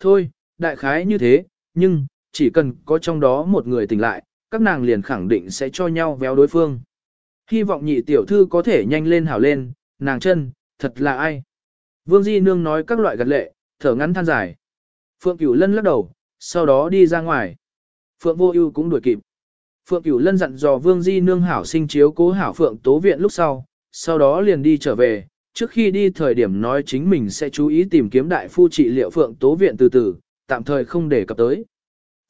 thôi, đại khái như thế, nhưng, chỉ cần có trong đó một người tỉnh lại, các nàng liền khẳng định sẽ cho nhau véo đối phương. Hy vọng nhị tiểu thư có thể nhanh lên hảo lên, nàng chân, thật là ai. Vương Di Nương nói các loại gật lệ, thở ngắn than dài. Phượng Cửu Lân lắc đầu, sau đó đi ra ngoài. Phượng Vô Ưu cũng đuổi kịp. Phượng Cửu Lân dặn dò Vương Di Nương hảo sinh chiếu cố hảo Phượng Tố viện lúc sau, sau đó liền đi trở về, trước khi đi thời điểm nói chính mình sẽ chú ý tìm kiếm đại phu trị liệu Phượng Tố viện từ từ, tạm thời không để cập tới.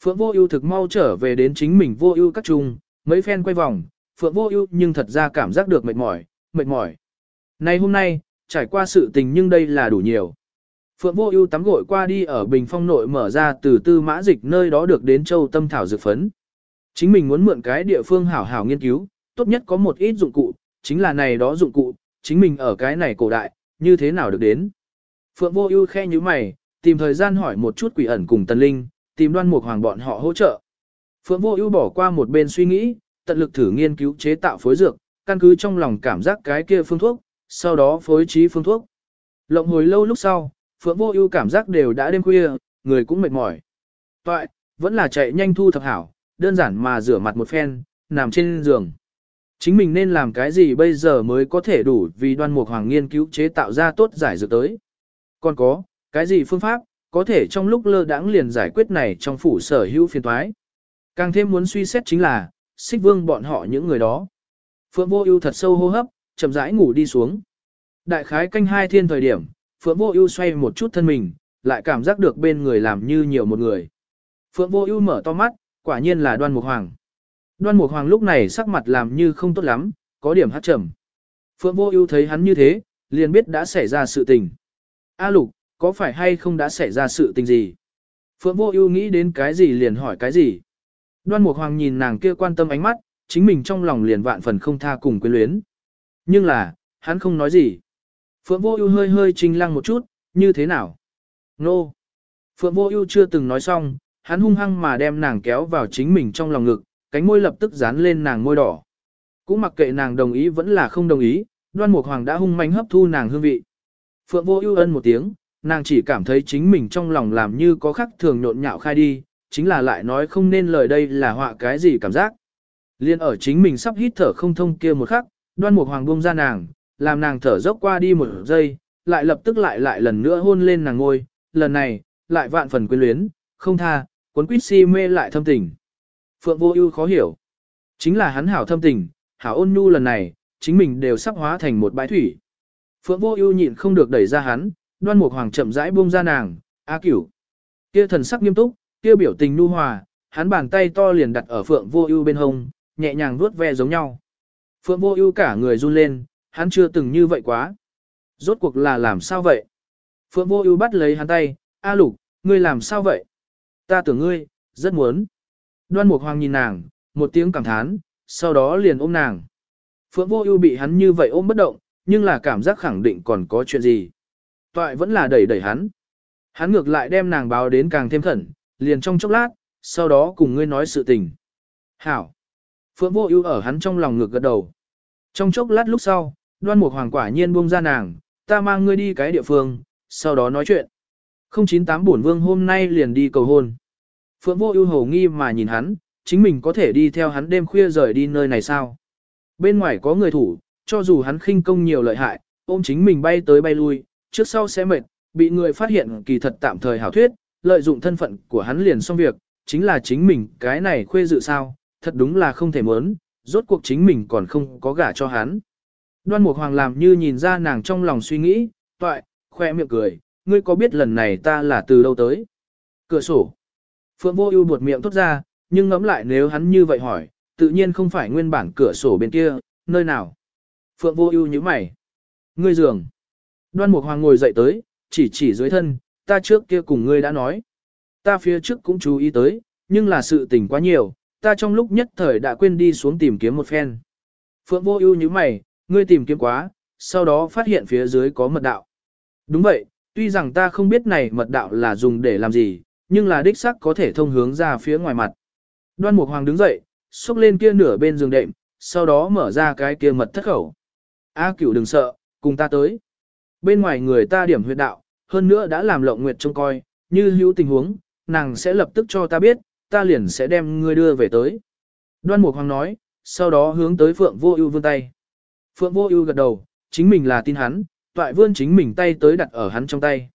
Phượng Vô Ưu thực mau trở về đến chính mình Vô Ưu các trung, mấy phen quay vòng, Phượng Vô Ưu nhưng thật ra cảm giác được mệt mỏi, mệt mỏi. Này hôm nay, trải qua sự tình nhưng đây là đủ nhiều. Phượng Vô Ưu tắm gội qua đi ở Bình Phong nội mở ra từ Tư Mã Dịch nơi đó được đến Châu Tâm thảo dược phấn. Chính mình muốn mượn cái địa phương hảo hảo nghiên cứu, tốt nhất có một ít dụng cụ, chính là này đó dụng cụ, chính mình ở cái này cổ đại, như thế nào được đến. Phượng Vô Ưu khẽ nhíu mày, tìm thời gian hỏi một chút Quỷ ẩn cùng Tần Linh, tìm Đoan Mục Hoàng bọn họ hỗ trợ. Phượng Vô Ưu bỏ qua một bên suy nghĩ, tận lực thử nghiên cứu chế tạo phối dược, căn cứ trong lòng cảm giác cái kia phương thuốc, sau đó phối trí phương thuốc. Lộng hồi lâu lúc sau, Phượng Vô Ưu cảm giác đều đã đêm khuya, người cũng mệt mỏi. Toại, vẫn là chạy nhanh thu thập hảo, đơn giản mà rửa mặt một phen, nằm trên giường. Chính mình nên làm cái gì bây giờ mới có thể đủ vì đoan mục hoàng nghiên cứu chế tạo ra tốt giải dược tới. Còn có, cái gì phương pháp, có thể trong lúc lơ đãng liền giải quyết này trong phủ sở hữu phiền toái. Càng thêm muốn suy xét chính là, xích vương bọn họ những người đó. Phượng vô ưu thật sâu hô hấp, chậm rãi ngủ đi xuống. Đại khái canh hai thiên thời điểm, Phượng vô ưu xoay một chút thân mình, lại cảm giác được bên người làm như nhiều một người. Phượng vô ưu mở to mắt, quả nhiên là đoan mục hoàng. Đoan mục hoàng lúc này sắc mặt làm như không tốt lắm, có điểm hắc trầm. Phượng vô ưu thấy hắn như thế, liền biết đã xảy ra sự tình. A lục, có phải hay không đã xảy ra sự tình gì? Phượng vô ưu nghĩ đến cái gì liền hỏi cái gì. Đoan mục hoàng nhìn nàng kia quan tâm ánh mắt, chính mình trong lòng liền vạn phần không tha cùng quyến luyến. Nhưng là, hắn không nói gì. Phượng vô ưu hơi hơi trinh lăng một chút, như thế nào? Nô! No. Phượng vô ưu chưa từng nói xong, hắn hung hăng mà đem nàng kéo vào chính mình trong lòng ngực, cánh môi lập tức dán lên nàng môi đỏ. Cũng mặc kệ nàng đồng ý vẫn là không đồng ý, đoan mục hoàng đã hung manh hấp thu nàng hương vị. Phượng vô ưu ân một tiếng, nàng chỉ cảm thấy chính mình trong lòng làm như có khắc thường nhộn nhạo khai đi, chính là lại nói không nên lời đây là họa cái gì cảm giác. Liên ở chính mình sắp hít thở không thông kia một khắc, đoan mục hoàng buông ra nàng, làm nàng thở dốc qua đi một giây, lại lập tức lại lại lần nữa hôn lên nàng ngôi, lần này, lại vạn phần quyến luyến, không tha, cuốn quýt si mê lại thâm tình. Phượng vô ưu khó hiểu. Chính là hắn hảo thâm tình, hảo ôn nhu lần này, chính mình đều sắp hóa thành một bãi thủy. Phượng vô ưu nhịn không được đẩy ra hắn, đoan mục hoàng chậm rãi buông ra nàng, a cửu. Kia thần sắc nghiêm túc, kia biểu tình nu hòa, hắn bàn tay to liền đặt ở phượng vô ưu bên hông, nhẹ nhàng vuốt ve giống nhau. Phượng vô ưu cả người run lên, hắn chưa từng như vậy quá. Rốt cuộc là làm sao vậy? Phượng vô ưu bắt lấy hắn tay, A lục, ngươi làm sao vậy? Ta tưởng ngươi, rất muốn. Đoan Mục Hoàng nhìn nàng, một tiếng cảm thán, sau đó liền ôm nàng. Phượng Vô Ưu bị hắn như vậy ôm bất động, nhưng là cảm giác khẳng định còn có chuyện gì. Toại vẫn là đẩy đẩy hắn. Hắn ngược lại đem nàng báo đến càng thêm khẩn, liền trong chốc lát, sau đó cùng ngươi nói sự tình. Hảo. Phượng Vô Ưu ở hắn trong lòng ngược gật đầu. Trong chốc lát lúc sau, Đoan Mục Hoàng quả nhiên buông ra nàng, ta mang ngươi đi cái địa phương, sau đó nói chuyện. 098 bổn vương hôm nay liền đi cầu hôn. Phượng vô ưu hồ nghi mà nhìn hắn, chính mình có thể đi theo hắn đêm khuya rời đi nơi này sao? Bên ngoài có người thủ, cho dù hắn khinh công nhiều lợi hại, ôm chính mình bay tới bay lui, trước sau sẽ mệt, bị người phát hiện kỳ thật tạm thời hảo thuyết, lợi dụng thân phận của hắn liền xong việc, chính là chính mình cái này khuê dự sao, thật đúng là không thể mớn, rốt cuộc chính mình còn không có gả cho hắn. Đoan Mục Hoàng làm như nhìn ra nàng trong lòng suy nghĩ, toại, khoe miệng cười, ngươi có biết lần này ta là từ đâu tới? Cửa sổ. Phượng Vô Ưu buột miệng tốt ra, nhưng ngẫm lại nếu hắn như vậy hỏi, tự nhiên không phải nguyên bản cửa sổ bên kia, nơi nào? Phượng Vô Ưu nhíu mày. Ngươi giường. Đoan Mục Hoàng ngồi dậy tới, chỉ chỉ dưới thân, ta trước kia cùng ngươi đã nói. Ta phía trước cũng chú ý tới, nhưng là sự tình quá nhiều, ta trong lúc nhất thời đã quên đi xuống tìm kiếm một phen. Phượng Vô Ưu nhíu mày, ngươi tìm kiếm quá, sau đó phát hiện phía dưới có mật đạo. Đúng vậy, tuy rằng ta không biết này mật đạo là dùng để làm gì, nhưng là đích sắc có thể thông hướng ra phía ngoài mặt. Đoan Mục Hoàng đứng dậy, xúc lên kia nửa bên giường đệm, sau đó mở ra cái kia mật thất khẩu. A Cửu đừng sợ, cùng ta tới. Bên ngoài người ta điểm huyệt đạo, hơn nữa đã làm lộng nguyệt trông coi, như hữu tình huống, nàng sẽ lập tức cho ta biết, ta liền sẽ đem ngươi đưa về tới. Đoan Mục Hoàng nói, sau đó hướng tới Phượng Vô Ưu vươn tay. Phượng Vô Ưu gật đầu, chính mình là tin hắn, toại vươn chính mình tay tới đặt ở hắn trong tay.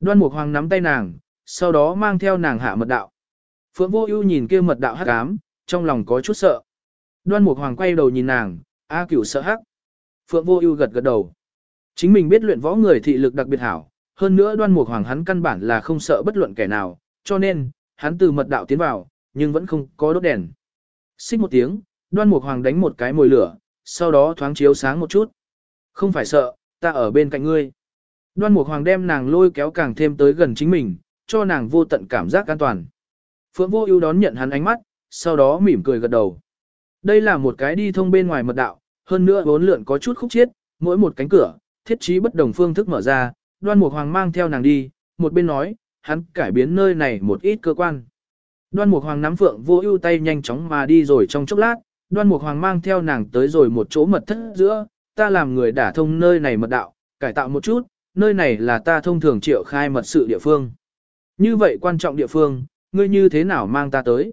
Đoan Mục Hoàng nắm tay nàng, sau đó mang theo nàng hạ mật đạo. Phượng Vô Ưu nhìn kia mật đạo hắc ám, trong lòng có chút sợ. Đoan Mục Hoàng quay đầu nhìn nàng, A Cửu sợ hắc. Phượng Vô Ưu gật gật đầu. Chính mình biết luyện võ người thị lực đặc biệt hảo, hơn nữa Đoan Mục Hoàng hắn căn bản là không sợ bất luận kẻ nào, cho nên hắn từ mật đạo tiến vào, nhưng vẫn không có đốt đèn. Xích một tiếng, Đoan Mục Hoàng đánh một cái mồi lửa, sau đó thoáng chiếu sáng một chút. Không phải sợ, ta ở bên cạnh ngươi. Đoan Mục Hoàng đem nàng lôi kéo càng thêm tới gần chính mình, cho nàng vô tận cảm giác an toàn. Phượng Vô Ưu đón nhận hắn ánh mắt, sau đó mỉm cười gật đầu. Đây là một cái đi thông bên ngoài mật đạo, hơn nữa vốn lượn có chút khúc chiết, mỗi một cánh cửa, thiết trí bất đồng phương thức mở ra, Đoan Mục Hoàng mang theo nàng đi, một bên nói, hắn cải biến nơi này một ít cơ quan. Đoan Mục Hoàng nắm Phượng Vô Ưu tay nhanh chóng mà đi rồi trong chốc lát, Đoan Mục Hoàng mang theo nàng tới rồi một chỗ mật thất giữa, ta làm người đả thông nơi này mật đạo, cải tạo một chút, nơi này là ta thông thường triệu khai mật sự địa phương. Như vậy quan trọng địa phương, ngươi như thế nào mang ta tới?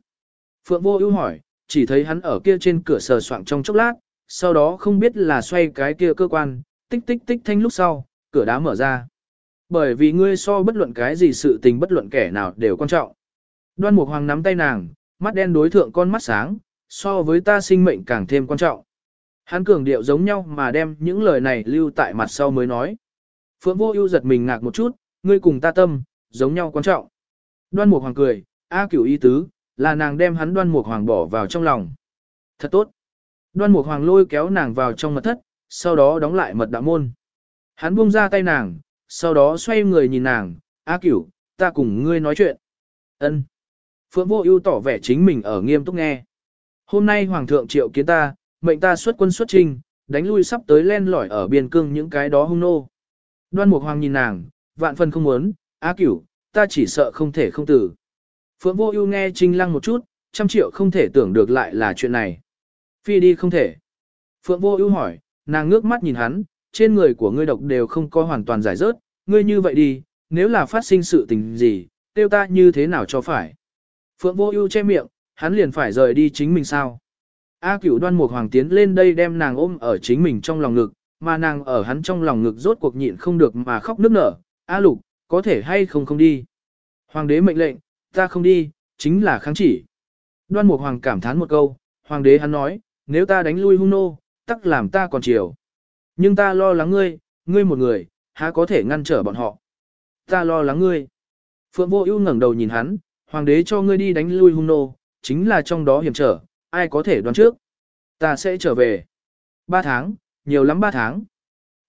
Phượng Vô Ưu hỏi, chỉ thấy hắn ở kia trên cửa sờ soạng trong chốc lát, sau đó không biết là xoay cái kia cơ quan, tích tích tích thanh lúc sau, cửa đá mở ra. Bởi vì ngươi so bất luận cái gì sự tình bất luận kẻ nào đều quan trọng. Đoan Mục Hoàng nắm tay nàng, mắt đen đối thượng con mắt sáng, so với ta sinh mệnh càng thêm quan trọng. Hắn cường điệu giống nhau mà đem những lời này lưu tại mặt sau mới nói. Phượng Vô Ưu giật mình ngạc một chút, ngươi cùng ta tâm, giống nhau quan trọng. Đoan Mục Hoàng cười, a cửu ý tứ, là nàng đem hắn Đoan Mục Hoàng bỏ vào trong lòng. Thật tốt. Đoan Mục Hoàng lôi kéo nàng vào trong mật thất, sau đó đóng lại mật đạo môn. Hắn buông ra tay nàng, sau đó xoay người nhìn nàng, A cửu, ta cùng ngươi nói chuyện. Ân. Phượng Vô Ưu tỏ vẻ chính mình ở nghiêm túc nghe. Hôm nay Hoàng thượng triệu kiến ta, mệnh ta xuất quân xuất trinh, đánh lui sắp tới len lỏi ở biên cương những cái đó hung nô. Đoan Mục Hoàng nhìn nàng, vạn phần không muốn, A cửu, ta chỉ sợ không thể không tử. Phượng Vô Ưu nghe Trinh Lăng một chút, trăm triệu không thể tưởng được lại là chuyện này. Phi đi không thể. Phượng Vô Ưu hỏi, nàng ngước mắt nhìn hắn, trên người của ngươi độc đều không có hoàn toàn giải rớt, ngươi như vậy đi, nếu là phát sinh sự tình gì, tiêu ta như thế nào cho phải. Phượng Vô Ưu che miệng, hắn liền phải rời đi chính mình sao? A Cửu Đoan một Hoàng tiến lên đây đem nàng ôm ở chính mình trong lòng ngực, mà nàng ở hắn trong lòng ngực rốt cuộc nhịn không được mà khóc nức nở. A Lục, có thể hay không không đi? Hoàng đế mệnh lệnh, ta không đi, chính là kháng chỉ. Đoan Mục Hoàng cảm thán một câu, Hoàng đế hắn nói, nếu ta đánh lui hung nô, tắc làm ta còn chiều. Nhưng ta lo lắng ngươi, ngươi một người, há có thể ngăn trở bọn họ. Ta lo lắng ngươi. Phượng Vô Ưu ngẩng đầu nhìn hắn, Hoàng đế cho ngươi đi đánh lui hung nô, chính là trong đó hiểm trở, ai có thể đoán trước. Ta sẽ trở về. Ba tháng, nhiều lắm ba tháng.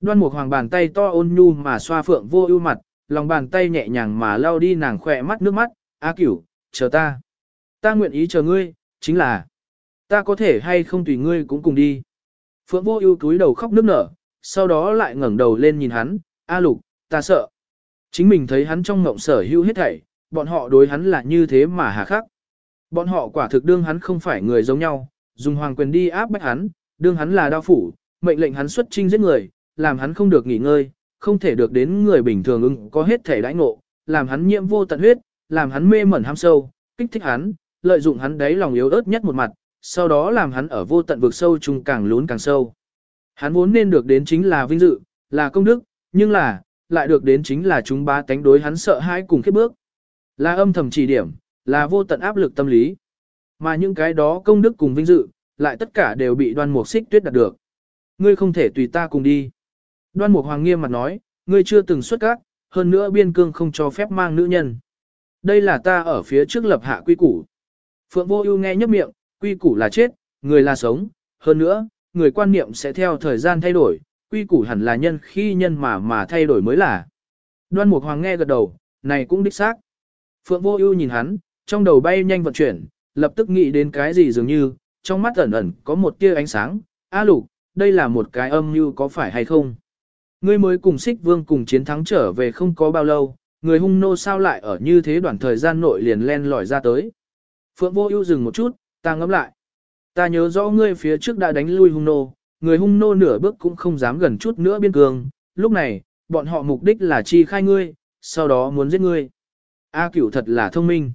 Đoan Mục Hoàng bàn tay to ôn nhu mà xoa Phượng Vô Ưu mặt, lòng bàn tay nhẹ nhàng mà lau đi nàng khỏe mắt nước mắt, A cửu, chờ ta. Ta nguyện ý chờ ngươi, chính là, ta có thể hay không tùy ngươi cũng cùng đi. Phượng vô ưu túi đầu khóc nức nở, sau đó lại ngẩng đầu lên nhìn hắn, A lục, ta sợ. Chính mình thấy hắn trong ngộng sở hữu hết thảy, bọn họ đối hắn là như thế mà hà khắc. Bọn họ quả thực đương hắn không phải người giống nhau, dùng hoàng quyền đi áp bách hắn, đương hắn là đao phủ, mệnh lệnh hắn xuất trinh giết người, làm hắn không được nghỉ ngơi, không thể được đến người bình thường ưng có hết thể đãi ngộ, làm hắn nhiễm vô tận huyết, làm hắn mê mẩn ham sâu, kích thích hắn, lợi dụng hắn đấy lòng yếu ớt nhất một mặt, sau đó làm hắn ở vô tận vực sâu chung càng lún càng sâu. Hắn vốn nên được đến chính là vinh dự, là công đức, nhưng là, lại được đến chính là chúng ba tánh đối hắn sợ hãi cùng khiếp bước. Là âm thầm chỉ điểm, là vô tận áp lực tâm lý. Mà những cái đó công đức cùng vinh dự, lại tất cả đều bị đoan mục xích tuyết đạt được. Ngươi không thể tùy ta cùng đi. Đoan mục hoàng nghiêm mặt nói, ngươi chưa từng xuất các, hơn nữa biên cương không cho phép mang nữ nhân. Đây là ta ở phía trước lập hạ quy củ. Phượng vô ưu nghe nhấp miệng, quy củ là chết, người là sống, hơn nữa, người quan niệm sẽ theo thời gian thay đổi, quy củ hẳn là nhân khi nhân mà mà thay đổi mới là. Đoan Mục Hoàng nghe gật đầu, này cũng đích xác. Phượng Vô Ưu nhìn hắn, trong đầu bay nhanh vận chuyển, lập tức nghĩ đến cái gì dường như, trong mắt ẩn ẩn có một tia ánh sáng, "A Lục, đây là một cái âm mưu có phải hay không?" Ngươi mới cùng Sích Vương cùng chiến thắng trở về không có bao lâu, người hung nô sao lại ở như thế đoạn thời gian nội liền len lỏi ra tới. Phượng Vô Ưu dừng một chút, ta ngẫm lại. Ta nhớ rõ ngươi phía trước đã đánh lui hung nô, người hung nô nửa bước cũng không dám gần chút nữa biên cương, lúc này, bọn họ mục đích là chi khai ngươi, sau đó muốn giết ngươi. A cửu thật là thông minh.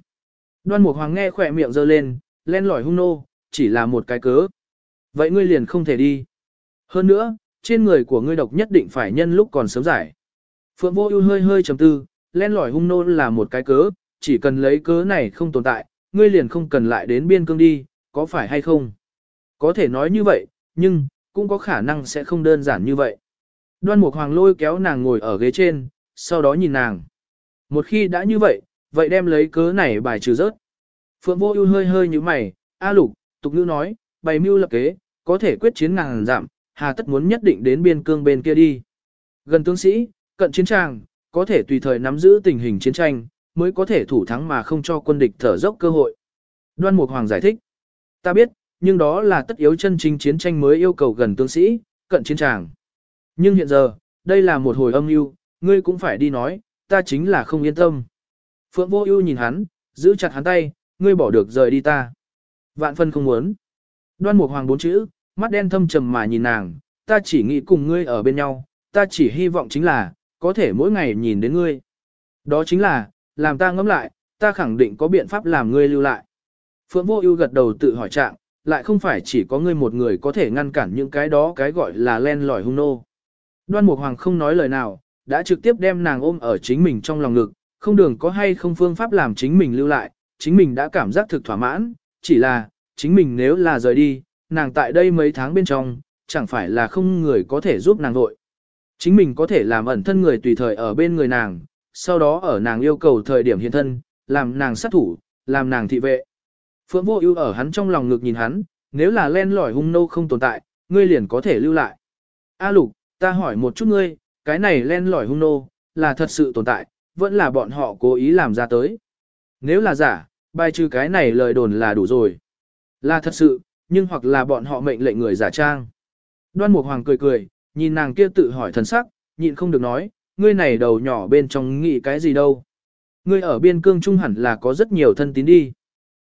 Đoan Mục Hoàng nghe khỏe miệng giơ lên, len lỏi hung nô, chỉ là một cái cớ. Vậy ngươi liền không thể đi. Hơn nữa, trên người của ngươi độc nhất định phải nhân lúc còn sớm giải. Phượng Vô Ưu hơi hơi trầm tư, len lỏi hung nô là một cái cớ, chỉ cần lấy cớ này không tồn tại, ngươi liền không cần lại đến biên cương đi, có phải hay không? Có thể nói như vậy, nhưng, cũng có khả năng sẽ không đơn giản như vậy. Đoan Mục Hoàng lôi kéo nàng ngồi ở ghế trên, sau đó nhìn nàng. Một khi đã như vậy, vậy đem lấy cớ này bài trừ rớt. Phượng Vô Ưu hơi hơi như mày, "A Lục, tục ngữ nói, bày mưu lập kế, có thể quyết chiến ngàn giảm, hà tất muốn nhất định đến biên cương bên kia đi. Gần tướng sĩ, cận chiến tràng, có thể tùy thời nắm giữ tình hình chiến tranh, mới có thể thủ thắng mà không cho quân địch thở dốc cơ hội." Đoan Mục Hoàng giải thích, "Ta biết, nhưng đó là tất yếu chân chính chiến tranh mới yêu cầu gần tướng sĩ, cận chiến tràng. Nhưng hiện giờ, đây là một hồi âm mưu, ngươi cũng phải đi nói, ta chính là không yên tâm." Phượng Vô Ưu nhìn hắn, giữ chặt hắn tay, ngươi bỏ được rời đi ta. Vạn phân không muốn. Đoan Mục Hoàng bốn chữ, mắt đen thâm trầm mà nhìn nàng, ta chỉ nghĩ cùng ngươi ở bên nhau, ta chỉ hy vọng chính là, có thể mỗi ngày nhìn đến ngươi. Đó chính là, làm ta ngẫm lại, ta khẳng định có biện pháp làm ngươi lưu lại. Phượng Vô Ưu gật đầu tự hỏi trạng, lại không phải chỉ có ngươi một người có thể ngăn cản những cái đó cái gọi là len lỏi hung nô. Đoan Mục Hoàng không nói lời nào, đã trực tiếp đem nàng ôm ở chính mình trong lòng ngực, không đường có hay không phương pháp làm chính mình lưu lại, chính mình đã cảm giác thực thỏa mãn, chỉ là, chính mình nếu là rời đi, nàng tại đây mấy tháng bên trong, chẳng phải là không người có thể giúp nàng vội. Chính mình có thể làm ẩn thân người tùy thời ở bên người nàng, sau đó ở nàng yêu cầu thời điểm hiện thân, làm nàng sát thủ, làm nàng thị vệ. Phượng vô ưu ở hắn trong lòng ngực nhìn hắn, nếu là len lỏi hung nô không tồn tại, ngươi liền có thể lưu lại. A lục, ta hỏi một chút ngươi, cái này len lỏi hung nô, là thật sự tồn tại, vẫn là bọn họ cố ý làm ra tới. Nếu là giả, bài trừ cái này lời đồn là đủ rồi. Là thật sự, nhưng hoặc là bọn họ mệnh lệnh người giả trang. Đoan Mục Hoàng cười cười, nhìn nàng kia tự hỏi thần sắc, nhịn không được nói, ngươi này đầu nhỏ bên trong nghĩ cái gì đâu. Ngươi ở biên cương trung hẳn là có rất nhiều thân tín đi.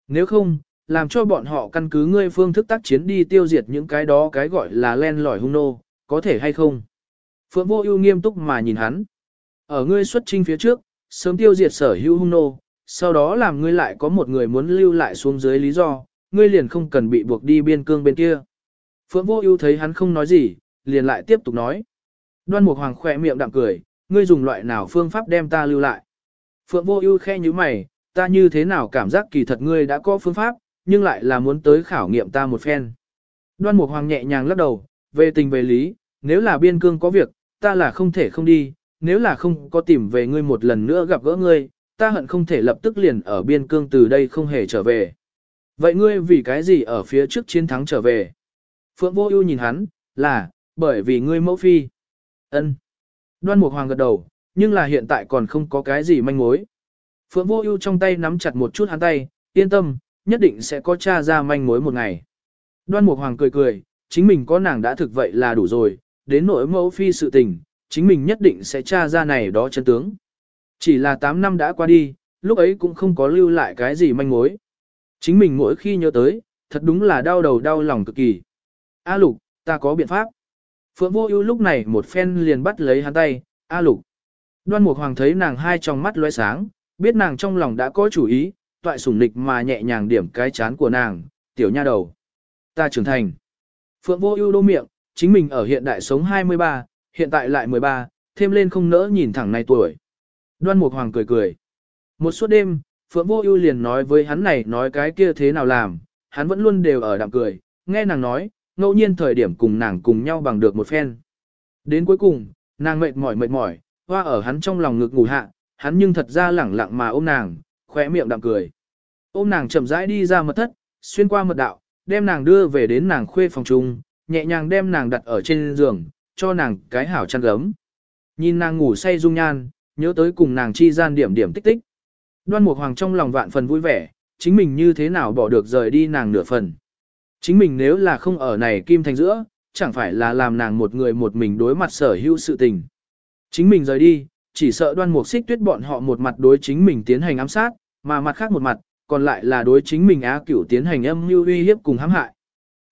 Nếu không, làm cho bọn họ căn cứ ngươi phương thức tác chiến đi tiêu diệt những cái đó cái gọi là len lỏi hung nô, có thể hay không? Phượng Vô Ưu nghiêm túc mà nhìn hắn. Ở ngươi xuất chinh phía trước, sớm tiêu diệt sở hữu hung nô, sau đó làm ngươi lại có một người muốn lưu lại xuống dưới lý do, ngươi liền không cần bị buộc đi biên cương bên kia. Phượng Vô Ưu thấy hắn không nói gì, liền lại tiếp tục nói. Đoan Mục Hoàng khẽ miệng đạm cười, ngươi dùng loại nào phương pháp đem ta lưu lại? Phượng Vô Ưu khẽ nhíu mày, ta như thế nào cảm giác kỳ thật ngươi đã có phương pháp, nhưng lại là muốn tới khảo nghiệm ta một phen. Đoan Mục Hoàng nhẹ nhàng lắc đầu, về tình về lý, nếu là biên cương có việc, ta là không thể không đi, nếu là không có tìm về ngươi một lần nữa gặp gỡ ngươi, ta hận không thể lập tức liền ở biên cương từ đây không hề trở về. Vậy ngươi vì cái gì ở phía trước chiến thắng trở về? Phượng Vô Ưu nhìn hắn, là, bởi vì ngươi mẫu phi. Ân. Đoan Mục Hoàng gật đầu, nhưng là hiện tại còn không có cái gì manh mối. Phượng Vô Ưu trong tay nắm chặt một chút hắn tay, yên tâm, nhất định sẽ có tra ra manh mối một ngày. Đoan Mục Hoàng cười cười, chính mình có nàng đã thực vậy là đủ rồi, đến nỗi mẫu phi sự tình, chính mình nhất định sẽ tra ra này đó chân tướng. Chỉ là 8 năm đã qua đi, lúc ấy cũng không có lưu lại cái gì manh mối. Chính mình mỗi khi nhớ tới, thật đúng là đau đầu đau lòng cực kỳ. A lục, ta có biện pháp. Phượng vô ưu lúc này một phen liền bắt lấy hắn tay, A lục. Đoan Mục Hoàng thấy nàng hai trong mắt lóe sáng, biết nàng trong lòng đã có chủ ý, toại sủng nịch mà nhẹ nhàng điểm cái chán của nàng, tiểu nha đầu. Ta trưởng thành. Phượng vô ưu đô miệng, chính mình ở hiện đại sống 23, hiện tại lại 13, thêm lên không nỡ nhìn thẳng này tuổi. Đoan Mục Hoàng cười cười. Một suốt đêm, Phượng Vô Ưu liền nói với hắn này nói cái kia thế nào làm, hắn vẫn luôn đều ở đạm cười, nghe nàng nói, ngẫu nhiên thời điểm cùng nàng cùng nhau bằng được một phen. Đến cuối cùng, nàng mệt mỏi mệt mỏi, hoa ở hắn trong lòng ngực ngủ hạ, hắn nhưng thật ra lẳng lặng mà ôm nàng, khóe miệng đạm cười. Ôm nàng chậm rãi đi ra mật thất, xuyên qua mật đạo, đem nàng đưa về đến nàng khuê phòng trung, nhẹ nhàng đem nàng đặt ở trên giường, cho nàng cái hảo chăn gấm. Nhìn nàng ngủ say dung nhan, nhớ tới cùng nàng chi gian điểm điểm tích tích. Đoan Mục Hoàng trong lòng vạn phần vui vẻ, chính mình như thế nào bỏ được rời đi nàng nửa phần. Chính mình nếu là không ở này kim thành giữa, chẳng phải là làm nàng một người một mình đối mặt sở hữu sự tình. Chính mình rời đi, chỉ sợ đoan mục xích tuyết bọn họ một mặt đối chính mình tiến hành ám sát, mà mặt khác một mặt, còn lại là đối chính mình á cửu tiến hành âm mưu uy hiếp cùng hãm hại.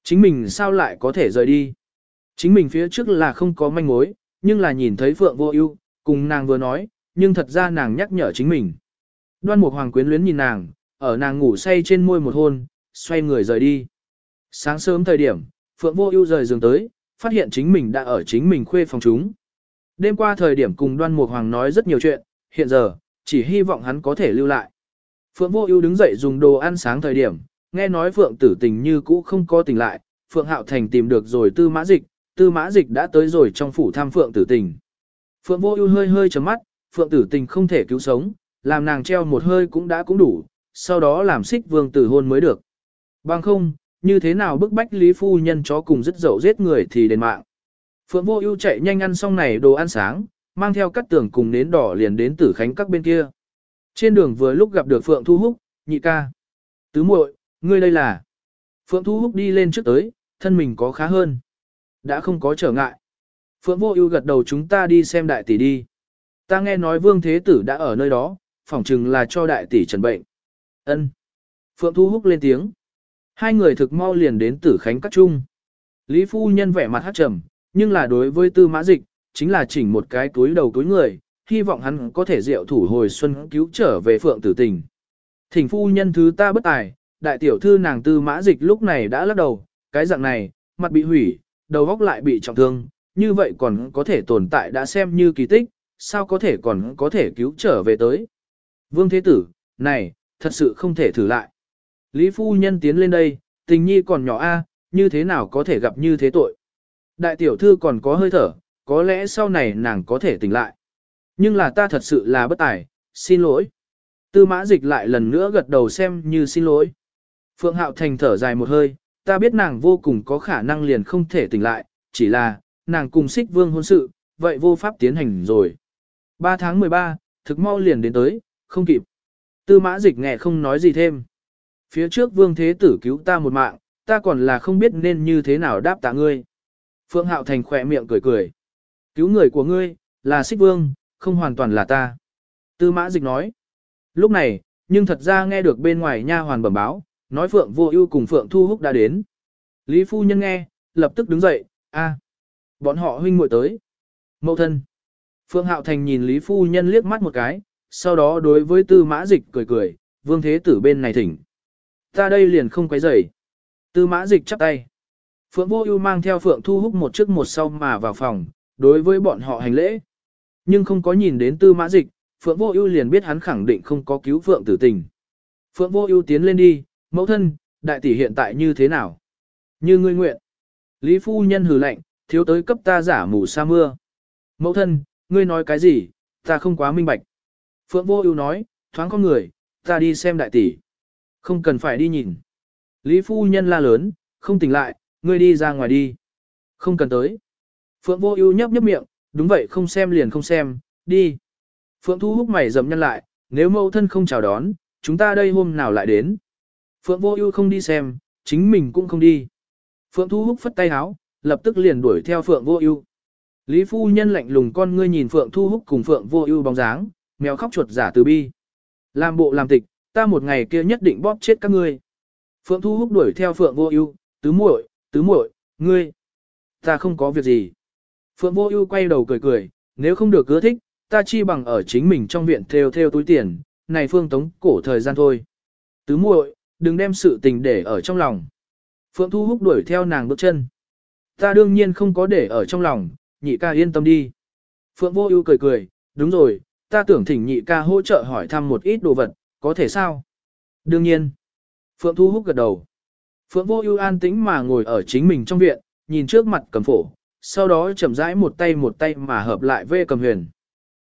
Chính mình sao lại có thể rời đi? Chính mình phía trước là không có manh mối, nhưng là nhìn thấy Phượng Vô Ưu, cùng nàng vừa nói, nhưng thật ra nàng nhắc nhở chính mình. Đoan Mục Hoàng quyến luyến nhìn nàng, ở nàng ngủ say trên môi một hôn, xoay người rời đi. Sáng sớm thời điểm, Phượng Vô Ưu rời giường tới, phát hiện chính mình đã ở chính mình khuê phòng chúng. Đêm qua thời điểm cùng Đoan Mục Hoàng nói rất nhiều chuyện, hiện giờ, chỉ hy vọng hắn có thể lưu lại. Phượng Vô Ưu đứng dậy dùng đồ ăn sáng thời điểm, nghe nói Phượng Tử Tình như cũ không có tỉnh lại, Phượng Hạo Thành tìm được rồi Tư Mã Dịch, Tư Mã Dịch đã tới rồi trong phủ thăm Phượng Tử Tình. Phượng Vô Ưu hơi hơi chớp mắt, Phượng Tử Tình không thể cứu sống, làm nàng treo một hơi cũng đã cũng đủ, sau đó làm xích vương tử hôn mới được. Bằng không, như thế nào bức bách Lý Phu Nhân chó cùng rất dậu giết người thì đền mạng. Phượng Vô Ưu chạy nhanh ăn xong này đồ ăn sáng, mang theo cắt tường cùng nến đỏ liền đến Tử Khánh các bên kia. Trên đường vừa lúc gặp được Phượng Thu Húc, nhị ca. Tứ muội, ngươi đây là. Phượng Thu Húc đi lên trước tới, thân mình có khá hơn. Đã không có trở ngại. Phượng Vô Ưu gật đầu chúng ta đi xem đại tỷ đi. Ta nghe nói Vương Thế Tử đã ở nơi đó, phỏng chừng là cho đại tỷ trần bệnh. Ân. Phượng Thu Húc lên tiếng. Hai người thực mau liền đến Tử Khánh các trung. Lý phu nhân vẻ mặt hát trầm, nhưng là đối với Tư Mã Dịch, chính là chỉnh một cái túi đầu túi người, hy vọng hắn có thể diệu thủ hồi xuân cứu trở về Phượng Tử Tình. Thỉnh phu nhân thứ ta bất tài, đại tiểu thư nàng Tư Mã Dịch lúc này đã lắc đầu, cái dạng này, mặt bị hủy, đầu góc lại bị trọng thương, như vậy còn có thể tồn tại đã xem như kỳ tích, sao có thể còn có thể cứu trở về tới. Vương Thế Tử, này, thật sự không thể thử lại. Lý Phu Nhân tiến lên đây, tình nhi còn nhỏ a, à, như thế nào có thể gặp như thế tội. Đại tiểu thư còn có hơi thở, có lẽ sau này nàng có thể tỉnh lại. Nhưng là ta thật sự là bất tài, xin lỗi. Tư mã dịch lại lần nữa gật đầu xem như xin lỗi. Phượng Hạo Thành thở dài một hơi, ta biết nàng vô cùng có khả năng liền không thể tỉnh lại, chỉ là, nàng cùng xích vương hôn sự, vậy vô pháp tiến hành rồi. 3 tháng 13, thực mau liền đến tới, không kịp. Tư mã dịch nghe không nói gì thêm. Phía trước vương thế tử cứu ta một mạng, ta còn là không biết nên như thế nào đáp tạ ngươi. Phượng Hạo Thành khỏe miệng cười cười. Cứu người của ngươi, là xích vương, không hoàn toàn là ta. Tư mã dịch nói. Lúc này, nhưng thật ra nghe được bên ngoài nha hoàn bẩm báo, nói Phượng vô ưu cùng Phượng Thu Húc đã đến. Lý phu nhân nghe, lập tức đứng dậy, a, bọn họ huynh muội tới. Mậu thân. Phượng Hạo Thành nhìn Lý phu nhân liếc mắt một cái, sau đó đối với Tư Mã Dịch cười cười, Vương Thế Tử bên này thỉnh. Ta đây liền không quấy rầy. Tư Mã Dịch chắp tay. Phượng Vô Ưu mang theo Phượng Thu Húc một trước một sau mà vào phòng, đối với bọn họ hành lễ. Nhưng không có nhìn đến Tư Mã Dịch, Phượng Vô Ưu liền biết hắn khẳng định không có cứu Phượng Tử Tình. Phượng Vô Ưu tiến lên đi, "Mẫu thân, đại tỷ hiện tại như thế nào?" "Như ngươi nguyện." Lý phu nhân hừ lạnh, "Thiếu tới cấp ta giả mù sa mưa." "Mẫu thân, ngươi nói cái gì? Ta không quá minh bạch." Phượng Vô Ưu nói, "Thoáng con người, ta đi xem đại tỷ." "Không cần phải đi nhìn." Lý phu nhân la lớn, "Không tỉnh lại, ngươi đi ra ngoài đi." "Không cần tới." Phượng Vô Ưu nhấp nhấp miệng, "Đúng vậy, không xem liền không xem, đi." Phượng Thu Húc mày rậm nhăn lại, nếu mẫu thân không chào đón, chúng ta đây hôm nào lại đến. Phượng Vô Ưu không đi xem, chính mình cũng không đi. Phượng Thu Húc phất tay áo, lập tức liền đuổi theo Phượng Vô Ưu. Lý phu nhân lạnh lùng con ngươi nhìn Phượng Thu Húc cùng Phượng Vô Ưu bóng dáng, mèo khóc chuột giả từ bi. Làm bộ làm tịch, ta một ngày kia nhất định bóp chết các ngươi. Phượng Thu Húc đuổi theo Phượng Vô Ưu, "Tứ muội, tứ muội, ngươi, ta không có việc gì." Phượng Vô Ưu quay đầu cười cười, "Nếu không được cứ thích, ta chi bằng ở chính mình trong viện theo theo túi tiền, này phương tống cổ thời gian thôi. Tứ muội, đừng đem sự tình để ở trong lòng. Phượng Thu Húc đuổi theo nàng bước chân. Ta đương nhiên không có để ở trong lòng, nhị ca yên tâm đi. Phượng Vô Ưu cười cười, đúng rồi, ta tưởng thỉnh nhị ca hỗ trợ hỏi thăm một ít đồ vật, có thể sao? Đương nhiên. Phượng Thu Húc gật đầu. Phượng Vô Ưu an tĩnh mà ngồi ở chính mình trong viện, nhìn trước mặt cầm phổ, sau đó chậm rãi một tay một tay mà hợp lại vê cầm huyền.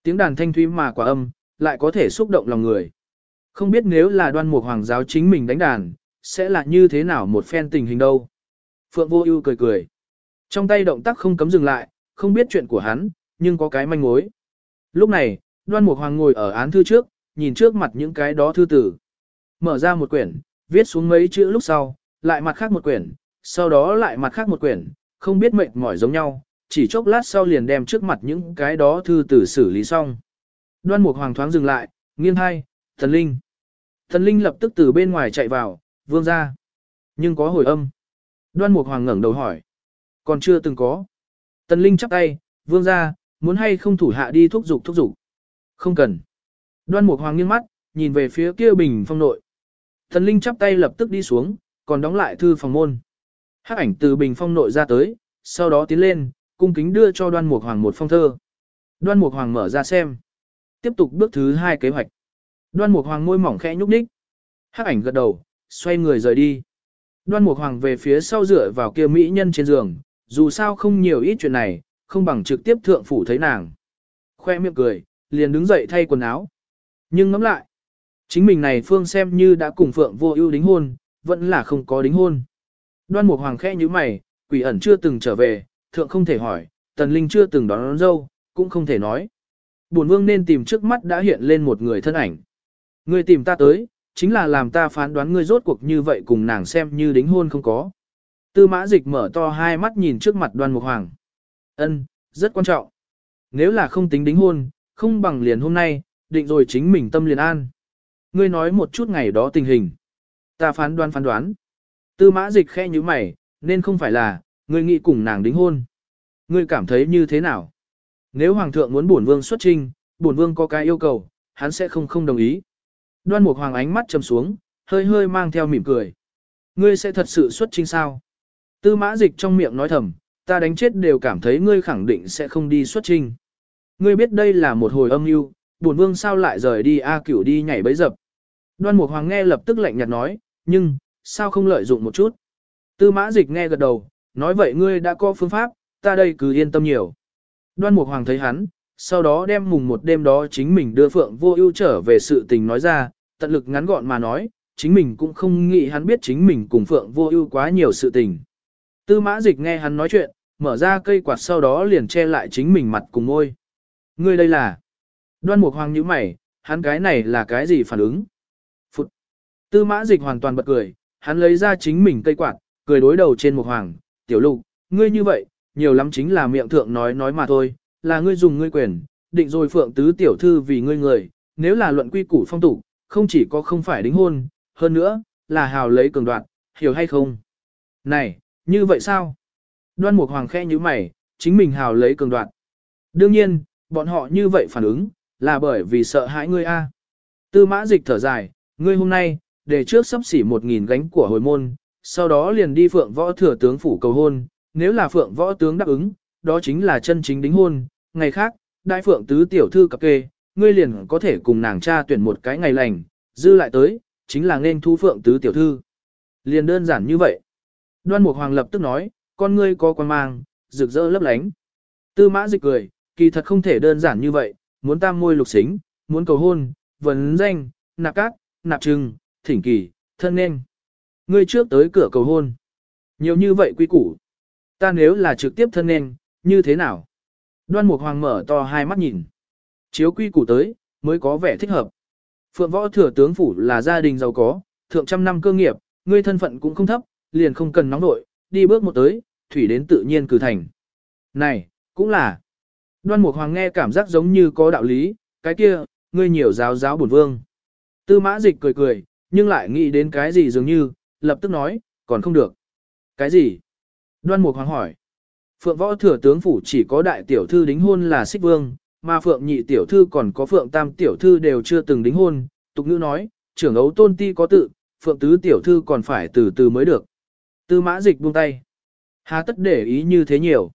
Tiếng đàn thanh thúy mà quả âm, lại có thể xúc động lòng người. Không biết nếu là đoan mục hoàng giáo chính mình đánh đàn, sẽ là như thế nào một phen tình hình đâu. Phượng vô ưu cười cười. Trong tay động tác không cấm dừng lại, không biết chuyện của hắn, nhưng có cái manh mối. Lúc này, đoan mục hoàng ngồi ở án thư trước, nhìn trước mặt những cái đó thư tử. Mở ra một quyển, viết xuống mấy chữ lúc sau, lại mặt khác một quyển, sau đó lại mặt khác một quyển, không biết mệt mỏi giống nhau, chỉ chốc lát sau liền đem trước mặt những cái đó thư tử xử lý xong. Đoan Mục Hoàng thoáng dừng lại, nghiêng hai, thần linh. Thần linh lập tức từ bên ngoài chạy vào, vương ra. Nhưng có hồi âm. Đoan Mục Hoàng ngẩng đầu hỏi. Còn chưa từng có. Tần linh chắp tay, vương ra, muốn hay không thủ hạ đi thúc giục thúc giục. Không cần. Đoan Mục Hoàng nghiêng mắt, nhìn về phía kia bình phong nội. Thần Linh chắp tay lập tức đi xuống, còn đóng lại thư phòng môn. Hắc ảnh từ bình phong nội ra tới, sau đó tiến lên, cung kính đưa cho đoan mục hoàng một phong thơ. Đoan mục hoàng mở ra xem. Tiếp tục bước thứ hai kế hoạch. Đoan mục hoàng môi mỏng khẽ nhúc nhích. Hắc ảnh gật đầu, xoay người rời đi. Đoan mục hoàng về phía sau dựa vào kia mỹ nhân trên giường, dù sao không nhiều ít chuyện này, không bằng trực tiếp thượng phủ thấy nàng. Khoe miệng cười, liền đứng dậy thay quần áo. Nhưng ngẫm lại, chính mình này phương xem như đã cùng Phượng vô ưu đính hôn, vẫn là không có đính hôn. Đoan Mục Hoàng khẽ nhíu mày, quỷ ẩn chưa từng trở về, thượng không thể hỏi, tần linh chưa từng đón, đón dâu, cũng không thể nói. Bổn vương nên tìm trước mắt đã hiện lên một người thân ảnh. Ngươi tìm ta tới, chính là làm ta phán đoán ngươi rốt cuộc như vậy cùng nàng xem như đính hôn không có. Tư mã dịch mở to hai mắt nhìn trước mặt đoan mục hoàng. ân rất quan trọng. Nếu là không tính đính hôn, không bằng liền hôm nay, định rồi chính mình tâm liền an. Ngươi nói một chút ngày đó tình hình. Ta phán đoán phán đoán. Tư mã dịch khe như mày, nên không phải là, ngươi nghĩ cùng nàng đính hôn. Ngươi cảm thấy như thế nào? Nếu hoàng thượng muốn bổn vương xuất trinh, bổn vương có cái yêu cầu, hắn sẽ không không đồng ý. Đoan mục hoàng ánh mắt trầm xuống, hơi hơi mang theo mỉm cười. Ngươi sẽ thật sự xuất trinh sao? Tư mã dịch trong miệng nói thầm, ta đánh chết đều cảm thấy ngươi khẳng định sẽ không đi xuất trinh. Ngươi biết đây là một hồi âm mưu, bổn vương sao lại rời đi A cửu đi nhảy bấy dập. Đoan Mục Hoàng nghe lập tức lạnh nhạt nói, nhưng, sao không lợi dụng một chút. Tư mã dịch nghe gật đầu, nói vậy ngươi đã có phương pháp, ta đây cứ yên tâm nhiều. Đoan Mục Hoàng thấy hắn, sau đó đem mùng một đêm đó chính mình đưa Phượng Vô Ưu trở về sự tình nói ra, tận lực ngắn gọn mà nói, chính mình cũng không nghĩ hắn biết chính mình cùng Phượng Vô Ưu quá nhiều sự tình. Tư Mã Dịch nghe hắn nói chuyện, mở ra cây quạt sau đó liền che lại chính mình mặt cùng môi. Ngươi đây là? Đoan Mục Hoàng nhíu mày, hắn cái này là cái gì phản ứng? Phụt. Tư Mã Dịch hoàn toàn bật cười, hắn lấy ra chính mình cây quạt, cười đối đầu trên Mục Hoàng, "Tiểu Lục, ngươi như vậy, nhiều lắm chính là miệng thượng nói nói mà thôi, là ngươi dùng ngươi quyền, định rồi Phượng tứ tiểu thư vì ngươi người, nếu là luận quy củ phong tục, không chỉ có không phải đính hôn, hơn nữa, là hào lấy cường đoạn, hiểu hay không?" Này, như vậy sao? Đoan Mục Hoàng khẽ nhíu mày, chính mình hào lấy cường đoạn. Đương nhiên, bọn họ như vậy phản ứng, là bởi vì sợ hãi ngươi a. Tư mã dịch thở dài, ngươi hôm nay, để trước sắp xỉ một nghìn gánh của hồi môn, sau đó liền đi phượng võ thừa tướng phủ cầu hôn, nếu là phượng võ tướng đáp ứng, đó chính là chân chính đính hôn, ngày khác, đại phượng tứ tiểu thư cập kê, ngươi liền có thể cùng nàng cha tuyển một cái ngày lành, dư lại tới, chính là nên thu phượng tứ tiểu thư. Liền đơn giản như vậy. Đoan Mục Hoàng lập tức nói, con ngươi có quan mang, rực rỡ lấp lánh. Tư mã dịch cười, kỳ thật không thể đơn giản như vậy, muốn tam môi lục xính, muốn cầu hôn, vấn danh, nạp cát, nạp trừng, thỉnh kỳ, thân nên. Ngươi trước tới cửa cầu hôn. Nhiều như vậy quý củ. Ta nếu là trực tiếp thân nên, như thế nào? Đoan Mục Hoàng mở to hai mắt nhìn. Chiếu quy củ tới, mới có vẻ thích hợp. Phượng võ thừa tướng phủ là gia đình giàu có, thượng trăm năm cơ nghiệp, ngươi thân phận cũng không thấp, liền không cần nóng nội, đi bước một tới, thủy đến tự nhiên cử thành. Này, cũng là. Đoan Mục Hoàng nghe cảm giác giống như có đạo lý, cái kia, ngươi nhiều giáo giáo bổn vương. Tư mã dịch cười cười, nhưng lại nghĩ đến cái gì dường như, lập tức nói, còn không được. Cái gì? Đoan Mục Hoàng hỏi. Phượng võ thừa tướng phủ chỉ có đại tiểu thư đính hôn là xích vương, mà Phượng nhị tiểu thư còn có Phượng tam tiểu thư đều chưa từng đính hôn. Tục ngữ nói, trưởng ấu tôn ti có tự, Phượng tứ tiểu thư còn phải từ từ mới được. Tư mã dịch buông tay. Hà tất để ý như thế nhiều.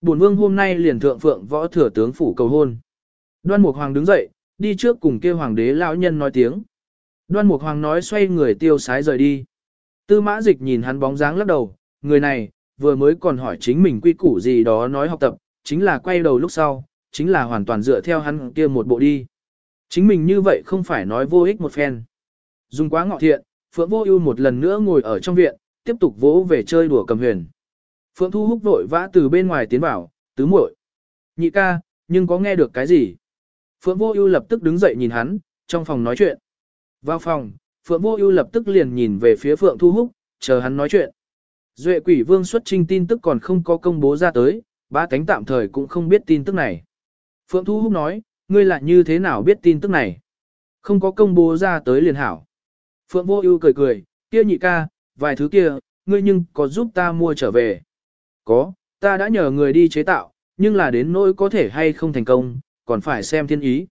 Bổn vương hôm nay liền thượng phượng võ thừa tướng phủ cầu hôn. Đoan Mục Hoàng đứng dậy, đi trước cùng kia hoàng đế lão nhân nói tiếng. Đoan Mục Hoàng nói xoay người tiêu sái rời đi. Tư mã dịch nhìn hắn bóng dáng lắc đầu, người này, vừa mới còn hỏi chính mình quy củ gì đó nói học tập, chính là quay đầu lúc sau, chính là hoàn toàn dựa theo hắn kia một bộ đi. Chính mình như vậy không phải nói vô ích một phen. Dùng quá ngọ thiện, Phượng Vô Ưu một lần nữa ngồi ở trong viện, tiếp tục vỗ về chơi đùa cầm huyền. Phượng Thu Húc vội vã từ bên ngoài tiến vào, tứ muội. Nhị ca, nhưng có nghe được cái gì? Phượng Vô Ưu lập tức đứng dậy nhìn hắn, trong phòng nói chuyện. Vào phòng, Phượng Vô Ưu lập tức liền nhìn về phía Phượng Thu Húc, chờ hắn nói chuyện. Duệ Quỷ Vương xuất trình tin tức còn không có công bố ra tới, ba cánh tạm thời cũng không biết tin tức này. Phượng Thu Húc nói, ngươi lại như thế nào biết tin tức này? Không có công bố ra tới liền hảo. Phượng Vô Ưu cười cười, kia nhị ca, vài thứ kia, ngươi nhưng có giúp ta mua trở về. Có, ta đã nhờ người đi chế tạo, nhưng là đến nỗi có thể hay không thành công, còn phải xem thiên ý.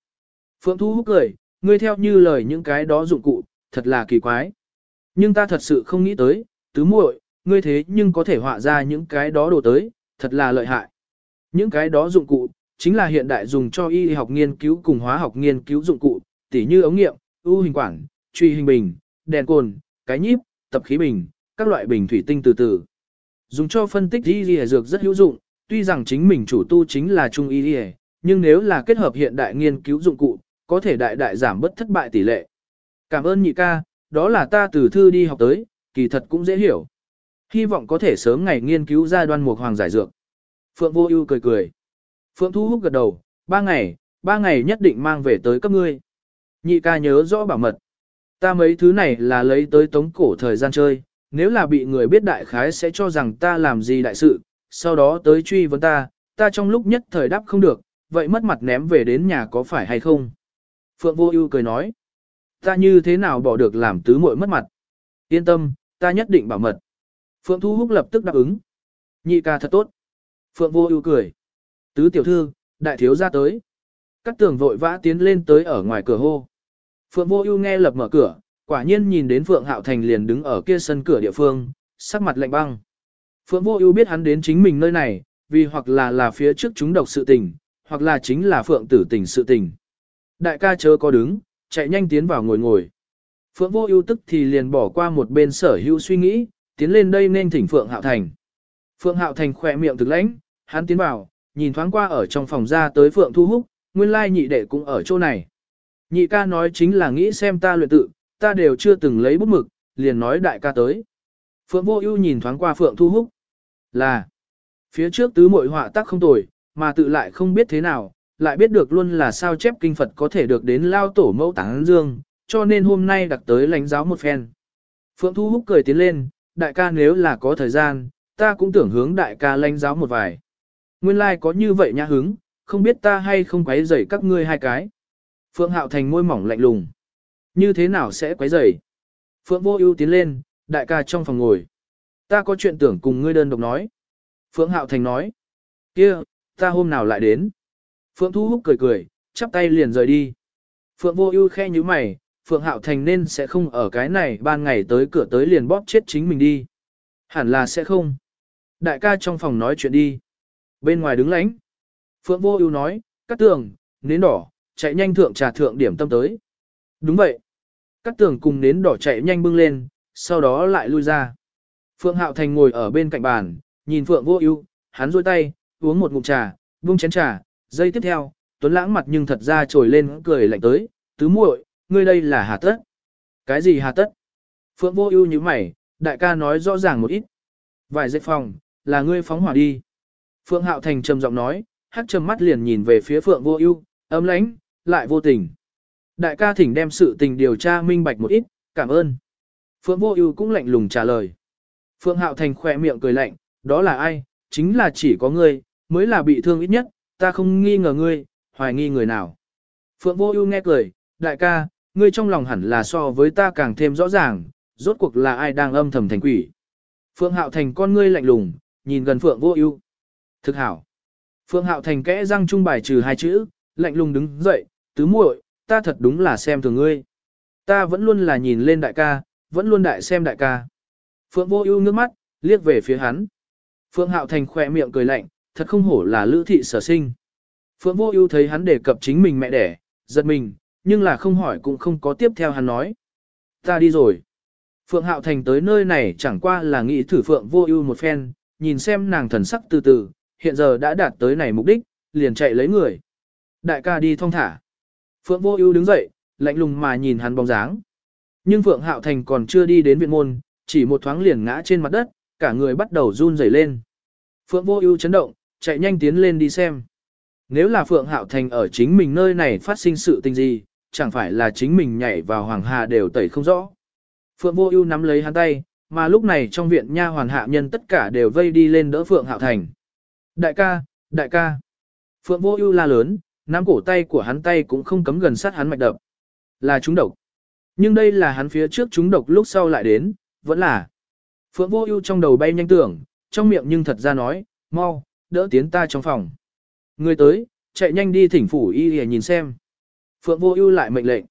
Phượng Thu Húc cười, ngươi theo như lời những cái đó dụng cụ, thật là kỳ quái. Nhưng ta thật sự không nghĩ tới, tứ muội, ngươi thế nhưng có thể họa ra những cái đó đồ tới, thật là lợi hại. Những cái đó dụng cụ, chính là hiện đại dùng cho y học nghiên cứu cùng hóa học nghiên cứu dụng cụ, tỉ như ống nghiệm, ưu hình quản, truy hình bình, đèn cồn, cái nhíp, tập khí bình, các loại bình thủy tinh từ từ. Dùng cho phân tích y lìa dược rất hữu dụng, tuy rằng chính mình chủ tu chính là trung y lìa, nhưng nếu là kết hợp hiện đại nghiên cứu dụng cụ, có thể đại đại giảm bất thất bại tỷ lệ. Cảm ơn nhị ca, đó là ta từ thư đi học tới, kỳ thật cũng dễ hiểu. Hy vọng có thể sớm ngày nghiên cứu ra đoan mục hoàng giải dược. Phượng vô ưu cười cười. Phượng thu hút gật đầu, ba ngày, ba ngày nhất định mang về tới cấp ngươi. Nhị ca nhớ rõ bảo mật. Ta mấy thứ này là lấy tới tống cổ thời gian chơi, nếu là bị người biết đại khái sẽ cho rằng ta làm gì đại sự, sau đó tới truy vấn ta, ta trong lúc nhất thời đáp không được, vậy mất mặt ném về đến nhà có phải hay không? Phượng Vô Ưu cười nói, ta như thế nào bỏ được làm tứ muội mất mặt? Yên tâm, ta nhất định bảo mật. Phượng Thu Húc lập tức đáp ứng. Nhị ca thật tốt. Phượng Vô Ưu cười. Tứ tiểu thư, đại thiếu gia tới. Cát tường vội vã tiến lên tới ở ngoài cửa hô. Phượng Vô Ưu nghe lập mở cửa, quả nhiên nhìn đến Phượng Hạo Thành liền đứng ở kia sân cửa địa phương, sắc mặt lạnh băng. Phượng Vô Ưu biết hắn đến chính mình nơi này, vì hoặc là là phía trước chúng độc sự tình, hoặc là chính là Phượng tử tình sự tình. Đại ca chớ có đứng, chạy nhanh tiến vào ngồi ngồi. Phượng Vô Ưu tức thì liền bỏ qua một bên sở hữu suy nghĩ, tiến lên đây nên thỉnh Phượng Hạo Thành. Phượng Hạo Thành khẽ miệng thực lãnh, hắn tiến vào, nhìn thoáng qua ở trong phòng ra tới Phượng Thu Húc, nguyên lai nhị đệ cũng ở chỗ này. Nhị ca nói chính là nghĩ xem ta luyện tự, ta đều chưa từng lấy bút mực, liền nói đại ca tới. Phượng Vô Ưu nhìn thoáng qua Phượng Thu Húc, là phía trước tứ muội họa tác không tồi, mà tự lại không biết thế nào, lại biết được luôn là sao chép kinh Phật có thể được đến lao tổ mẫu táng dương, cho nên hôm nay đặc tới lãnh giáo một phen. Phượng Thu Húc cười tiến lên, đại ca nếu là có thời gian, ta cũng tưởng hướng đại ca lãnh giáo một vài. Nguyên lai like có như vậy nhã hứng, không biết ta hay không quấy rầy các ngươi hai cái. Phượng Hạo Thành môi mỏng lạnh lùng. Như thế nào sẽ quấy rầy? Phượng Vô Ưu tiến lên, đại ca trong phòng ngồi. Ta có chuyện tưởng cùng ngươi đơn độc nói. Phượng Hạo Thành nói. Kia, ta hôm nào lại đến. Phượng Thu Húc cười cười, chắp tay liền rời đi. Phượng Vô Ưu khe nhíu mày, Phượng Hạo Thành nên sẽ không ở cái này ban ngày tới cửa tới liền bóp chết chính mình đi. Hẳn là sẽ không. Đại ca trong phòng nói chuyện đi. Bên ngoài đứng lãnh. Phượng Vô Ưu nói, cắt tường, nến đỏ, chạy nhanh thượng trà thượng điểm tâm tới. Đúng vậy các tường cùng nến đỏ chạy nhanh bưng lên, sau đó lại lui ra. Phượng Hạo Thành ngồi ở bên cạnh bàn, nhìn Phượng Vô Ưu, hắn duỗi tay, uống một ngụm trà, buông chén trà, giây tiếp theo, Tuấn Lãng mặt nhưng thật ra trồi lên cười lạnh tới, "Tứ muội, ngươi đây là hà tất?" "Cái gì hà tất?" Phượng Vô Ưu nhíu mày, đại ca nói rõ ràng một ít. "Vài giây phòng, là ngươi phóng hỏa đi." Phượng Hạo Thành trầm giọng nói, hắc trầm mắt liền nhìn về phía Phượng Vô Ưu, ấm lãnh, lại vô tình. Đại ca thỉnh đem sự tình điều tra minh bạch một ít, cảm ơn. Phượng Vô Ưu cũng lạnh lùng trả lời. Phượng Hạo Thành khẽ miệng cười lạnh, đó là ai, chính là chỉ có ngươi, mới là bị thương ít nhất, ta không nghi ngờ ngươi, hoài nghi người nào. Phượng Vô Ưu nghe cười, đại ca, ngươi trong lòng hẳn là so với ta càng thêm rõ ràng, rốt cuộc là ai đang âm thầm thành quỷ. Phượng Hạo Thành con ngươi lạnh lùng, nhìn gần Phượng Vô Ưu. Thực hảo. Phượng Hạo Thành kẽ răng trung bài trừ hai chữ, lạnh lùng đứng dậy, tứ muội, ta thật đúng là xem thường ngươi. Ta vẫn luôn là nhìn lên đại ca, vẫn luôn đại xem đại ca. Phượng Vô Ưu nước mắt, liếc về phía hắn. Phượng Hạo Thành khỏe miệng cười lạnh, thật không hổ là lữ thị sở sinh. Phượng Vô Ưu thấy hắn đề cập chính mình mẹ đẻ, giật mình, nhưng là không hỏi cũng không có tiếp theo hắn nói. Ta đi rồi. Phượng Hạo Thành tới nơi này chẳng qua là nghĩ thử Phượng Vô Ưu một phen, nhìn xem nàng thần sắc từ từ, hiện giờ đã đạt tới này mục đích, liền chạy lấy người. Đại ca đi thong thả. Phượng Vô Ưu đứng dậy, lạnh lùng mà nhìn hắn bóng dáng. Nhưng Phượng Hạo Thành còn chưa đi đến viện môn, chỉ một thoáng liền ngã trên mặt đất, cả người bắt đầu run rẩy lên. Phượng Vô Ưu chấn động, chạy nhanh tiến lên đi xem. Nếu là Phượng Hạo Thành ở chính mình nơi này phát sinh sự tình gì, chẳng phải là chính mình nhảy vào hoàng hà đều tẩy không rõ. Phượng Vô Ưu nắm lấy hắn tay, mà lúc này trong viện nha hoàn hạ nhân tất cả đều vây đi lên đỡ Phượng Hạo Thành. Đại ca, đại ca. Phượng Vô Ưu la lớn, nắm cổ tay của hắn tay cũng không cấm gần sát hắn mạch đập. Là chúng độc. Nhưng đây là hắn phía trước chúng độc lúc sau lại đến, vẫn là. Phượng Vô Ưu trong đầu bay nhanh tưởng, trong miệng nhưng thật ra nói, "Mau, đỡ tiến ta trong phòng." Người tới, chạy nhanh đi thỉnh phủ y để nhìn xem. Phượng Vô Ưu lại mệnh lệnh.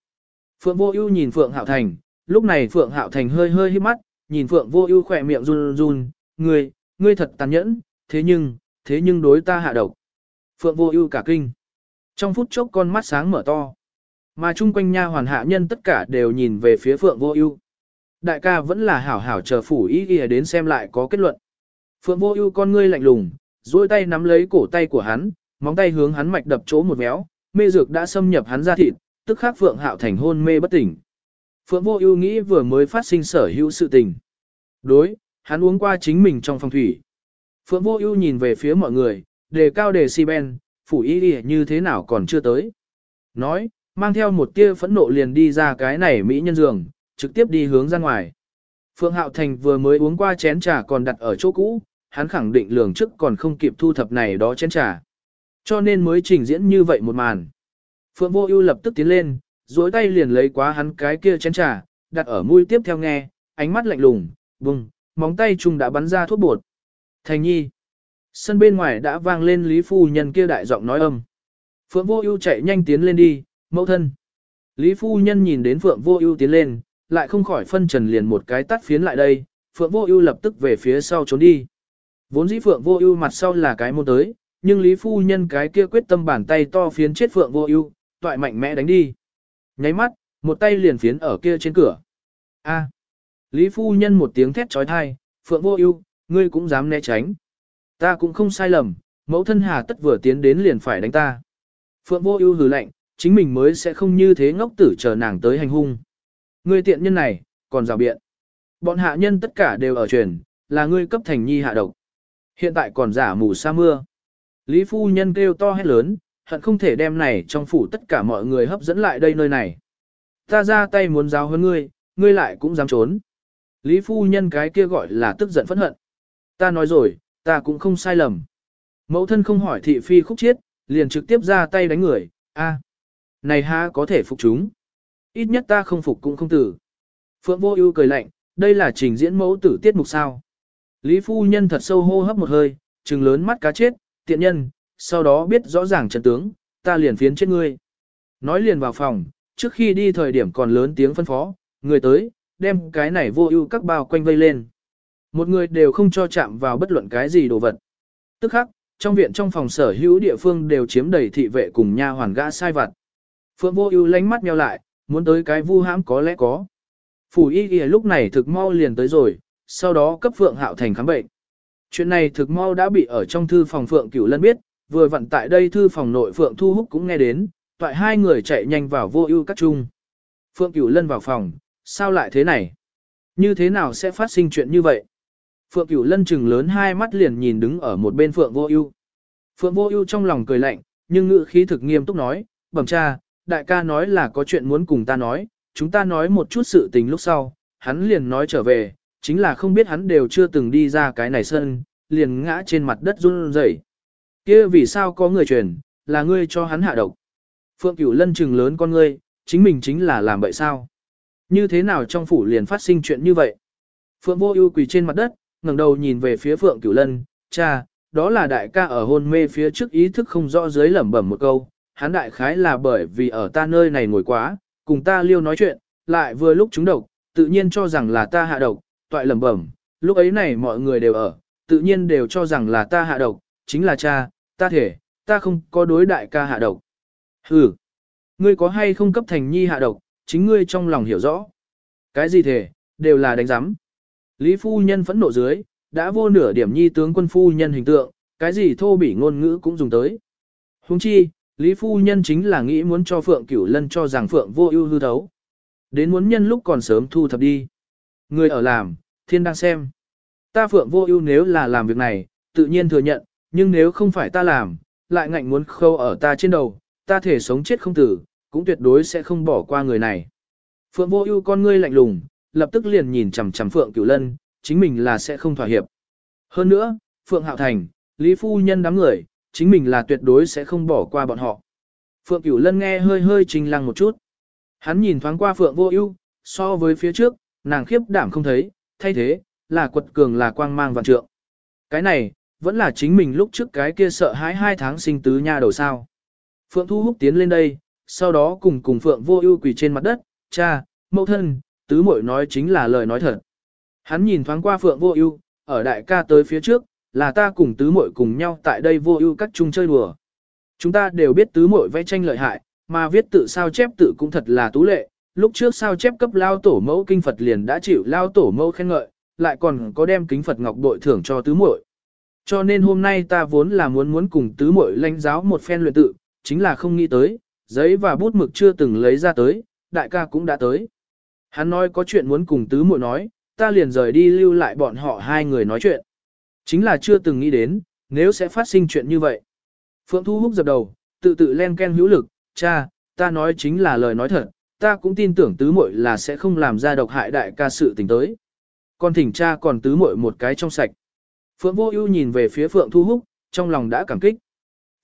Phượng Vô Ưu nhìn Phượng Hạo Thành, lúc này Phượng Hạo Thành hơi hơi híp mắt, nhìn Phượng Vô Ưu khẽ miệng run run, "Ngươi, ngươi thật tàn nhẫn, thế nhưng, thế nhưng đối ta hạ độc." Phượng Vô Ưu cả kinh. Trong phút chốc con mắt sáng mở to. Mà chung quanh nha hoàn hạ nhân tất cả đều nhìn về phía Phượng Vô Ưu. Đại ca vẫn là hảo hảo chờ phủ ý y đến xem lại có kết luận. Phượng Vô Ưu con ngươi lạnh lùng, duỗi tay nắm lấy cổ tay của hắn, móng tay hướng hắn mạch đập chỗ một véo, mê dược đã xâm nhập hắn da thịt, tức khắc Phượng Hạo thành hôn mê bất tỉnh. Phượng Vô Ưu nghĩ vừa mới phát sinh sở hữu sự tình. Đối, hắn uống qua chính mình trong phòng thủy. Phượng Vô Ưu nhìn về phía mọi người, đề cao đề si ben, phủ y đi như thế nào còn chưa tới. Nói, mang theo một tia phẫn nộ liền đi ra cái này mỹ nhân giường, trực tiếp đi hướng ra ngoài. Phượng Hạo Thành vừa mới uống qua chén trà còn đặt ở chỗ cũ, hắn khẳng định lường trước còn không kịp thu thập này đó chén trà. Cho nên mới trình diễn như vậy một màn. Phượng Vô Ưu lập tức tiến lên, duỗi tay liền lấy quá hắn cái kia chén trà, đặt ở mũi tiếp theo nghe, ánh mắt lạnh lùng, bùng, móng tay chung đã bắn ra thuốc bột. Thành nhi. Sân bên ngoài đã vang lên Lý Phu Nhân kia đại giọng nói âm. Phượng Vô Ưu chạy nhanh tiến lên đi, mẫu thân. Lý Phu Nhân nhìn đến Phượng Vô Ưu tiến lên, lại không khỏi phân trần liền một cái tắt phiến lại đây, Phượng Vô Ưu lập tức về phía sau trốn đi. Vốn dĩ Phượng Vô Ưu mặt sau là cái môn tới, nhưng Lý Phu Nhân cái kia quyết tâm bàn tay to phiến chết Phượng Vô Ưu, toại mạnh mẽ đánh đi. Nháy mắt, một tay liền phiến ở kia trên cửa. A. Lý Phu Nhân một tiếng thét chói tai, Phượng Vô Ưu, ngươi cũng dám né tránh. Ta cũng không sai lầm, mẫu thân hà tất vừa tiến đến liền phải đánh ta. Phượng Vô Ưu hừ lạnh, chính mình mới sẽ không như thế ngốc tử chờ nàng tới hành hung. Ngươi tiện nhân này, còn rào biện. Bọn hạ nhân tất cả đều ở truyền, là ngươi cấp thành nhi hạ độc. Hiện tại còn giả mù sa mưa. Lý phu nhân kêu to hét lớn, hận không thể đem này trong phủ tất cả mọi người hấp dẫn lại đây nơi này. Ta ra tay muốn giáo hơn ngươi, ngươi lại cũng dám trốn. Lý phu nhân cái kia gọi là tức giận phẫn hận. Ta nói rồi, ta cũng không sai lầm. Mẫu thân không hỏi thị phi khúc chiết, liền trực tiếp ra tay đánh người, a, này ha có thể phục chúng. Ít nhất ta không phục cũng không tử. Phượng vô ưu cười lạnh, đây là trình diễn mẫu tử tiết mục sao. Lý phu nhân thật sâu hô hấp một hơi, trừng lớn mắt cá chết, tiện nhân, sau đó biết rõ ràng trận tướng, ta liền phiến chết ngươi. Nói liền vào phòng, trước khi đi thời điểm còn lớn tiếng phân phó, người tới, đem cái này vô ưu các bao quanh vây lên. Một người đều không cho chạm vào bất luận cái gì đồ vật. Tức khắc, trong viện trong phòng sở hữu địa phương đều chiếm đầy thị vệ cùng nha hoàn gã sai vặt. Phượng vô ưu lánh mắt nheo lại, muốn tới cái vu hãm có lẽ có. Phủ y y lúc này thực mau liền tới rồi, sau đó cấp Phượng Hạo Thành khám bệnh. Chuyện này thực mau đã bị ở trong thư phòng Phượng Cửu Lân biết, vừa vặn tại đây thư phòng nội Phượng Thu Húc cũng nghe đến, toại hai người chạy nhanh vào vô ưu các chung. Phượng Cửu Lân vào phòng, sao lại thế này? Như thế nào sẽ phát sinh chuyện như vậy? Phượng Cửu Lân chừng lớn hai mắt liền nhìn đứng ở một bên Phượng Vô Ưu. Phượng Vô Ưu trong lòng cười lạnh, nhưng ngữ khí thực nghiêm túc nói, "Bẩm cha, đại ca nói là có chuyện muốn cùng ta nói, chúng ta nói một chút sự tình lúc sau, hắn liền nói trở về, chính là không biết hắn đều chưa từng đi ra cái này sân, liền ngã trên mặt đất run rẩy. Kia vì sao có người truyền, là ngươi cho hắn hạ độc. Phượng Cửu Lân trừng lớn con ngươi, chính mình chính là làm vậy sao? Như thế nào trong phủ liền phát sinh chuyện như vậy? Phượng Vô Ưu quỳ trên mặt đất, ngẩng đầu nhìn về phía Phượng Cửu Lân, "Cha, đó là đại ca ở hôn mê phía trước ý thức không rõ dưới lẩm bẩm một câu, hắn đại khái là bởi vì ở ta nơi này ngồi quá, cùng ta liêu nói chuyện, lại vừa lúc chúng độc, tự nhiên cho rằng là ta hạ độc, toại lẩm bẩm, lúc ấy này mọi người đều ở, tự nhiên đều cho rằng là ta hạ độc, chính là cha, ta thể, ta không có đối đại ca hạ độc. Ừ, ngươi có hay không cấp thành nhi hạ độc, chính ngươi trong lòng hiểu rõ. Cái gì thể, đều là đánh giám. Lý phu nhân phẫn nộ dưới, đã vô nửa điểm nhi tướng quân phu nhân hình tượng, cái gì thô bỉ ngôn ngữ cũng dùng tới. Huống chi, Lý phu nhân chính là nghĩ muốn cho Phượng Cửu Lân cho rằng Phượng vô ưu hư thấu. Đến muốn nhân lúc còn sớm thu thập đi. Người ở làm, thiên đang xem. Ta Phượng vô ưu nếu là làm việc này, tự nhiên thừa nhận, nhưng nếu không phải ta làm, lại ngạnh muốn khâu ở ta trên đầu, ta thể sống chết không tử, cũng tuyệt đối sẽ không bỏ qua người này. Phượng vô ưu con ngươi lạnh lùng, lập tức liền nhìn chằm chằm Phượng Cửu Lân, chính mình là sẽ không thỏa hiệp. Hơn nữa, Phượng Hạo Thành, Lý Phu Nhân đám người, chính mình là tuyệt đối sẽ không bỏ qua bọn họ. Phượng Cửu Lân nghe hơi hơi trình lăng một chút. Hắn nhìn thoáng qua Phượng Vô Ưu, so với phía trước, nàng khiếp đảm không thấy, thay thế, là quật cường là quang mang vạn trượng. Cái này, vẫn là chính mình lúc trước cái kia sợ hãi hai tháng sinh tứ nha đầu sao. Phượng Thu Húc tiến lên đây, sau đó cùng cùng Phượng Vô Ưu quỳ trên mặt đất, cha, mẫu thân, tứ muội nói chính là lời nói thật. Hắn nhìn thoáng qua Phượng Vô Ưu, ở đại ca tới phía trước, là ta cùng tứ muội cùng nhau tại đây Vô Ưu các chung chơi đùa. Chúng ta đều biết tứ muội vẽ tranh lợi hại, mà viết tự sao chép tự cũng thật là tú lệ. Lúc trước sao chép cấp lao tổ mẫu kinh Phật liền đã chịu lao tổ mẫu khen ngợi, lại còn có đem kính Phật ngọc bội thưởng cho tứ muội. Cho nên hôm nay ta vốn là muốn muốn cùng tứ muội lãnh giáo một phen luyện tự, chính là không nghĩ tới, giấy và bút mực chưa từng lấy ra tới, đại ca cũng đã tới. Hắn nói có chuyện muốn cùng tứ muội nói, ta liền rời đi lưu lại bọn họ hai người nói chuyện. Chính là chưa từng nghĩ đến, nếu sẽ phát sinh chuyện như vậy. Phượng Thu Húc dập đầu, tự tự len ken hữu lực, cha, ta nói chính là lời nói thật, ta cũng tin tưởng tứ muội là sẽ không làm ra độc hại đại ca sự tình tới. Còn thỉnh cha còn tứ muội một cái trong sạch. Phượng Vô Ưu nhìn về phía Phượng Thu Húc, trong lòng đã cảm kích.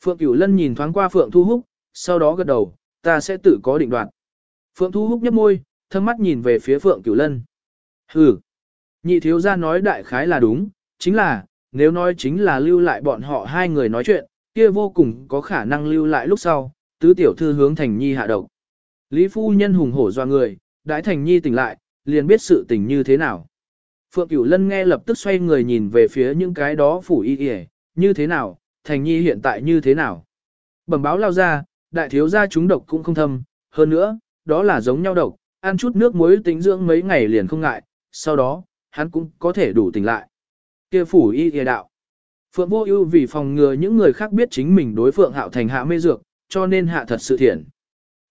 Phượng Cửu Lân nhìn thoáng qua Phượng Thu Húc, sau đó gật đầu, ta sẽ tự có định đoạt. Phượng Thu Húc nhếch môi, thâm mắt nhìn về phía Phượng Cửu Lân. Hừ. Nhị thiếu gia nói đại khái là đúng, chính là, nếu nói chính là lưu lại bọn họ hai người nói chuyện, kia vô cùng có khả năng lưu lại lúc sau, tứ tiểu thư hướng Thành Nhi hạ độc. Lý phu nhân hùng hổ doa người, đãi Thành Nhi tỉnh lại, liền biết sự tình như thế nào. Phượng Cửu Lân nghe lập tức xoay người nhìn về phía những cái đó phủ y y, như thế nào, Thành Nhi hiện tại như thế nào. Bẩm báo lao ra, đại thiếu gia chúng độc cũng không thâm, hơn nữa, đó là giống nhau độc, ăn chút nước muối tính dưỡng mấy ngày liền không ngại, sau đó, hắn cũng có thể đủ tỉnh lại. Kia phủ y y đạo. Phượng Vô Ưu vì phòng ngừa những người khác biết chính mình đối Phượng Hạo Thành hạ mê dược, cho nên hạ thật sự thiện.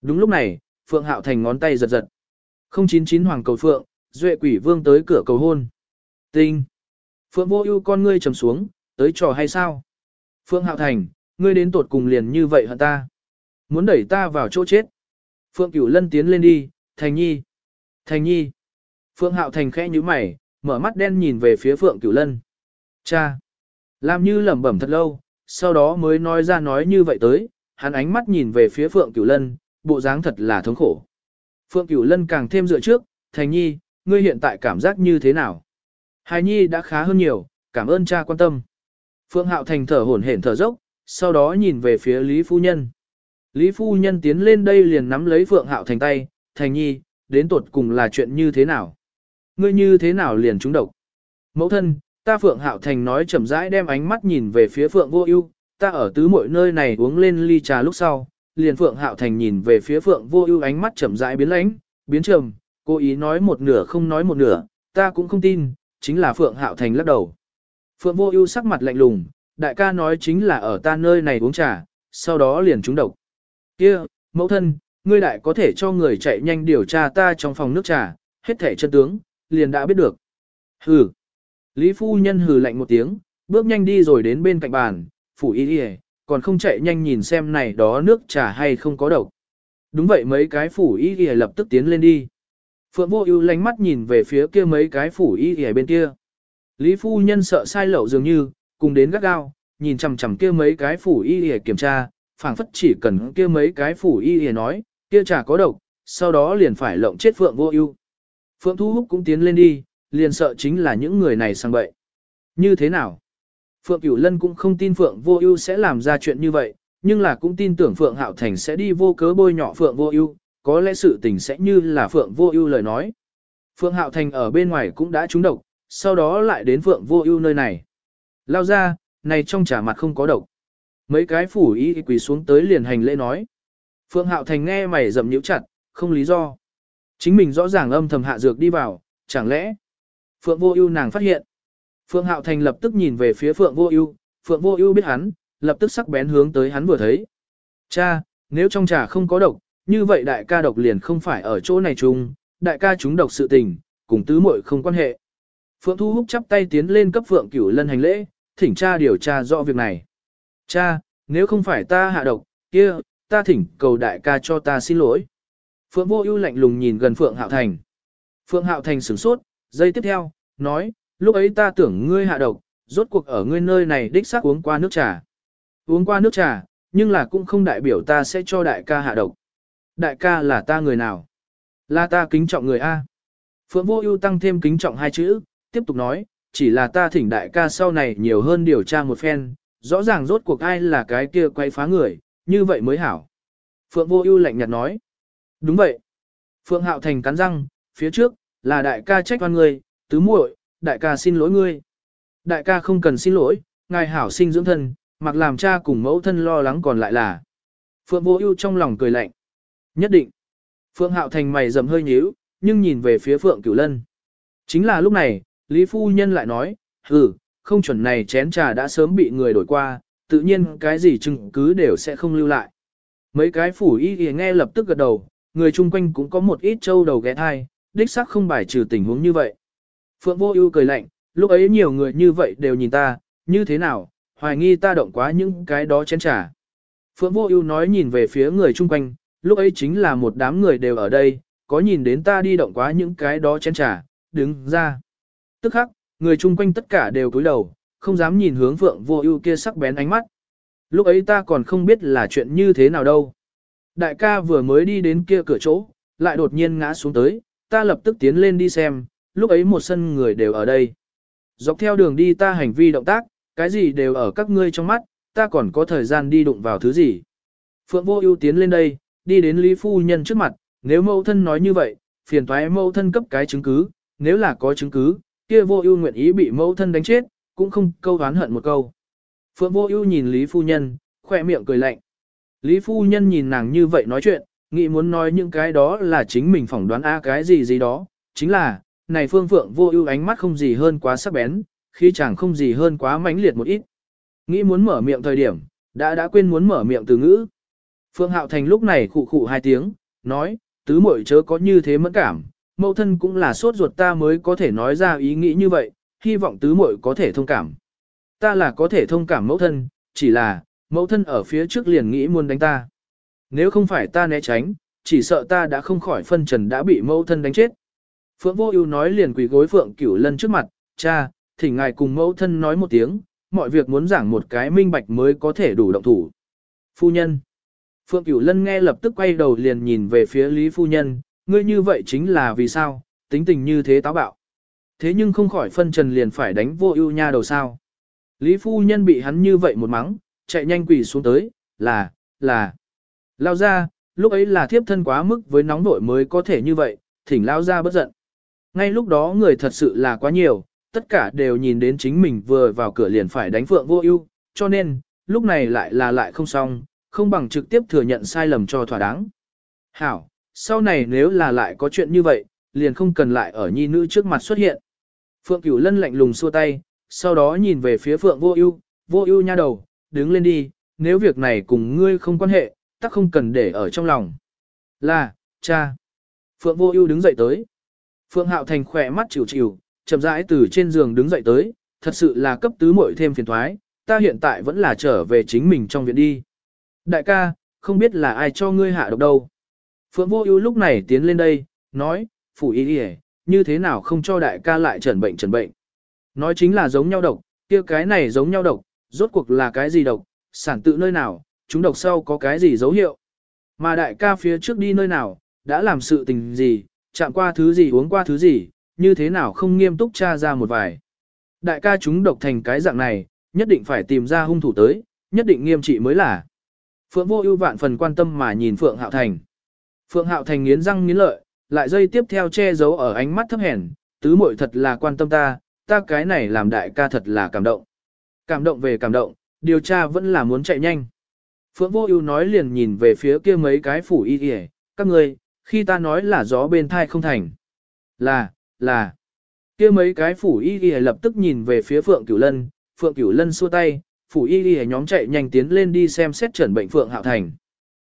Đúng lúc này, Phượng Hạo Thành ngón tay giật giật. 099 Hoàng cầu Phượng, Duệ Quỷ Vương tới cửa cầu hôn. Tinh. Phượng Vô Ưu con ngươi trầm xuống, tới trò hay sao? Phượng Hạo Thành, ngươi đến tột cùng liền như vậy hả ta? Muốn đẩy ta vào chỗ chết. Phượng Cửu Lân tiến lên đi, Thành Nhi. Thành Nhi. Phượng Hạo Thành khẽ nhíu mày, mở mắt đen nhìn về phía Phượng Cửu Lân. Cha. Làm như lẩm bẩm thật lâu, sau đó mới nói ra nói như vậy tới, hắn ánh mắt nhìn về phía Phượng Cửu Lân, bộ dáng thật là thống khổ. Phượng Cửu Lân càng thêm dựa trước, Thành Nhi, ngươi hiện tại cảm giác như thế nào? Hài Nhi đã khá hơn nhiều, cảm ơn cha quan tâm. Phượng Hạo Thành thở hổn hển thở dốc, sau đó nhìn về phía Lý Phu Nhân. Lý Phu Nhân tiến lên đây liền nắm lấy Phượng Hạo Thành tay, Thành Nhi, đến tuột cùng là chuyện như thế nào? Ngươi như thế nào liền trúng độc? Mẫu thân, ta Phượng Hạo Thành nói chậm rãi đem ánh mắt nhìn về phía Phượng Vô Ưu, ta ở tứ mọi nơi này uống lên ly trà lúc sau, liền Phượng Hạo Thành nhìn về phía Phượng Vô Ưu ánh mắt chậm rãi biến lãnh, biến trầm, cố ý nói một nửa không nói một nửa, ta cũng không tin, chính là Phượng Hạo Thành lắc đầu. Phượng Vô Ưu sắc mặt lạnh lùng, đại ca nói chính là ở ta nơi này uống trà, sau đó liền trúng độc. Kia, mẫu thân, ngươi đại có thể cho người chạy nhanh điều tra ta trong phòng nước trà, hết thể chân tướng, liền đã biết được. Hừ. Lý phu nhân hừ lạnh một tiếng, bước nhanh đi rồi đến bên cạnh bàn, phủ y đi còn không chạy nhanh nhìn xem này đó nước trà hay không có độc. Đúng vậy mấy cái phủ y đi lập tức tiến lên đi. Phượng vô ưu lánh mắt nhìn về phía kia mấy cái phủ y đi bên kia. Lý phu nhân sợ sai lậu dường như, cùng đến gắt gao, nhìn chằm chằm kia mấy cái phủ y đi kiểm tra, phảng phất chỉ cần kia mấy cái phủ y đi nói, kia trà có độc, sau đó liền phải lộng chết Phượng vô ưu. Phượng Thu Húc cũng tiến lên đi, liền sợ chính là những người này sang bậy. Như thế nào? Phượng Cửu Lân cũng không tin Phượng Vô Ưu sẽ làm ra chuyện như vậy, nhưng là cũng tin tưởng Phượng Hạo Thành sẽ đi vô cớ bôi nhọ Phượng Vô Ưu, có lẽ sự tình sẽ như là Phượng Vô Ưu lời nói. Phượng Hạo Thành ở bên ngoài cũng đã trúng độc, sau đó lại đến Phượng Vô Ưu nơi này. Lao ra, này trong trà mặt không có độc. Mấy cái phủ y quỳ xuống tới liền hành lễ nói. Phượng Hạo Thành nghe mày rậm nhíu chặt, không lý do. Chính mình rõ ràng âm thầm hạ dược đi vào, chẳng lẽ Phượng Vô Ưu nàng phát hiện. Phượng Hạo Thành lập tức nhìn về phía Phượng Vô Ưu, Phượng Vô Ưu biết hắn, lập tức sắc bén hướng tới hắn vừa thấy. "Cha, nếu trong trà không có độc, như vậy đại ca độc liền không phải ở chỗ này chung, đại ca chúng độc sự tình, cùng tứ muội không quan hệ." Phượng Thu Húc chắp tay tiến lên cấp Phượng Cửu Lân hành lễ, thỉnh cha điều tra rõ việc này. "Cha, nếu không phải ta hạ độc, kia, ta thỉnh cầu đại ca cho ta xin lỗi." Phượng Vô Ưu lạnh lùng nhìn gần Phượng Hạo Thành. Phượng Hạo Thành sửng sốt, giây tiếp theo, nói, lúc ấy ta tưởng ngươi hạ độc, rốt cuộc ở ngươi nơi này đích xác uống qua nước trà. Uống qua nước trà, nhưng là cũng không đại biểu ta sẽ cho đại ca hạ độc. Đại ca là ta người nào? Là ta kính trọng người A. Phượng Vô Ưu tăng thêm kính trọng hai chữ, tiếp tục nói, chỉ là ta thỉnh đại ca sau này nhiều hơn điều tra một phen, rõ ràng rốt cuộc ai là cái kia quay phá người, như vậy mới hảo. Phượng Vô Ưu lạnh nhạt nói, đúng vậy. Phượng Hạo Thành cắn răng, phía trước, là đại ca trách oan ngươi, tứ muội, đại ca xin lỗi ngươi. Đại ca không cần xin lỗi, ngài hảo sinh dưỡng thân, mặc làm cha cùng mẫu thân lo lắng còn lại là. Phượng vô ưu trong lòng cười lạnh. Nhất định. Phượng Hạo Thành mày rậm hơi nhíu, nhưng nhìn về phía Phượng Cửu Lân. Chính là lúc này, Lý Phu Nhân lại nói, hừ, không chuẩn này chén trà đã sớm bị người đổi qua, tự nhiên cái gì chứng cứ đều sẽ không lưu lại. Mấy cái phủ y thì nghe lập tức gật đầu, người chung quanh cũng có một ít trâu đầu ghé thai, đích xác không bài trừ tình huống như vậy. Phượng Vô Ưu cười lạnh, lúc ấy nhiều người như vậy đều nhìn ta, như thế nào, hoài nghi ta động quá những cái đó chén trà. Phượng Vô Ưu nói nhìn về phía người chung quanh, lúc ấy chính là một đám người đều ở đây, có nhìn đến ta đi động quá những cái đó chén trà, đứng ra. Tức khắc, người chung quanh tất cả đều cúi đầu, không dám nhìn hướng Phượng Vô Ưu kia sắc bén ánh mắt. Lúc ấy ta còn không biết là chuyện như thế nào đâu. Đại ca vừa mới đi đến kia cửa chỗ, lại đột nhiên ngã xuống tới, ta lập tức tiến lên đi xem, lúc ấy một sân người đều ở đây. Dọc theo đường đi ta hành vi động tác, cái gì đều ở các ngươi trong mắt, ta còn có thời gian đi đụng vào thứ gì. Phượng vô ưu tiến lên đây, đi đến Lý Phu Nhân trước mặt, nếu mẫu thân nói như vậy, phiền toái mẫu thân cấp cái chứng cứ, nếu là có chứng cứ, kia vô ưu nguyện ý bị mẫu thân đánh chết, cũng không câu đoán hận một câu. Phượng vô ưu nhìn Lý Phu Nhân, khóe miệng cười lạnh. Lý Phu Nhân nhìn nàng như vậy nói chuyện, nghĩ muốn nói những cái đó là chính mình phỏng đoán a cái gì gì đó, chính là, này Phương Phượng vô ưu ánh mắt không gì hơn quá sắc bén, khi chàng không gì hơn quá mãnh liệt một ít. Nghĩ muốn mở miệng thời điểm, đã đã quên muốn mở miệng từ ngữ. Phương Hạo Thành lúc này khụ khụ hai tiếng, nói, tứ muội chớ có như thế mẫn cảm, mẫu thân cũng là sốt ruột ta mới có thể nói ra ý nghĩ như vậy, hy vọng tứ muội có thể thông cảm. Ta là có thể thông cảm mẫu thân, chỉ là, mẫu thân ở phía trước liền nghĩ muốn đánh ta. Nếu không phải ta né tránh, chỉ sợ ta đã không khỏi phân trần đã bị mẫu thân đánh chết. Phượng Vô Ưu nói liền quỳ gối Phượng Cửu Lân trước mặt, "Cha, thỉnh ngài cùng mẫu thân nói một tiếng, mọi việc muốn giảng một cái minh bạch mới có thể đủ động thủ." Phu nhân. Phượng Cửu Lân nghe lập tức quay đầu liền nhìn về phía Lý phu nhân, "Ngươi như vậy chính là vì sao? Tính tình như thế táo bạo." Thế nhưng không khỏi phân trần liền phải đánh Vô Ưu nha đầu sao? Lý phu nhân bị hắn như vậy một mắng, chạy nhanh quỳ xuống tới, "Là, là." Lao ra, lúc ấy là thiếp thân quá mức với nóng nổi mới có thể như vậy, thỉnh lao ra bất giận. Ngay lúc đó người thật sự là quá nhiều, tất cả đều nhìn đến chính mình vừa vào cửa liền phải đánh phượng vô ưu, cho nên, lúc này lại là lại không xong, không bằng trực tiếp thừa nhận sai lầm cho thỏa đáng. Hảo, sau này nếu là lại có chuyện như vậy, liền không cần lại ở nhi nữ trước mặt xuất hiện. Phượng Cửu Lân lạnh lùng xua tay, sau đó nhìn về phía Phượng Vô Ưu, "Vô Ưu nha đầu, đứng lên đi, nếu việc này cùng ngươi không quan hệ, ta không cần để ở trong lòng." "Là, cha." Phượng Vô Ưu đứng dậy tới. Phượng Hạo Thành khỏe mắt chịu chịu, chậm rãi từ trên giường đứng dậy tới, thật sự là cấp tứ muội thêm phiền toái, ta hiện tại vẫn là trở về chính mình trong viện đi. Đại ca, không biết là ai cho ngươi hạ độc đâu. Phượng Vô Ưu lúc này tiến lên đây, nói, phủ y Y, như thế nào không cho đại ca lại trần bệnh trần bệnh. Nói chính là giống nhau độc, kia cái này giống nhau độc, rốt cuộc là cái gì độc, sản tự nơi nào, chúng độc sau có cái gì dấu hiệu. Mà đại ca phía trước đi nơi nào, đã làm sự tình gì, chạm qua thứ gì uống qua thứ gì, như thế nào không nghiêm túc tra ra một vài. Đại ca chúng độc thành cái dạng này, nhất định phải tìm ra hung thủ tới, nhất định nghiêm trị mới là. Phượng vô ưu vạn phần quan tâm mà nhìn Phượng Hạo Thành. Phượng Hạo Thành nghiến răng nghiến lợi, lại dây tiếp theo che giấu ở ánh mắt thấp hèn, tứ muội thật là quan tâm ta, ta cái này làm đại ca thật là cảm động. Cảm động về cảm động, điều tra vẫn là muốn chạy nhanh. Phượng Vô Ưu nói liền nhìn về phía kia mấy cái phủ y y, các ngươi, khi ta nói là gió bên thai không thành. Là, là. kia mấy cái phủ y y lập tức nhìn về phía Phượng Cửu Lân, Phượng Cửu Lân xua tay, phủ y y nhóm chạy nhanh tiến lên đi xem xét chuẩn bệnh Phượng Hạo Thành.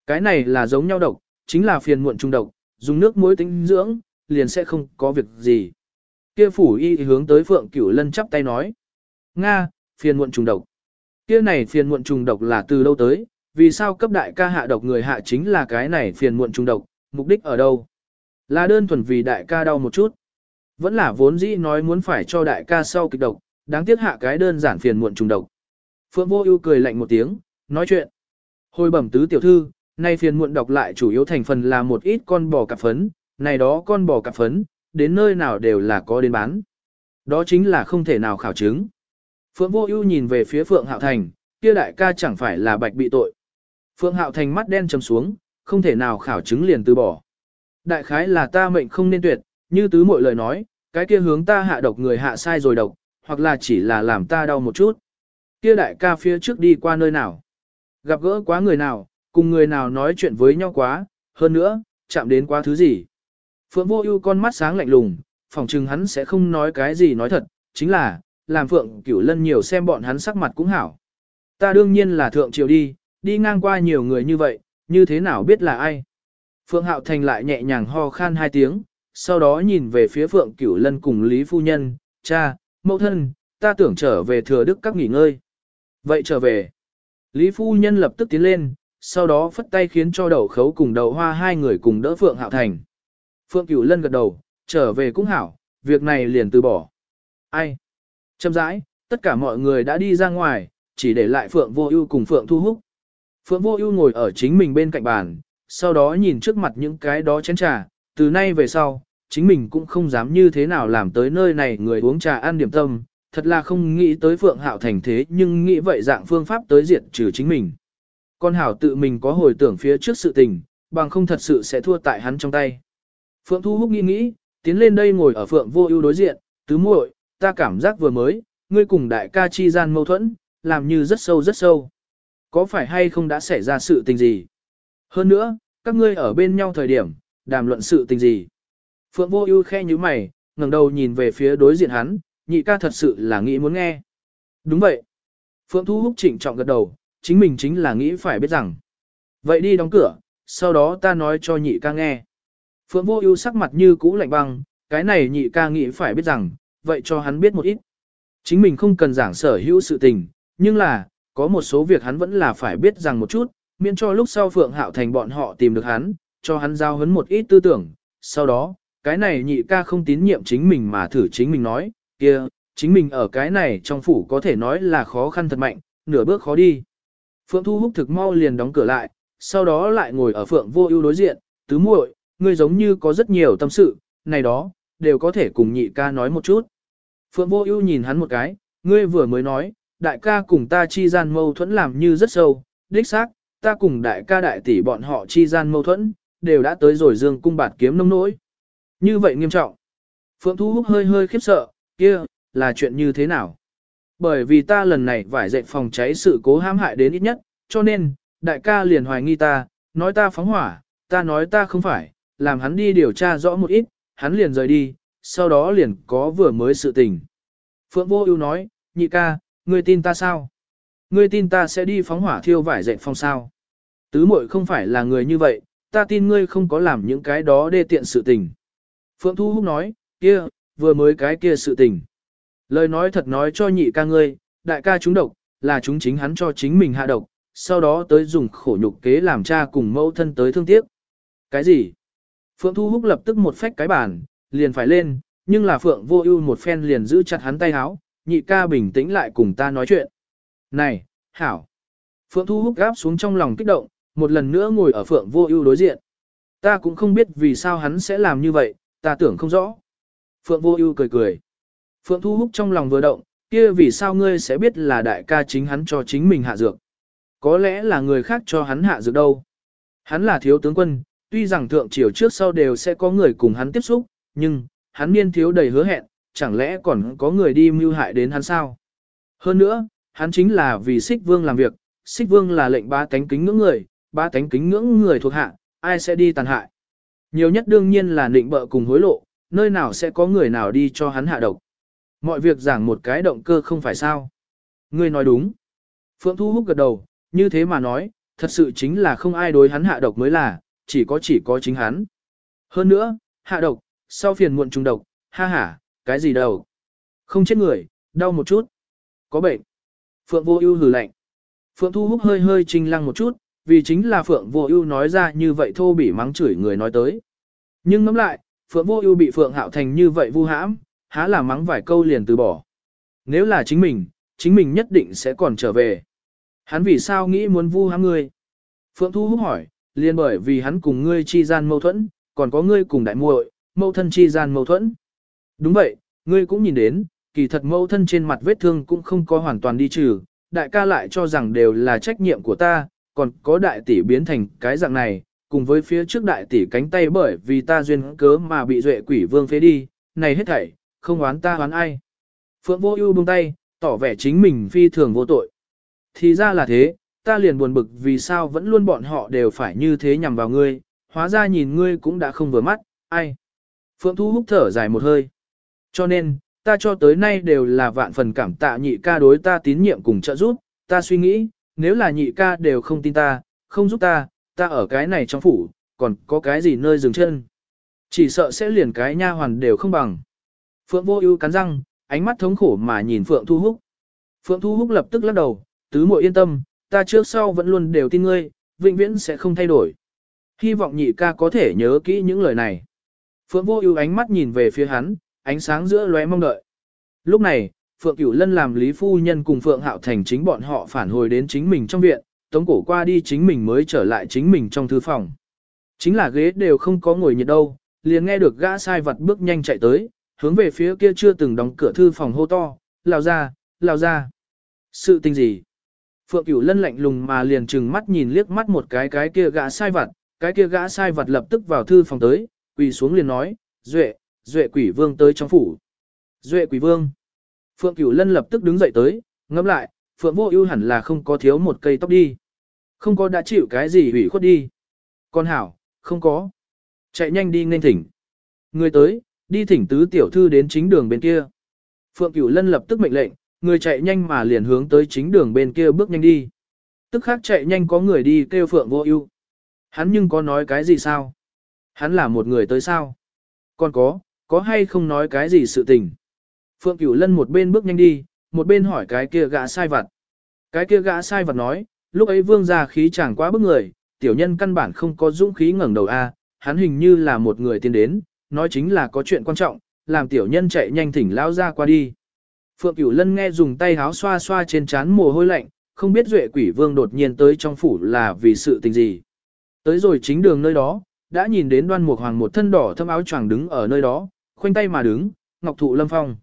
Cái này là giống nhau độc, chính là phiền muộn trung độc, dùng nước muối tính dưỡng, liền sẽ không có việc gì. Kia phủ y hướng tới Phượng Cửu Lân chắp tay nói. Nga, phiền muộn trùng độc. Kia này phiền muộn trùng độc là từ đâu tới, vì sao cấp đại ca hạ độc người hạ chính là cái này phiền muộn trùng độc, mục đích ở đâu? Là đơn thuần vì đại ca đau một chút. Vẫn là vốn dĩ nói muốn phải cho đại ca sau kịch độc, đáng tiếc hạ cái đơn giản phiền muộn trùng độc. Phượng Vô Ưu cười lạnh một tiếng, nói chuyện. Hồi bẩm tứ tiểu thư, nay phiền muộn đọc lại chủ yếu thành phần là một ít con bò cạp phấn, này đó con bò cạp phấn, đến nơi nào đều là có đến bán. Đó chính là không thể nào khảo chứng. Phượng Vô Ưu nhìn về phía Phượng Hạo Thành, kia đại ca chẳng phải là bạch bị tội. Phượng Hạo Thành mắt đen trầm xuống, không thể nào khảo chứng liền từ bỏ. Đại khái là ta mệnh không nên tuyệt, như tứ mọi lời nói, cái kia hướng ta hạ độc người hạ sai rồi độc, hoặc là chỉ là làm ta đau một chút. Kia đại ca phía trước đi qua nơi nào? Gặp gỡ quá người nào, cùng người nào nói chuyện với nhau quá, hơn nữa, chạm đến quá thứ gì? Phượng vô ưu con mắt sáng lạnh lùng, phòng chừng hắn sẽ không nói cái gì nói thật, chính là, làm Phượng Cửu Lân nhiều xem bọn hắn sắc mặt cũng hảo. Ta đương nhiên là thượng triều đi, đi ngang qua nhiều người như vậy, như thế nào biết là ai. Phượng Hạo Thành lại nhẹ nhàng ho khan hai tiếng, sau đó nhìn về phía Phượng Cửu Lân cùng Lý Phu Nhân, cha, mẫu thân, ta tưởng trở về thừa đức các nghỉ ngơi. Vậy trở về. Lý Phu Nhân lập tức tiến lên, sau đó phất tay khiến cho đậu khấu cùng đậu hoa hai người cùng đỡ Phượng Hạo Thành. Phượng Cửu Lân gật đầu, trở về cũng hảo, việc này liền từ bỏ. Ai? Châm rãi, tất cả mọi người đã đi ra ngoài, chỉ để lại Phượng Vô Ưu cùng Phượng Thu Húc. Phượng Vô Ưu ngồi ở chính mình bên cạnh bàn, sau đó nhìn trước mặt những cái đó chén trà, từ nay về sau, chính mình cũng không dám như thế nào làm tới nơi này người uống trà ăn điểm tâm, thật là không nghĩ tới Phượng Hạo thành thế nhưng nghĩ vậy dạng phương pháp tới diệt trừ chính mình. Con Hảo tự mình có hồi tưởng phía trước sự tình, bằng không thật sự sẽ thua tại hắn trong tay. Phượng Thu Húc nghĩ nghĩ, tiến lên đây ngồi ở Phượng Vô Ưu đối diện, tứ muội, ta cảm giác vừa mới, ngươi cùng đại ca chi gian mâu thuẫn, làm như rất sâu rất sâu. Có phải hay không đã xảy ra sự tình gì? Hơn nữa, các ngươi ở bên nhau thời điểm, đàm luận sự tình gì? Phượng Vô Ưu khẽ nhíu mày, ngẩng đầu nhìn về phía đối diện hắn, nhị ca thật sự là nghĩ muốn nghe. Đúng vậy. Phượng Thu Húc chỉnh trọng gật đầu, chính mình chính là nghĩ phải biết rằng. Vậy đi đóng cửa, sau đó ta nói cho nhị ca nghe. Phượng Vô Ưu sắc mặt như cũ lạnh băng, cái này nhị ca nghĩ phải biết rằng, vậy cho hắn biết một ít. Chính mình không cần giảng sở hữu sự tình, nhưng là, có một số việc hắn vẫn là phải biết rằng một chút, miễn cho lúc sau Phượng Hạo Thành bọn họ tìm được hắn, cho hắn giao hấn một ít tư tưởng. Sau đó, cái này nhị ca không tín nhiệm chính mình mà thử chính mình nói, kia, chính mình ở cái này trong phủ có thể nói là khó khăn thật mạnh, nửa bước khó đi. Phượng Thu Húc thực mau liền đóng cửa lại, sau đó lại ngồi ở Phượng Vô Ưu đối diện, tứ muội, ngươi giống như có rất nhiều tâm sự, này đó, đều có thể cùng nhị ca nói một chút. Phượng Vô Ưu nhìn hắn một cái, ngươi vừa mới nói, đại ca cùng ta chi gian mâu thuẫn làm như rất sâu, đích xác, ta cùng đại ca đại tỷ bọn họ chi gian mâu thuẫn, đều đã tới rồi dương cung bạt kiếm nông nỗi. Như vậy nghiêm trọng. Phượng Thu Húc hơi hơi khiếp sợ, kia, là chuyện như thế nào? Bởi vì ta lần này vải dạy phòng cháy sự cố hãm hại đến ít nhất, cho nên, đại ca liền hoài nghi ta, nói ta phóng hỏa, ta nói ta không phải, làm hắn đi điều tra rõ một ít, hắn liền rời đi, sau đó liền có vừa mới sự tình. Phượng Vô Ưu nói, nhị ca, ngươi tin ta sao? Ngươi tin ta sẽ đi phóng hỏa thiêu vải dệt phong sao? Tứ muội không phải là người như vậy, ta tin ngươi không có làm những cái đó đê tiện sự tình. Phượng Thu Húc nói, kia, vừa mới cái kia sự tình. Lời nói thật nói cho nhị ca ngươi, đại ca chúng độc, là chúng chính hắn cho chính mình hạ độc, sau đó tới dùng khổ nhục kế làm cha cùng mẫu thân tới thương tiếc. Cái gì? Phượng Thu Húc lập tức một phách cái bàn, liền phải lên, nhưng là Phượng Vô Ưu một phen liền giữ chặt hắn tay áo, nhị ca bình tĩnh lại cùng ta nói chuyện. Này, hảo. Phượng Thu Húc gáp xuống trong lòng kích động, một lần nữa ngồi ở Phượng Vô Ưu đối diện. Ta cũng không biết vì sao hắn sẽ làm như vậy, ta tưởng không rõ. Phượng Vô Ưu cười cười. Phượng Thu Húc trong lòng vừa động, kia vì sao ngươi sẽ biết là đại ca chính hắn cho chính mình hạ dược? Có lẽ là người khác cho hắn hạ dược đâu. Hắn là thiếu tướng quân, tuy rằng thượng triều trước sau đều sẽ có người cùng hắn tiếp xúc, nhưng, hắn niên thiếu đầy hứa hẹn, chẳng lẽ còn có người đi mưu hại đến hắn sao? Hơn nữa, hắn chính là vì xích vương làm việc, xích vương là lệnh ba tánh kính ngưỡng người, ba tánh kính ngưỡng người thuộc hạ, ai sẽ đi tàn hại? Nhiều nhất đương nhiên là định bợ cùng hối lộ, nơi nào sẽ có người nào đi cho hắn hạ độc. Mọi việc giảng một cái động cơ không phải sao. Ngươi nói đúng. Phượng Thu Húc gật đầu, như thế mà nói, thật sự chính là không ai đối hắn hạ độc mới là, chỉ có chỉ có chính hắn. Hơn nữa, hạ độc, sau phiền muộn trùng độc, ha ha, cái gì đâu. Không chết người, đau một chút. Có bệnh. Phượng vô ưu hừ lạnh. Phượng Thu Húc hơi hơi trinh lăng một chút, vì chính là Phượng vô ưu nói ra như vậy thô bỉ mắng chửi người nói tới. Nhưng ngẫm lại, Phượng vô ưu bị Phượng Hạo Thành như vậy vu hãm, há là mắng vài câu liền từ bỏ. Nếu là chính mình, chính mình nhất định sẽ còn trở về. Hắn vì sao nghĩ muốn vu hãm ngươi? Phượng Thu Húc hỏi, liền bởi vì hắn cùng ngươi chi gian mâu thuẫn, còn có ngươi cùng đại muội, mâu thân chi gian mâu thuẫn. Đúng vậy, ngươi cũng nhìn đến, kỳ thật mâu thân trên mặt vết thương cũng không có hoàn toàn đi trừ, đại ca lại cho rằng đều là trách nhiệm của ta, còn có đại tỷ biến thành cái dạng này, cùng với phía trước đại tỷ cánh tay bởi vì ta duyên cớ mà bị duệ quỷ vương phế đi, này hết thảy, không oán ta oán ai. Phượng vô ưu buông tay, tỏ vẻ chính mình phi thường vô tội. Thì ra là thế, ta liền buồn bực vì sao vẫn luôn bọn họ đều phải như thế nhằm vào ngươi, hóa ra nhìn ngươi cũng đã không vừa mắt, ai. Phượng Thu hút thở dài một hơi. Cho nên, ta cho tới nay đều là vạn phần cảm tạ nhị ca đối ta tín nhiệm cùng trợ giúp, ta suy nghĩ, nếu là nhị ca đều không tin ta, không giúp ta, ta ở cái này trong phủ, còn có cái gì nơi dừng chân. Chỉ sợ sẽ liền cái nha hoàn đều không bằng. Phượng vô ưu cắn răng, ánh mắt thống khổ mà nhìn Phượng Thu Húc. Phượng Thu Húc lập tức lắc đầu, tứ muội yên tâm, ta trước sau vẫn luôn đều tin ngươi, vĩnh viễn sẽ không thay đổi. Hy vọng nhị ca có thể nhớ kỹ những lời này. Phượng vô ưu ánh mắt nhìn về phía hắn, ánh sáng giữa lóe mong đợi. Lúc này, Phượng Cửu Lân làm Lý Phu Nhân cùng Phượng Hạo Thành chính bọn họ phản hồi đến chính mình trong viện, tống cổ qua đi chính mình mới trở lại chính mình trong thư phòng. Chính là ghế đều không có ngồi nhiệt đâu, liền nghe được gã sai vật bước nhanh chạy tới, hướng về phía kia chưa từng đóng cửa thư phòng hô to, lao ra, lao ra. Sự tình gì? Phượng Cửu Lân lạnh lùng mà liền trừng mắt nhìn liếc mắt một cái cái kia gã sai vật, cái kia gã sai vật lập tức vào thư phòng tới, quỳ xuống liền nói, Duệ, Duệ quỷ vương tới trong phủ. Duệ quỷ vương. Phượng Cửu Lân lập tức đứng dậy tới, ngẫm lại, Phượng Vô Ưu hẳn là không có thiếu một cây tóc đi. Không có đã chịu cái gì hủy khuất đi. Con hảo, không có. Chạy nhanh đi nên thỉnh. Người tới, đi thỉnh tứ tiểu thư đến chính đường bên kia. Phượng Cửu Lân lập tức mệnh lệnh, người chạy nhanh mà liền hướng tới chính đường bên kia bước nhanh đi. Tức khác chạy nhanh có người đi kêu Phượng Vô Ưu. Hắn nhưng có nói cái gì sao? Hắn là một người tới sao? Còn có, có hay không nói cái gì sự tình? Phượng Cửu Lân một bên bước nhanh đi, một bên hỏi cái kia gã sai vật. Cái kia gã sai vật nói, lúc ấy vương gia khí chẳng quá bức người, tiểu nhân căn bản không có dũng khí ngẩng đầu a, hắn hình như là một người tiến đến, nói chính là có chuyện quan trọng, làm tiểu nhân chạy nhanh thỉnh lão ra qua đi. Phượng Cửu Lân nghe dùng tay háo xoa xoa trên trán mồ hôi lạnh, không biết duệ quỷ vương đột nhiên tới trong phủ là vì sự tình gì. Tới rồi chính đường nơi đó, đã nhìn đến đoan mục hoàng một thân đỏ thâm áo choàng đứng ở nơi đó, khoanh tay mà đứng, ngọc thụ lâm phong.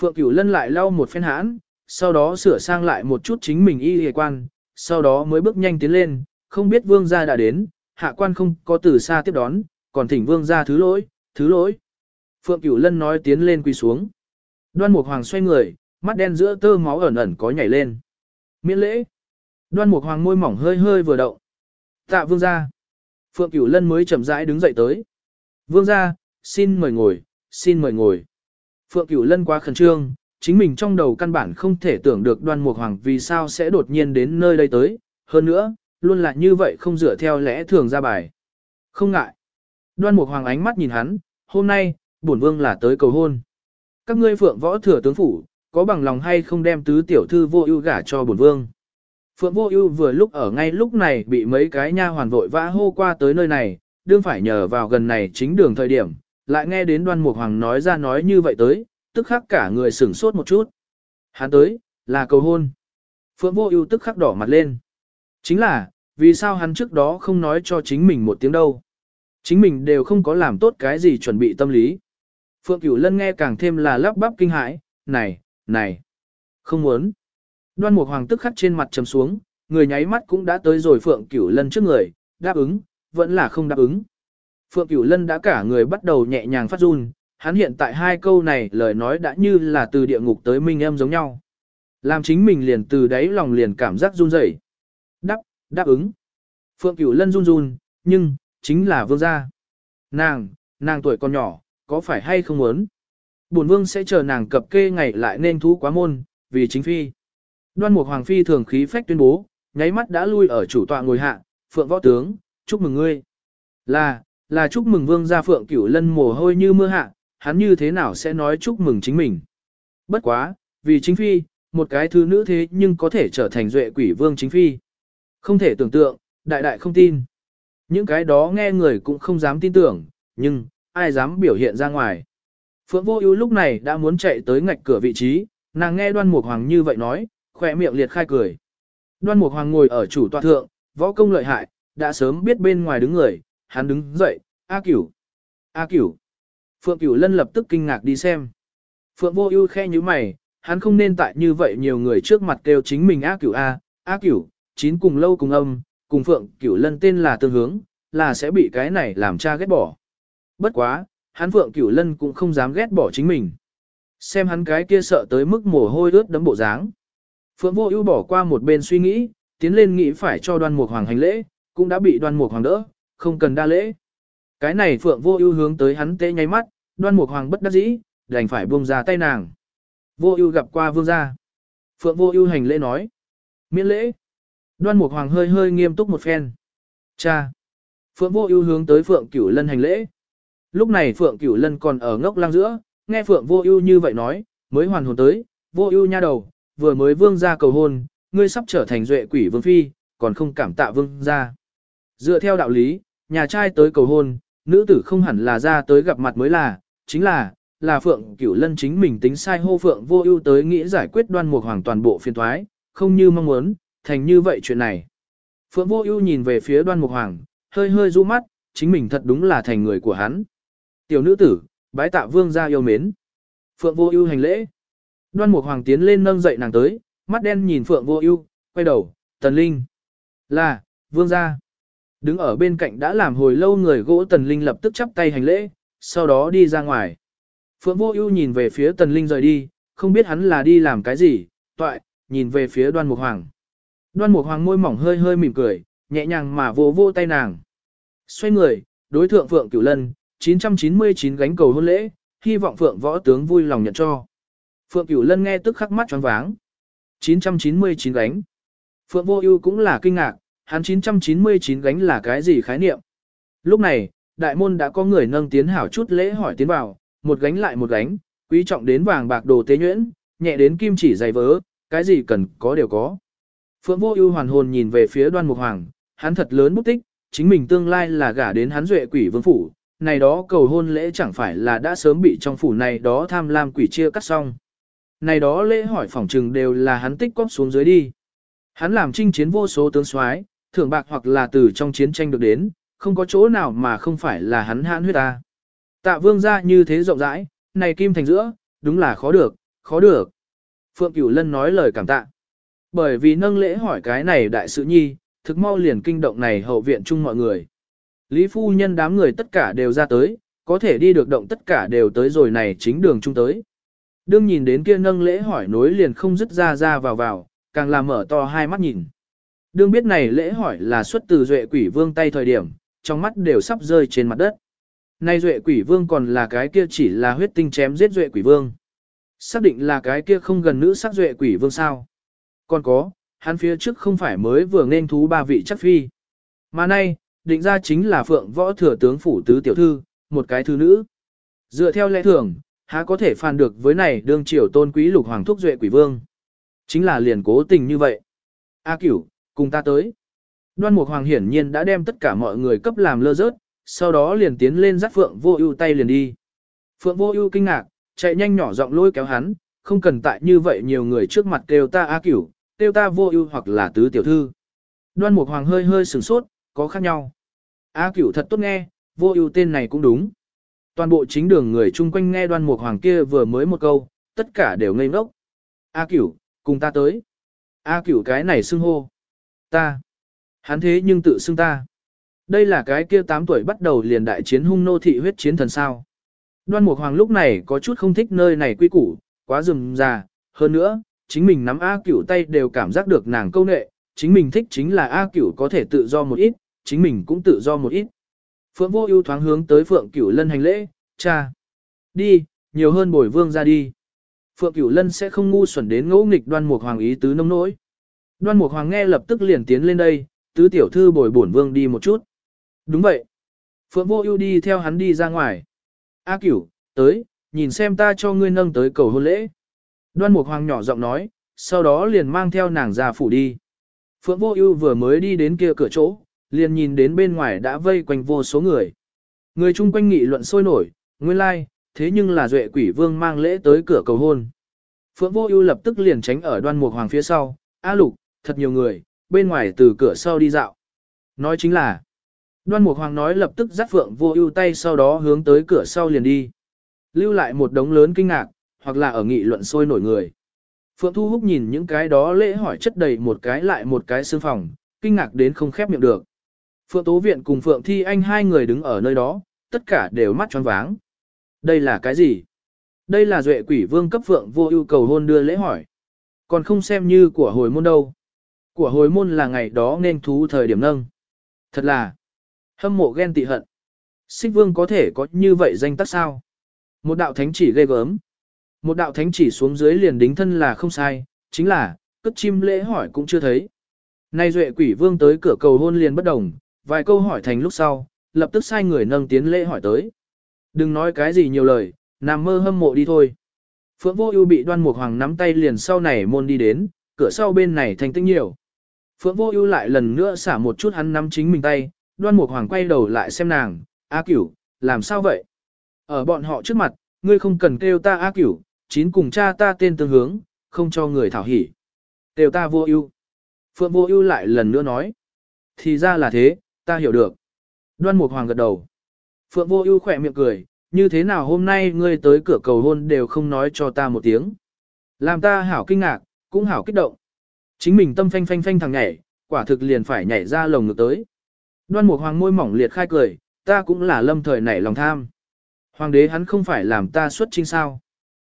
Phượng Cửu Lân lại lau một phen hãn, sau đó sửa sang lại một chút chính mình y y quan, sau đó mới bước nhanh tiến lên, không biết vương gia đã đến, hạ quan không có từ xa tiếp đón, còn thỉnh vương gia thứ lỗi, thứ lỗi. Phượng Cửu Lân nói tiến lên quỳ xuống. Đoan Mục Hoàng xoay người, mắt đen giữa tơ máu ẩn ẩn có nhảy lên. Miễn lễ. Đoan Mục Hoàng môi mỏng hơi hơi vừa động. Tạ vương gia. Phượng Cửu Lân mới chậm rãi đứng dậy tới. Vương gia, xin mời ngồi, xin mời ngồi. Phượng Cửu Lân quá khẩn trương, chính mình trong đầu căn bản không thể tưởng được đoan mục hoàng vì sao sẽ đột nhiên đến nơi đây tới, hơn nữa, luôn là như vậy không dựa theo lẽ thường ra bài. Không ngại. Đoan mục hoàng ánh mắt nhìn hắn, hôm nay, bổn vương là tới cầu hôn. Các ngươi phượng võ thừa tướng phủ, có bằng lòng hay không đem tứ tiểu thư vô ưu gả cho bổn vương. Phượng vô ưu vừa lúc ở ngay lúc này bị mấy cái nha hoàn vội vã hô qua tới nơi này, đương phải nhờ vào gần này chính đường thời điểm, lại nghe đến đoan mục hoàng nói ra nói như vậy tới, tức khắc cả người sửng sốt một chút. Hắn tới, là cầu hôn. Phượng vô ưu tức khắc đỏ mặt lên. Chính là, vì sao hắn trước đó không nói cho chính mình một tiếng đâu. Chính mình đều không có làm tốt cái gì chuẩn bị tâm lý. Phượng Cửu Lân nghe càng thêm là lắp bắp kinh hãi, này, này, không muốn. Đoan Mục Hoàng tức khắc trên mặt trầm xuống, người nháy mắt cũng đã tới rồi Phượng Cửu Lân trước người, đáp ứng, vẫn là không đáp ứng. Phượng Cửu Lân đã cả người bắt đầu nhẹ nhàng phát run, hắn hiện tại hai câu này lời nói đã như là từ địa ngục tới minh em giống nhau. Làm chính mình liền từ đáy lòng liền cảm giác run rẩy. Đáp, đáp ứng. Phượng Cửu Lân run run, nhưng, chính là vương gia. Nàng, nàng tuổi còn nhỏ, có phải hay không muốn? Bổn vương sẽ chờ nàng cập kê ngày lại nên thú quá môn, vì chính phi. Đoan Mục Hoàng phi thường khí phách tuyên bố, nháy mắt đã lui ở chủ tọa ngồi hạ, Phượng võ tướng, chúc mừng ngươi. Là, là chúc mừng vương gia Phượng Cửu Lân mồ hôi như mưa hạ, hắn như thế nào sẽ nói chúc mừng chính mình. Bất quá, vì chính phi, một cái thứ nữ thế nhưng có thể trở thành duệ quỷ vương chính phi. Không thể tưởng tượng, đại đại không tin. Những cái đó nghe người cũng không dám tin tưởng, nhưng, ai dám biểu hiện ra ngoài. Phượng vô ưu lúc này đã muốn chạy tới ngạch cửa vị trí, nàng nghe đoan mục hoàng như vậy nói, khỏe miệng liệt khai cười. Đoan mục hoàng ngồi ở chủ tọa thượng, võ công lợi hại, đã sớm biết bên ngoài đứng người, hắn đứng dậy, A cửu, A cửu. Phượng Cửu Lân lập tức kinh ngạc đi xem. Phượng Vô Ưu khe như mày, hắn không nên tại như vậy nhiều người trước mặt kêu chính mình A Cửu A, A Cửu, chín cùng lâu cùng âm, cùng Phượng Cửu Lân tên là tương hướng, là sẽ bị cái này làm cha ghét bỏ. Bất quá, hắn Phượng Cửu Lân cũng không dám ghét bỏ chính mình. Xem hắn cái kia sợ tới mức mồ hôi ướt đấm bộ dáng. Phượng Vô Ưu bỏ qua một bên suy nghĩ, tiến lên nghĩ phải cho Đoan Mục Hoàng hành lễ, cũng đã bị Đoan Mục Hoàng đỡ, không cần đa lễ. Cái này Phượng Vô Ưu hướng tới hắn tê nháy mắt, Đoan Mục Hoàng bất đắc dĩ, đành phải buông ra tay nàng. Vô Ưu gặp qua vương gia. Phượng Vô Ưu hành lễ nói: "Miễn lễ." Đoan Mục Hoàng hơi hơi nghiêm túc một phen. "Cha." Phượng Vô Ưu hướng tới Phượng Cửu Lân hành lễ. Lúc này Phượng Cửu Lân còn ở ngốc lang giữa, nghe Phượng Vô Ưu như vậy nói, mới hoàn hồn tới, "Vô Ưu nha đầu, vừa mới vương gia cầu hôn, ngươi sắp trở thành duệ quỷ vương phi, còn không cảm tạ vương gia." Dựa theo đạo lý, nhà trai tới cầu hôn, nữ tử không hẳn là ra tới gặp mặt mới là, chính là, là Phượng Cửu Lân chính mình tính sai hô Phượng Vô Ưu tới nghĩ giải quyết Đoan Mục Hoàng toàn bộ phiền toái, không như mong muốn, thành như vậy chuyện này. Phượng Vô Ưu nhìn về phía Đoan Mục Hoàng, hơi hơi du mắt, chính mình thật đúng là thành người của hắn. Tiểu nữ tử, bái tạ vương gia yêu mến. Phượng Vô Ưu hành lễ. Đoan Mục Hoàng tiến lên nâng dậy nàng tới, mắt đen nhìn Phượng Vô Ưu, quay đầu, "Tần Linh." "Là, vương gia." Đứng ở bên cạnh đã làm hồi lâu người gỗ Tần Linh lập tức chắp tay hành lễ, sau đó đi ra ngoài. Phượng Vô Ưu nhìn về phía Tần Linh rời đi, không biết hắn là đi làm cái gì, toại, nhìn về phía Đoan Mục Hoàng. Đoan Mục Hoàng môi mỏng hơi hơi mỉm cười, nhẹ nhàng mà vỗ vỗ tay nàng. Xoay người, đối thượng Phượng Cửu Lân, 999 gánh cầu hôn lễ, hy vọng Phượng võ tướng vui lòng nhận cho. Phượng Cửu Lân nghe tức khắc mắt choáng váng. 999 gánh. Phượng Vô Ưu cũng là kinh ngạc, hắn 999 gánh là cái gì khái niệm? Lúc này, đại môn đã có người nâng tiến hảo chút lễ hỏi tiến vào, một gánh lại một gánh, quý trọng đến vàng bạc đồ tế nhuyễn, nhẹ đến kim chỉ dày vớ, cái gì cần có đều có. Phượng Vô Ưu hoàn hồn nhìn về phía Đoan Mục Hoàng, hắn thật lớn bút tích, chính mình tương lai là gả đến hắn duệ quỷ vương phủ, này đó cầu hôn lễ chẳng phải là đã sớm bị trong phủ này đó tham lam quỷ chia cắt xong. Này đó lễ hỏi phỏng trừng đều là hắn tích góp xuống dưới đi. Hắn làm chinh chiến vô số tướng soái, thưởng bạc hoặc là từ trong chiến tranh được đến, không có chỗ nào mà không phải là hắn hãn huyết ta. Tạ vương ra như thế rộng rãi, này kim thành giữa, đúng là khó được, khó được. Phượng Cửu Lân nói lời cảm tạ. Bởi vì nâng lễ hỏi cái này đại sự nhi, thực mau liền kinh động này hậu viện chung mọi người. Lý phu nhân đám người tất cả đều ra tới, có thể đi được động tất cả đều tới rồi này chính đường chung tới. Đương nhìn đến kia nâng lễ hỏi nối liền không dứt ra ra vào vào, càng làm mở to hai mắt nhìn. Đương biết này lễ hỏi là xuất từ duệ quỷ vương tay thời điểm, trong mắt đều sắp rơi trên mặt đất. Nay duệ quỷ vương còn là cái kia chỉ là huyết tinh chém giết duệ quỷ vương. Xác định là cái kia không gần nữ sắc duệ quỷ vương sao. Còn có, hắn phía trước không phải mới vừa nên thú ba vị chắc phi. Mà nay, định ra chính là phượng võ thừa tướng phủ tứ tiểu thư, một cái thư nữ. Dựa theo lẽ thường, há có thể phàn được với này đương triều tôn quý lục hoàng thúc duệ quỷ vương. Chính là liền cố tình như vậy. A cửu, cùng ta tới. Đoan Mục Hoàng hiển nhiên đã đem tất cả mọi người cấp làm lơ rớt, sau đó liền tiến lên dắt Phượng Vô Ưu tay liền đi. Phượng Vô Ưu kinh ngạc, chạy nhanh nhỏ giọng lôi kéo hắn, không cần tại như vậy nhiều người trước mặt kêu ta A Cửu, Tiêu ta Vô Ưu hoặc là tứ tiểu thư. Đoan Mục Hoàng hơi hơi sửng sốt, có khác nhau. A Cửu thật tốt nghe, Vô Ưu tên này cũng đúng. Toàn bộ chính đường người chung quanh nghe Đoan Mục Hoàng kia vừa mới một câu, tất cả đều ngây ngốc. A Cửu, cùng ta tới. A Cửu cái này xưng hô. Ta. Hắn thế nhưng tự xưng ta. Đây là cái kia 8 tuổi bắt đầu liền đại chiến hung nô thị huyết chiến thần sao. Đoan Mục Hoàng lúc này có chút không thích nơi này quy củ, quá rườm rà, hơn nữa, chính mình nắm A Cửu tay đều cảm giác được nàng câu nệ, chính mình thích chính là A Cửu có thể tự do một ít, chính mình cũng tự do một ít. Phượng Vô Ưu thoáng hướng tới Phượng Cửu Lân hành lễ, "Cha, đi, nhiều hơn bồi vương ra đi." Phượng Cửu Lân sẽ không ngu xuẩn đến ngỗ nghịch Đoan Mục Hoàng ý tứ nông nỗi. Đoan Mục Hoàng nghe lập tức liền tiến lên đây, tứ tiểu thư bồi bổn vương đi một chút. Đúng vậy. Phượng Vô Ưu đi theo hắn đi ra ngoài. A Cửu, tới, nhìn xem ta cho ngươi nâng tới cầu hôn lễ. Đoan Mục Hoàng nhỏ giọng nói, sau đó liền mang theo nàng ra phủ đi. Phượng Vô Ưu vừa mới đi đến kia cửa chỗ, liền nhìn đến bên ngoài đã vây quanh vô số người. Người chung quanh nghị luận sôi nổi, nguyên lai, like, thế nhưng là Duệ Quỷ Vương mang lễ tới cửa cầu hôn. Phượng Vô Ưu lập tức liền tránh ở Đoan Mục Hoàng phía sau, "A Lục, thật nhiều người, bên ngoài từ cửa sau đi dạo." Nói chính là, Đoan Mục Hoàng nói lập tức dắt Phượng Vô Ưu tay sau đó hướng tới cửa sau liền đi. Lưu lại một đống lớn kinh ngạc, hoặc là ở nghị luận sôi nổi người. Phượng Thu Húc nhìn những cái đó lễ hỏi chất đầy một cái lại một cái xương phòng, kinh ngạc đến không khép miệng được. Phượng Tố Viện cùng Phượng Thi Anh hai người đứng ở nơi đó, tất cả đều mắt tròn váng. Đây là cái gì? Đây là duệ quỷ vương cấp Phượng vô yêu cầu hôn đưa lễ hỏi. Còn không xem như của hồi môn đâu. Của hồi môn là ngày đó nên thú thời điểm nâng. Thật là hâm mộ ghen tị hận. Xích vương có thể có như vậy danh tắc sao? Một đạo thánh chỉ ghê gớm. Một đạo thánh chỉ xuống dưới liền đính thân là không sai, chính là, cất chim lễ hỏi cũng chưa thấy. Nay duệ quỷ vương tới cửa cầu hôn liền bất đồng, vài câu hỏi thành lúc sau, lập tức sai người nâng tiến lễ hỏi tới. Đừng nói cái gì nhiều lời, nằm mơ hâm mộ đi thôi. Phượng vô ưu bị đoan mục hoàng nắm tay liền sau này môn đi đến, cửa sau bên này thành tinh nhiều. Phượng vô ưu lại lần nữa xả một chút hắn nắm chính mình tay, đoan mục hoàng quay đầu lại xem nàng, A cửu, làm sao vậy? Ở bọn họ trước mặt, ngươi không cần kêu ta A cửu, chín cùng cha ta tên tương hướng, không cho người thảo hỉ. đều ta vô ưu. Phượng vô ưu lại lần nữa nói. Thì ra là thế, ta hiểu được. Đoan mục hoàng gật đầu. Phượng vô ưu khỏe miệng cười, như thế nào hôm nay ngươi tới cửa cầu hôn đều không nói cho ta một tiếng. Làm ta hảo kinh ngạc, cũng hảo kích động. Chính mình tâm phanh phanh phanh thằng nhảy, quả thực liền phải nhảy ra lồng ngực tới. Đoan mục hoàng môi mỏng liệt khai cười, ta cũng là lâm thời nảy lòng tham. Hoàng đế hắn không phải làm ta xuất chinh sao.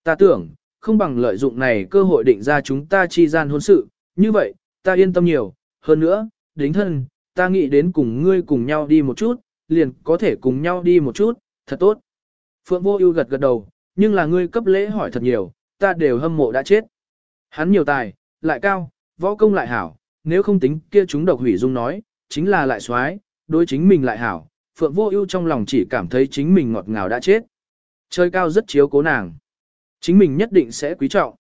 Ta tưởng, không bằng lợi dụng này cơ hội định ra chúng ta chi gian hôn sự, như vậy, ta yên tâm nhiều, hơn nữa, đính thân, ta nghĩ đến cùng ngươi cùng nhau đi một chút, liền có thể cùng nhau đi một chút, thật tốt. Phượng vô ưu gật gật đầu, nhưng là ngươi cấp lễ hỏi thật nhiều, ta đều hâm mộ đã chết. Hắn nhiều tài, lại cao, võ công lại hảo, nếu không tính kia chúng độc hủy dung nói, chính là lại xoái, đối chính mình lại hảo, Phượng Vô Ưu trong lòng chỉ cảm thấy chính mình ngọt ngào đã chết. Trời cao rất chiếu cố nàng. Chính mình nhất định sẽ quý trọng.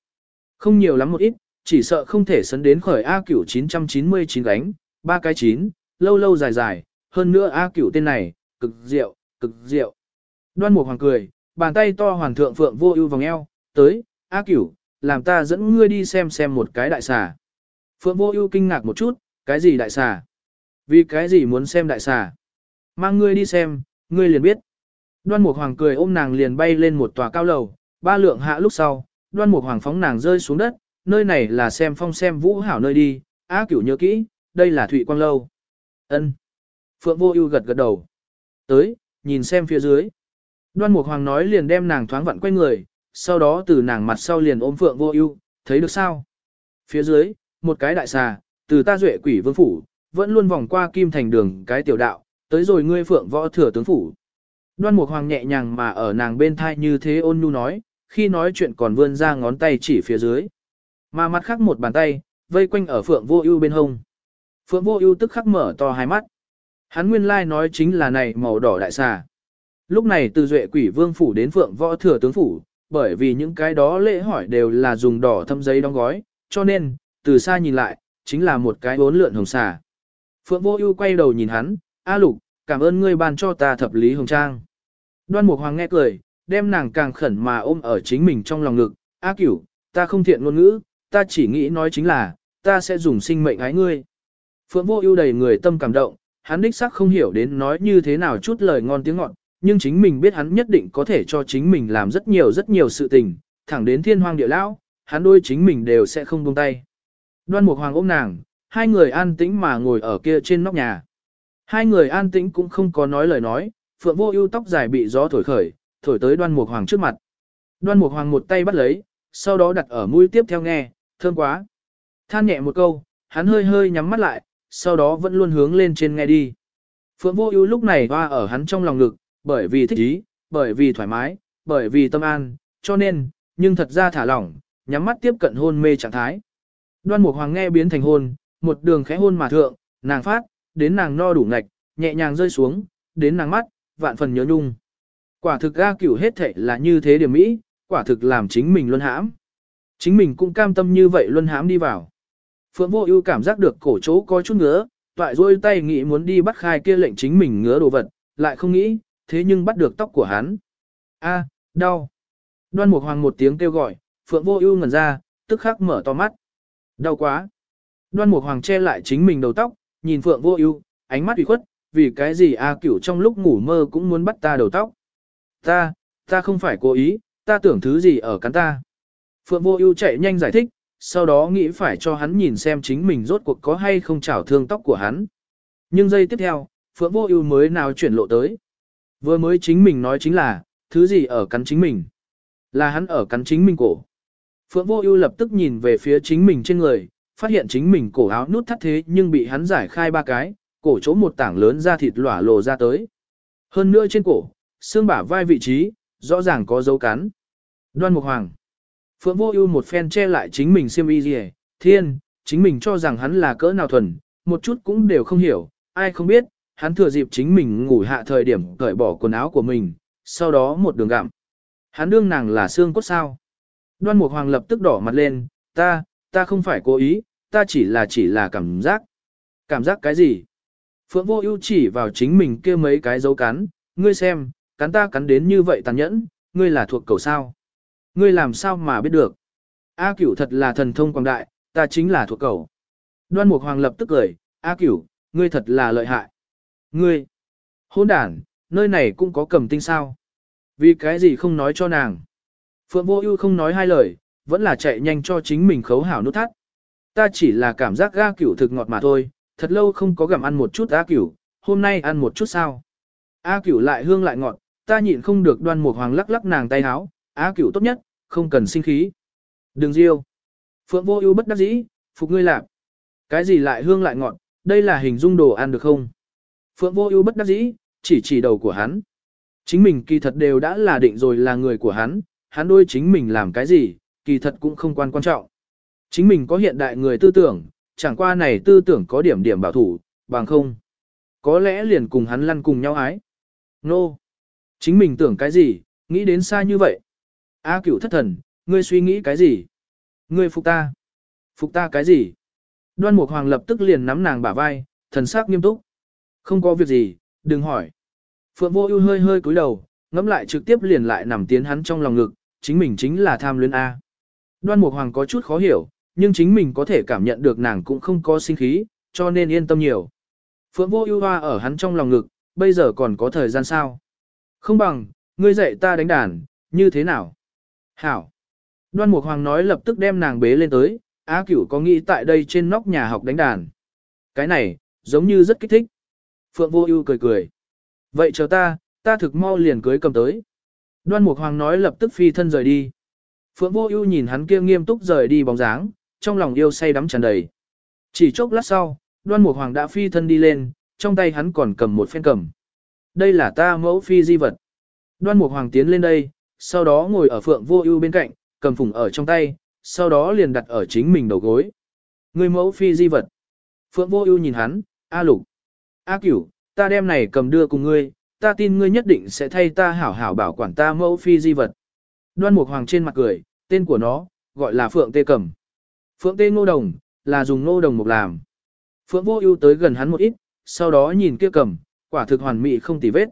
Không nhiều lắm một ít, chỉ sợ không thể sấn đến khởi A Cửu 999 gánh, ba cái chín, lâu lâu dài dài, hơn nữa A Cửu tên này, cực diệu, cực diệu. Đoan Mục Hoàng cười, bàn tay to hoàn thượng Phượng Vô Ưu vòng eo, "Tới, A Cửu, làm ta dẫn ngươi đi xem xem một cái đại xà." Phượng Vô Ưu kinh ngạc một chút, "Cái gì đại xà?" "Vì cái gì muốn xem đại xà?" Mang ngươi đi xem, ngươi liền biết. Đoan Mục Hoàng cười ôm nàng liền bay lên một tòa cao lầu, ba lượng hạ lúc sau, Đoan Mục Hoàng phóng nàng rơi xuống đất, nơi này là xem phong xem vũ hảo nơi đi, á cửu nhớ kỹ, đây là Thụy Quang Lâu. Ân. Phượng Vô Ưu gật gật đầu. Tới, nhìn xem phía dưới. Đoan Mục Hoàng nói liền đem nàng thoáng vặn quay người, sau đó từ nàng mặt sau liền ôm Phượng Vô Ưu, thấy được sao? Phía dưới, một cái đại xà, từ ta duệ quỷ vương phủ, vẫn luôn vòng qua kim thành đường cái tiểu đạo, tới rồi ngươi phượng võ thừa tướng phủ. Đoan Mục Hoàng nhẹ nhàng mà ở nàng bên thai như thế ôn nhu nói, khi nói chuyện còn vươn ra ngón tay chỉ phía dưới. Mà mặt khác một bàn tay, vây quanh ở Phượng Vô Ưu bên hông. Phượng Vô Ưu tức khắc mở to hai mắt. Hắn nguyên lai nói chính là này màu đỏ đại xà. Lúc này từ Duệ Quỷ Vương phủ đến Phượng Võ Thừa tướng phủ, bởi vì những cái đó lễ hỏi đều là dùng đỏ thâm giấy đóng gói, cho nên, từ xa nhìn lại, chính là một cái bốn lượn hồng xà. Phượng Vô Ưu quay đầu nhìn hắn, A Lục, cảm ơn ngươi ban cho ta thập lý hồng trang. Đoan Mục Hoàng nghe cười, đem nàng càng khẩn mà ôm ở chính mình trong lòng ngực. A Cửu, ta không thiện ngôn ngữ, ta chỉ nghĩ nói chính là, ta sẽ dùng sinh mệnh ái ngươi. Phượng Vô Ưu đầy người tâm cảm động, hắn đích xác không hiểu đến nói như thế nào chút lời ngon tiếng ngọt, nhưng chính mình biết hắn nhất định có thể cho chính mình làm rất nhiều rất nhiều sự tình, thẳng đến thiên hoang địa lão, hắn đôi chính mình đều sẽ không buông tay. Đoan Mục Hoàng ôm nàng, hai người an tĩnh mà ngồi ở kia trên nóc nhà. Hai người an tĩnh cũng không có nói lời nói, Phượng Vô Ưu tóc dài bị gió thổi khởi, thổi tới Đoan Mục Hoàng trước mặt. Đoan Mục Hoàng một tay bắt lấy, sau đó đặt ở mũi tiếp theo nghe, thơm quá. Than nhẹ một câu, hắn hơi hơi nhắm mắt lại, sau đó vẫn luôn hướng lên trên nghe đi. Phượng Vô Ưu lúc này hoa ở hắn trong lòng ngực, bởi vì thích ý, bởi vì thoải mái, bởi vì tâm an, cho nên, nhưng thật ra thả lỏng, nhắm mắt tiếp cận hôn mê trạng thái. Đoan Mục Hoàng nghe biến thành hôn, một đường khẽ hôn mà thượng, nàng phát, đến nàng no đủ ngạch, nhẹ nhàng rơi xuống, đến nàng mắt, vạn phần nhớ nhung. Quả thực ga cửu hết thệ là như thế điểm mỹ, quả thực làm chính mình luân hãm. Chính mình cũng cam tâm như vậy luân hãm đi vào. Phượng vô ưu cảm giác được cổ chỗ có chút ngứa, toại rôi tay nghĩ muốn đi bắt khai kia lệnh chính mình ngứa đồ vật, lại không nghĩ, thế nhưng bắt được tóc của hắn. A, đau. Đoan Mục Hoàng một tiếng kêu gọi, Phượng Vô Ưu ngẩn ra, tức khắc mở to mắt. Đau quá. Đoan Mục Hoàng che lại chính mình đầu tóc, nhìn Phượng Vô Ưu, ánh mắt ủy khuất, vì cái gì A Cửu trong lúc ngủ mơ cũng muốn bắt ta đầu tóc. Ta, ta không phải cố ý, ta tưởng thứ gì ở cắn ta. Phượng Vô Ưu chạy nhanh giải thích, sau đó nghĩ phải cho hắn nhìn xem chính mình rốt cuộc có hay không chảo thương tóc của hắn. Nhưng giây tiếp theo, Phượng Vô Ưu mới nào chuyển lộ tới. Vừa mới chính mình nói chính là, thứ gì ở cắn chính mình? Là hắn ở cắn chính mình cổ. Phượng Vô Ưu lập tức nhìn về phía chính mình trên người, phát hiện chính mình cổ áo nút thắt thế nhưng bị hắn giải khai ba cái, cổ chỗ một tảng lớn da thịt lỏa lồ ra tới. Hơn nữa trên cổ, xương bả vai vị trí, rõ ràng có dấu cắn. Đoan Mục Hoàng. Phượng Vô Ưu một phen che lại chính mình xiêm y liễu, thiên, chính mình cho rằng hắn là cỡ nào thuần, một chút cũng đều không hiểu, ai không biết, hắn thừa dịp chính mình ngủ hạ thời điểm cởi bỏ quần áo của mình, sau đó một đường gặm. Hắn đương nàng là xương cốt sao. Đoan Mục Hoàng lập tức đỏ mặt lên, ta, ta không phải cố ý, ta chỉ là chỉ là cảm giác. Cảm giác cái gì? Phượng Vô Ưu chỉ vào chính mình kia mấy cái dấu cắn, ngươi xem, cắn ta cắn đến như vậy tàn nhẫn, ngươi là thuộc cầu sao? Ngươi làm sao mà biết được? A Cửu thật là thần thông quảng đại, ta chính là thuộc cầu. Đoan Mục Hoàng lập tức cười, A Cửu, ngươi thật là lợi hại. Ngươi, hôn đản, nơi này cũng có cầm tinh sao? Vì cái gì không nói cho nàng? Phượng Vô Ưu không nói hai lời, vẫn là chạy nhanh cho chính mình khấu hảo nút thắt. Ta chỉ là cảm giác a cửu thực ngọt mà thôi, thật lâu không có gặm ăn một chút A cửu, hôm nay ăn một chút sao? A cửu lại hương lại ngọt, ta nhịn không được đoan mục hoàng lắc lắc nàng tay háo, á cửu tốt nhất, không cần sinh khí. Đừng riêu. Phượng vô ưu bất đắc dĩ, phục ngươi lạc. Cái gì lại hương lại ngọt, đây là hình dung đồ ăn được không? Phượng vô ưu bất đắc dĩ, chỉ chỉ đầu của hắn. Chính mình kỳ thật đều đã là định rồi là người của hắn, hắn đôi chính mình làm cái gì, kỳ thật cũng không quan quan trọng. Chính mình có hiện đại người tư tưởng, chẳng qua này tư tưởng có điểm điểm bảo thủ, bằng không. Có lẽ liền cùng hắn lăn cùng nhau ái. Nô! No. Chính mình tưởng cái gì, nghĩ đến xa như vậy. A cửu thất thần, ngươi suy nghĩ cái gì? Ngươi phục ta. Phục ta cái gì? Đoan Mục Hoàng lập tức liền nắm nàng bả vai, thần sắc nghiêm túc. Không có việc gì, đừng hỏi. Phượng Vô Ưu hơi hơi cúi đầu, ngẫm lại trực tiếp liền lại nằm tiến hắn trong lòng ngực, chính mình chính là tham luyến a. Đoan Mục Hoàng có chút khó hiểu, nhưng chính mình có thể cảm nhận được nàng cũng không có sinh khí, cho nên yên tâm nhiều. Phượng Vô Ưu hoa ở hắn trong lòng ngực, bây giờ còn có thời gian sao? Không bằng, ngươi dạy ta đánh đàn, như thế nào? Hảo. Đoan Mục Hoàng nói lập tức đem nàng bế lên tới, Á Cửu có nghĩ tại đây trên nóc nhà học đánh đàn. Cái này, giống như rất kích thích. Phượng Vô Ưu cười cười. Vậy chờ ta, ta thực mau liền cưới cầm tới. Đoan Mục Hoàng nói lập tức phi thân rời đi. Phượng Vô Ưu nhìn hắn kia nghiêm túc rời đi bóng dáng, trong lòng yêu say đắm tràn đầy. Chỉ chốc lát sau, Đoan Mục Hoàng đã phi thân đi lên, trong tay hắn còn cầm một phen cầm. Đây là ta mẫu phi di vật. Đoan Mục Hoàng tiến lên đây, sau đó ngồi ở Phượng Vô Ưu bên cạnh, cầm phùng ở trong tay, sau đó liền đặt ở chính mình đầu gối. Người mẫu phi di vật. Phượng Vô Ưu nhìn hắn, "A Lục, A Cửu, ta đem này cầm đưa cùng ngươi, ta tin ngươi nhất định sẽ thay ta hảo hảo bảo quản ta mẫu phi di vật." Đoan Mục Hoàng trên mặt cười, tên của nó gọi là Phượng Tê Cầm. Phượng Tê Ngô Đồng là dùng ngô đồng mục làm. Phượng Vô Ưu tới gần hắn một ít, sau đó nhìn kia cầm, quả thực hoàn mỹ không tì vết.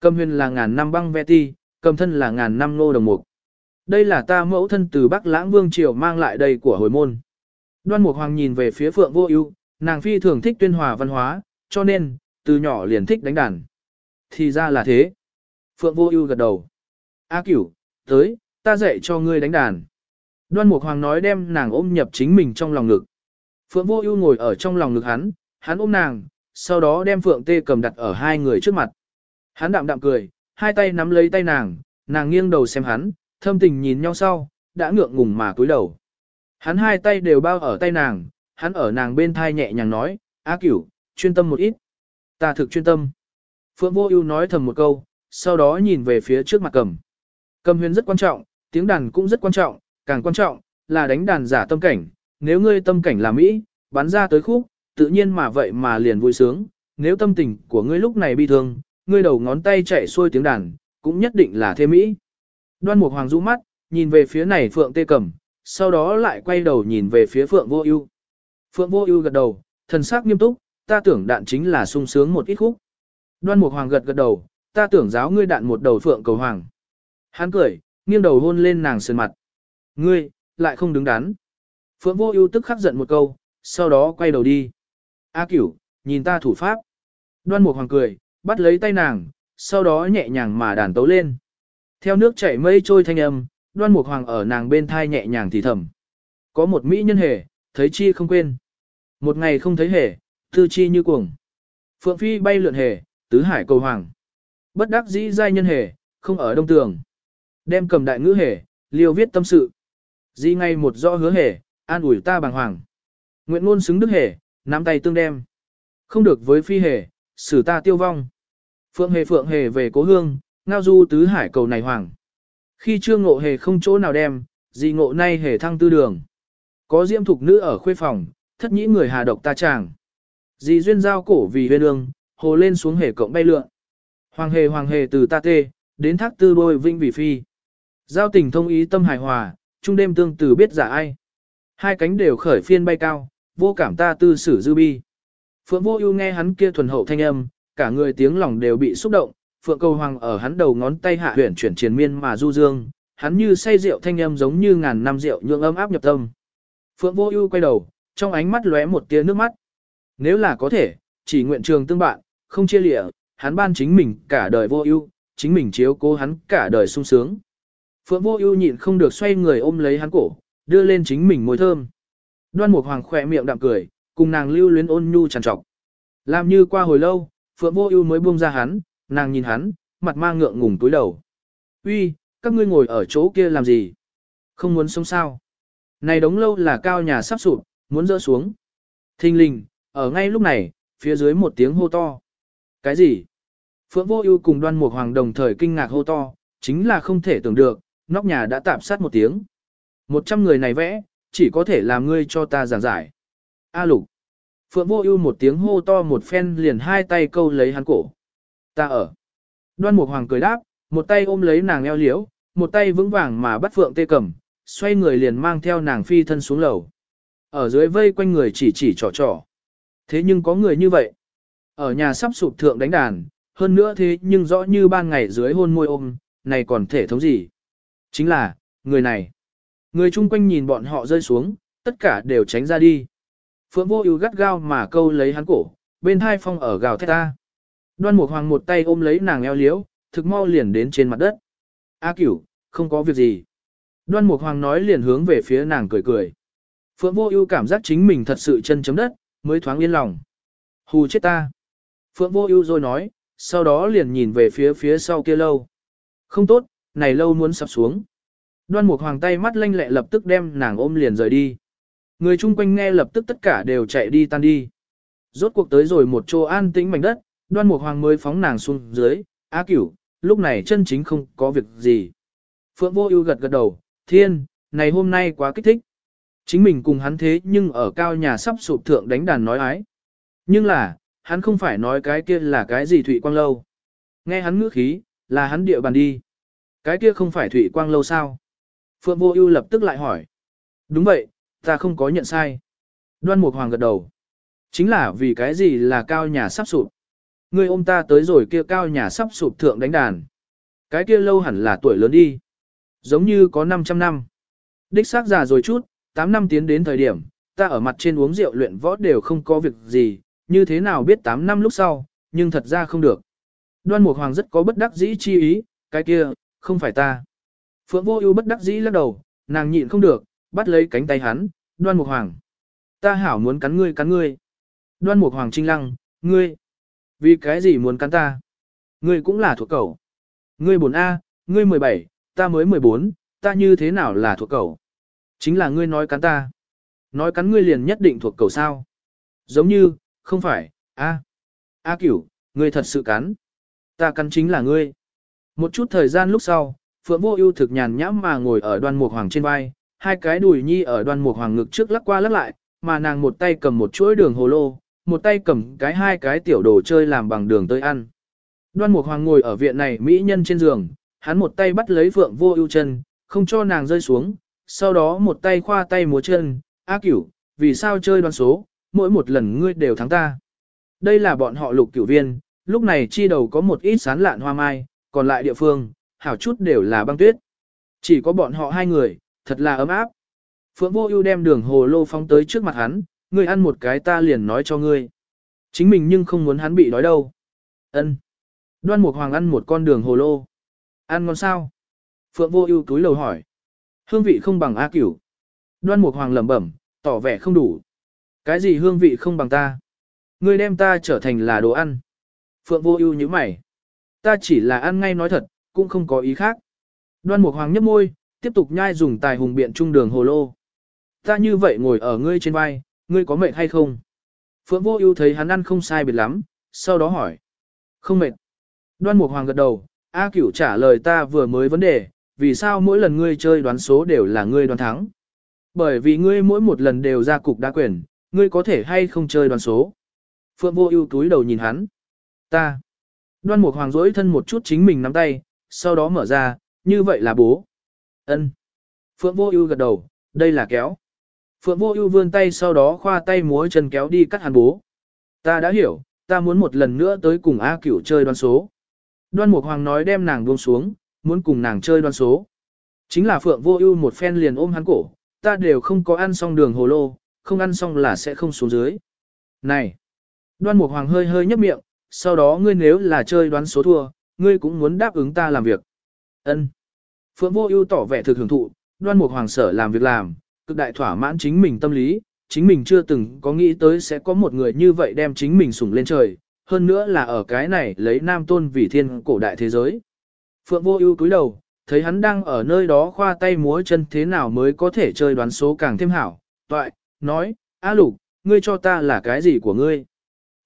Cầm huyền là ngàn năm băng ve ti, cầm thân là ngàn năm nô đồng mục. Đây là ta mẫu thân từ Bắc Lãng Vương triều mang lại đây của hồi môn. Đoan Mục Hoàng nhìn về phía Phượng Vô Ưu, nàng phi thường thích tuyên hòa văn hóa, cho nên từ nhỏ liền thích đánh đàn. Thì ra là thế. Phượng Vô Ưu gật đầu. A Cửu, tới, ta dạy cho ngươi đánh đàn. Đoan Mục Hoàng nói đem nàng ôm nhập chính mình trong lòng ngực. Phượng Vô Ưu ngồi ở trong lòng ngực hắn, hắn ôm nàng, sau đó đem Phượng Tê cầm đặt ở hai người trước mặt. Hắn đạm đạm cười, hai tay nắm lấy tay nàng, nàng nghiêng đầu xem hắn, thâm tình nhìn nhau sau, đã ngượng ngùng mà cúi đầu. Hắn hai tay đều bao ở tay nàng, hắn ở nàng bên thai nhẹ nhàng nói, "A Cửu, chuyên tâm một ít." "Ta thực chuyên tâm." Phượng Vô Ưu nói thầm một câu, sau đó nhìn về phía trước mặt cầm. Cầm huyền rất quan trọng, tiếng đàn cũng rất quan trọng, càng quan trọng là đánh đàn giả tâm cảnh, nếu ngươi tâm cảnh là mỹ, bắn ra tới khúc, tự nhiên mà vậy mà liền vui sướng, nếu tâm tình của ngươi lúc này bi thương, ngươi đầu ngón tay chạy xuôi tiếng đàn, cũng nhất định là thêm mỹ. Đoan Mục Hoàng rũ mắt, nhìn về phía này Phượng Tê Cẩm, sau đó lại quay đầu nhìn về phía Phượng Vô Ưu. Phượng Vô Ưu gật đầu, thần sắc nghiêm túc, ta tưởng đạn chính là sung sướng một ít khúc. Đoan Mục Hoàng gật gật đầu, ta tưởng giáo ngươi đạn một đầu Phượng Cầu Hoàng. Hắn cười, nghiêng đầu hôn lên nàng sườn mặt. Ngươi, lại không đứng đắn. Phượng vô ưu tức khắc giận một câu, sau đó quay đầu đi. A cửu, nhìn ta thủ pháp. Đoan Mục Hoàng cười, bắt lấy tay nàng, sau đó nhẹ nhàng mà đàn tấu lên. Theo nước chảy mây trôi thanh âm, Đoan Mục Hoàng ở nàng bên thai nhẹ nhàng thì thầm. Có một mỹ nhân hề, thấy chi không quên. Một ngày không thấy hề, tư chi như cuồng. Phượng Phi bay lượn hề, tứ hải cầu hoàng. Bất đắc dĩ giai nhân hề, không ở đông tường. Đem cầm đại ngữ hề, liêu viết tâm sự. Di ngay một rõ hứa hề, an ủi ta bàng hoàng. Nguyện ngôn xứng đức hề, nắm tay tương đem. Không được với phi hề, xử ta tiêu vong. Phượng hề phượng hề về cố hương, ngao du tứ hải cầu này hoàng. Khi chưa ngộ hề không chỗ nào đem, gì ngộ nay hề thăng tư đường. Có diễm thục nữ ở khuê phòng, thất nhĩ người hà độc ta chàng. Dì duyên giao cổ vì huyên ương, hồ lên xuống hề cộng bay lượn. Hoàng hề hoàng hề từ ta tê, đến thác tư đôi vinh vì phi. Giao tình thông ý tâm hài hòa, trung đêm tương từ biết giả ai. Hai cánh đều khởi phiên bay cao, vô cảm ta tư xử dư bi. Phượng vô ưu nghe hắn kia thuần hậu thanh âm, cả người tiếng lòng đều bị xúc động, Phượng cầu hoàng ở hắn đầu ngón tay hạ huyển chuyển triền miên mà du dương, hắn như say rượu thanh âm giống như ngàn năm rượu nhượng ấm áp nhập tâm. Phượng vô ưu quay đầu, trong ánh mắt lóe một tia nước mắt. Nếu là có thể, chỉ nguyện trường tương bạn, không chia lìa, hắn ban chính mình cả đời vô ưu, chính mình chiếu cố hắn cả đời sung sướng. Phượng vô ưu nhịn không được xoay người ôm lấy hắn cổ, đưa lên chính mình môi thơm. Đoan Mục Hoàng khỏe miệng đạm cười, cùng nàng lưu luyến ôn nhu trằn trọc. Làm như qua hồi lâu, Phượng Vô Ưu mới buông ra hắn, nàng nhìn hắn, mặt mang ngượng ngùng túi đầu. "Uy, các ngươi ngồi ở chỗ kia làm gì? Không muốn sống sao?" Này đống lâu là cao nhà sắp sụp, muốn dỡ xuống. Thinh linh, ở ngay lúc này, phía dưới một tiếng hô to. Cái gì? Phượng Vô Ưu cùng Đoan Mục Hoàng đồng thời kinh ngạc hô to, chính là không thể tưởng được, nóc nhà đã tạm sát một tiếng. Một trăm người này vẽ, chỉ có thể làm ngươi cho ta giảng giải. A lục. Phượng vô ưu một tiếng hô to một phen liền hai tay câu lấy hắn cổ. Ta ở. Đoan Mục Hoàng cười đáp, một tay ôm lấy nàng eo liễu, một tay vững vàng mà bắt Phượng tê cầm, xoay người liền mang theo nàng phi thân xuống lầu. Ở dưới vây quanh người chỉ chỉ trò trò. Thế nhưng có người như vậy. Ở nhà sắp sụp thượng đánh đàn, hơn nữa thế nhưng rõ như ban ngày dưới hôn môi ôm, này còn thể thống gì? Chính là, người này. Người chung quanh nhìn bọn họ rơi xuống, tất cả đều tránh ra đi. Phượng vô ưu gắt gao mà câu lấy hắn cổ, bên hai phong ở gào thét ta. Đoan Mục Hoàng một tay ôm lấy nàng eo liễu, thực mau liền đến trên mặt đất. A cửu, không có việc gì. Đoan Mục Hoàng nói liền hướng về phía nàng cười cười. Phượng vô ưu cảm giác chính mình thật sự chân chấm đất, mới thoáng yên lòng. Hù chết ta. Phượng vô ưu rồi nói, sau đó liền nhìn về phía phía sau kia lâu. Không tốt, này lâu muốn sập xuống. Đoan Mục Hoàng tay mắt lanh lẹ lập tức đem nàng ôm liền rời đi. Người chung quanh nghe lập tức tất cả đều chạy đi tan đi. Rốt cuộc tới rồi một chỗ an tĩnh mảnh đất, Đoan Mục Hoàng mới phóng nàng xuống dưới, "A Cửu, lúc này chân chính không có việc gì." Phượng Vô Ưu gật gật đầu, "Thiên, này hôm nay quá kích thích. Chính mình cùng hắn thế nhưng ở cao nhà sắp sụp thượng đánh đàn nói ái. Nhưng là, hắn không phải nói cái kia là cái gì Thụy Quang lâu. Nghe hắn ngữ khí, là hắn địa bàn đi. Cái kia không phải Thụy Quang lâu sao?" Phượng Vô Ưu lập tức lại hỏi. Đúng vậy, ta không có nhận sai. Đoan Mục Hoàng gật đầu. Chính là vì cái gì là cao nhà sắp sụp. Ngươi ôm ta tới rồi kia cao nhà sắp sụp thượng đánh đàn. Cái kia lâu hẳn là tuổi lớn đi. Giống như có 500 năm. Đích xác già rồi chút, 8 năm tiến đến thời điểm, ta ở mặt trên uống rượu luyện võ đều không có việc gì, như thế nào biết 8 năm lúc sau, nhưng thật ra không được. Đoan Mục Hoàng rất có bất đắc dĩ chi ý, cái kia, không phải ta. Phượng Vô Ưu bất đắc dĩ lắc đầu, nàng nhịn không được, bắt lấy cánh tay hắn, "Đoan Mục Hoàng, ta hảo muốn cắn ngươi cắn ngươi." Đoan Mục Hoàng trinh lăng, "Ngươi, vì cái gì muốn cắn ta? Ngươi cũng là thuộc cẩu. Ngươi 4A, ngươi 17, ta mới 14, ta như thế nào là thuộc cẩu? Chính là ngươi nói cắn ta. Nói cắn ngươi liền nhất định thuộc cẩu sao? Giống như, không phải, a, a Cửu, ngươi thật sự cắn. Ta cắn chính là ngươi." Một chút thời gian lúc sau, Phượng Vô Ưu thực nhàn nhãm mà ngồi ở Đoan Mục Hoàng trên vai, hai cái đùi nhi ở Đoan Mục Hoàng ngực trước lắc qua lắc lại, mà nàng một tay cầm một chuỗi đường hồ lô, một tay cầm cái hai cái tiểu đồ chơi làm bằng đường tới ăn. Đoan Mục Hoàng ngồi ở viện này mỹ nhân trên giường, hắn một tay bắt lấy Phượng Vô Ưu chân, không cho nàng rơi xuống, sau đó một tay khoa tay múa chân, "A Cửu, vì sao chơi đoan số, mỗi một lần ngươi đều thắng ta?" Đây là bọn họ Lục Cửu Viên, lúc này chi đầu có một ít sán lạn hoa mai, còn lại địa phương hảo chút đều là băng tuyết. Chỉ có bọn họ hai người, thật là ấm áp. Phượng Vô Ưu đem đường hồ lô phóng tới trước mặt hắn, ngươi ăn một cái ta liền nói cho ngươi. Chính mình nhưng không muốn hắn bị đói đâu. Ân. Đoan Mục Hoàng ăn một con đường hồ lô. Ăn ngon sao? Phượng Vô Ưu túi lầu hỏi. Hương vị không bằng A Cửu. Đoan Mục Hoàng lẩm bẩm, tỏ vẻ không đủ. Cái gì hương vị không bằng ta? Ngươi đem ta trở thành là đồ ăn. Phượng vô ưu nhíu mày. Ta chỉ là ăn ngay nói thật, cũng không có ý khác. Đoan Mục Hoàng nhấp môi, tiếp tục nhai dùng tài hùng biện trung đường hồ lô. Ta như vậy ngồi ở ngươi trên vai, ngươi có mệt hay không? Phượng Vô Ưu thấy hắn ăn không sai biệt lắm, sau đó hỏi. Không mệt. Đoan Mục Hoàng gật đầu, A Cửu trả lời ta vừa mới vấn đề, vì sao mỗi lần ngươi chơi đoán số đều là ngươi đoán thắng? Bởi vì ngươi mỗi một lần đều ra cục đá quyền, ngươi có thể hay không chơi đoán số? Phượng Vô Ưu túi đầu nhìn hắn. Ta. Đoan Mục Hoàng duỗi thân một chút chính mình nắm tay, sau đó mở ra, như vậy là bố. Ân. Phượng Vô Ưu gật đầu, đây là kéo. Phượng Vô Ưu vươn tay sau đó khoa tay múa chân kéo đi cắt hàn bố. Ta đã hiểu, ta muốn một lần nữa tới cùng A Cửu chơi đoán số. Đoan Mục Hoàng nói đem nàng buông xuống, muốn cùng nàng chơi đoán số. Chính là Phượng Vô Ưu một phen liền ôm hắn cổ, ta đều không có ăn xong đường hồ lô, không ăn xong là sẽ không xuống dưới. Này. Đoan Mục Hoàng hơi hơi nhếch miệng, sau đó ngươi nếu là chơi đoán số thua, ngươi cũng muốn đáp ứng ta làm việc. Ân. Phượng Vô Ưu tỏ vẻ thực hưởng thụ, Đoan Mục Hoàng sở làm việc làm, cực đại thỏa mãn chính mình tâm lý, chính mình chưa từng có nghĩ tới sẽ có một người như vậy đem chính mình sủng lên trời, hơn nữa là ở cái này lấy nam tôn vì thiên cổ đại thế giới. Phượng Vô Ưu cúi đầu, thấy hắn đang ở nơi đó khoa tay múa chân thế nào mới có thể chơi đoán số càng thêm hảo, toại, nói, A Lục, ngươi cho ta là cái gì của ngươi?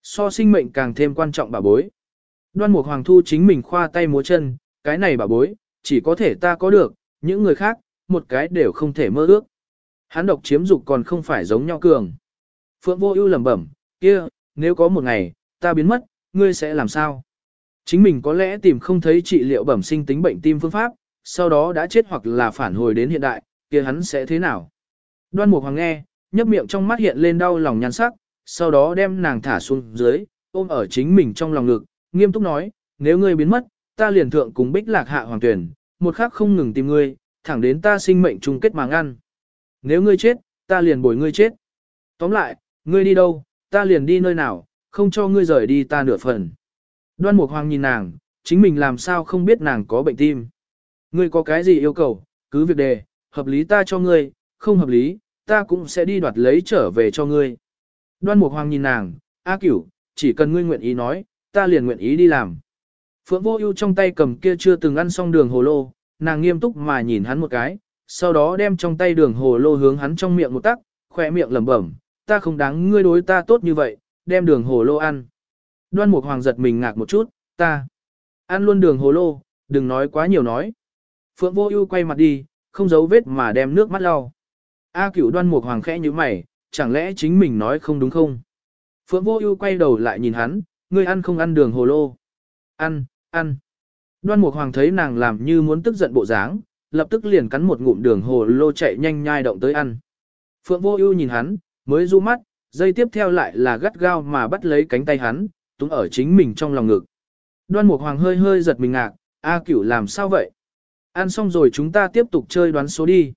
So sinh mệnh càng thêm quan trọng bà bối. Đoan Mục Hoàng thu chính mình khoa tay múa chân, cái này bà bối, chỉ có thể ta có được, những người khác, một cái đều không thể mơ ước. Hắn độc chiếm dục còn không phải giống nhau cường. Phượng Vô Ưu lẩm bẩm, kia, nếu có một ngày, ta biến mất, ngươi sẽ làm sao? Chính mình có lẽ tìm không thấy trị liệu bẩm sinh tính bệnh tim phương pháp, sau đó đã chết hoặc là phản hồi đến hiện đại, kia hắn sẽ thế nào? Đoan Mục Hoàng nghe, nhấp miệng trong mắt hiện lên đau lòng nhăn sắc, sau đó đem nàng thả xuống dưới, ôm ở chính mình trong lòng ngực, nghiêm túc nói, nếu ngươi biến mất, ta liền thượng cùng bích lạc hạ hoàng tuyển, một khắc không ngừng tìm ngươi, thẳng đến ta sinh mệnh chung kết màng ăn. Nếu ngươi chết, ta liền bồi ngươi chết. Tóm lại, ngươi đi đâu, ta liền đi nơi nào, không cho ngươi rời đi ta nửa phần. Đoan Mục Hoàng nhìn nàng, chính mình làm sao không biết nàng có bệnh tim. Ngươi có cái gì yêu cầu, cứ việc đề, hợp lý ta cho ngươi, không hợp lý, ta cũng sẽ đi đoạt lấy trở về cho ngươi. Đoan Mục Hoàng nhìn nàng, A Cửu, chỉ cần ngươi nguyện ý nói, ta liền nguyện ý đi làm. Phượng Vô Ưu trong tay cầm kia chưa từng ăn xong đường hồ lô, nàng nghiêm túc mà nhìn hắn một cái, sau đó đem trong tay đường hồ lô hướng hắn trong miệng một tắc, khóe miệng lẩm bẩm, ta không đáng ngươi đối ta tốt như vậy, đem đường hồ lô ăn. Đoan Mục Hoàng giật mình ngạc một chút, ta ăn luôn đường hồ lô, đừng nói quá nhiều nói. Phượng Vô Ưu quay mặt đi, không giấu vết mà đem nước mắt lau. A Cửu Đoan Mục Hoàng khẽ nhíu mày, chẳng lẽ chính mình nói không đúng không? Phượng Vô Ưu quay đầu lại nhìn hắn, ngươi ăn không ăn đường hồ lô? Ăn, ăn. Đoan Mục Hoàng thấy nàng làm như muốn tức giận bộ dáng, lập tức liền cắn một ngụm đường hồ lô chạy nhanh nhai động tới ăn. Phượng Vô Ưu nhìn hắn, mới du mắt, dây tiếp theo lại là gắt gao mà bắt lấy cánh tay hắn, túm ở chính mình trong lòng ngực. Đoan Mục Hoàng hơi hơi giật mình ngạc, A Cửu làm sao vậy? Ăn xong rồi chúng ta tiếp tục chơi đoán số đi.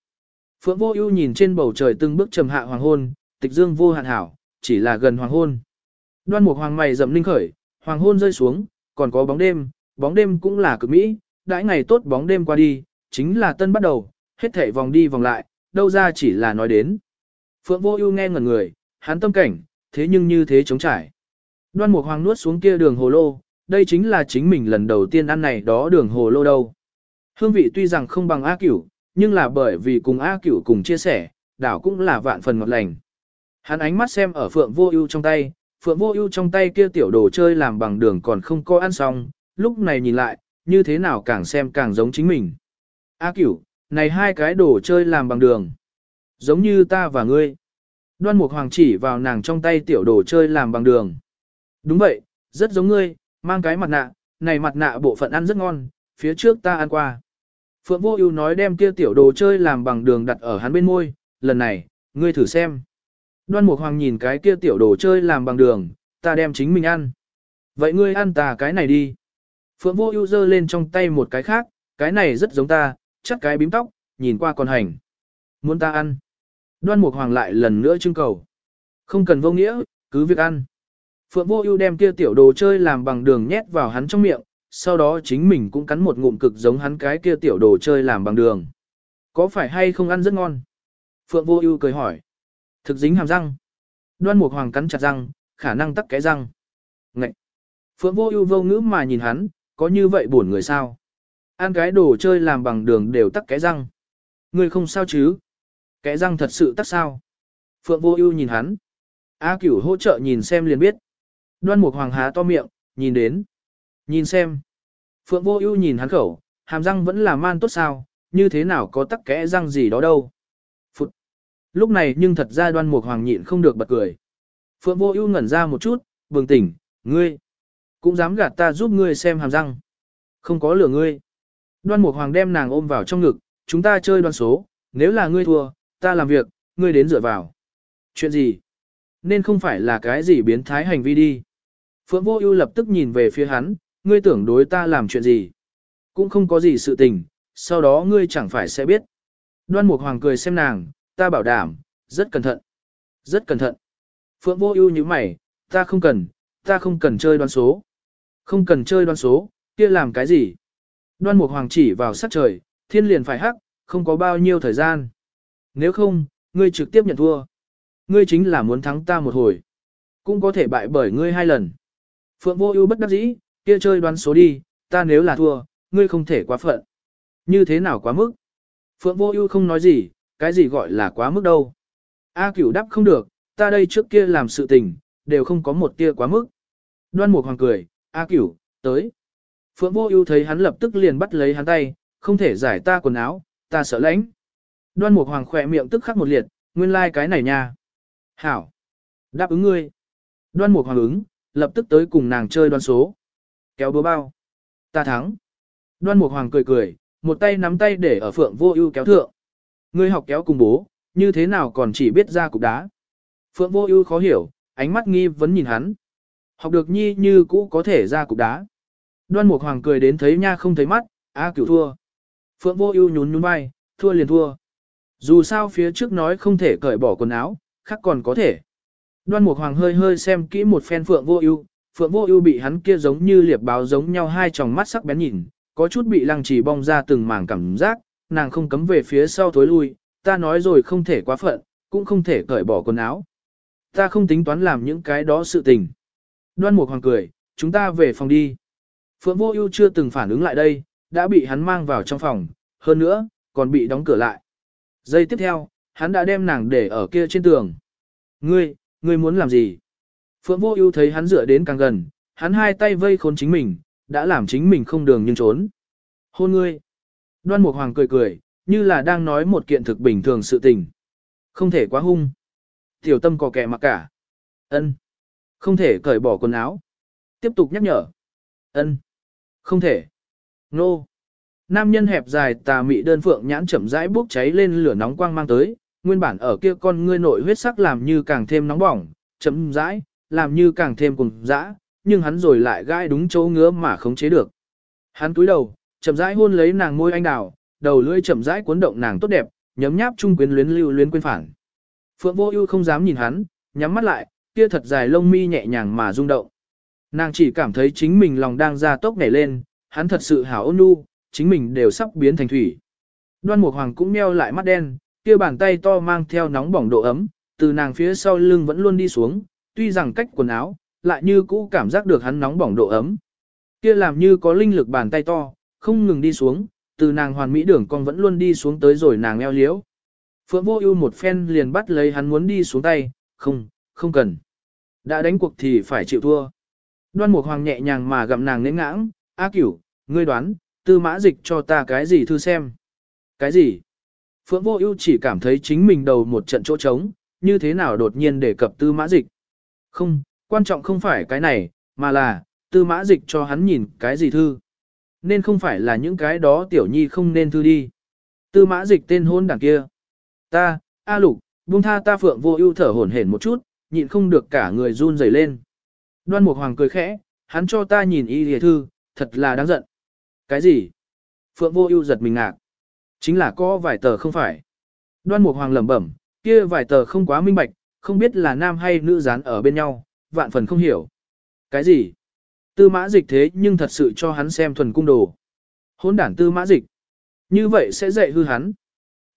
Phượng Vô Ưu nhìn trên bầu trời từng bước trầm hạ hoàng hôn, tịch dương vô hạn hảo, chỉ là gần hoàng hôn. Đoan Mục Hoàng mày rậm linh khởi, hoàng hôn rơi xuống, còn có bóng đêm, bóng đêm cũng là cực mỹ, đãi ngày tốt bóng đêm qua đi, chính là tân bắt đầu, hết thảy vòng đi vòng lại, đâu ra chỉ là nói đến. Phượng Vô Ưu nghe ngẩn người, hắn tâm cảnh, thế nhưng như thế chống trải. Đoan Mục Hoàng nuốt xuống kia đường hồ lô, đây chính là chính mình lần đầu tiên ăn này đó đường hồ lô đâu. Hương vị tuy rằng không bằng A Cửu, nhưng là bởi vì cùng A Cửu cùng chia sẻ, đảo cũng là vạn phần ngọt lành. Hắn ánh mắt xem ở Phượng Vô Ưu trong tay, Phượng Vô Ưu trong tay kia tiểu đồ chơi làm bằng đường còn không có ăn xong, lúc này nhìn lại, như thế nào càng xem càng giống chính mình. A Cửu, này hai cái đồ chơi làm bằng đường, giống như ta và ngươi. Đoan Mục Hoàng chỉ vào nàng trong tay tiểu đồ chơi làm bằng đường. Đúng vậy, rất giống ngươi, mang cái mặt nạ, này mặt nạ bộ phận ăn rất ngon, phía trước ta ăn qua. Phượng Vô Ưu nói đem kia tiểu đồ chơi làm bằng đường đặt ở hắn bên môi, lần này, ngươi thử xem. Đoan Mục Hoàng nhìn cái kia tiểu đồ chơi làm bằng đường, ta đem chính mình ăn. Vậy ngươi ăn ta cái này đi. Phượng Vô Ưu giơ lên trong tay một cái khác, cái này rất giống ta, chắc cái bím tóc, nhìn qua còn hành. Muốn ta ăn. Đoan Mục Hoàng lại lần nữa trưng cầu. Không cần vô nghĩa, cứ việc ăn. Phượng Vô Ưu đem kia tiểu đồ chơi làm bằng đường nhét vào hắn trong miệng, sau đó chính mình cũng cắn một ngụm cực giống hắn cái kia tiểu đồ chơi làm bằng đường. Có phải hay không ăn rất ngon? Phượng Vô Ưu cười hỏi. Thực dính hàm răng. Đoan Mục Hoàng cắn chặt răng, khả năng tắc cái răng. Ngậy! Phượng vô ưu vô ngữ mà nhìn hắn, có như vậy buồn người sao? Ăn cái đồ chơi làm bằng đường đều tắc cái răng. Ngươi không sao chứ? Cái răng thật sự tắc sao? Phượng vô ưu nhìn hắn. A cửu hỗ trợ nhìn xem liền biết. Đoan mục hoàng há to miệng, nhìn đến. Nhìn xem. Phượng vô ưu nhìn hắn khẩu, hàm răng vẫn là man tốt sao, như thế nào có tắc kẽ răng gì đó đâu. Lúc này nhưng thật ra đoan mục hoàng nhịn không được bật cười. Phượng vô ưu ngẩn ra một chút, bừng tỉnh, ngươi. Cũng dám gạt ta giúp ngươi xem hàm răng. Không có lửa ngươi. Đoan mục hoàng đem nàng ôm vào trong ngực, chúng ta chơi đoan số, nếu là ngươi thua, ta làm việc, ngươi đến dựa vào. Chuyện gì? Nên không phải là cái gì biến thái hành vi đi. Phượng vô ưu lập tức nhìn về phía hắn, ngươi tưởng đối ta làm chuyện gì? Cũng không có gì sự tình, sau đó ngươi chẳng phải sẽ biết. Đoan Mục Hoàng cười xem nàng, ta bảo đảm, rất cẩn thận. Rất cẩn thận. Phượng vô ưu như mày, ta không cần, ta không cần chơi đoan số. Không cần chơi đoan số, kia làm cái gì? Đoan Mục Hoàng chỉ vào sắc trời, thiên liền phải hắc, không có bao nhiêu thời gian. Nếu không, ngươi trực tiếp nhận thua. Ngươi chính là muốn thắng ta một hồi. Cũng có thể bại bởi ngươi hai lần. Phượng vô ưu bất đắc dĩ, kia chơi đoán số đi, ta nếu là thua, ngươi không thể quá phận. Như thế nào quá mức? Phượng vô ưu không nói gì, cái gì gọi là quá mức đâu. A cửu đáp không được, ta đây trước kia làm sự tình, đều không có một tia quá mức. Đoan mục hoàng cười, A cửu, tới. Phượng vô ưu thấy hắn lập tức liền bắt lấy hắn tay, không thể giải ta quần áo, ta sợ lãnh. Đoan mục hoàng khỏe miệng tức khắc một liệt, nguyên lai like cái này nha. Hảo. Đáp ứng ngươi. Đoan mục hoàng ứng, lập tức tới cùng nàng chơi đoan số. Kéo búa bao. Ta thắng. Đoan mục hoàng cười cười, một tay nắm tay để ở phượng vô ưu kéo thượng. Ngươi học kéo cùng bố, như thế nào còn chỉ biết ra cục đá. Phượng vô ưu khó hiểu, ánh mắt nghi vấn nhìn hắn. Học được nhi như cũ có thể ra cục đá. Đoan mục hoàng cười đến thấy nha không thấy mắt, a cửu thua. Phượng vô ưu nhún nhún vai, thua liền thua. Dù sao phía trước nói không thể cởi bỏ quần áo, khác còn có thể. Đoan Mục Hoàng hơi hơi xem kỹ một phen Phượng Vô Ưu, Phượng Vô Ưu bị hắn kia giống như liệp báo giống nhau hai tròng mắt sắc bén nhìn, có chút bị lăng trì bong ra từng mảng cảm giác, nàng không cấm về phía sau thối lui, ta nói rồi không thể quá phận, cũng không thể cởi bỏ quần áo. Ta không tính toán làm những cái đó sự tình. Đoan Mục Hoàng cười, chúng ta về phòng đi. Phượng Vô Ưu chưa từng phản ứng lại đây, đã bị hắn mang vào trong phòng, hơn nữa, còn bị đóng cửa lại. Giây tiếp theo, hắn đã đem nàng để ở kia trên tường. Ngươi, ngươi muốn làm gì? Phượng Vô Ưu thấy hắn dựa đến càng gần, hắn hai tay vây khốn chính mình, đã làm chính mình không đường nhưng trốn. Hôn ngươi. Đoan Mục Hoàng cười cười, như là đang nói một kiện thực bình thường sự tình. Không thể quá hung. Tiểu tâm có kẻ mặc cả. Ân. Không thể cởi bỏ quần áo. Tiếp tục nhắc nhở. Ân. Không thể. Nô. Nam nhân hẹp dài tà mị đơn phượng nhãn chậm rãi bốc cháy lên lửa nóng quang mang tới, nguyên bản ở kia con ngươi nội huyết sắc làm như càng thêm nóng bỏng, chậm rãi, làm như càng thêm cùng dã, nhưng hắn rồi lại gai đúng chỗ ngứa mà khống chế được. Hắn cúi đầu, chậm rãi hôn lấy nàng môi anh đào, đầu lưỡi chậm rãi cuốn động nàng tốt đẹp, nhấm nháp trung quyến luyến lưu luyến quên phản. Phượng Vô Ưu không dám nhìn hắn, nhắm mắt lại, kia thật dài lông mi nhẹ nhàng mà rung động. Nàng chỉ cảm thấy chính mình lòng đang ra tốc nhảy lên, hắn thật sự hảo ôn nhu, chính mình đều sắp biến thành thủy. Đoan Mục Hoàng cũng meo lại mắt đen, kia bàn tay to mang theo nóng bỏng độ ấm, từ nàng phía sau lưng vẫn luôn đi xuống, tuy rằng cách quần áo, lại như cũ cảm giác được hắn nóng bỏng độ ấm. Kia làm như có linh lực bàn tay to, không ngừng đi xuống, từ nàng hoàn mỹ đường con vẫn luôn đi xuống tới rồi nàng eo liễu. Phượng vô ưu một phen liền bắt lấy hắn muốn đi xuống tay, không, không cần. Đã đánh cuộc thì phải chịu thua. Đoan Mục Hoàng nhẹ nhàng mà gặm nàng nến ngãng, A cửu, ngươi đoán, tư mã dịch cho ta cái gì thư xem. Cái gì? Phượng Vô Ưu chỉ cảm thấy chính mình đầu một trận chỗ trống, như thế nào đột nhiên đề cập Tư Mã Dịch. Không, quan trọng không phải cái này, mà là, Tư Mã Dịch cho hắn nhìn cái gì thư. Nên không phải là những cái đó tiểu nhi không nên thư đi. Tư Mã Dịch tên hôn đảng kia. Ta, A Lục, buông tha ta Phượng Vô Ưu thở hổn hển một chút, nhịn không được cả người run rẩy lên. Đoan Mục Hoàng cười khẽ, hắn cho ta nhìn y lìa thư, thật là đáng giận. Cái gì? Phượng Vô Ưu giật mình ngạc. Chính là có vài tờ không phải. Đoan Mục Hoàng lẩm bẩm, kia vài tờ không quá minh bạch, không biết là nam hay nữ dán ở bên nhau, vạn phần không hiểu. Cái gì? Tư mã dịch thế nhưng thật sự cho hắn xem thuần cung đồ. Hôn đản tư mã dịch. Như vậy sẽ dạy hư hắn.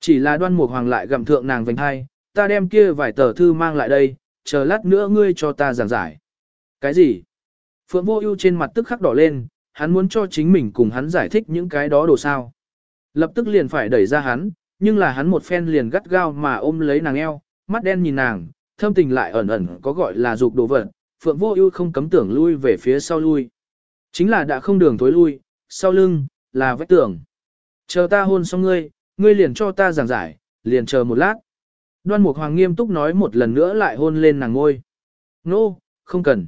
Chỉ là đoan mục hoàng lại gặm thượng nàng vành hai, ta đem kia vài tờ thư mang lại đây, chờ lát nữa ngươi cho ta giảng giải. Cái gì? Phượng Vô Ưu trên mặt tức khắc đỏ lên, hắn muốn cho chính mình cùng hắn giải thích những cái đó đồ sao. Lập tức liền phải đẩy ra hắn, nhưng là hắn một phen liền gắt gao mà ôm lấy nàng eo, mắt đen nhìn nàng, thâm tình lại ẩn ẩn có gọi là dục đồ vật, Phượng Vô Ưu không cấm tưởng lui về phía sau lui. Chính là đã không đường tối lui, sau lưng là vách tường. Chờ ta hôn xong ngươi, ngươi liền cho ta giảng giải, liền chờ một lát. Đoan Mục Hoàng nghiêm túc nói một lần nữa lại hôn lên nàng ngôi. Nô, no, không cần.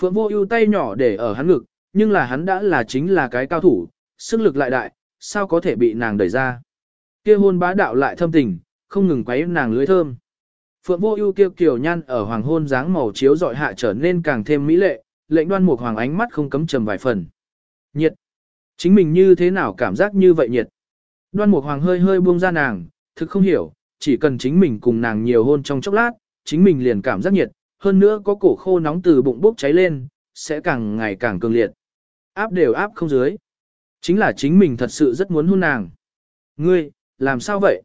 Phượng Vô Ưu tay nhỏ để ở hắn ngực, nhưng là hắn đã là chính là cái cao thủ, sức lực lại đại, sao có thể bị nàng đẩy ra. Kia hôn bá đạo lại thâm tình, không ngừng quấy nàng lưỡi thơm. Phượng Vô Ưu kiêu kiều nhan ở hoàng hôn dáng màu chiếu rọi hạ trở nên càng thêm mỹ lệ, lệnh Đoan Mục Hoàng ánh mắt không cấm trầm vài phần. Nhiệt. Chính mình như thế nào cảm giác như vậy nhiệt? Đoan Mục Hoàng hơi hơi buông ra nàng, thực không hiểu, chỉ cần chính mình cùng nàng nhiều hôn trong chốc lát, chính mình liền cảm giác nhiệt, hơn nữa có cổ khô nóng từ bụng bốc cháy lên, sẽ càng ngày càng cường liệt. Áp đều áp không dưới. Chính là chính mình thật sự rất muốn hôn nàng. Ngươi, làm sao vậy?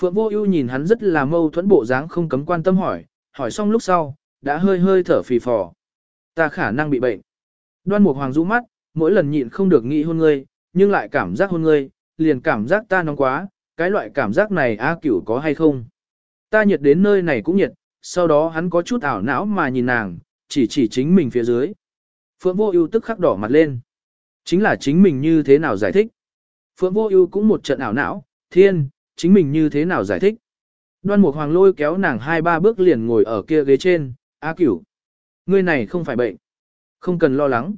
Phượng Vô Ưu nhìn hắn rất là mâu thuẫn bộ dáng không cấm quan tâm hỏi, hỏi xong lúc sau, đã hơi hơi thở phì phò. Ta khả năng bị bệnh. Đoan Mục Hoàng rũ mắt, mỗi lần nhịn không được nghĩ hôn ngươi, nhưng lại cảm giác hôn ngươi, liền cảm giác ta nóng quá, cái loại cảm giác này A Cửu có hay không? Ta nhiệt đến nơi này cũng nhiệt, sau đó hắn có chút ảo não mà nhìn nàng, chỉ chỉ chính mình phía dưới. Phượng Vô Ưu tức khắc đỏ mặt lên. Chính là chính mình như thế nào giải thích? Phượng Vô Ưu cũng một trận ảo não, thiên, chính mình như thế nào giải thích? Đoan Mục Hoàng lôi kéo nàng hai ba bước liền ngồi ở kia ghế trên, "A Cửu, ngươi này không phải bệnh, không cần lo lắng."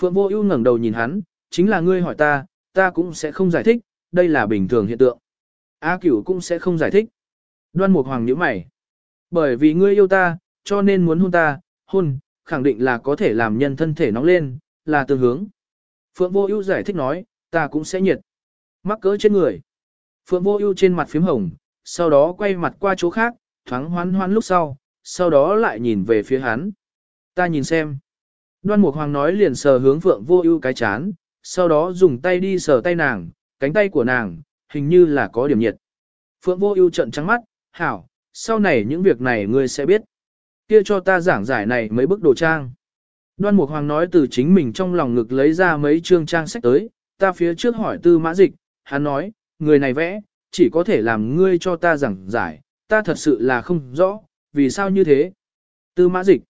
Phượng Vô Ưu ngẩng đầu nhìn hắn, "Chính là ngươi hỏi ta, ta cũng sẽ không giải thích, đây là bình thường hiện tượng." A Cửu cũng sẽ không giải thích. Đoan Mục Hoàng nhíu mày. Bởi vì ngươi yêu ta, cho nên muốn hôn ta, hôn, khẳng định là có thể làm nhân thân thể nóng lên, là tương hướng. Phượng Vô Ưu giải thích nói, ta cũng sẽ nhiệt. Mắc cỡ trên người. Phượng Vô Ưu trên mặt phím hồng, sau đó quay mặt qua chỗ khác, thoáng hoán hoán lúc sau, sau đó lại nhìn về phía hắn. Ta nhìn xem. Đoan Mục Hoàng nói liền sờ hướng Phượng Vô Ưu cái chán, sau đó dùng tay đi sờ tay nàng, cánh tay của nàng, hình như là có điểm nhiệt. Phượng Vô Ưu trợn trắng mắt, "Hảo, sau này những việc này ngươi sẽ biết. Kia cho ta giảng giải này mấy bức đồ trang." Đoan Mục Hoàng nói từ chính mình trong lòng ngực lấy ra mấy chương trang sách tới, ta phía trước hỏi Tư Mã Dịch, hắn nói, người này vẽ, chỉ có thể làm ngươi cho ta giảng giải, ta thật sự là không rõ, vì sao như thế. Tư Mã Dịch.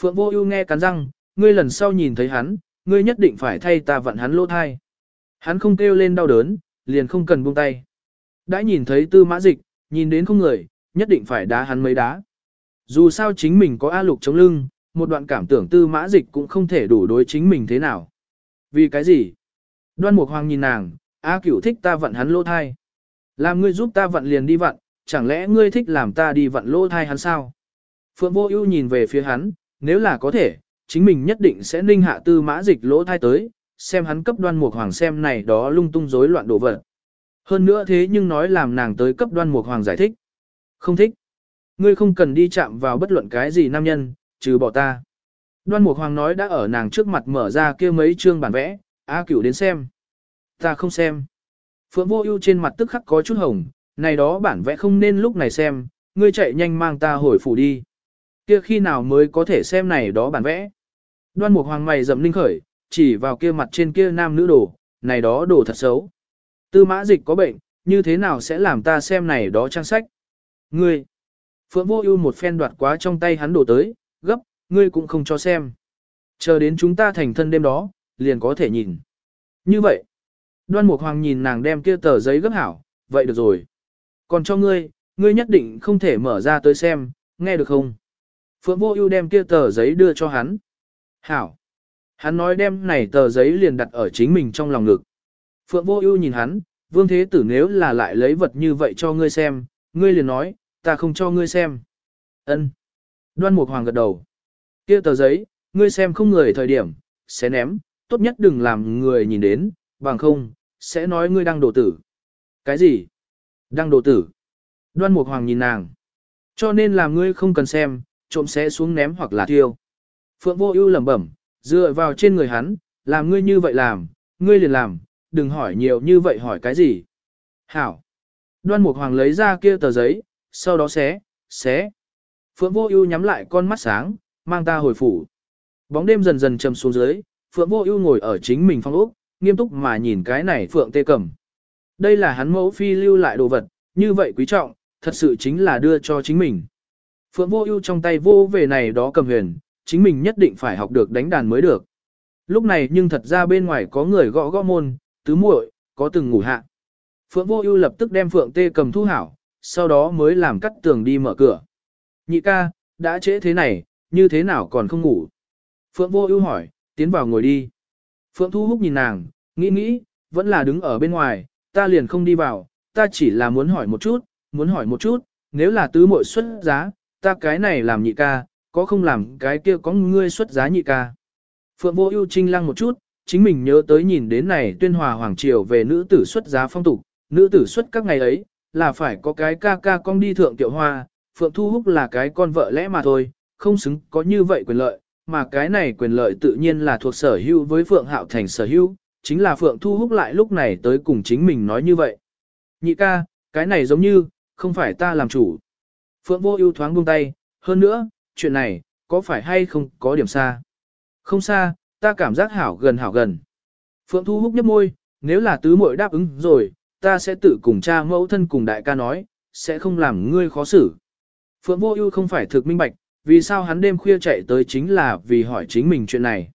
Phượng Vô Ưu nghe cắn răng, ngươi lần sau nhìn thấy hắn, ngươi nhất định phải thay ta vặn hắn lỗ thai. Hắn không kêu lên đau đớn, liền không cần buông tay. Đã nhìn thấy Tư Mã Dịch, nhìn đến không người, nhất định phải đá hắn mấy đá. Dù sao chính mình có A Lục chống lưng, một đoạn cảm tưởng tư mã dịch cũng không thể đủ đối chính mình thế nào. Vì cái gì? Đoan Mục Hoàng nhìn nàng, A Cửu thích ta vận hắn lỗ thai. Làm ngươi giúp ta vận liền đi vận, chẳng lẽ ngươi thích làm ta đi vận lỗ thai hắn sao? Phượng Vô Ưu nhìn về phía hắn, nếu là có thể, chính mình nhất định sẽ ninh hạ tư mã dịch lỗ thai tới, xem hắn cấp Đoan Mục Hoàng xem này đó lung tung rối loạn đồ vật. Hơn nữa thế nhưng nói làm nàng tới cấp Đoan Mục Hoàng giải thích. Không thích. Ngươi không cần đi chạm vào bất luận cái gì nam nhân, trừ bỏ ta. Đoan Mục Hoàng nói đã ở nàng trước mặt mở ra kia mấy chương bản vẽ, A Cửu đến xem. Ta không xem. Phượng Vô Ưu trên mặt tức khắc có chút hồng, này đó bản vẽ không nên lúc này xem, ngươi chạy nhanh mang ta hồi phủ đi. Kia khi nào mới có thể xem này đó bản vẽ? Đoan Mục Hoàng mày rậm linh khởi, chỉ vào kia mặt trên kia nam nữ đồ, này đó đồ thật xấu. Tư Mã Dịch có bệnh, như thế nào sẽ làm ta xem này đó trang sách? Ngươi. Phượng Vô Ưu một phen đoạt quá trong tay hắn đồ tới, gấp, ngươi cũng không cho xem. Chờ đến chúng ta thành thân đêm đó, liền có thể nhìn. Như vậy, đoan mục hoàng nhìn nàng đem kia tờ giấy gấp hảo, vậy được rồi. Còn cho ngươi, ngươi nhất định không thể mở ra tới xem, nghe được không? Phượng vô ưu đem kia tờ giấy đưa cho hắn. Hảo. Hắn nói đem này tờ giấy liền đặt ở chính mình trong lòng ngực. Phượng vô ưu nhìn hắn, vương thế tử nếu là lại lấy vật như vậy cho ngươi xem, ngươi liền nói, ta không cho ngươi xem. Ân. Đoan Mục Hoàng gật đầu. Kia tờ giấy, ngươi xem không người thời điểm, sẽ ném, tốt nhất đừng làm người nhìn đến, bằng không, sẽ nói ngươi đang đổ tử. Cái gì? Đang đổ tử. Đoan Mục Hoàng nhìn nàng. Cho nên làm ngươi không cần xem, trộm sẽ xuống ném hoặc là thiêu. Phượng Vô Ưu lẩm bẩm, dựa vào trên người hắn, làm ngươi như vậy làm, ngươi liền làm, đừng hỏi nhiều như vậy hỏi cái gì. Hảo. Đoan Mục Hoàng lấy ra kia tờ giấy, sau đó xé, xé. Phượng Vô Ưu nhắm lại con mắt sáng, mang ta hồi phủ. Bóng đêm dần dần trầm xuống dưới, Phượng Vô Ưu ngồi ở chính mình phòng ốc, nghiêm túc mà nhìn cái này Phượng Tê Cầm. Đây là hắn mẫu phi lưu lại đồ vật, như vậy quý trọng, thật sự chính là đưa cho chính mình. Phượng Vô Ưu trong tay vô về này đó cầm huyền, chính mình nhất định phải học được đánh đàn mới được. Lúc này nhưng thật ra bên ngoài có người gõ gõ môn, tứ muội, có từng ngủ hạ. Phượng Vô Ưu lập tức đem Phượng Tê Cầm thu hảo, sau đó mới làm cắt tường đi mở cửa. Nhị ca, đã trễ thế này, như thế nào còn không ngủ? Phượng Vô Ưu hỏi, tiến vào ngồi đi. Phượng Thu Húc nhìn nàng, nghĩ nghĩ, vẫn là đứng ở bên ngoài, ta liền không đi vào, ta chỉ là muốn hỏi một chút, muốn hỏi một chút, nếu là tứ muội xuất giá, ta cái này làm nhị ca, có không làm cái kia có ngươi xuất giá nhị ca. Phượng Vô Ưu trinh lăng một chút, chính mình nhớ tới nhìn đến này tuyên hòa hoàng triều về nữ tử xuất giá phong tục, nữ tử xuất các ngày ấy, là phải có cái ca ca con đi thượng tiểu hoa, Phượng Thu Húc là cái con vợ lẽ mà thôi, không xứng có như vậy quyền lợi, mà cái này quyền lợi tự nhiên là thuộc sở hữu với Phượng Hạo Thành sở hữu, chính là Phượng Thu Húc lại lúc này tới cùng chính mình nói như vậy. Nhị ca, cái này giống như, không phải ta làm chủ. Phượng Vô Ưu thoáng buông tay, hơn nữa, chuyện này, có phải hay không có điểm xa? Không xa, ta cảm giác hảo gần hảo gần. Phượng Thu Húc nhếch môi, nếu là tứ muội đáp ứng rồi, ta sẽ tự cùng cha mẫu thân cùng đại ca nói, sẽ không làm ngươi khó xử. Phượng Vô Ưu không phải thực minh bạch, vì sao hắn đêm khuya chạy tới chính là vì hỏi chính mình chuyện này.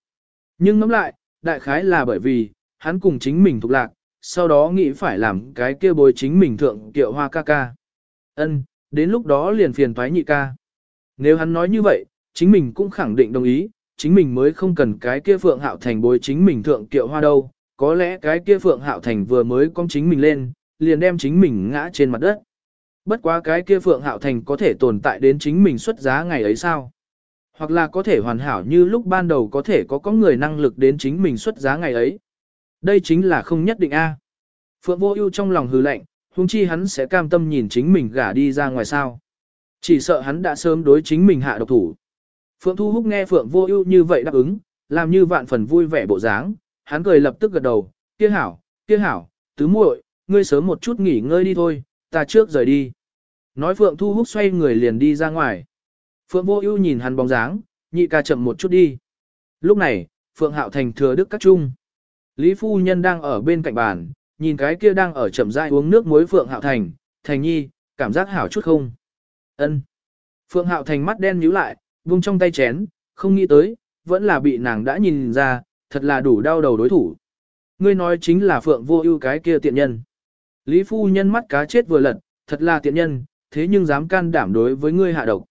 Nhưng ngẫm lại, đại khái là bởi vì, hắn cùng chính mình thuộc lạc, sau đó nghĩ phải làm cái kia bồi chính mình thượng tiệu hoa ca ca. Ân, đến lúc đó liền phiền toái nhị ca. Nếu hắn nói như vậy, chính mình cũng khẳng định đồng ý, chính mình mới không cần cái kia Phượng Hạo Thành bồi chính mình thượng kiệu hoa đâu, có lẽ cái kia Phượng Hạo Thành vừa mới cong chính mình lên, liền đem chính mình ngã trên mặt đất. Bất quá cái kia Phượng Hạo Thành có thể tồn tại đến chính mình xuất giá ngày ấy sao? Hoặc là có thể hoàn hảo như lúc ban đầu có thể có có người năng lực đến chính mình xuất giá ngày ấy. Đây chính là không nhất định a. Phượng Vô Ưu trong lòng hừ lạnh, huống chi hắn sẽ cam tâm nhìn chính mình gả đi ra ngoài sao? Chỉ sợ hắn đã sớm đối chính mình hạ độc thủ. Phượng Thu Húc nghe Phượng Vô Ưu như vậy đáp ứng, làm như vạn phần vui vẻ bộ dáng, hắn cười lập tức gật đầu, "Kia hảo, kia hảo, tứ muội, ngươi sớm một chút nghỉ ngơi đi thôi, ta trước rời đi." Nói Phượng Thu Húc xoay người liền đi ra ngoài. Phượng Vô Ưu nhìn hắn bóng dáng, nhị ca chậm một chút đi. Lúc này, Phượng Hạo Thành thừa đức các trung. Lý phu nhân đang ở bên cạnh bàn, nhìn cái kia đang ở chậm rãi uống nước muối Phượng Hạo Thành, Thành Nhi, cảm giác hảo chút không? Ân. Phượng Hạo Thành mắt đen nhíu lại, buông trong tay chén, không nghĩ tới, vẫn là bị nàng đã nhìn ra, thật là đủ đau đầu đối thủ. Ngươi nói chính là Phượng Vô Ưu cái kia tiện nhân. Lý phu nhân mắt cá chết vừa lật, thật là tiện nhân, thế nhưng dám can đảm đối với ngươi hạ độc.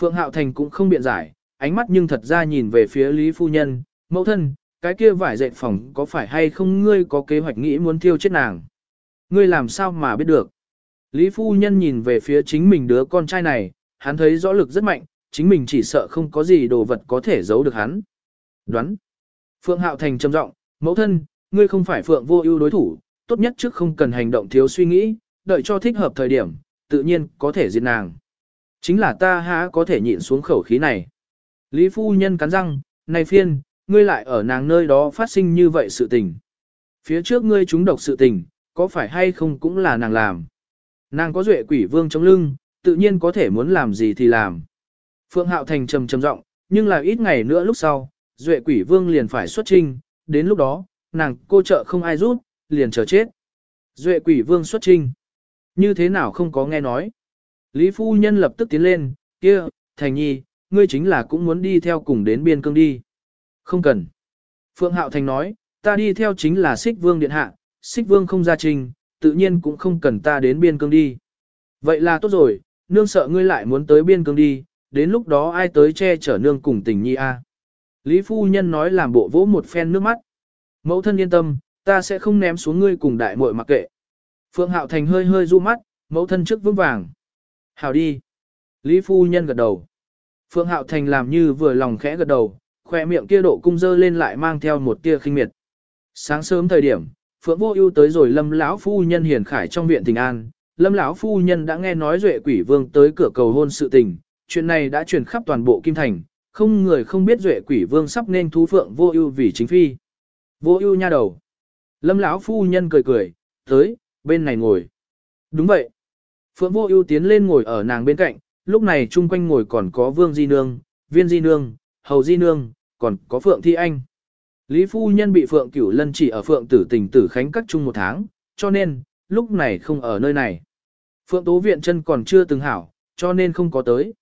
Phượng Hạo Thành cũng không biện giải, ánh mắt nhưng thật ra nhìn về phía Lý Phu Nhân, mẫu thân, cái kia vải dệt phòng có phải hay không ngươi có kế hoạch nghĩ muốn thiêu chết nàng. Ngươi làm sao mà biết được. Lý Phu Nhân nhìn về phía chính mình đứa con trai này, hắn thấy rõ lực rất mạnh, chính mình chỉ sợ không có gì đồ vật có thể giấu được hắn. Đoán. Phượng Hạo Thành trầm giọng, mẫu thân, ngươi không phải Phượng vô ưu đối thủ, tốt nhất trước không cần hành động thiếu suy nghĩ, đợi cho thích hợp thời điểm, tự nhiên có thể diệt nàng. Chính là ta há có thể nhịn xuống khẩu khí này. Lý phu nhân cắn răng, này phiên, ngươi lại ở nàng nơi đó phát sinh như vậy sự tình. Phía trước ngươi trúng độc sự tình, có phải hay không cũng là nàng làm. Nàng có duệ quỷ vương trong lưng, tự nhiên có thể muốn làm gì thì làm. Phượng Hạo Thành trầm trầm giọng, nhưng là ít ngày nữa lúc sau, duệ quỷ vương liền phải xuất trinh, đến lúc đó, nàng cô trợ không ai rút, liền chờ chết. Duệ quỷ vương xuất trinh. Như thế nào không có nghe nói. Lý phu nhân lập tức tiến lên, kia, thành nhi, ngươi chính là cũng muốn đi theo cùng đến biên cương đi. Không cần. Phượng Hạo Thành nói, ta đi theo chính là xích vương điện hạ, xích vương không ra trình, tự nhiên cũng không cần ta đến biên cương đi. Vậy là tốt rồi, nương sợ ngươi lại muốn tới biên cương đi, đến lúc đó ai tới che chở nương cùng tình nhi a. Lý phu nhân nói làm bộ vỗ một phen nước mắt. Mẫu thân yên tâm, ta sẽ không ném xuống ngươi cùng đại muội mặc kệ. Phượng Hạo Thành hơi hơi du mắt, mẫu thân trước vững vàng. Hảo đi. Lý phu nhân gật đầu. Phượng Hạo Thành làm như vừa lòng khẽ gật đầu, khoe miệng kia độ cung dơ lên lại mang theo một tia khinh miệt. Sáng sớm thời điểm, Phượng Vô Ưu tới rồi Lâm lão phu nhân hiền khải trong viện Tình An, Lâm lão phu nhân đã nghe nói Duệ Quỷ Vương tới cửa cầu hôn sự tình, chuyện này đã truyền khắp toàn bộ Kim Thành, không người không biết Duệ Quỷ Vương sắp nên thú Phượng Vô Ưu vì chính phi. Vô Ưu nha đầu. Lâm lão phu nhân cười cười, "Tới, bên này ngồi." Đúng vậy. Phượng Vô Ưu tiến lên ngồi ở nàng bên cạnh, lúc này chung quanh ngồi còn có Vương Di Nương, Viên Di Nương, Hầu Di Nương, còn có Phượng Thi Anh. Lý Phu Nhân bị Phượng Cửu Lân chỉ ở Phượng Tử Tình Tử Khánh cắt chung một tháng, cho nên, lúc này không ở nơi này. Phượng Tố Viện chân còn chưa từng hảo, cho nên không có tới.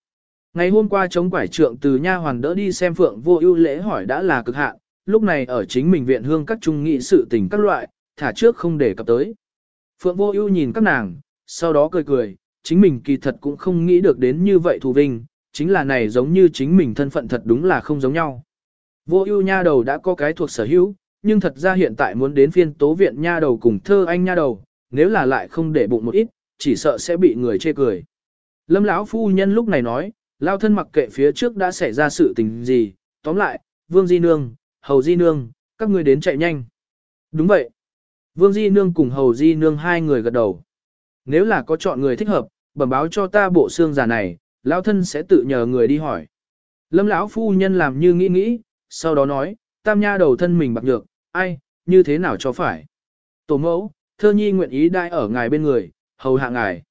Ngày hôm qua chống quải trượng từ nha hoàn đỡ đi xem Phượng vô ưu lễ hỏi đã là cực hạn, lúc này ở chính mình viện hương các trung nghị sự tình các loại, thả trước không để cập tới. Phượng vô ưu nhìn các nàng, sau đó cười cười, chính mình kỳ thật cũng không nghĩ được đến như vậy thù vinh, chính là này giống như chính mình thân phận thật đúng là không giống nhau. Vô ưu nha đầu đã có cái thuộc sở hữu, nhưng thật ra hiện tại muốn đến phiên tố viện nha đầu cùng thơ anh nha đầu, nếu là lại không để bụng một ít, chỉ sợ sẽ bị người chê cười. Lâm lão phu nhân lúc này nói, lao thân mặc kệ phía trước đã xảy ra sự tình gì, tóm lại, Vương Di Nương, Hầu Di Nương, các ngươi đến chạy nhanh. Đúng vậy. Vương Di Nương cùng Hầu Di Nương hai người gật đầu. Nếu là có chọn người thích hợp, bẩm báo cho ta bộ xương già này, lão thân sẽ tự nhờ người đi hỏi. Lâm lão phu nhân làm như nghĩ nghĩ, sau đó nói, tam nha đầu thân mình bạc nhược, ai, như thế nào cho phải. Tổ mẫu, thơ nhi nguyện ý đai ở ngài bên người, hầu hạ ngài.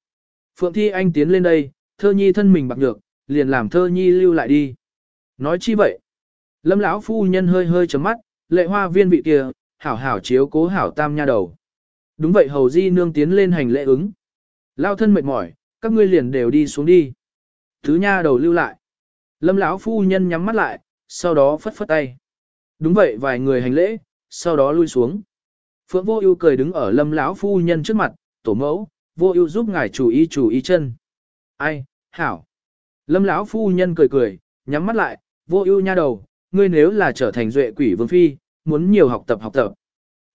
Phượng Thi Anh tiến lên đây, thơ nhi thân mình bạc nhược, liền làm thơ nhi lưu lại đi. Nói chi vậy? Lâm lão phu nhân hơi hơi chấm mắt, lệ hoa viên vị kia, hảo hảo chiếu cố hảo tam nha đầu. Đúng vậy hầu di nương tiến lên hành lễ ứng. Lao thân mệt mỏi, các ngươi liền đều đi xuống đi. Thứ nha đầu lưu lại. Lâm lão phu nhân nhắm mắt lại, sau đó phất phất tay. Đúng vậy vài người hành lễ, sau đó lui xuống. Phượng vô ưu cười đứng ở lâm lão phu nhân trước mặt, tổ mẫu, vô ưu giúp ngài chủ ý chủ ý chân. Ai, hảo. Lâm lão phu nhân cười cười, nhắm mắt lại, vô ưu nha đầu, ngươi nếu là trở thành duệ quỷ vương phi, muốn nhiều học tập học tập.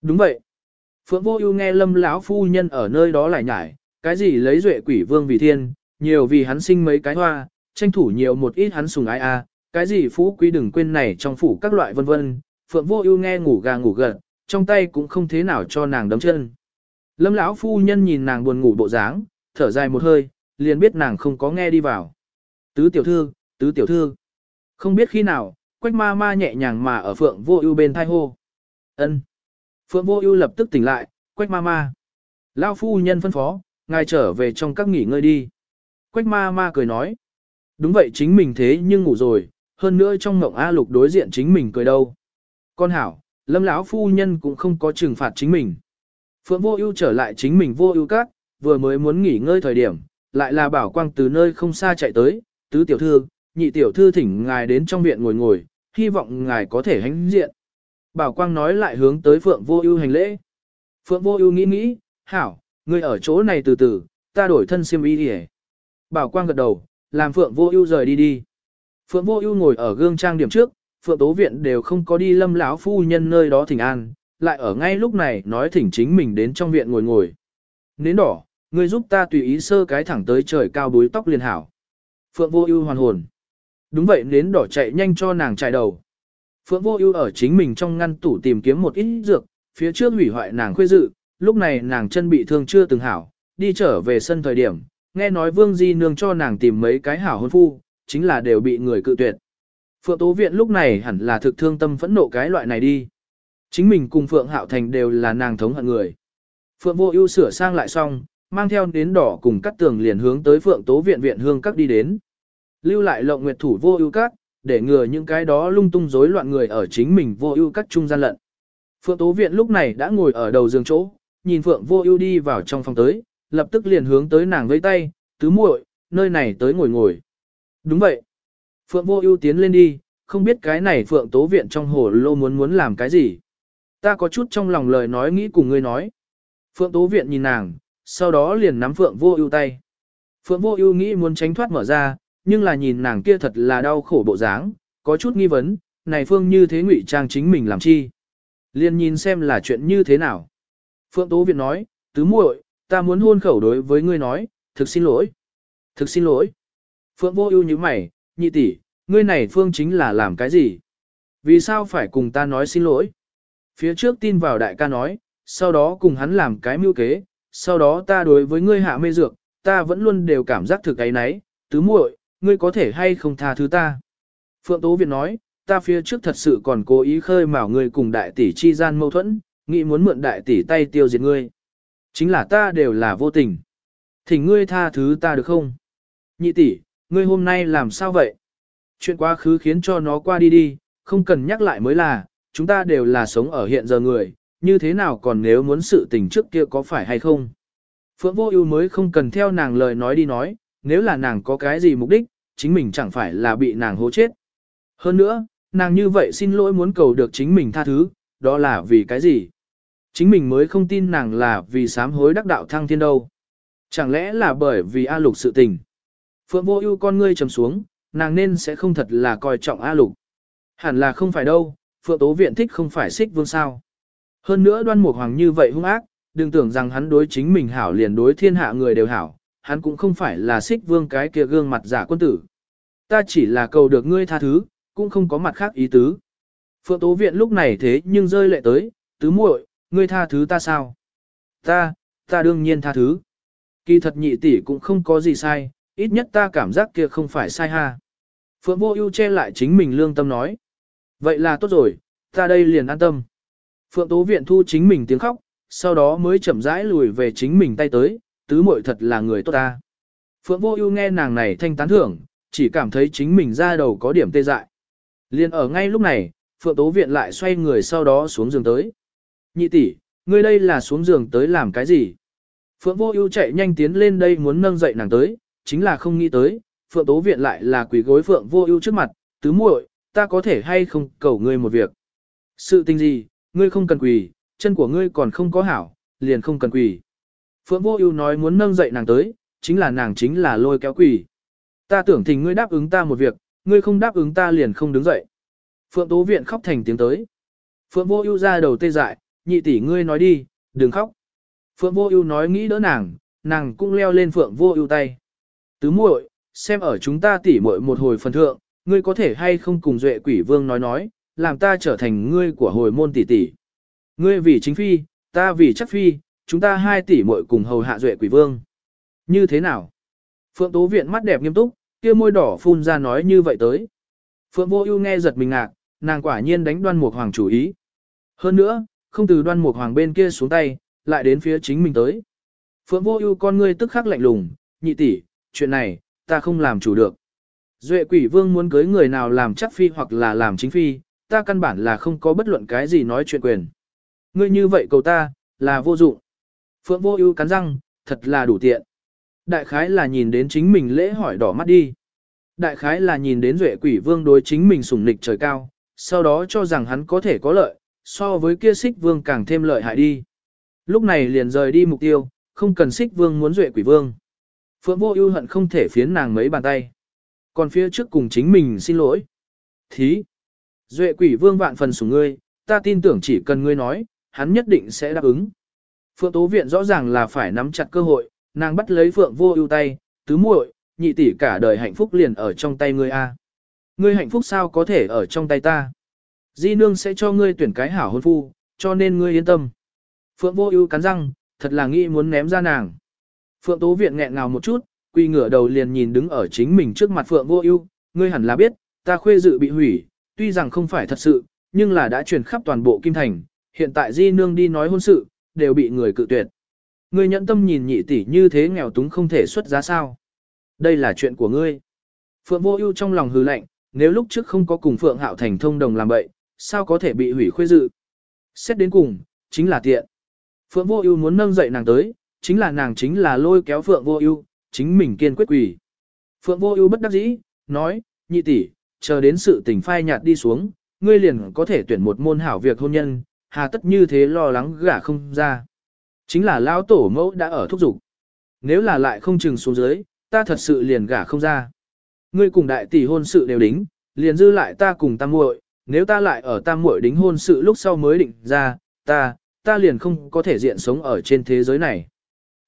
Đúng vậy. Phượng vô ưu nghe lâm lão phu nhân ở nơi đó lại nhải, cái gì lấy duệ quỷ vương vì thiên, nhiều vì hắn sinh mấy cái hoa, tranh thủ nhiều một ít hắn sùng ái a, cái gì phú quý đừng quên này trong phủ các loại vân vân. Phượng vô ưu nghe ngủ gà ngủ gật, trong tay cũng không thế nào cho nàng đấm chân. Lâm lão phu nhân nhìn nàng buồn ngủ bộ dáng, thở dài một hơi, liền biết nàng không có nghe đi vào. Tứ tiểu thư, tứ tiểu thư. Không biết khi nào, quách ma ma nhẹ nhàng mà ở phượng vô ưu bên thai hô. ân Phượng vô ưu lập tức tỉnh lại, quách ma ma. Lao phu nhân phân phó, ngài trở về trong các nghỉ ngơi đi. Quách ma ma cười nói. Đúng vậy chính mình thế nhưng ngủ rồi, hơn nữa trong mộng A lục đối diện chính mình cười đâu. Con hảo, lâm lão phu nhân cũng không có trừng phạt chính mình. Phượng vô ưu trở lại chính mình vô ưu các, vừa mới muốn nghỉ ngơi thời điểm, lại là bảo quang từ nơi không xa chạy tới, tứ tiểu thư, nhị tiểu thư thỉnh ngài đến trong viện ngồi ngồi, hy vọng ngài có thể hãnh diện. Bảo quang nói lại hướng tới Phượng vô ưu hành lễ. Phượng vô ưu nghĩ nghĩ, hảo, ngươi ở chỗ này từ từ, ta đổi thân xiêm y đi Bảo quang gật đầu, làm Phượng vô ưu rời đi đi. Phượng vô ưu ngồi ở gương trang điểm trước, Phượng tố viện đều không có đi lâm lão phu nhân nơi đó thỉnh an, lại ở ngay lúc này nói thỉnh chính mình đến trong viện ngồi ngồi. Nến đỏ, ngươi giúp ta tùy ý sơ cái thẳng tới trời cao búi tóc liền hảo. Phượng vô ưu hoàn hồn. Đúng vậy nến đỏ chạy nhanh cho nàng chạy đầu. Phượng vô ưu ở chính mình trong ngăn tủ tìm kiếm một ít dược, phía trước hủy hoại nàng khuê dự, lúc này nàng chân bị thương chưa từng hảo, đi trở về sân thời điểm, nghe nói Vương Di Nương cho nàng tìm mấy cái hảo hôn phu, chính là đều bị người cự tuyệt. Phượng Tố Viện lúc này hẳn là thực thương tâm phẫn nộ cái loại này đi. Chính mình cùng Phượng Hạo Thành đều là nàng thống hận người. Phượng Vô Ưu sửa sang lại xong, mang theo đến đỏ cùng cắt tường liền hướng tới Phượng Tố Viện viện hương các đi đến. Lưu lại Lộng Nguyệt thủ Vô Ưu các, để ngừa những cái đó lung tung rối loạn người ở chính mình Vô Ưu các trung gian lận. Phượng Tố Viện lúc này đã ngồi ở đầu giường chỗ, nhìn Phượng Vô Ưu đi vào trong phòng tới, lập tức liền hướng tới nàng vẫy tay, "Tứ muội, nơi này tới ngồi ngồi." Đúng vậy. Phượng Vô Ưu tiến lên đi, không biết cái này Phượng Tố Viện trong hồ lô muốn muốn làm cái gì. Ta có chút trong lòng lời nói nghĩ cùng ngươi nói. Phượng Tố Viện nhìn nàng, sau đó liền nắm Phượng Vô Ưu tay. Phượng Vô Ưu nghĩ muốn tránh thoát mở ra, nhưng là nhìn nàng kia thật là đau khổ bộ dáng, có chút nghi vấn, này Phương như thế ngụy trang chính mình làm chi? Liên nhìn xem là chuyện như thế nào. Phượng Tố Viện nói, tứ muội, ta muốn hôn khẩu đối với ngươi nói, thực xin lỗi. Thực xin lỗi. Phượng Vô Ưu như mày, nhị tỷ, ngươi này Phương chính là làm cái gì? Vì sao phải cùng ta nói xin lỗi? Phía trước tin vào đại ca nói, sau đó cùng hắn làm cái mưu kế, sau đó ta đối với ngươi hạ mê dược, ta vẫn luôn đều cảm giác thực cái nấy, tứ muội, ngươi có thể hay không tha thứ ta. Phượng Tố Viện nói, ta phía trước thật sự còn cố ý khơi mào ngươi cùng đại tỷ chi gian mâu thuẫn, nghĩ muốn mượn đại tỷ tay tiêu diệt ngươi. Chính là ta đều là vô tình. Thỉnh ngươi tha thứ ta được không? Nhị tỷ, ngươi hôm nay làm sao vậy? Chuyện quá khứ khiến cho nó qua đi đi, không cần nhắc lại mới là, chúng ta đều là sống ở hiện giờ người, như thế nào còn nếu muốn sự tình trước kia có phải hay không? Phượng Vô Ưu mới không cần theo nàng lời nói đi nói, nếu là nàng có cái gì mục đích, chính mình chẳng phải là bị nàng hố chết. Hơn nữa, nàng như vậy xin lỗi muốn cầu được chính mình tha thứ, đó là vì cái gì? Chính mình mới không tin nàng là vì sám hối đắc đạo thăng thiên đâu. Chẳng lẽ là bởi vì A Lục sự tình? Phượng Vô Ưu con ngươi trầm xuống, nàng nên sẽ không thật là coi trọng A Lục. Hẳn là không phải đâu, Phượng Tố Viện thích không phải xích vương sao. Hơn nữa đoan mục hoàng như vậy hung ác, đừng tưởng rằng hắn đối chính mình hảo liền đối thiên hạ người đều hảo, hắn cũng không phải là xích vương cái kia gương mặt giả quân tử. Ta chỉ là cầu được ngươi tha thứ, cũng không có mặt khác ý tứ. Phượng Tố Viện lúc này thế nhưng rơi lệ tới, tứ muội, ngươi tha thứ ta sao? Ta, ta đương nhiên tha thứ. Kỳ thật nhị tỷ cũng không có gì sai, ít nhất ta cảm giác kia không phải sai ha. Phượng Vô Ưu che lại chính mình lương tâm nói. Vậy là tốt rồi, ta đây liền an tâm. Phượng Tố Viện thu chính mình tiếng khóc, sau đó mới chậm rãi lùi về chính mình tay tới, tứ muội thật là người tốt ta. Phượng Vô Ưu nghe nàng này thanh tán thưởng, chỉ cảm thấy chính mình ra đầu có điểm tê dại. Liên ở ngay lúc này, Phượng Tố Viện lại xoay người sau đó xuống giường tới. Nhị tỷ, ngươi đây là xuống giường tới làm cái gì? Phượng Vô Ưu chạy nhanh tiến lên đây muốn nâng dậy nàng tới, chính là không nghĩ tới, Phượng Tố Viện lại là quỳ gối Phượng Vô Ưu trước mặt, "Tứ muội, ta có thể hay không cầu ngươi một việc?" "Sự tình gì? Ngươi không cần quỳ, chân của ngươi còn không có hảo, liền không cần quỳ." Phượng Vô Ưu nói muốn nâng dậy nàng tới, chính là nàng chính là lôi kéo quỳ. "Ta tưởng thỉnh ngươi đáp ứng ta một việc, ngươi không đáp ứng ta liền không đứng dậy." Phượng Tố Viện khóc thành tiếng tới. Phượng Vô Ưu ra đầu tê dại, "Nhị tỷ ngươi nói đi, đừng khóc." Phượng Vô Ưu nói nghĩ đỡ nàng, nàng cũng leo lên Phượng Vô Ưu tay. "Tứ muội, xem ở chúng ta tỷ muội một hồi phần thượng, ngươi có thể hay không cùng Duệ Quỷ Vương nói nói, làm ta trở thành ngươi của hồi môn tỷ tỷ. Ngươi vì chính phi, ta vì chắc phi, chúng ta hai tỷ muội cùng hầu hạ Duệ Quỷ Vương. Như thế nào?" Phượng Tố Viện mắt đẹp nghiêm túc, kia môi đỏ phun ra nói như vậy tới. Phượng Vô Ưu nghe giật mình ngạc, nàng quả nhiên đánh Đoan Mục Hoàng chủ ý. Hơn nữa, không từ Đoan Mục Hoàng bên kia xuống tay, lại đến phía chính mình tới. Phượng Vô Ưu con ngươi tức khắc lạnh lùng, "Nhị tỷ, chuyện này, ta không làm chủ được. Duệ Quỷ Vương muốn cưới người nào làm chắc phi hoặc là làm chính phi, ta căn bản là không có bất luận cái gì nói chuyện quyền. Ngươi như vậy cầu ta, là vô dụng." Phượng Vô Ưu cắn răng, thật là đủ tiện. Đại khái là nhìn đến chính mình lễ hỏi đỏ mắt đi. Đại khái là nhìn đến Duệ Quỷ Vương đối chính mình sủng nịch trời cao, sau đó cho rằng hắn có thể có lợi, so với kia xích vương càng thêm lợi hại đi. Lúc này liền rời đi mục tiêu, không cần xích vương muốn duệ quỷ vương. Phượng vô ưu hận không thể phiến nàng mấy bàn tay. Còn phía trước cùng chính mình xin lỗi. Thí. Duệ quỷ vương vạn phần sủng ngươi, ta tin tưởng chỉ cần ngươi nói, hắn nhất định sẽ đáp ứng. Phượng tố viện rõ ràng là phải nắm chặt cơ hội, nàng bắt lấy phượng vô ưu tay, tứ muội, nhị tỷ cả đời hạnh phúc liền ở trong tay ngươi a. Ngươi hạnh phúc sao có thể ở trong tay ta? Di nương sẽ cho ngươi tuyển cái hảo hôn phu, cho nên ngươi yên tâm. Phượng vô ưu cắn răng, thật là nghĩ muốn ném ra nàng. Phượng Tố Viện nghẹn ngào một chút, quy ngửa đầu liền nhìn đứng ở chính mình trước mặt Phượng Vô Ưu, ngươi hẳn là biết, ta khuê dự bị hủy, tuy rằng không phải thật sự, nhưng là đã truyền khắp toàn bộ Kim Thành, hiện tại Di nương đi nói hôn sự, đều bị người cự tuyệt. Ngươi nhẫn tâm nhìn nhị tỷ như thế nghèo túng không thể xuất giá sao? Đây là chuyện của ngươi. Phượng Vô Ưu trong lòng hừ lạnh, nếu lúc trước không có cùng Phượng Hạo thành thông đồng làm bậy, sao có thể bị hủy khuê dự? Xét đến cùng, chính là tiện. Phượng Vô Ưu muốn nâng dậy nàng tới, chính là nàng chính là lôi kéo Phượng Vô Ưu, chính mình kiên quyết quỷ. Phượng Vô Ưu bất đắc dĩ, nói, nhị tỷ, chờ đến sự tình phai nhạt đi xuống, ngươi liền có thể tuyển một môn hảo việc hôn nhân, hà tất như thế lo lắng gả không ra. Chính là lão tổ mẫu đã ở thúc giục. Nếu là lại không chừng xuống dưới, ta thật sự liền gả không ra. Ngươi cùng đại tỷ hôn sự đều đính, liền dư lại ta cùng tam muội, nếu ta lại ở tam muội đính hôn sự lúc sau mới định ra, ta, ta liền không có thể diện sống ở trên thế giới này.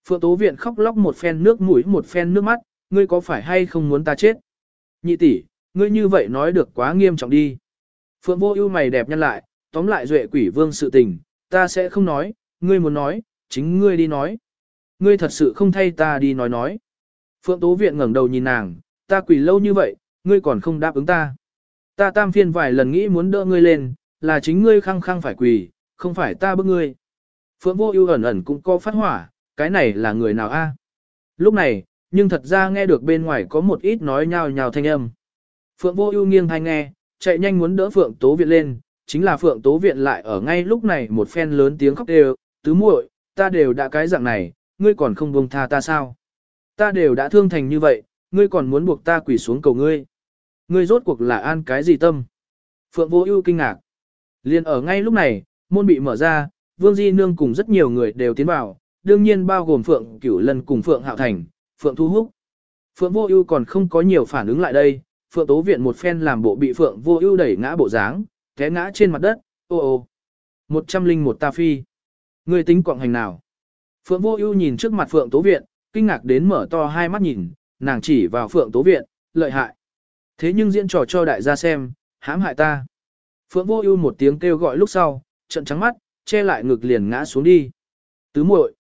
Phượng Tố Viện khóc lóc một phen nước mũi một phen nước mắt, ngươi có phải hay không muốn ta chết? Nhị tỷ, ngươi như vậy nói được quá nghiêm trọng đi. Phượng Vô Ưu mày đẹp nhăn lại, tóm lại duệ quỷ vương sự tình, ta sẽ không nói, ngươi muốn nói, chính ngươi đi nói. Ngươi thật sự không thay ta đi nói nói. Phượng Tố Viện ngẩng đầu nhìn nàng, ta quỷ lâu như vậy, ngươi còn không đáp ứng ta. Ta tam phiên vài lần nghĩ muốn đỡ ngươi lên, là chính ngươi khăng khăng phải quỳ, không phải ta bức ngươi. Phượng vô ưu ẩn ẩn cũng có phát hỏa, cái này là người nào a? Lúc này, nhưng thật ra nghe được bên ngoài có một ít nói nhào nhào thanh âm. Phượng Vô Ưu nghiêng tai nghe, chạy nhanh muốn đỡ Phượng Tố Viện lên, chính là Phượng Tố Viện lại ở ngay lúc này một phen lớn tiếng khóc đều, "Tứ muội, ta đều đã cái dạng này, ngươi còn không buông tha ta sao? Ta đều đã thương thành như vậy, ngươi còn muốn buộc ta quỳ xuống cầu ngươi? Ngươi rốt cuộc là an cái gì tâm?" Phượng Vô Ưu kinh ngạc. Liên ở ngay lúc này, môn bị mở ra, Vương Di Nương cùng rất nhiều người đều tiến vào, đương nhiên bao gồm Phượng Cửu Lân cùng Phượng Hạo Thành, Phượng Thu Húc. Phượng Vô Ưu còn không có nhiều phản ứng lại đây, Phượng Tố Viện một phen làm bộ bị Phượng Vô Ưu đẩy ngã bộ dáng, té ngã trên mặt đất, ô ô. Một trăm linh một ta phi. Người tính quạng hành nào? Phượng Vô Ưu nhìn trước mặt Phượng Tố Viện, kinh ngạc đến mở to hai mắt nhìn, nàng chỉ vào Phượng Tố Viện, lợi hại. Thế nhưng diễn trò cho đại gia xem, hãm hại ta. Phượng Vô Ưu một tiếng kêu gọi lúc sau, trợn trắng mắt, che lại ngực liền ngã xuống đi. Tứ muội.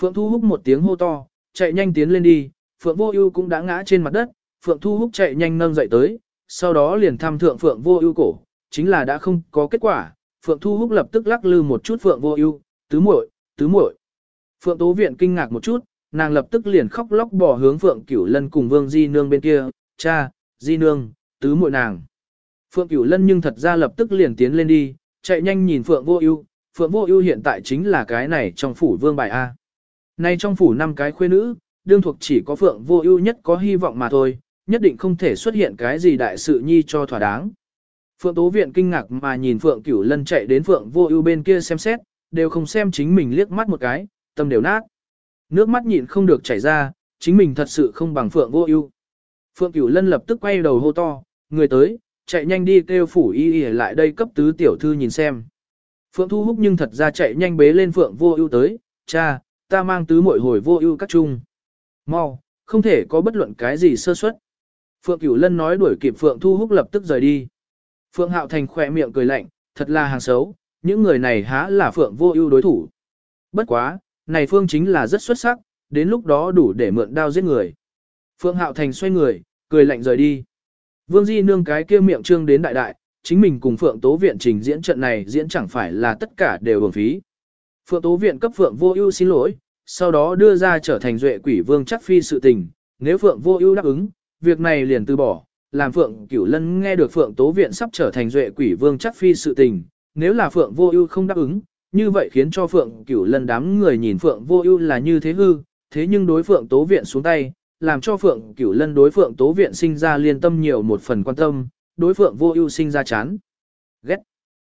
Phượng Thu Húc một tiếng hô to, chạy nhanh tiến lên đi, Phượng Vô Ưu cũng đã ngã trên mặt đất, Phượng Thu Húc chạy nhanh nâng dậy tới, sau đó liền thăm thượng Phượng Vô Ưu cổ, chính là đã không có kết quả, Phượng Thu Húc lập tức lắc lư một chút Phượng Vô Ưu, "Tứ muội, tứ muội." Phượng Tố Viện kinh ngạc một chút, nàng lập tức liền khóc lóc bỏ hướng Phượng Cửu Lân cùng Vương Di Nương bên kia, "Cha, Di Nương, tứ muội nàng." Phượng Cửu Lân nhưng thật ra lập tức liền tiến lên đi, chạy nhanh nhìn Phượng Vô Ưu, Phượng Vô Ưu hiện tại chính là cái này trong phủ vương bài a. Nay trong phủ năm cái khuê nữ, đương thuộc chỉ có Phượng Vô Ưu nhất có hy vọng mà thôi, nhất định không thể xuất hiện cái gì đại sự nhi cho thỏa đáng. Phượng Tố Viện kinh ngạc mà nhìn Phượng Cửu Lân chạy đến Phượng Vô Ưu bên kia xem xét, đều không xem chính mình liếc mắt một cái, tâm đều nát. Nước mắt nhịn không được chảy ra, chính mình thật sự không bằng Phượng Vô Ưu. Phượng Cửu Lân lập tức quay đầu hô to, người tới, chạy nhanh đi kêu phủ y y lại đây cấp tứ tiểu thư nhìn xem. Phượng Thu Húc nhưng thật ra chạy nhanh bế lên Phượng Vô Ưu tới, "Cha, ta mang tứ muội hồi Vô Ưu các trung." "Mau, không thể có bất luận cái gì sơ suất." Phượng Cửu Lân nói đuổi kịp Phượng Thu Húc lập tức rời đi. Phượng Hạo Thành khỏe miệng cười lạnh, thật là hàng xấu, những người này há là Phượng vô ưu đối thủ. Bất quá, này Phương chính là rất xuất sắc, đến lúc đó đủ để mượn đao giết người. Phượng Hạo Thành xoay người, cười lạnh rời đi. Vương Di nương cái kia miệng trương đến đại đại, chính mình cùng Phượng Tố Viện trình diễn trận này diễn chẳng phải là tất cả đều uổng phí. Phượng Tố Viện cấp Phượng Vô Ưu xin lỗi, sau đó đưa ra trở thành duệ quỷ vương chắc phi sự tình, nếu Phượng Vô Ưu đáp ứng, việc này liền từ bỏ, làm Phượng Cửu Lân nghe được Phượng Tố Viện sắp trở thành duệ quỷ vương chắc phi sự tình, nếu là Phượng Vô Ưu không đáp ứng, như vậy khiến cho Phượng Cửu Lân đám người nhìn Phượng Vô Ưu là như thế hư, thế nhưng đối Phượng Tố Viện xuống tay, làm cho Phượng Cửu Lân đối Phượng Tố Viện sinh ra liên tâm nhiều một phần quan tâm, đối Phượng Vô Ưu sinh ra chán. Ghét.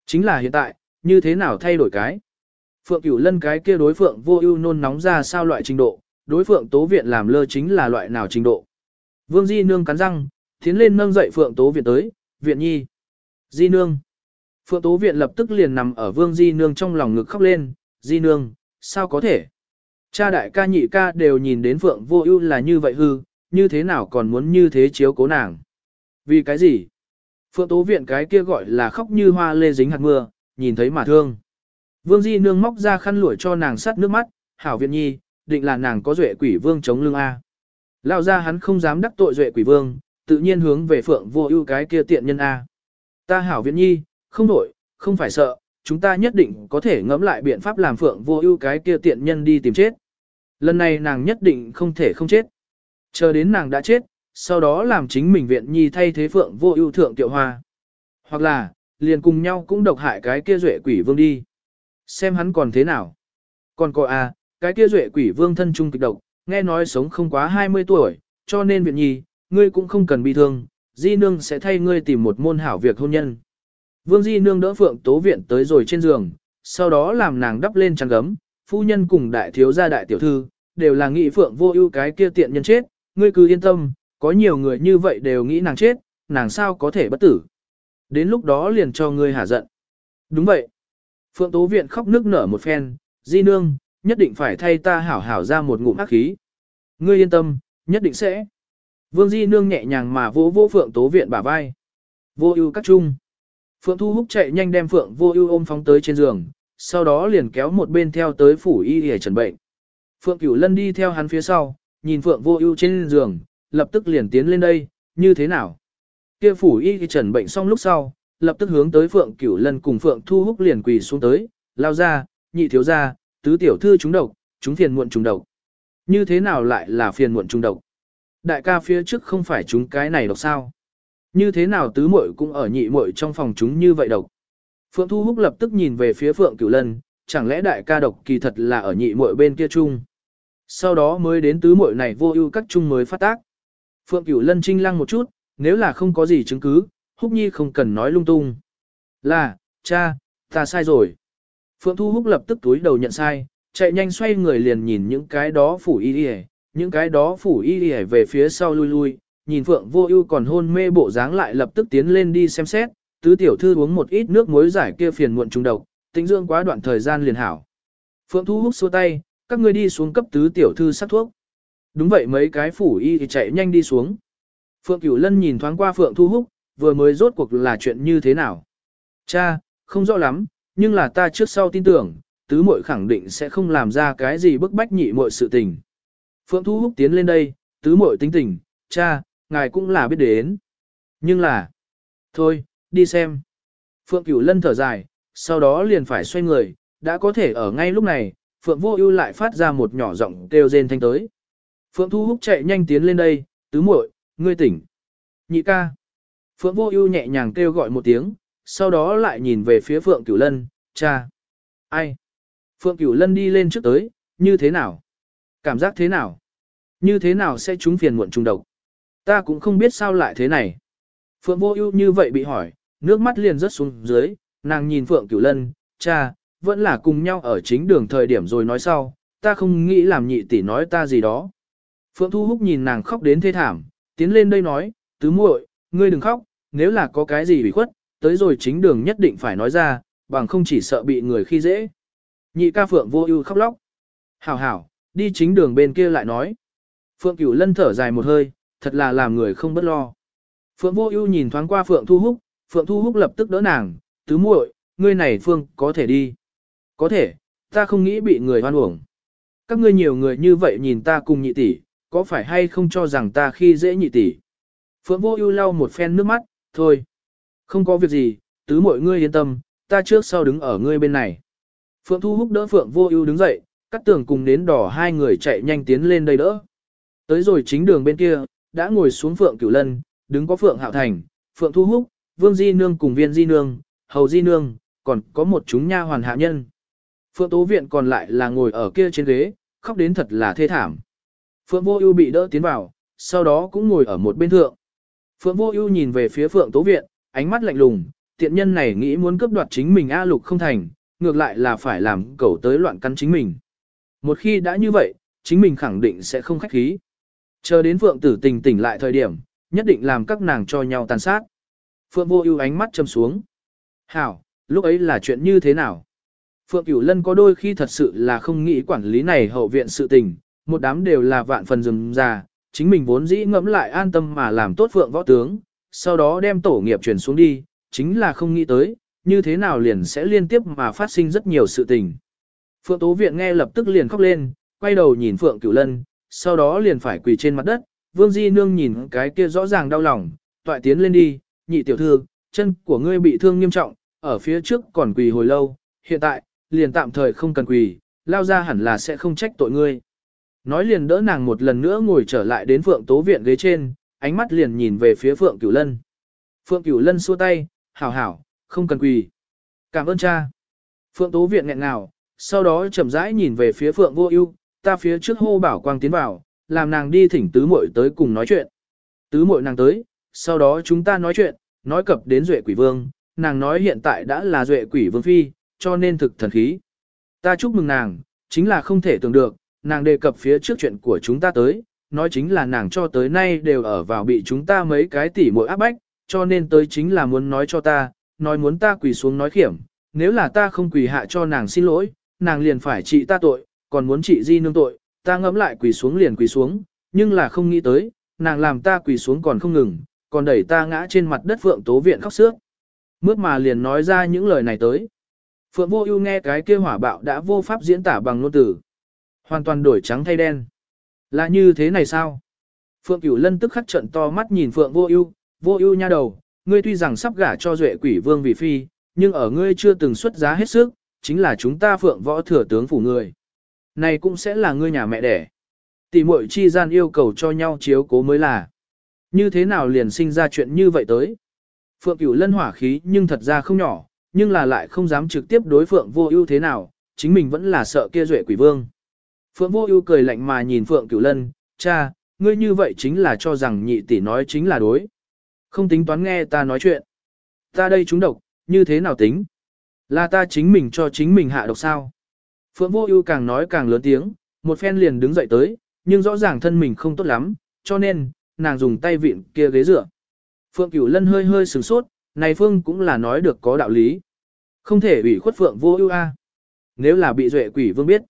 Chính là hiện tại, như thế nào thay đổi cái? Phượng Cửu Lân cái kia đối Phượng Vô Ưu nôn nóng ra sao loại trình độ, đối Phượng Tố Viện làm lơ chính là loại nào trình độ. Vương Di nương cắn răng, tiến lên nâng dậy Phượng Tố Viện tới, "Viện nhi." Di nương. Phượng Tố Viện lập tức liền nằm ở Vương Di nương trong lòng ngực khóc lên, "Di nương, sao có thể?" Cha đại ca nhị ca đều nhìn đến Phượng Vô Ưu là như vậy hư, như thế nào còn muốn như thế chiếu cố nàng? Vì cái gì? Phượng Tố Viện cái kia gọi là khóc như hoa lê dính hạt mưa, nhìn thấy mà thương. Vương Di nương móc ra khăn lụa cho nàng sắt nước mắt, "Hảo Viện Nhi, định là nàng có duệ quỷ vương chống lưng a." Lao ra hắn không dám đắc tội duệ quỷ vương, tự nhiên hướng về Phượng Vô Ưu cái kia tiện nhân a. "Ta Hảo Viện Nhi, không đổi, không phải sợ, chúng ta nhất định có thể ngẫm lại biện pháp làm Phượng Vô Ưu cái kia tiện nhân đi tìm chết." Lần này nàng nhất định không thể không chết. Chờ đến nàng đã chết, sau đó làm chính mình viện nhi thay thế phượng vô ưu thượng tiệu hoa. Hoặc là, liền cùng nhau cũng độc hại cái kia duệ quỷ vương đi. Xem hắn còn thế nào. Còn có à, cái kia duệ quỷ vương thân trung kịch độc, nghe nói sống không quá 20 tuổi, cho nên viện nhi, ngươi cũng không cần bị thương, di nương sẽ thay ngươi tìm một môn hảo việc hôn nhân. Vương di nương đỡ phượng tố viện tới rồi trên giường, sau đó làm nàng đắp lên chăn gấm, phu nhân cùng đại thiếu gia đại tiểu thư, đều là nghĩ phượng vô ưu cái kia tiện nhân chết, ngươi cứ yên tâm, có nhiều người như vậy đều nghĩ nàng chết, nàng sao có thể bất tử. Đến lúc đó liền cho ngươi hả giận. Đúng vậy. Phượng Tố Viện khóc nước nở một phen, di nương, nhất định phải thay ta hảo hảo ra một ngụm ác khí. Ngươi yên tâm, nhất định sẽ. Vương Di Nương nhẹ nhàng mà vỗ vỗ Phượng Tố Viện bả vai. Vô ưu cắt chung. Phượng Thu Húc chạy nhanh đem Phượng Vô ưu ôm phóng tới trên giường, sau đó liền kéo một bên theo tới phủ y để trần bệnh. Phượng Cửu Lân đi theo hắn phía sau, nhìn Phượng Vô Ưu trên giường, lập tức liền tiến lên đây, như thế nào? Kia phủ y trần bệnh xong lúc sau, lập tức hướng tới Phượng Cửu Lân cùng Phượng Thu Húc liền quỳ xuống tới, lao ra, nhị thiếu gia, tứ tiểu thư chúng độc, chúng phiền muộn chúng độc. như thế nào lại là phiền muộn chúng độc. Đại ca phía trước không phải chúng cái này độc sao. Như thế nào tứ muội cũng ở nhị muội trong phòng chúng như vậy độc. Phượng Thu Húc lập tức nhìn về phía Phượng Cửu Lân, chẳng lẽ đại ca độc kỳ thật là ở nhị muội bên kia chung. Sau đó mới đến tứ muội này vô ưu các chung mới phát tác. Phượng Cửu Lân trinh lăng một chút, nếu là không có gì chứng cứ, Húc Nhi không cần nói lung tung. Là, cha, ta sai rồi. Phượng Thu Húc lập tức túi đầu nhận sai, chạy nhanh xoay người liền nhìn những cái đó phủ y đi những cái đó phủ y y về phía sau lui lui, nhìn Phượng Vô Ưu còn hôn mê bộ dáng lại lập tức tiến lên đi xem xét, tứ tiểu thư uống một ít nước muối giải kia phiền muộn trùng độc, tính dưỡng quá đoạn thời gian liền hảo. Phượng Thu Húc xua tay, các ngươi đi xuống cấp tứ tiểu thư sắc thuốc. Đúng vậy mấy cái phủ y thì chạy nhanh đi xuống. Phượng Cửu Lân nhìn thoáng qua Phượng Thu Húc, vừa mới rốt cuộc là chuyện như thế nào. Cha, không rõ lắm, nhưng là ta trước sau tin tưởng, tứ muội khẳng định sẽ không làm ra cái gì bức bách nhị muội sự tình. Phượng Thu Húc tiến lên đây, tứ muội tính tình, cha, ngài cũng là biết đến. Nhưng là, thôi, đi xem. Phượng Cửu Lân thở dài, sau đó liền phải xoay người, đã có thể ở ngay lúc này, Phượng Vô Ưu lại phát ra một nhỏ giọng kêu rên thanh tới. Phượng Thu Húc chạy nhanh tiến lên đây, tứ muội, ngươi tỉnh. Nhị ca. Phượng Vô Ưu nhẹ nhàng kêu gọi một tiếng, sau đó lại nhìn về phía Phượng Cửu Lân, cha. Ai? Phượng Cửu Lân đi lên trước tới, như thế nào? Cảm giác thế nào? Như thế nào sẽ trúng phiền muộn trùng độc? Ta cũng không biết sao lại thế này. Phượng Vô Ưu như vậy bị hỏi, nước mắt liền rớt xuống dưới, nàng nhìn Phượng Cửu Lân, cha, vẫn là cùng nhau ở chính đường thời điểm rồi nói sau, ta không nghĩ làm nhị tỷ nói ta gì đó. Phượng Thu Húc nhìn nàng khóc đến thê thảm, tiến lên đây nói, tứ muội, ngươi đừng khóc, nếu là có cái gì bị khuất, tới rồi chính đường nhất định phải nói ra, bằng không chỉ sợ bị người khi dễ. Nhị ca Phượng vô ưu khóc lóc. Hảo hảo, đi chính đường bên kia lại nói. Phượng Cửu Lân thở dài một hơi, thật là làm người không bất lo. Phượng Vô Ưu nhìn thoáng qua Phượng Thu Húc, Phượng Thu Húc lập tức đỡ nàng, "Tứ muội, ngươi này Phương có thể đi." "Có thể, ta không nghĩ bị người hoan uổng." "Các ngươi nhiều người như vậy nhìn ta cùng nhị tỷ, có phải hay không cho rằng ta khi dễ nhị tỷ?" Phượng Vô Ưu lau một phen nước mắt, "Thôi, không có việc gì, tứ muội ngươi yên tâm, ta trước sau đứng ở ngươi bên này." Phượng Thu Húc đỡ Phượng Vô Ưu đứng dậy, cắt tường cùng đến đỏ hai người chạy nhanh tiến lên đây đỡ. Tới rồi chính đường bên kia, đã ngồi xuống Phượng Cửu Lân, đứng có Phượng Hạo Thành, Phượng Thu Húc, Vương Di Nương cùng Viên Di Nương, Hầu Di Nương, còn có một chúng nha hoàn hạ nhân. Phượng Tố Viện còn lại là ngồi ở kia trên ghế, khóc đến thật là thê thảm. Phượng Vô Ưu bị đỡ tiến vào, sau đó cũng ngồi ở một bên thượng. Phượng Vô Ưu nhìn về phía Phượng Tố Viện, ánh mắt lạnh lùng, tiện nhân này nghĩ muốn cướp đoạt chính mình A Lục không thành, ngược lại là phải làm cẩu tới loạn căn chính mình. Một khi đã như vậy, chính mình khẳng định sẽ không khách khí. Chờ đến Phượng tử tình tỉnh lại thời điểm, nhất định làm các nàng cho nhau tàn sát. Phượng vô ưu ánh mắt châm xuống. Hảo, lúc ấy là chuyện như thế nào? Phượng Cửu Lân có đôi khi thật sự là không nghĩ quản lý này hậu viện sự tình, một đám đều là vạn phần rừng già, chính mình vốn dĩ ngẫm lại an tâm mà làm tốt Phượng võ tướng, sau đó đem tổ nghiệp chuyển xuống đi, chính là không nghĩ tới, như thế nào liền sẽ liên tiếp mà phát sinh rất nhiều sự tình. Phượng Tố Viện nghe lập tức liền khóc lên, quay đầu nhìn Phượng Cửu Lân, sau đó liền phải quỳ trên mặt đất, Vương Di Nương nhìn cái kia rõ ràng đau lòng, toại tiến lên đi, nhị tiểu thư, chân của ngươi bị thương nghiêm trọng, ở phía trước còn quỳ hồi lâu, hiện tại, liền tạm thời không cần quỳ, lao ra hẳn là sẽ không trách tội ngươi. Nói liền đỡ nàng một lần nữa ngồi trở lại đến Phượng Tố Viện ghế trên, ánh mắt liền nhìn về phía Phượng Cửu Lân. Phượng Cửu Lân xua tay, hảo hảo, không cần quỳ. Cảm ơn cha. Phượng Tố Viện nghẹn ngào, sau đó chậm rãi nhìn về phía Phượng Vô Ưu, ta phía trước hô bảo quang tiến vào, làm nàng đi thỉnh tứ muội tới cùng nói chuyện. Tứ muội nàng tới, sau đó chúng ta nói chuyện, nói cập đến Duệ Quỷ Vương, nàng nói hiện tại đã là Duệ Quỷ Vương phi, cho nên thực thần khí. Ta chúc mừng nàng, chính là không thể tưởng được, nàng đề cập phía trước chuyện của chúng ta tới, nói chính là nàng cho tới nay đều ở vào bị chúng ta mấy cái tỉ muội áp bách, cho nên tới chính là muốn nói cho ta, nói muốn ta quỳ xuống nói khiểm, nếu là ta không quỳ hạ cho nàng xin lỗi, nàng liền phải trị ta tội, còn muốn trị di nương tội, ta ngẫm lại quỳ xuống liền quỳ xuống, nhưng là không nghĩ tới, nàng làm ta quỳ xuống còn không ngừng, còn đẩy ta ngã trên mặt đất Phượng Tố Viện khóc sướt. Mướt mà liền nói ra những lời này tới. Phượng Vô Ưu nghe cái kia hỏa bạo đã vô pháp diễn tả bằng ngôn từ. Hoàn toàn đổi trắng thay đen. Là như thế này sao? Phượng Cửu Lân tức khắc trợn to mắt nhìn Phượng Vô Ưu, "Vô Ưu nha đầu, ngươi tuy rằng sắp gả cho Duệ Quỷ Vương vì phi, nhưng ở ngươi chưa từng xuất giá hết sức, chính là chúng ta Phượng Võ thừa tướng phủ người. Này cũng sẽ là ngươi nhà mẹ đẻ. Tỷ muội chi gian yêu cầu cho nhau chiếu cố mới là. Như thế nào liền sinh ra chuyện như vậy tới. Phượng Cửu Lân hỏa khí nhưng thật ra không nhỏ, nhưng là lại không dám trực tiếp đối Phượng Vô Ưu thế nào, chính mình vẫn là sợ kia duệ quỷ vương. Phượng Vô Ưu cười lạnh mà nhìn Phượng Cửu Lân, "Cha, ngươi như vậy chính là cho rằng nhị tỷ nói chính là đối. Không tính toán nghe ta nói chuyện. Ta đây chúng độc, như thế nào tính? Là ta chính mình cho chính mình hạ độc sao?" Phượng Vô Ưu càng nói càng lớn tiếng, một phen liền đứng dậy tới, nhưng rõ ràng thân mình không tốt lắm, cho nên nàng dùng tay vịn kia ghế dựa. Phượng Cửu Lân hơi hơi sửng sốt, này Phương cũng là nói được có đạo lý. Không thể ủy khuất Phượng vô ưu a. Nếu là bị duệ quỷ vương biết,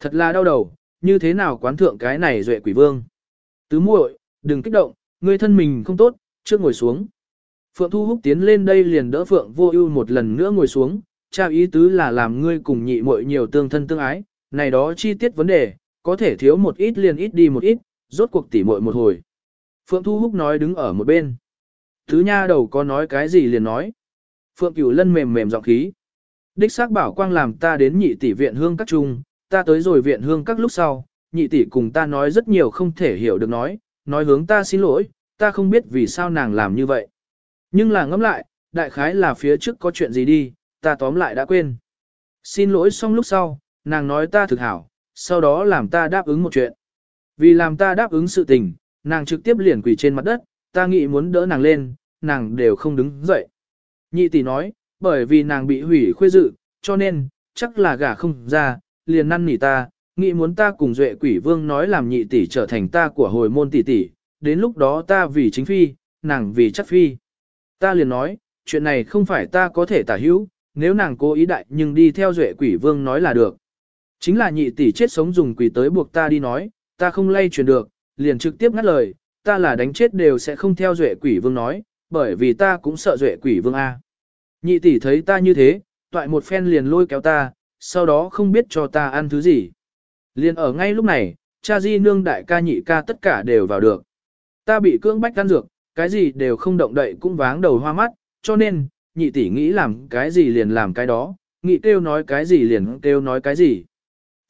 thật là đau đầu, như thế nào quán thượng cái này duệ quỷ vương. Tứ muội, đừng kích động, ngươi thân mình không tốt, trước ngồi xuống. Phượng Thu Húc tiến lên đây liền đỡ Phượng Vô Ưu một lần nữa ngồi xuống, trao ý tứ là làm ngươi cùng nhị muội nhiều tương thân tương ái, này đó chi tiết vấn đề, có thể thiếu một ít liền ít đi một ít, rốt cuộc tỉ muội một hồi. Phượng Thu Húc nói đứng ở một bên. Thứ nha đầu có nói cái gì liền nói. Phượng Cửu Lân mềm mềm giọng khí. Đích xác bảo quang làm ta đến nhị tỷ viện hương các trung, ta tới rồi viện hương các lúc sau, nhị tỷ cùng ta nói rất nhiều không thể hiểu được nói, nói hướng ta xin lỗi, ta không biết vì sao nàng làm như vậy. Nhưng là ngẫm lại, đại khái là phía trước có chuyện gì đi, ta tóm lại đã quên. Xin lỗi xong lúc sau, nàng nói ta thực hảo, sau đó làm ta đáp ứng một chuyện. Vì làm ta đáp ứng sự tình, nàng trực tiếp liền quỳ trên mặt đất, ta nghĩ muốn đỡ nàng lên, nàng đều không đứng dậy. Nhị tỷ nói, bởi vì nàng bị hủy khuê dự, cho nên, chắc là gả không ra, liền năn nỉ ta, nghĩ muốn ta cùng duệ quỷ vương nói làm nhị tỷ trở thành ta của hồi môn tỷ tỷ, đến lúc đó ta vì chính phi, nàng vì chắc phi. Ta liền nói, chuyện này không phải ta có thể tả hữu, nếu nàng cố ý đại nhưng đi theo duệ quỷ vương nói là được. Chính là nhị tỷ chết sống dùng quỷ tới buộc ta đi nói, ta không lay truyền được, liền trực tiếp ngắt lời, ta là đánh chết đều sẽ không theo duệ quỷ vương nói, bởi vì ta cũng sợ duệ quỷ vương A. Nhị tỷ thấy ta như thế, toại một phen liền lôi kéo ta, sau đó không biết cho ta ăn thứ gì. Liền ở ngay lúc này, cha di nương đại ca nhị ca tất cả đều vào được. Ta bị cưỡng bách ăn dược, cái gì đều không động đậy cũng váng đầu hoa mắt, cho nên, nhị tỷ nghĩ làm cái gì liền làm cái đó, nghị kêu nói cái gì liền kêu nói cái gì.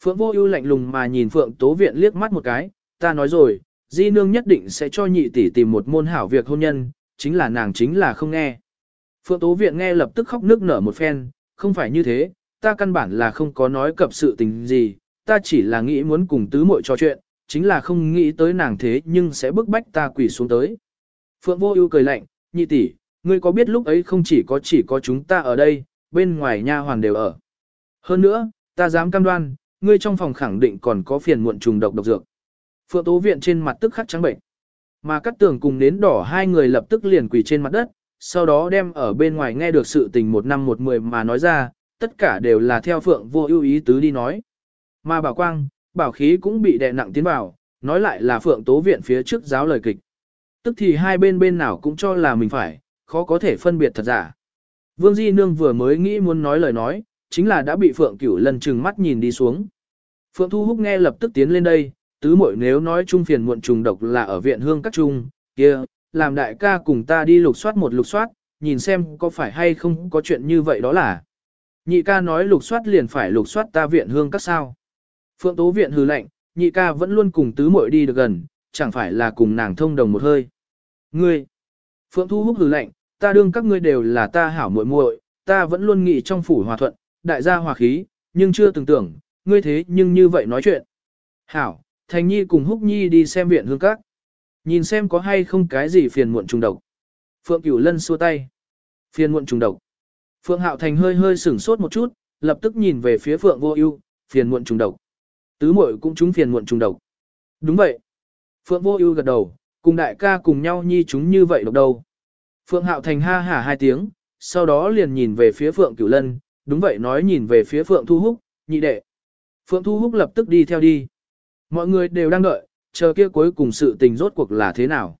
Phượng vô ưu lạnh lùng mà nhìn Phượng Tố Viện liếc mắt một cái, ta nói rồi, di nương nhất định sẽ cho nhị tỷ tìm một môn hảo việc hôn nhân, chính là nàng chính là không nghe. Phượng Tố Viện nghe lập tức khóc nước nở một phen, không phải như thế, ta căn bản là không có nói cập sự tình gì, ta chỉ là nghĩ muốn cùng tứ muội trò chuyện, chính là không nghĩ tới nàng thế nhưng sẽ bức bách ta quỳ xuống tới. Phượng Vô Ưu cười lạnh, nhị tỷ, ngươi có biết lúc ấy không chỉ có chỉ có chúng ta ở đây, bên ngoài nha hoàn đều ở. Hơn nữa, ta dám cam đoan, ngươi trong phòng khẳng định còn có phiền muộn trùng độc độc dược. Phượng Tố Viện trên mặt tức khắc trắng bệnh. Mà cát tường cùng nến đỏ hai người lập tức liền quỳ trên mặt đất, sau đó đem ở bên ngoài nghe được sự tình một năm một mười mà nói ra, tất cả đều là theo Phượng vô ưu ý tứ đi nói. Mà bảo quang, bảo khí cũng bị đè nặng tiến vào, nói lại là Phượng Tố Viện phía trước giáo lời kịch. Tức thì hai bên bên nào cũng cho là mình phải, khó có thể phân biệt thật giả. Vương Di Nương vừa mới nghĩ muốn nói lời nói, chính là đã bị Phượng Cửu lần chừng mắt nhìn đi xuống. Phượng Thu Húc nghe lập tức tiến lên đây, tứ muội nếu nói chung phiền muộn trùng độc là ở viện hương các trung, kia, làm đại ca cùng ta đi lục soát một lục soát, nhìn xem có phải hay không có chuyện như vậy đó là. Nhị ca nói lục soát liền phải lục soát ta viện hương các sao. Phượng tố viện hừ lạnh, nhị ca vẫn luôn cùng tứ muội đi được gần, chẳng phải là cùng nàng thông đồng một hơi. Ngươi, Phượng thu húc hừ lạnh, ta đương các ngươi đều là ta hảo muội muội, ta vẫn luôn nghĩ trong phủ hòa thuận, đại gia hòa khí, nhưng chưa từng tưởng, ngươi thế nhưng như vậy nói chuyện. Hảo, Thành Nhi cùng Húc Nhi đi xem viện hương các. Nhìn xem có hay không cái gì phiền muộn trùng độc. Phượng Cửu Lân xua tay. Phiền muộn trùng độc. Phượng Hạo Thành hơi hơi sửng sốt một chút, lập tức nhìn về phía Phượng Vô Ưu, phiền muộn trùng độc. Tứ muội cũng chúng phiền muộn trùng độc. Đúng vậy. Phượng Vô Ưu gật đầu, cùng đại ca cùng nhau nhi chúng như vậy độc đâu. Phượng Hạo Thành ha hả hai tiếng, sau đó liền nhìn về phía Phượng Cửu Lân, đúng vậy nói nhìn về phía Phượng Thu Húc, nhị đệ. Phượng Thu Húc lập tức đi theo đi. Mọi người đều đang đợi, chờ kia cuối cùng sự tình rốt cuộc là thế nào.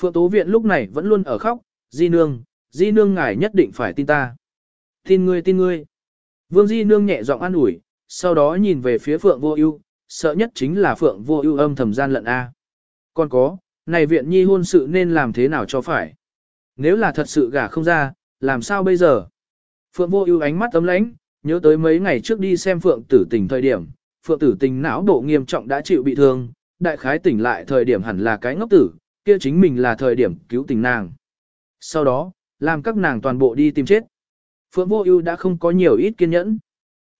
Phượng Tố Viện lúc này vẫn luôn ở khóc, Di Nương, Di Nương ngài nhất định phải tin ta. Tin ngươi tin ngươi. Vương Di Nương nhẹ giọng an ủi, sau đó nhìn về phía Phượng Vô Ưu, sợ nhất chính là Phượng Vô Ưu âm thầm gian lận a. Còn có, này viện nhi hôn sự nên làm thế nào cho phải? Nếu là thật sự gả không ra, làm sao bây giờ? Phượng Vô Ưu ánh mắt ấm lãnh, nhớ tới mấy ngày trước đi xem Phượng Tử Tình thời điểm, Phượng Tử Tình não bộ nghiêm trọng đã chịu bị thương, đại khái tỉnh lại thời điểm hẳn là cái ngốc tử, kia chính mình là thời điểm cứu tình nàng. Sau đó, làm các nàng toàn bộ đi tìm chết. Phượng Vô Ưu đã không có nhiều ít kiên nhẫn.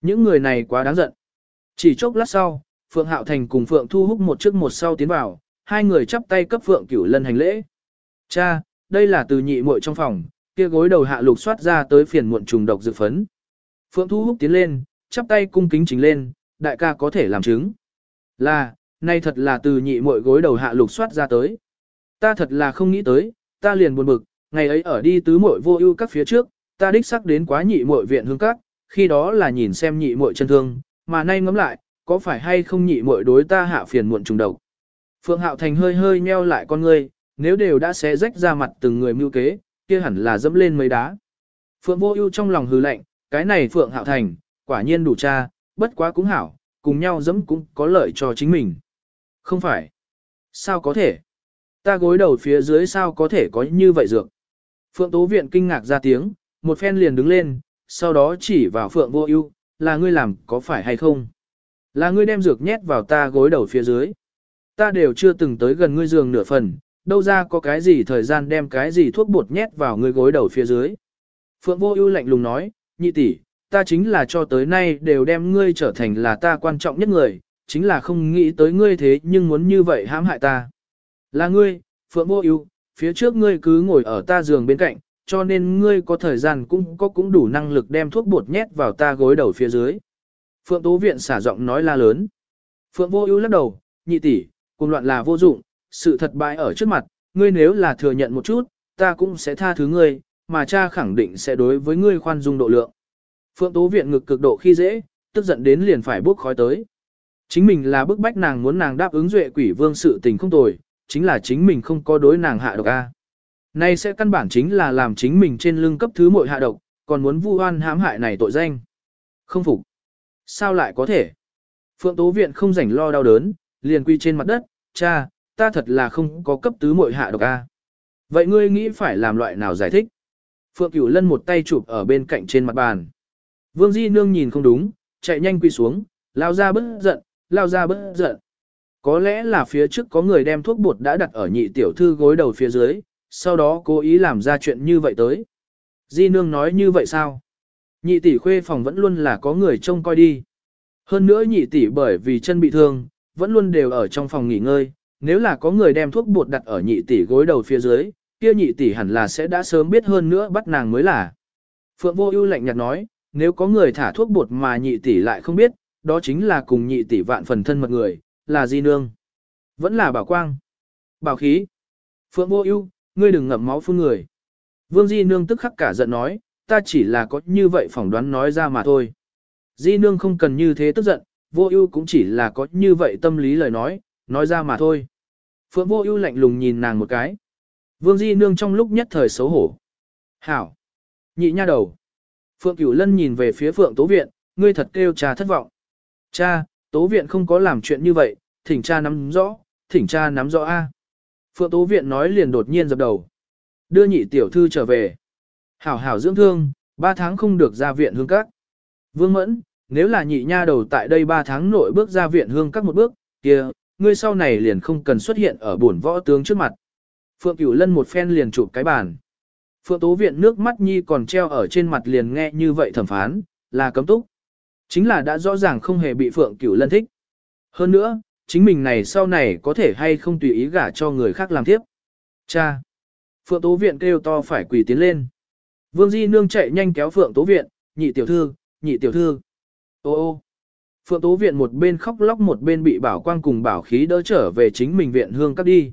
Những người này quá đáng giận. Chỉ chốc lát sau, Phượng Hạo Thành cùng Phượng Thu Húc một trước một sau tiến vào, hai người chắp tay cấp Phượng Cửu Lân hành lễ. "Cha, đây là từ nhị muội trong phòng, kia gối đầu hạ lục soát ra tới phiền muộn trùng độc dược phấn." Phượng Thu Húc tiến lên, chắp tay cung kính chính lên, đại ca có thể làm chứng. Là, nay thật là từ nhị muội gối đầu hạ lục soát ra tới. Ta thật là không nghĩ tới, ta liền buồn bực, ngày ấy ở đi tứ muội vô ưu các phía trước, ta đích sắc đến quá nhị muội viện hương các, khi đó là nhìn xem nhị muội chân thương, mà nay ngẫm lại, có phải hay không nhị muội đối ta hạ phiền muộn trùng độc. Phượng Hạo Thành hơi hơi nheo lại con ngươi, nếu đều đã xé rách ra mặt từng người mưu kế, kia hẳn là dẫm lên mấy đá. Phượng Vô Ưu trong lòng hừ lạnh, cái này Phượng Hạo Thành, quả nhiên đủ cha, bất quá cũng hảo, cùng nhau dẫm cũng có lợi cho chính mình. Không phải. Sao có thể? Ta gối đầu phía dưới sao có thể có như vậy dược? Phượng Tố Viện kinh ngạc ra tiếng, một phen liền đứng lên, sau đó chỉ vào Phượng Vô Ưu, là ngươi làm có phải hay không? Là ngươi đem dược nhét vào ta gối đầu phía dưới. Ta đều chưa từng tới gần ngươi giường nửa phần, đâu ra có cái gì thời gian đem cái gì thuốc bột nhét vào người gối đầu phía dưới. Phượng Vô Ưu lạnh lùng nói, nhị tỷ, ta chính là cho tới nay đều đem ngươi trở thành là ta quan trọng nhất người, chính là không nghĩ tới ngươi thế nhưng muốn như vậy hãm hại ta. Là ngươi, Phượng Vô Ưu, phía trước ngươi cứ ngồi ở ta giường bên cạnh, cho nên ngươi có thời gian cũng có cũng đủ năng lực đem thuốc bột nhét vào ta gối đầu phía dưới. Phượng Tố Viện xả giọng nói la lớn. Phượng Vô Ưu lắc đầu, nhị tỷ, cuồng loạn là vô dụng, sự thật bại ở trước mặt, ngươi nếu là thừa nhận một chút, ta cũng sẽ tha thứ ngươi, mà cha khẳng định sẽ đối với ngươi khoan dung độ lượng. Phượng Tố Viện ngực cực độ khi dễ, tức giận đến liền phải bốc khói tới. Chính mình là bức bách nàng muốn nàng đáp ứng duệ quỷ vương sự tình không tồi, chính là chính mình không có đối nàng hạ độc A. Nay sẽ căn bản chính là làm chính mình trên lưng cấp thứ mội hạ độc, còn muốn vu oan hãm hại này tội danh. Không phục. Sao lại có thể? Phượng Tố Viện không rảnh lo đau đớn, liền quy trên mặt đất, cha, ta thật là không có cấp tứ muội hạ độc A. Vậy ngươi nghĩ phải làm loại nào giải thích? Phượng Cửu Lân một tay chụp ở bên cạnh trên mặt bàn. Vương Di Nương nhìn không đúng, chạy nhanh quỳ xuống, lao ra bất giận, lao ra bất giận. Có lẽ là phía trước có người đem thuốc bột đã đặt ở nhị tiểu thư gối đầu phía dưới, sau đó cố ý làm ra chuyện như vậy tới. Di Nương nói như vậy sao? Nhị tỷ khuê phòng vẫn luôn là có người trông coi đi. Hơn nữa nhị tỷ bởi vì chân bị thương, vẫn luôn đều ở trong phòng nghỉ ngơi, nếu là có người đem thuốc bột đặt ở nhị tỷ gối đầu phía dưới, kia nhị tỷ hẳn là sẽ đã sớm biết hơn nữa bắt nàng mới là. Phượng Vô Ưu lạnh nhạt nói, nếu có người thả thuốc bột mà nhị tỷ lại không biết, đó chính là cùng nhị tỷ vạn phần thân mật người, là Di Nương. Vẫn là Bảo Quang. Bảo Khí. Phượng Vô Ưu, ngươi đừng ngậm máu phun người. Vương Di Nương tức khắc cả giận nói, ta chỉ là có như vậy phỏng đoán nói ra mà thôi. Di Nương không cần như thế tức giận, Vô Ưu cũng chỉ là có như vậy tâm lý lời nói, nói ra mà thôi. Phượng Vô Ưu lạnh lùng nhìn nàng một cái. Vương Di Nương trong lúc nhất thời xấu hổ. Hảo. Nhị nha đầu. Phượng Cửu Lân nhìn về phía Phượng Tố Viện, ngươi thật kêu cha thất vọng. Cha, Tố Viện không có làm chuyện như vậy, thỉnh cha nắm rõ, thỉnh cha nắm rõ A. Phượng Tố Viện nói liền đột nhiên dập đầu. Đưa nhị tiểu thư trở về. Hảo hảo dưỡng thương, ba tháng không được ra viện hương các. Vương Mẫn, nếu là nhị nha đầu tại đây ba tháng nội bước ra viện hương các một bước, kia, ngươi sau này liền không cần xuất hiện ở bổn võ tướng trước mặt. Phượng Cửu Lân một phen liền chụp cái bàn. Phượng Tố Viện nước mắt nhi còn treo ở trên mặt liền nghe như vậy thẩm phán, là cấm túc. Chính là đã rõ ràng không hề bị Phượng Cửu Lân thích. Hơn nữa, chính mình này sau này có thể hay không tùy ý gả cho người khác làm tiếp. Cha! Phượng Tố Viện kêu to phải quỳ tiến lên. Vương Di Nương chạy nhanh kéo Phượng Tố Viện, nhị tiểu thư, nhị tiểu thư. Ô ô! Phượng Tố Viện một bên khóc lóc một bên bị bảo quang cùng bảo khí đỡ trở về chính mình viện hương các đi.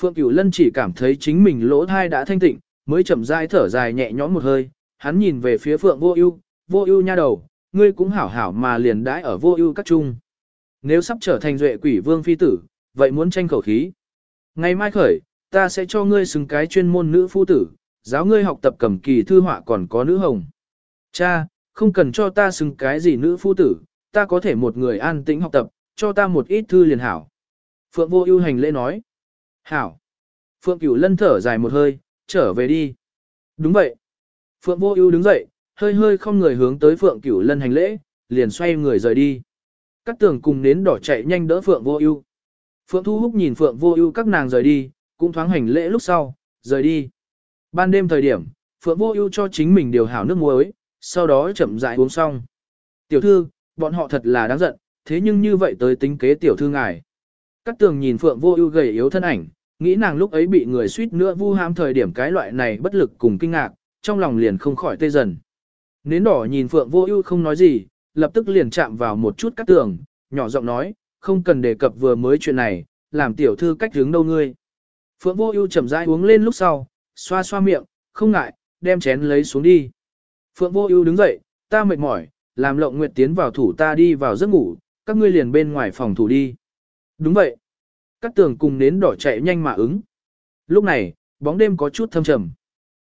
Phượng Cửu Lân chỉ cảm thấy chính mình lỗ thai đã thanh tịnh, mới chậm rãi thở dài nhẹ nhõm một hơi, hắn nhìn về phía Phượng Vô Ưu, "Vô Ưu nha đầu, ngươi cũng hảo hảo mà liền đãi ở Vô Ưu các trung. Nếu sắp trở thành duệ quỷ vương phi tử, vậy muốn tranh khẩu khí. Ngày mai khởi, ta sẽ cho ngươi xứng cái chuyên môn nữ phu tử, giáo ngươi học tập cầm kỳ thư họa còn có nữ hồng. Cha, không cần cho ta xứng cái gì nữ phu tử, ta có thể một người an tĩnh học tập, cho ta một ít thư liền hảo." Phượng Vô Ưu hành lễ nói. "Hảo." Phượng Cửu Lân thở dài một hơi, trở về đi. Đúng vậy. Phượng Vô Ưu đứng dậy, hơi hơi không người hướng tới Phượng Cửu Lân hành lễ, liền xoay người rời đi. Các Tường cùng nến đỏ chạy nhanh đỡ Phượng Vô Ưu. Phượng Thu Húc nhìn Phượng Vô Ưu các nàng rời đi, cũng thoáng hành lễ lúc sau, rời đi. Ban đêm thời điểm, Phượng Vô Ưu cho chính mình điều hảo nước muối, sau đó chậm rãi uống xong. "Tiểu thư, bọn họ thật là đáng giận, thế nhưng như vậy tới tính kế tiểu thư ngài." Cát Tường nhìn Phượng Vô Ưu gầy yếu thân ảnh, nghĩ nàng lúc ấy bị người suýt nữa vu ham thời điểm cái loại này bất lực cùng kinh ngạc, trong lòng liền không khỏi tê dần. Nến đỏ nhìn Phượng Vô Ưu không nói gì, lập tức liền chạm vào một chút Cát Tường, nhỏ giọng nói, "Không cần đề cập vừa mới chuyện này, làm tiểu thư cách hướng đâu ngươi." Phượng Vô Ưu chậm rãi uống lên lúc sau, xoa xoa miệng, không ngại, đem chén lấy xuống đi. Phượng Vô Ưu đứng dậy, ta mệt mỏi, làm Lộng Nguyệt tiến vào thủ ta đi vào giấc ngủ, các ngươi liền bên ngoài phòng thủ đi. Đúng vậy. Các tường cùng nến đỏ chạy nhanh mà ứng. Lúc này, bóng đêm có chút thâm trầm.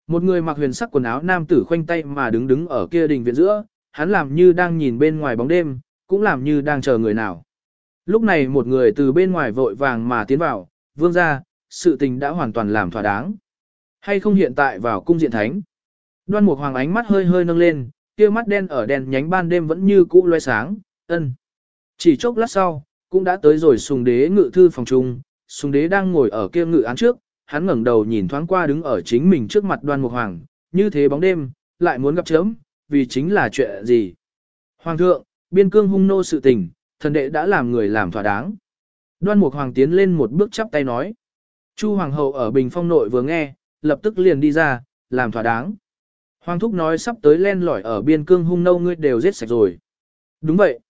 Một người mặc huyền sắc quần áo nam tử khoanh tay mà đứng đứng ở kia đình viện giữa, hắn làm như đang nhìn bên ngoài bóng đêm, cũng làm như đang chờ người nào. Lúc này một người từ bên ngoài vội vàng mà tiến vào, vương ra, sự tình đã hoàn toàn làm thỏa đáng. Hay không hiện tại vào cung diện thánh. Đoan Mục Hoàng ánh mắt hơi hơi nâng lên, kia mắt đen ở đèn nhánh ban đêm vẫn như cũ loe sáng, ân. Chỉ chốc lát sau, cũng đã tới rồi sùng đế ngự thư phòng trung, sùng đế đang ngồi ở kia ngự án trước, hắn ngẩng đầu nhìn thoáng qua đứng ở chính mình trước mặt đoan mục hoàng, như thế bóng đêm, lại muốn gặp chớm, vì chính là chuyện gì. Hoàng thượng, biên cương hung nô sự tình, thần đệ đã làm người làm thỏa đáng. Đoan mục hoàng tiến lên một bước chắp tay nói. Chu hoàng hậu ở bình phong nội vừa nghe, lập tức liền đi ra, làm thỏa đáng. Hoàng thúc nói sắp tới len lỏi ở biên cương hung nô ngươi đều giết sạch rồi. Đúng vậy.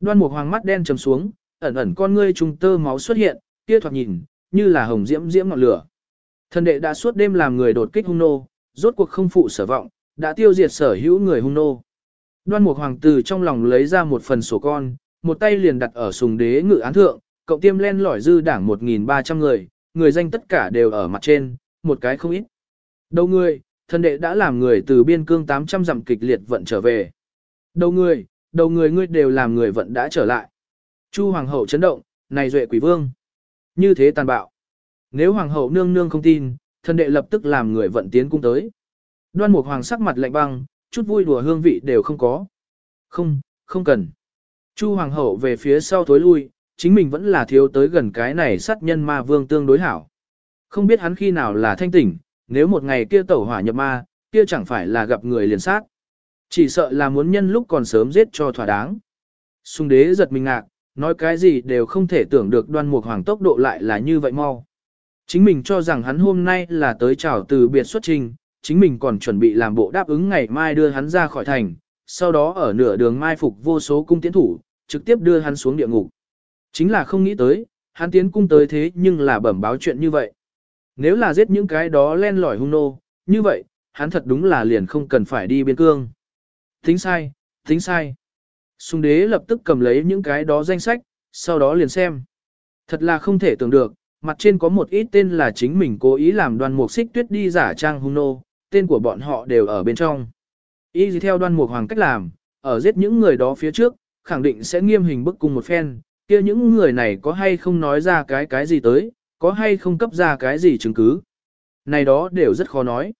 Đoan mục hoàng mắt đen trầm xuống, ẩn ẩn con ngươi trùng tơ máu xuất hiện, kia thoạt nhìn, như là hồng diễm diễm ngọn lửa. Thần đệ đã suốt đêm làm người đột kích hung nô, rốt cuộc không phụ sở vọng, đã tiêu diệt sở hữu người hung nô. Đoan mục hoàng tử trong lòng lấy ra một phần sổ con, một tay liền đặt ở sùng đế ngự án thượng, cộng tiêm len lỏi dư đảng 1.300 người, người danh tất cả đều ở mặt trên, một cái không ít. Đầu người, thần đệ đã làm người từ biên cương 800 dặm kịch liệt vận trở về. Đầu người, đầu người ngươi đều làm người vận đã trở lại. Chu hoàng hậu chấn động, này duệ quỷ vương. Như thế tàn bạo. Nếu hoàng hậu nương nương không tin, thần đệ lập tức làm người vận tiến cung tới. Đoan mục hoàng sắc mặt lạnh băng, chút vui đùa hương vị đều không có. Không, không cần. Chu hoàng hậu về phía sau thối lui, chính mình vẫn là thiếu tới gần cái này sát nhân ma vương tương đối hảo. Không biết hắn khi nào là thanh tỉnh, nếu một ngày kia tẩu hỏa nhập ma, kia chẳng phải là gặp người liền sát. Chỉ sợ là muốn nhân lúc còn sớm giết cho thỏa đáng. Xung đế giật mình ngạc, nói cái gì đều không thể tưởng được đoan mục hoàng tốc độ lại là như vậy mau. Chính mình cho rằng hắn hôm nay là tới chào từ biệt xuất trình, chính mình còn chuẩn bị làm bộ đáp ứng ngày mai đưa hắn ra khỏi thành, sau đó ở nửa đường mai phục vô số cung tiến thủ, trực tiếp đưa hắn xuống địa ngục. Chính là không nghĩ tới, hắn tiến cung tới thế nhưng là bẩm báo chuyện như vậy. Nếu là giết những cái đó len lỏi hung nô, như vậy, hắn thật đúng là liền không cần phải đi biên cương. Tính sai, tính sai. Sùng đế lập tức cầm lấy những cái đó danh sách, sau đó liền xem. Thật là không thể tưởng được, mặt trên có một ít tên là chính mình cố ý làm đoàn mục xích tuyết đi giả trang hung nô, tên của bọn họ đều ở bên trong. Y gì theo đoan mục hoàng cách làm, ở giết những người đó phía trước, khẳng định sẽ nghiêm hình bức cùng một phen, kia những người này có hay không nói ra cái cái gì tới, có hay không cấp ra cái gì chứng cứ. Này đó đều rất khó nói.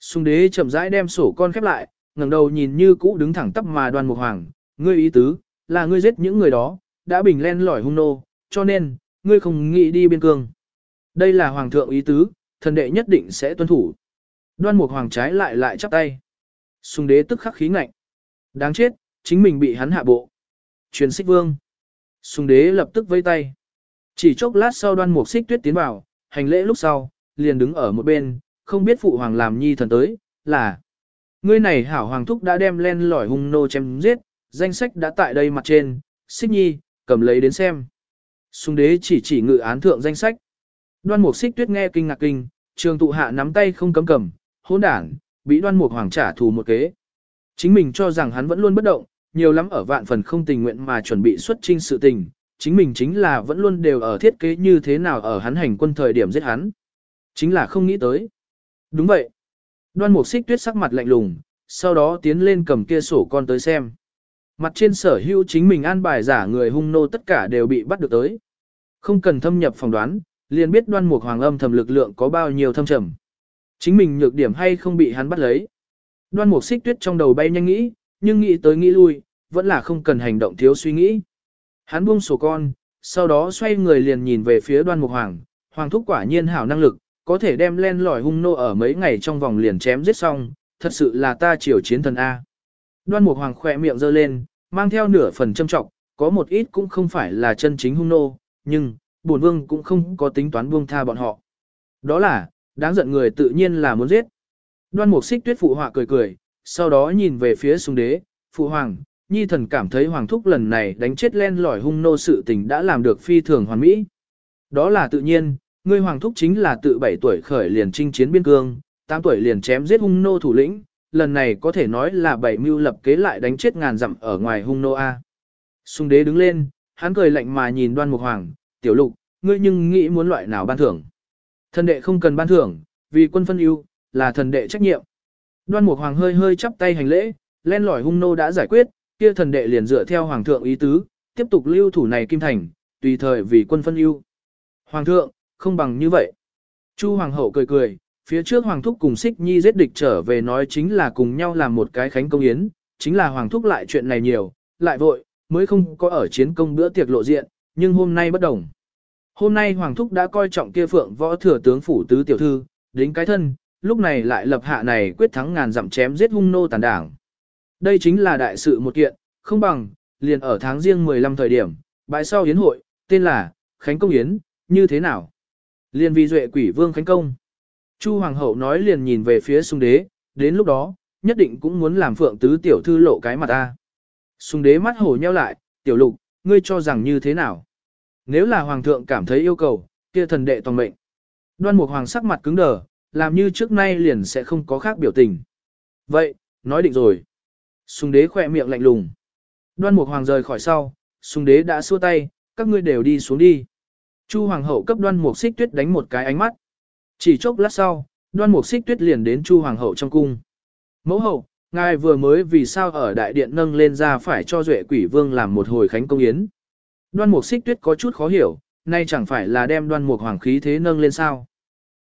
Sùng đế chậm rãi đem sổ con khép lại, ngẩng đầu nhìn như cũ đứng thẳng tắp mà đoan mục hoàng, ngươi ý tứ, là ngươi giết những người đó, đã bình len lỏi hung nô, cho nên, ngươi không nghĩ đi biên cương. Đây là hoàng thượng ý tứ, thần đệ nhất định sẽ tuân thủ. Đoan mục hoàng trái lại lại chắp tay. Sùng đế tức khắc khí ngạnh. Đáng chết, chính mình bị hắn hạ bộ. Truyền xích vương. Sùng đế lập tức vây tay. Chỉ chốc lát sau đoan mục xích tuyết tiến vào, hành lễ lúc sau, liền đứng ở một bên, không biết phụ hoàng làm nhi thần tới, là. Ngươi này hảo hoàng thúc đã đem len lỏi hung nô chém giết, danh sách đã tại đây mặt trên, xích nhi, cầm lấy đến xem. xung đế chỉ chỉ ngự án thượng danh sách. Đoan mục xích tuyết nghe kinh ngạc kinh, trường tụ hạ nắm tay không cấm cầm, hỗn đảng, bị đoan mục hoàng trả thù một kế. Chính mình cho rằng hắn vẫn luôn bất động, nhiều lắm ở vạn phần không tình nguyện mà chuẩn bị xuất trinh sự tình, chính mình chính là vẫn luôn đều ở thiết kế như thế nào ở hắn hành quân thời điểm giết hắn. Chính là không nghĩ tới. Đúng vậy. Đoan mục xích tuyết sắc mặt lạnh lùng, sau đó tiến lên cầm kia sổ con tới xem. Mặt trên sở hữu chính mình an bài giả người hung nô tất cả đều bị bắt được tới. Không cần thâm nhập phỏng đoán, liền biết đoan mục hoàng âm thầm lực lượng có bao nhiêu thâm trầm. Chính mình nhược điểm hay không bị hắn bắt lấy. Đoan mục xích tuyết trong đầu bay nhanh nghĩ, nhưng nghĩ tới nghĩ lui, vẫn là không cần hành động thiếu suy nghĩ. Hắn buông sổ con, sau đó xoay người liền nhìn về phía đoan mục hoàng, hoàng thúc quả nhiên hảo năng lực, có thể đem len lỏi hung nô ở mấy ngày trong vòng liền chém giết xong, thật sự là ta triều chiến thần A. Đoan mục hoàng khỏe miệng giơ lên, mang theo nửa phần châm trọng, có một ít cũng không phải là chân chính hung nô, nhưng, bổn vương cũng không có tính toán buông tha bọn họ. Đó là, đáng giận người tự nhiên là muốn giết. Đoan mục xích tuyết phụ họa cười cười, sau đó nhìn về phía sung đế, phụ hoàng, nhi thần cảm thấy hoàng thúc lần này đánh chết len lỏi hung nô sự tình đã làm được phi thường hoàn mỹ. Đó là tự nhiên, ngươi hoàng thúc chính là tự 7 tuổi khởi liền chinh chiến biên cương, 8 tuổi liền chém giết hung nô thủ lĩnh, lần này có thể nói là bảy mưu lập kế lại đánh chết ngàn dặm ở ngoài hung nô A. Sung đế đứng lên, hắn cười lạnh mà nhìn đoan mục hoàng, tiểu lục, ngươi nhưng nghĩ muốn loại nào ban thưởng. Thần đệ không cần ban thưởng, vì quân phân ưu, là thần đệ trách nhiệm. Đoan mục hoàng hơi hơi chắp tay hành lễ, len lỏi hung nô đã giải quyết, kia thần đệ liền dựa theo hoàng thượng ý tứ, tiếp tục lưu thủ này kim thành, tùy thời vì quân phân ưu. Hoàng thượng, không bằng như vậy. Chu hoàng hậu cười cười, phía trước hoàng thúc cùng xích nhi giết địch trở về nói chính là cùng nhau làm một cái khánh công yến, chính là hoàng thúc lại chuyện này nhiều, lại vội, mới không có ở chiến công bữa tiệc lộ diện, nhưng hôm nay bất đồng. Hôm nay hoàng thúc đã coi trọng kia phượng võ thừa tướng phủ tứ tiểu thư, đến cái thân, lúc này lại lập hạ này quyết thắng ngàn dặm chém giết hung nô tàn đảng. Đây chính là đại sự một kiện, không bằng, liền ở tháng riêng 15 thời điểm, bãi sau yến hội, tên là, Khánh Công Yến, như thế nào? Liên vi duệ quỷ vương Khánh Công. Chu Hoàng hậu nói liền nhìn về phía sung đế, đến lúc đó, nhất định cũng muốn làm phượng tứ tiểu thư lộ cái mặt ta. Sung đế mắt hổ nheo lại, tiểu lục, ngươi cho rằng như thế nào? Nếu là hoàng thượng cảm thấy yêu cầu, kia thần đệ toàn mệnh. Đoan mục hoàng sắc mặt cứng đờ, làm như trước nay liền sẽ không có khác biểu tình. Vậy, nói định rồi. Sùng đế khỏe miệng lạnh lùng. Đoan mục hoàng rời khỏi sau, sùng đế đã xua tay, các ngươi đều đi xuống đi. Chu hoàng hậu cấp đoan mục xích tuyết đánh một cái ánh mắt. Chỉ chốc lát sau, đoan mục xích tuyết liền đến chu hoàng hậu trong cung. Mẫu hậu, ngài vừa mới vì sao ở đại điện nâng lên ra phải cho duệ quỷ vương làm một hồi khánh công yến. Đoan mục xích tuyết có chút khó hiểu, nay chẳng phải là đem đoan mục hoàng khí thế nâng lên sao.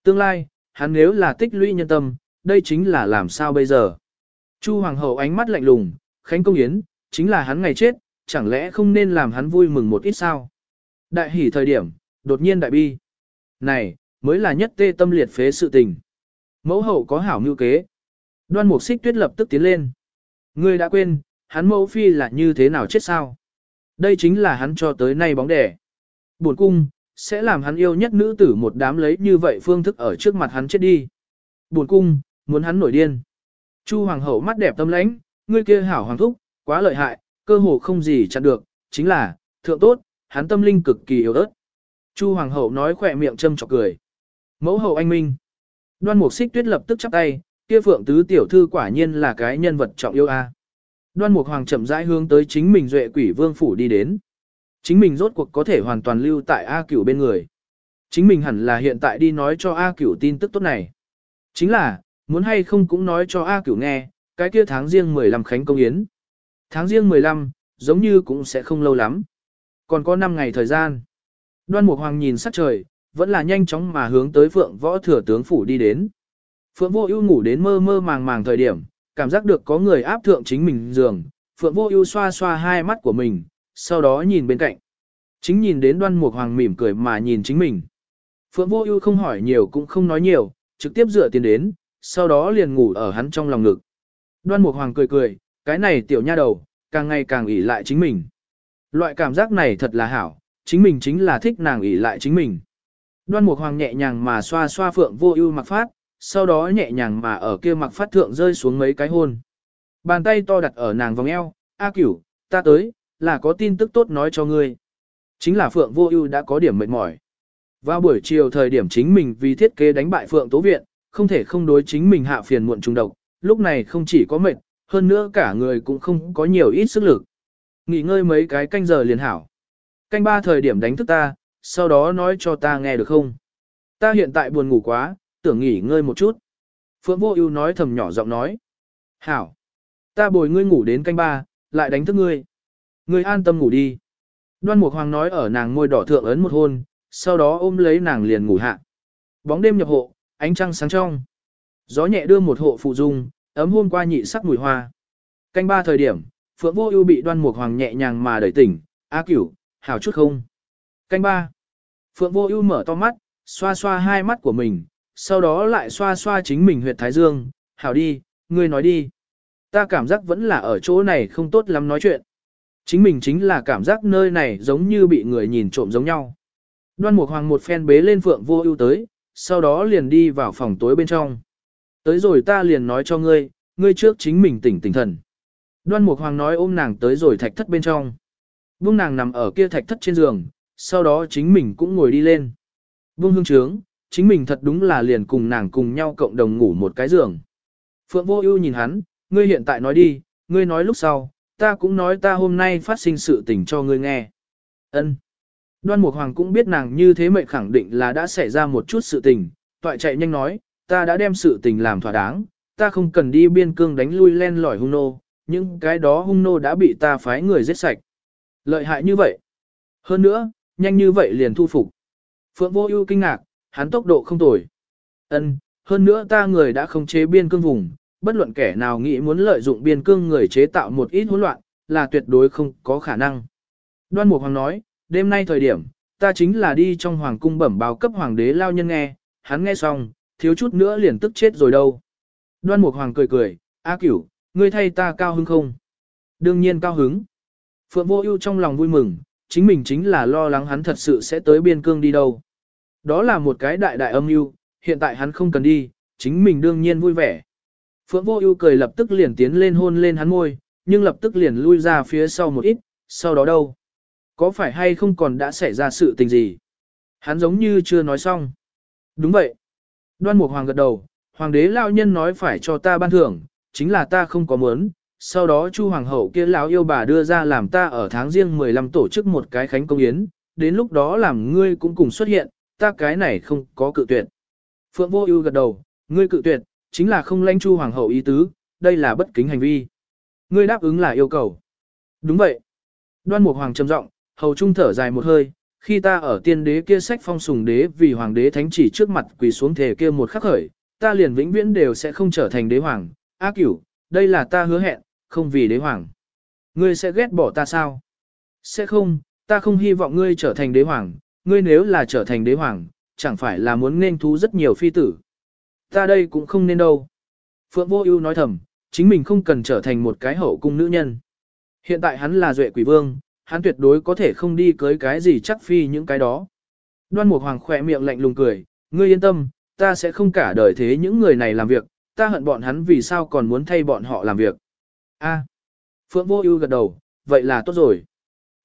Tương lai, hắn nếu là tích lũy nhân tâm, đây chính là làm sao bây giờ. Chu hoàng hậu ánh mắt lạnh lùng, khánh công yến, chính là hắn ngày chết, chẳng lẽ không nên làm hắn vui mừng một ít sao. Đại hỉ thời điểm, đột nhiên đại bi. Này, mới là nhất tê tâm liệt phế sự tình. Mẫu hậu có hảo mưu kế. Đoan mục xích tuyết lập tức tiến lên. Ngươi đã quên, hắn mẫu phi là như thế nào chết sao? Đây chính là hắn cho tới nay bóng đẻ. Buồn cung, sẽ làm hắn yêu nhất nữ tử một đám lấy như vậy phương thức ở trước mặt hắn chết đi. Buồn cung, muốn hắn nổi điên. Chu hoàng hậu mắt đẹp tâm lãnh, ngươi kia hảo hoàng thúc, quá lợi hại, cơ hồ không gì chặn được, chính là, thượng tốt, hắn tâm linh cực kỳ yếu ớt. Chu hoàng hậu nói khỏe miệng châm chọc cười. Mẫu hậu anh minh. Đoan mục xích tuyết lập tức chắp tay, kia phượng tứ tiểu thư quả nhiên là cái nhân vật trọng yêu a. Đoan mục hoàng chậm rãi hướng tới chính mình duệ quỷ vương phủ đi đến. Chính mình rốt cuộc có thể hoàn toàn lưu tại A cửu bên người. Chính mình hẳn là hiện tại đi nói cho A cửu tin tức tốt này. Chính là, muốn hay không cũng nói cho A cửu nghe, cái kia tháng riêng 15 khánh công yến. Tháng riêng 15, giống như cũng sẽ không lâu lắm. Còn có 5 ngày thời gian. Đoan Mục Hoàng nhìn sắc trời, vẫn là nhanh chóng mà hướng tới Phượng Võ Thừa tướng phủ đi đến. Phượng Vô Ưu ngủ đến mơ mơ màng màng thời điểm, cảm giác được có người áp thượng chính mình giường, Phượng Vô Ưu xoa xoa hai mắt của mình, sau đó nhìn bên cạnh. Chính nhìn đến Đoan Mục Hoàng mỉm cười mà nhìn chính mình. Phượng Vô Ưu không hỏi nhiều cũng không nói nhiều, trực tiếp dựa tiền đến, sau đó liền ngủ ở hắn trong lòng ngực. Đoan Mục Hoàng cười cười, cái này tiểu nha đầu, càng ngày càng ỷ lại chính mình. Loại cảm giác này thật là hảo, chính mình chính là thích nàng ỷ lại chính mình. Đoan Mục Hoàng nhẹ nhàng mà xoa xoa Phượng Vô Ưu mặc phát, sau đó nhẹ nhàng mà ở kia mặc phát thượng rơi xuống mấy cái hôn. Bàn tay to đặt ở nàng vòng eo, "A Cửu, ta tới, là có tin tức tốt nói cho ngươi." Chính là Phượng Vô Ưu đã có điểm mệt mỏi. Vào buổi chiều thời điểm chính mình vì thiết kế đánh bại Phượng Tố Viện, không thể không đối chính mình hạ phiền muộn trùng độc, lúc này không chỉ có mệt, hơn nữa cả người cũng không có nhiều ít sức lực. Nghỉ ngơi mấy cái canh giờ liền hảo. Canh ba thời điểm đánh thức ta, sau đó nói cho ta nghe được không? Ta hiện tại buồn ngủ quá, tưởng nghỉ ngơi một chút. Phượng Vô Ưu nói thầm nhỏ giọng nói. Hảo. Ta bồi ngươi ngủ đến canh ba, lại đánh thức ngươi. Ngươi an tâm ngủ đi. Đoan Mục Hoàng nói ở nàng môi đỏ thượng ấn một hôn, sau đó ôm lấy nàng liền ngủ hạ. Bóng đêm nhập hộ, ánh trăng sáng trong. Gió nhẹ đưa một hộ phụ dung, ấm hôn qua nhị sắc mùi hoa. Canh ba thời điểm, Phượng Vô Ưu bị Đoan Mục Hoàng nhẹ nhàng mà đẩy tỉnh, "A Cửu, hảo chút không?" Canh ba. Phượng Vô Ưu mở to mắt, xoa xoa hai mắt của mình, sau đó lại xoa xoa chính mình huyệt thái dương, "Hảo đi, ngươi nói đi." Ta cảm giác vẫn là ở chỗ này không tốt lắm nói chuyện. Chính mình chính là cảm giác nơi này giống như bị người nhìn trộm giống nhau. Đoan Mục Hoàng một phen bế lên Phượng Vô Ưu tới, sau đó liền đi vào phòng tối bên trong. Tới rồi ta liền nói cho ngươi, ngươi trước chính mình tỉnh tỉnh thần. Đoan Mục Hoàng nói ôm nàng tới rồi thạch thất bên trong. Buông nàng nằm ở kia thạch thất trên giường, sau đó chính mình cũng ngồi đi lên. Buông hương trướng, chính mình thật đúng là liền cùng nàng cùng nhau cộng đồng ngủ một cái giường. Phượng Vô Ưu nhìn hắn, ngươi hiện tại nói đi, ngươi nói lúc sau, ta cũng nói ta hôm nay phát sinh sự tình cho ngươi nghe. Ân. Đoan Mục Hoàng cũng biết nàng như thế mệnh khẳng định là đã xảy ra một chút sự tình, toại chạy nhanh nói, ta đã đem sự tình làm thỏa đáng, ta không cần đi biên cương đánh lui len lỏi hung nô, nhưng cái đó hung nô đã bị ta phái người giết sạch. Lợi hại như vậy. Hơn nữa, nhanh như vậy liền thu phục. Phượng Vô Ưu kinh ngạc, hắn tốc độ không tồi. Ân, hơn nữa ta người đã không chế biên cương vùng, bất luận kẻ nào nghĩ muốn lợi dụng biên cương người chế tạo một ít hỗn loạn, là tuyệt đối không có khả năng. Đoan Mục Hoàng nói, đêm nay thời điểm, ta chính là đi trong hoàng cung bẩm báo cấp hoàng đế lao nhân nghe, hắn nghe xong, thiếu chút nữa liền tức chết rồi đâu. Đoan Mục Hoàng cười cười, A Cửu, ngươi thay ta cao hứng không? Đương nhiên cao hứng. Phượng Vô Ưu trong lòng vui mừng, chính mình chính là lo lắng hắn thật sự sẽ tới biên cương đi đâu. Đó là một cái đại đại âm mưu, hiện tại hắn không cần đi, chính mình đương nhiên vui vẻ. Phượng Vô Ưu cười lập tức liền tiến lên hôn lên hắn môi, nhưng lập tức liền lui ra phía sau một ít, sau đó đâu? Có phải hay không còn đã xảy ra sự tình gì? Hắn giống như chưa nói xong. Đúng vậy. Đoan Mục Hoàng gật đầu, Hoàng đế lão nhân nói phải cho ta ban thưởng, chính là ta không có muốn. Sau đó Chu Hoàng hậu kia lão yêu bà đưa ra làm ta ở tháng riêng 15 tổ chức một cái khánh công yến, đến lúc đó làm ngươi cũng cùng xuất hiện, ta cái này không có cự tuyệt. Phượng Vô Ưu gật đầu, ngươi cự tuyệt, chính là không lãnh Chu Hoàng hậu ý tứ, đây là bất kính hành vi. Ngươi đáp ứng là yêu cầu. Đúng vậy. Đoan Mục Hoàng trầm giọng, hầu trung thở dài một hơi, khi ta ở tiên đế kia sách phong sùng đế vì hoàng đế thánh chỉ trước mặt quỳ xuống thể kia một khắc khởi, ta liền vĩnh viễn đều sẽ không trở thành đế hoàng. Á cửu, đây là ta hứa hẹn, không vì đế hoàng. Ngươi sẽ ghét bỏ ta sao? Sẽ không, ta không hy vọng ngươi trở thành đế hoàng, ngươi nếu là trở thành đế hoàng, chẳng phải là muốn nên thú rất nhiều phi tử. Ta đây cũng không nên đâu. Phượng Vô Ưu nói thầm, chính mình không cần trở thành một cái hậu cung nữ nhân. Hiện tại hắn là duệ quỷ vương, hắn tuyệt đối có thể không đi cưới cái gì chắc phi những cái đó. Đoan Mục Hoàng khỏe miệng lạnh lùng cười, ngươi yên tâm, ta sẽ không cả đời thế những người này làm việc, ta hận bọn hắn vì sao còn muốn thay bọn họ làm việc. A. Phượng Vô Ưu gật đầu, vậy là tốt rồi.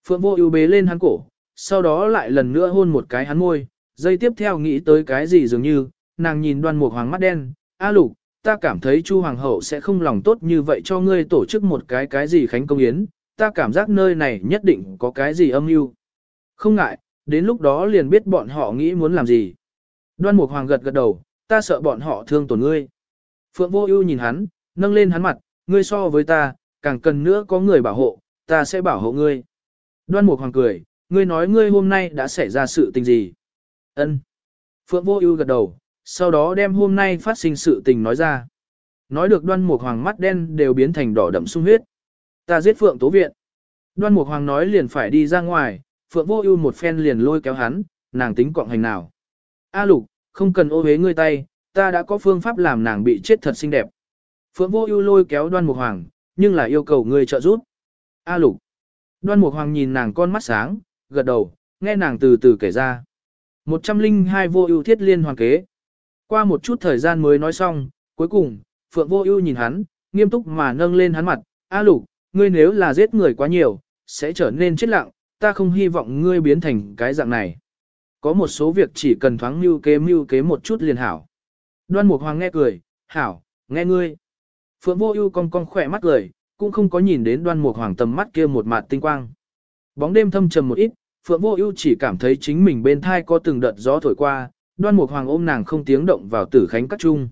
Phượng Vô Ưu bế lên hắn cổ, sau đó lại lần nữa hôn một cái hắn môi, giây tiếp theo nghĩ tới cái gì dường như, nàng nhìn Đoan Mục Hoàng mắt đen, "A Lục, ta cảm thấy Chu hoàng hậu sẽ không lòng tốt như vậy cho ngươi tổ chức một cái cái gì khánh công yến, ta cảm giác nơi này nhất định có cái gì âm mưu. Không ngại, đến lúc đó liền biết bọn họ nghĩ muốn làm gì. Đoan Mục Hoàng gật gật đầu, ta sợ bọn họ thương tổn ngươi. Phượng Vô Ưu nhìn hắn, nâng lên hắn mặt, ngươi so với ta, càng cần nữa có người bảo hộ, ta sẽ bảo hộ ngươi. Đoan Mục Hoàng cười, ngươi nói ngươi hôm nay đã xảy ra sự tình gì? Ân. Phượng Vô Ưu gật đầu, sau đó đem hôm nay phát sinh sự tình nói ra. Nói được Đoan Mục Hoàng mắt đen đều biến thành đỏ đậm sung huyết. Ta giết Phượng Tố Viện. Đoan Mục Hoàng nói liền phải đi ra ngoài, Phượng Vô Ưu một phen liền lôi kéo hắn, nàng tính quọng hành nào. A Lục, không cần ô hế ngươi tay, ta đã có phương pháp làm nàng bị chết thật xinh đẹp. Phượng Vô Ưu lôi kéo Đoan Mục Hoàng, nhưng là yêu cầu ngươi trợ giúp. A Lục. Đoan Mục Hoàng nhìn nàng con mắt sáng, gật đầu, nghe nàng từ từ kể ra. 102 Vô Ưu thiết liên hoàn kế. Qua một chút thời gian mới nói xong, cuối cùng, Phượng Vô Ưu nhìn hắn, nghiêm túc mà nâng lên hắn mặt, "A Lục, ngươi nếu là giết người quá nhiều, sẽ trở nên chết lặng, ta không hy vọng ngươi biến thành cái dạng này. Có một số việc chỉ cần thoáng mưu kế mưu kế một chút liền hảo. Đoan Mục Hoàng nghe cười, hảo, nghe ngươi. Phượng Vô Ưu cong cong khỏe mắt cười, cũng không có nhìn đến Đoan Mục Hoàng tầm mắt kia một mặt tinh quang. Bóng đêm thâm trầm một ít, Phượng Vô Ưu chỉ cảm thấy chính mình bên thai có từng đợt gió thổi qua, Đoan Mục Hoàng ôm nàng không tiếng động vào Tử Khánh các trung.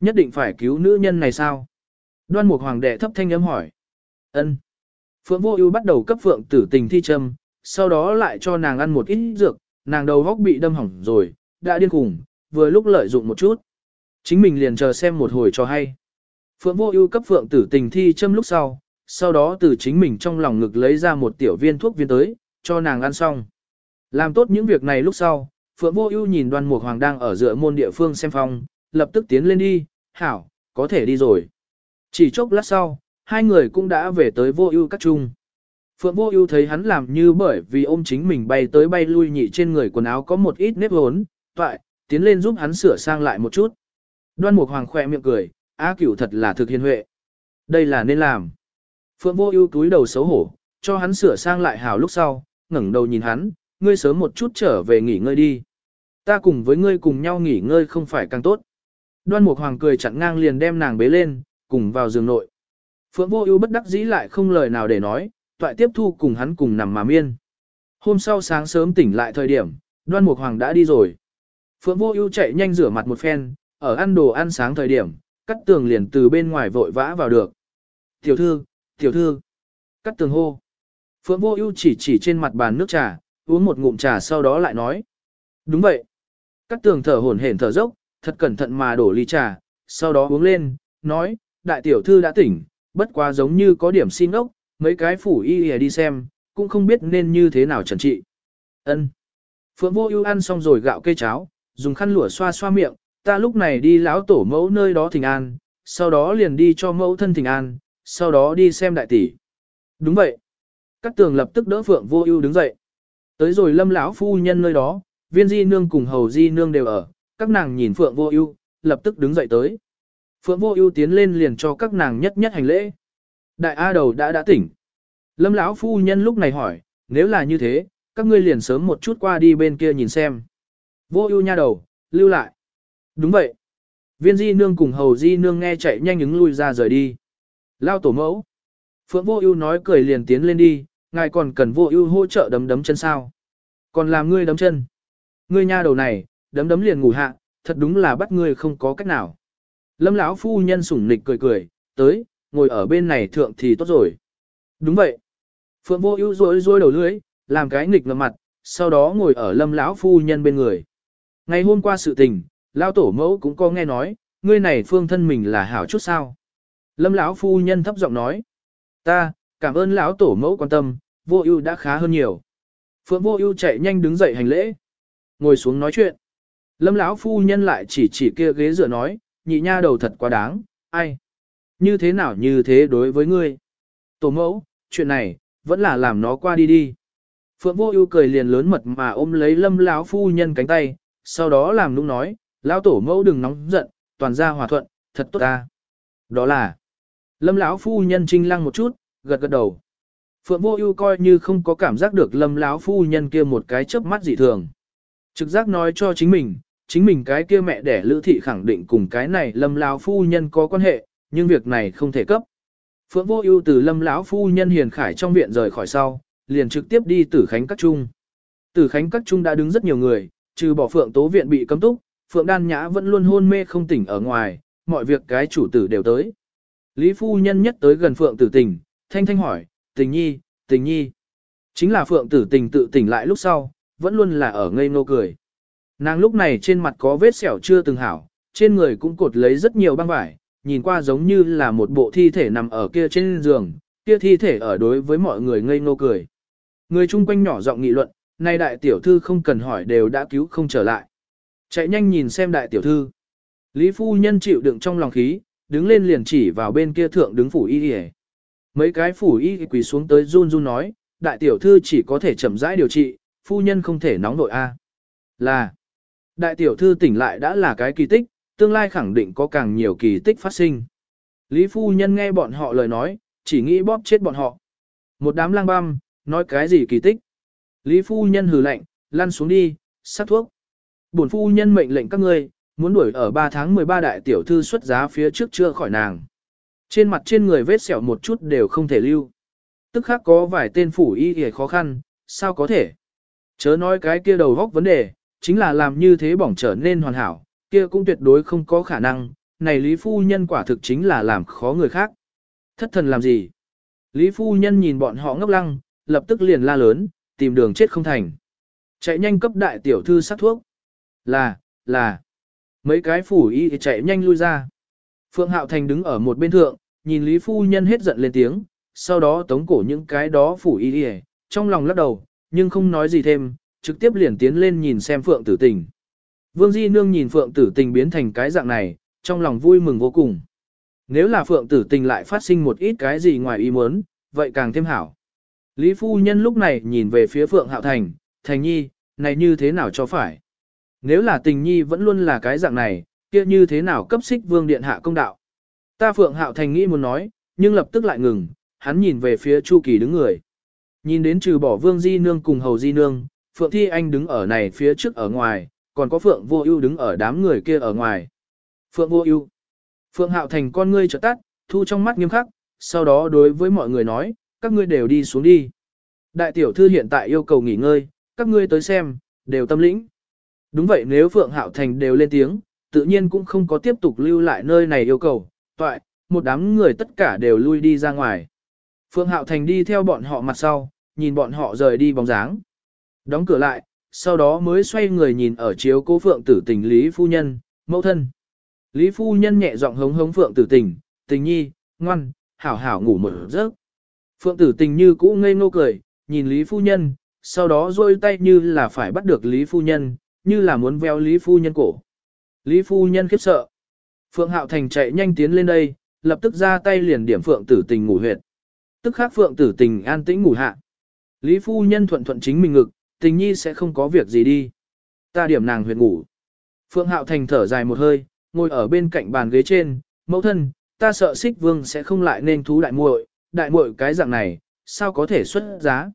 Nhất định phải cứu nữ nhân này sao? Đoan Mục Hoàng đệ thấp thanh âm hỏi. Ân. Phượng Vô Ưu bắt đầu cấp Phượng Tử Tình thi châm, sau đó lại cho nàng ăn một ít dược, nàng đầu góc bị đâm hỏng rồi, đã điên khùng, vừa lúc lợi dụng một chút. Chính mình liền chờ xem một hồi cho hay. Phượng Vô Ưu cấp Phượng Tử Tình thi châm lúc sau, sau đó từ chính mình trong lòng ngực lấy ra một tiểu viên thuốc viên tới, cho nàng ăn xong. Làm tốt những việc này lúc sau, Phượng Vô Ưu nhìn Đoan Mục Hoàng đang ở dựa môn địa phương xem phong, lập tức tiến lên đi, "Hảo, có thể đi rồi." Chỉ chốc lát sau, hai người cũng đã về tới Vô Ưu các trung. Phượng Vô Ưu thấy hắn làm như bởi vì ôm chính mình bay tới bay lui nhị trên người quần áo có một ít nếp hốn, toại, tiến lên giúp hắn sửa sang lại một chút. Đoan Mục Hoàng khỏe miệng cười, "Á Cửu thật là thực hiền huệ. Đây là nên làm." Phượng Vô Ưu cúi đầu xấu hổ, cho hắn sửa sang lại hào lúc sau, ngẩng đầu nhìn hắn, "Ngươi sớm một chút trở về nghỉ ngơi đi. Ta cùng với ngươi cùng nhau nghỉ ngơi không phải càng tốt." Đoan Mục Hoàng cười chặn ngang liền đem nàng bế lên, cùng vào giường nội. Phượng Vô Ưu bất đắc dĩ lại không lời nào để nói, toại tiếp thu cùng hắn cùng nằm mà miên. Hôm sau sáng sớm tỉnh lại thời điểm, Đoan Mục Hoàng đã đi rồi. Phượng Vô Ưu chạy nhanh rửa mặt một phen, ở ăn đồ ăn sáng thời điểm, Cắt Tường liền từ bên ngoài vội vã vào được. "Tiểu thư, tiểu thư." Cắt Tường hô. Phượng Vô Ưu chỉ chỉ trên mặt bàn nước trà, uống một ngụm trà sau đó lại nói: "Đúng vậy." Cắt Tường thở hổn hển thở dốc, thật cẩn thận mà đổ ly trà, sau đó uống lên, nói: "Đại tiểu thư đã tỉnh, bất quá giống như có điểm xin ốc, mấy cái phủ y đi xem, cũng không biết nên như thế nào trần trị." Ân. Phượng Vô Ưu ăn xong rồi gạo cây cháo, dùng khăn lụa xoa xoa miệng, ta lúc này đi lão tổ mẫu nơi đó thỉnh an, sau đó liền đi cho mẫu thân thỉnh an, sau đó đi xem đại tỷ. Đúng vậy. Các tường lập tức đỡ Phượng Vô Ưu đứng dậy. Tới rồi Lâm lão phu nhân nơi đó, Viên Di nương cùng Hầu Di nương đều ở, các nàng nhìn Phượng Vô Ưu, lập tức đứng dậy tới. Phượng Vô Ưu tiến lên liền cho các nàng nhất nhất hành lễ. Đại A đầu đã đã tỉnh. Lâm lão phu nhân lúc này hỏi, nếu là như thế, các ngươi liền sớm một chút qua đi bên kia nhìn xem. Vô ưu nha đầu, lưu lại. Đúng vậy. Viên di nương cùng hầu di nương nghe chạy nhanh ứng lui ra rời đi. Lao tổ mẫu. Phượng vô ưu nói cười liền tiến lên đi, ngài còn cần vô ưu hỗ trợ đấm đấm chân sao. Còn làm ngươi đấm chân. Ngươi nha đầu này, đấm đấm liền ngủ hạ, thật đúng là bắt ngươi không có cách nào. Lâm lão phu nhân sủng nịch cười cười, tới, ngồi ở bên này thượng thì tốt rồi. Đúng vậy. Phượng vô ưu rối rối đầu lưỡi, làm cái nghịch ngợm mặt, sau đó ngồi ở lâm lão phu nhân bên người. Ngày hôm qua sự tình, lão tổ mẫu cũng có nghe nói, ngươi này phương thân mình là hảo chút sao. Lâm lão phu nhân thấp giọng nói, ta, cảm ơn lão tổ mẫu quan tâm, vô ưu đã khá hơn nhiều. Phượng vô ưu chạy nhanh đứng dậy hành lễ, ngồi xuống nói chuyện. Lâm lão phu nhân lại chỉ chỉ kia ghế dựa nói, nhị nha đầu thật quá đáng, ai? Như thế nào như thế đối với ngươi? Tổ mẫu, chuyện này, vẫn là làm nó qua đi đi. Phượng Vô Ưu cười liền lớn mật mà ôm lấy Lâm lão phu nhân cánh tay, sau đó làm nũng nói, lão tổ mẫu đừng nóng giận, toàn gia hòa thuận, thật tốt ta. Đó là. Lâm lão phu nhân trinh lăng một chút, gật gật đầu. Phượng Vô Ưu coi như không có cảm giác được Lâm lão phu nhân kia một cái chớp mắt dị thường. Trực giác nói cho chính mình, chính mình cái kia mẹ đẻ Lữ thị khẳng định cùng cái này Lâm lão phu nhân có quan hệ, nhưng việc này không thể cấp. Phượng Vô Ưu từ Lâm lão phu nhân hiền khải trong viện rời khỏi sau, liền trực tiếp đi Tử Khánh Các Trung. Tử Khánh Các Trung đã đứng rất nhiều người, trừ bỏ Phượng Tố Viện bị cấm túc, Phượng Đan Nhã vẫn luôn hôn mê không tỉnh ở ngoài, mọi việc cái chủ tử đều tới. Lý Phu Nhân nhất tới gần Phượng Tử Tình, thanh thanh hỏi, tình nhi, tình nhi. Chính là Phượng Tử Tình tự tỉnh lại lúc sau, vẫn luôn là ở ngây ngô cười. Nàng lúc này trên mặt có vết sẹo chưa từng hảo, trên người cũng cột lấy rất nhiều băng vải, nhìn qua giống như là một bộ thi thể nằm ở kia trên giường, kia thi thể ở đối với mọi người ngây ngô cười. Người chung quanh nhỏ giọng nghị luận, nay đại tiểu thư không cần hỏi đều đã cứu không trở lại. Chạy nhanh nhìn xem đại tiểu thư. Lý phu nhân chịu đựng trong lòng khí, đứng lên liền chỉ vào bên kia thượng đứng phủ y y. Mấy cái phủ y quỳ xuống tới run run nói, đại tiểu thư chỉ có thể chậm rãi điều trị, phu nhân không thể nóng nội a. Là, đại tiểu thư tỉnh lại đã là cái kỳ tích, tương lai khẳng định có càng nhiều kỳ tích phát sinh. Lý phu nhân nghe bọn họ lời nói, chỉ nghĩ bóp chết bọn họ. Một đám lang băm, nói cái gì kỳ tích. Lý phu nhân hừ lạnh, lăn xuống đi, sát thuốc. Bổn phu nhân mệnh lệnh các ngươi, muốn đuổi ở 3 tháng 13 đại tiểu thư xuất giá phía trước chưa khỏi nàng. Trên mặt trên người vết sẹo một chút đều không thể lưu. Tức khác có vài tên phủ y hề khó khăn, sao có thể. Chớ nói cái kia đầu góc vấn đề, chính là làm như thế bỏng trở nên hoàn hảo, kia cũng tuyệt đối không có khả năng, này Lý Phu Nhân quả thực chính là làm khó người khác. Thất thần làm gì? Lý Phu Nhân nhìn bọn họ ngốc lăng, lập tức liền la lớn, tìm đường chết không thành. Chạy nhanh cấp đại tiểu thư sát thuốc. Là, là. Mấy cái phủ y thì chạy nhanh lui ra. Phượng Hạo Thành đứng ở một bên thượng, nhìn Lý Phu Nhân hết giận lên tiếng, sau đó tống cổ những cái đó phủ y y trong lòng lắc đầu, nhưng không nói gì thêm, trực tiếp liền tiến lên nhìn xem Phượng Tử Tình. Vương Di Nương nhìn Phượng Tử Tình biến thành cái dạng này, trong lòng vui mừng vô cùng. Nếu là Phượng Tử Tình lại phát sinh một ít cái gì ngoài ý muốn, vậy càng thêm hảo. Lý Phu Nhân lúc này nhìn về phía Phượng Hạo Thành, Thành Nhi, này như thế nào cho phải? Nếu là tình nhi vẫn luôn là cái dạng này, kia như thế nào cấp xích vương điện hạ công đạo? Ta Phượng Hạo Thành nghĩ muốn nói, nhưng lập tức lại ngừng, hắn nhìn về phía Chu Kỳ đứng người. Nhìn đến trừ bỏ Vương Di Nương cùng Hầu Di Nương, Phượng Thi Anh đứng ở này phía trước ở ngoài, còn có Phượng Vô Ưu đứng ở đám người kia ở ngoài. Phượng Vô Ưu. Phượng Hạo Thành con ngươi chợt tắt, thu trong mắt nghiêm khắc, sau đó đối với mọi người nói, các ngươi đều đi xuống đi. Đại tiểu thư hiện tại yêu cầu nghỉ ngơi, các ngươi tới xem, đều tâm lĩnh. Đúng vậy nếu Phượng Hạo Thành đều lên tiếng, tự nhiên cũng không có tiếp tục lưu lại nơi này yêu cầu, toại, một đám người tất cả đều lui đi ra ngoài. Phượng Hạo Thành đi theo bọn họ mặt sau, nhìn bọn họ rời đi bóng dáng. Đóng cửa lại, sau đó mới xoay người nhìn ở chiếu cố Phượng tử tình Lý Phu Nhân, mẫu thân. Lý Phu Nhân nhẹ giọng hống hống Phượng tử tình, tình nhi, ngoan, hảo hảo ngủ một giấc. Phượng tử tình như cũ ngây ngô cười, nhìn Lý Phu Nhân, sau đó rôi tay như là phải bắt được Lý Phu Nhân, như là muốn veo Lý Phu Nhân cổ. Lý Phu Nhân khiếp sợ. Phượng Hạo Thành chạy nhanh tiến lên đây, lập tức ra tay liền điểm Phượng tử tình ngủ huyệt. Tức khắc Phượng tử tình an tĩnh ngủ hạ. Lý Phu Nhân thuận thuận chính mình ngực, tình nhi sẽ không có việc gì đi. Ta điểm nàng huyệt ngủ. Phượng Hạo Thành thở dài một hơi, ngồi ở bên cạnh bàn ghế trên, mẫu thân, ta sợ xích vương sẽ không lại nên thú đại muội, đại muội cái dạng này, sao có thể xuất giá.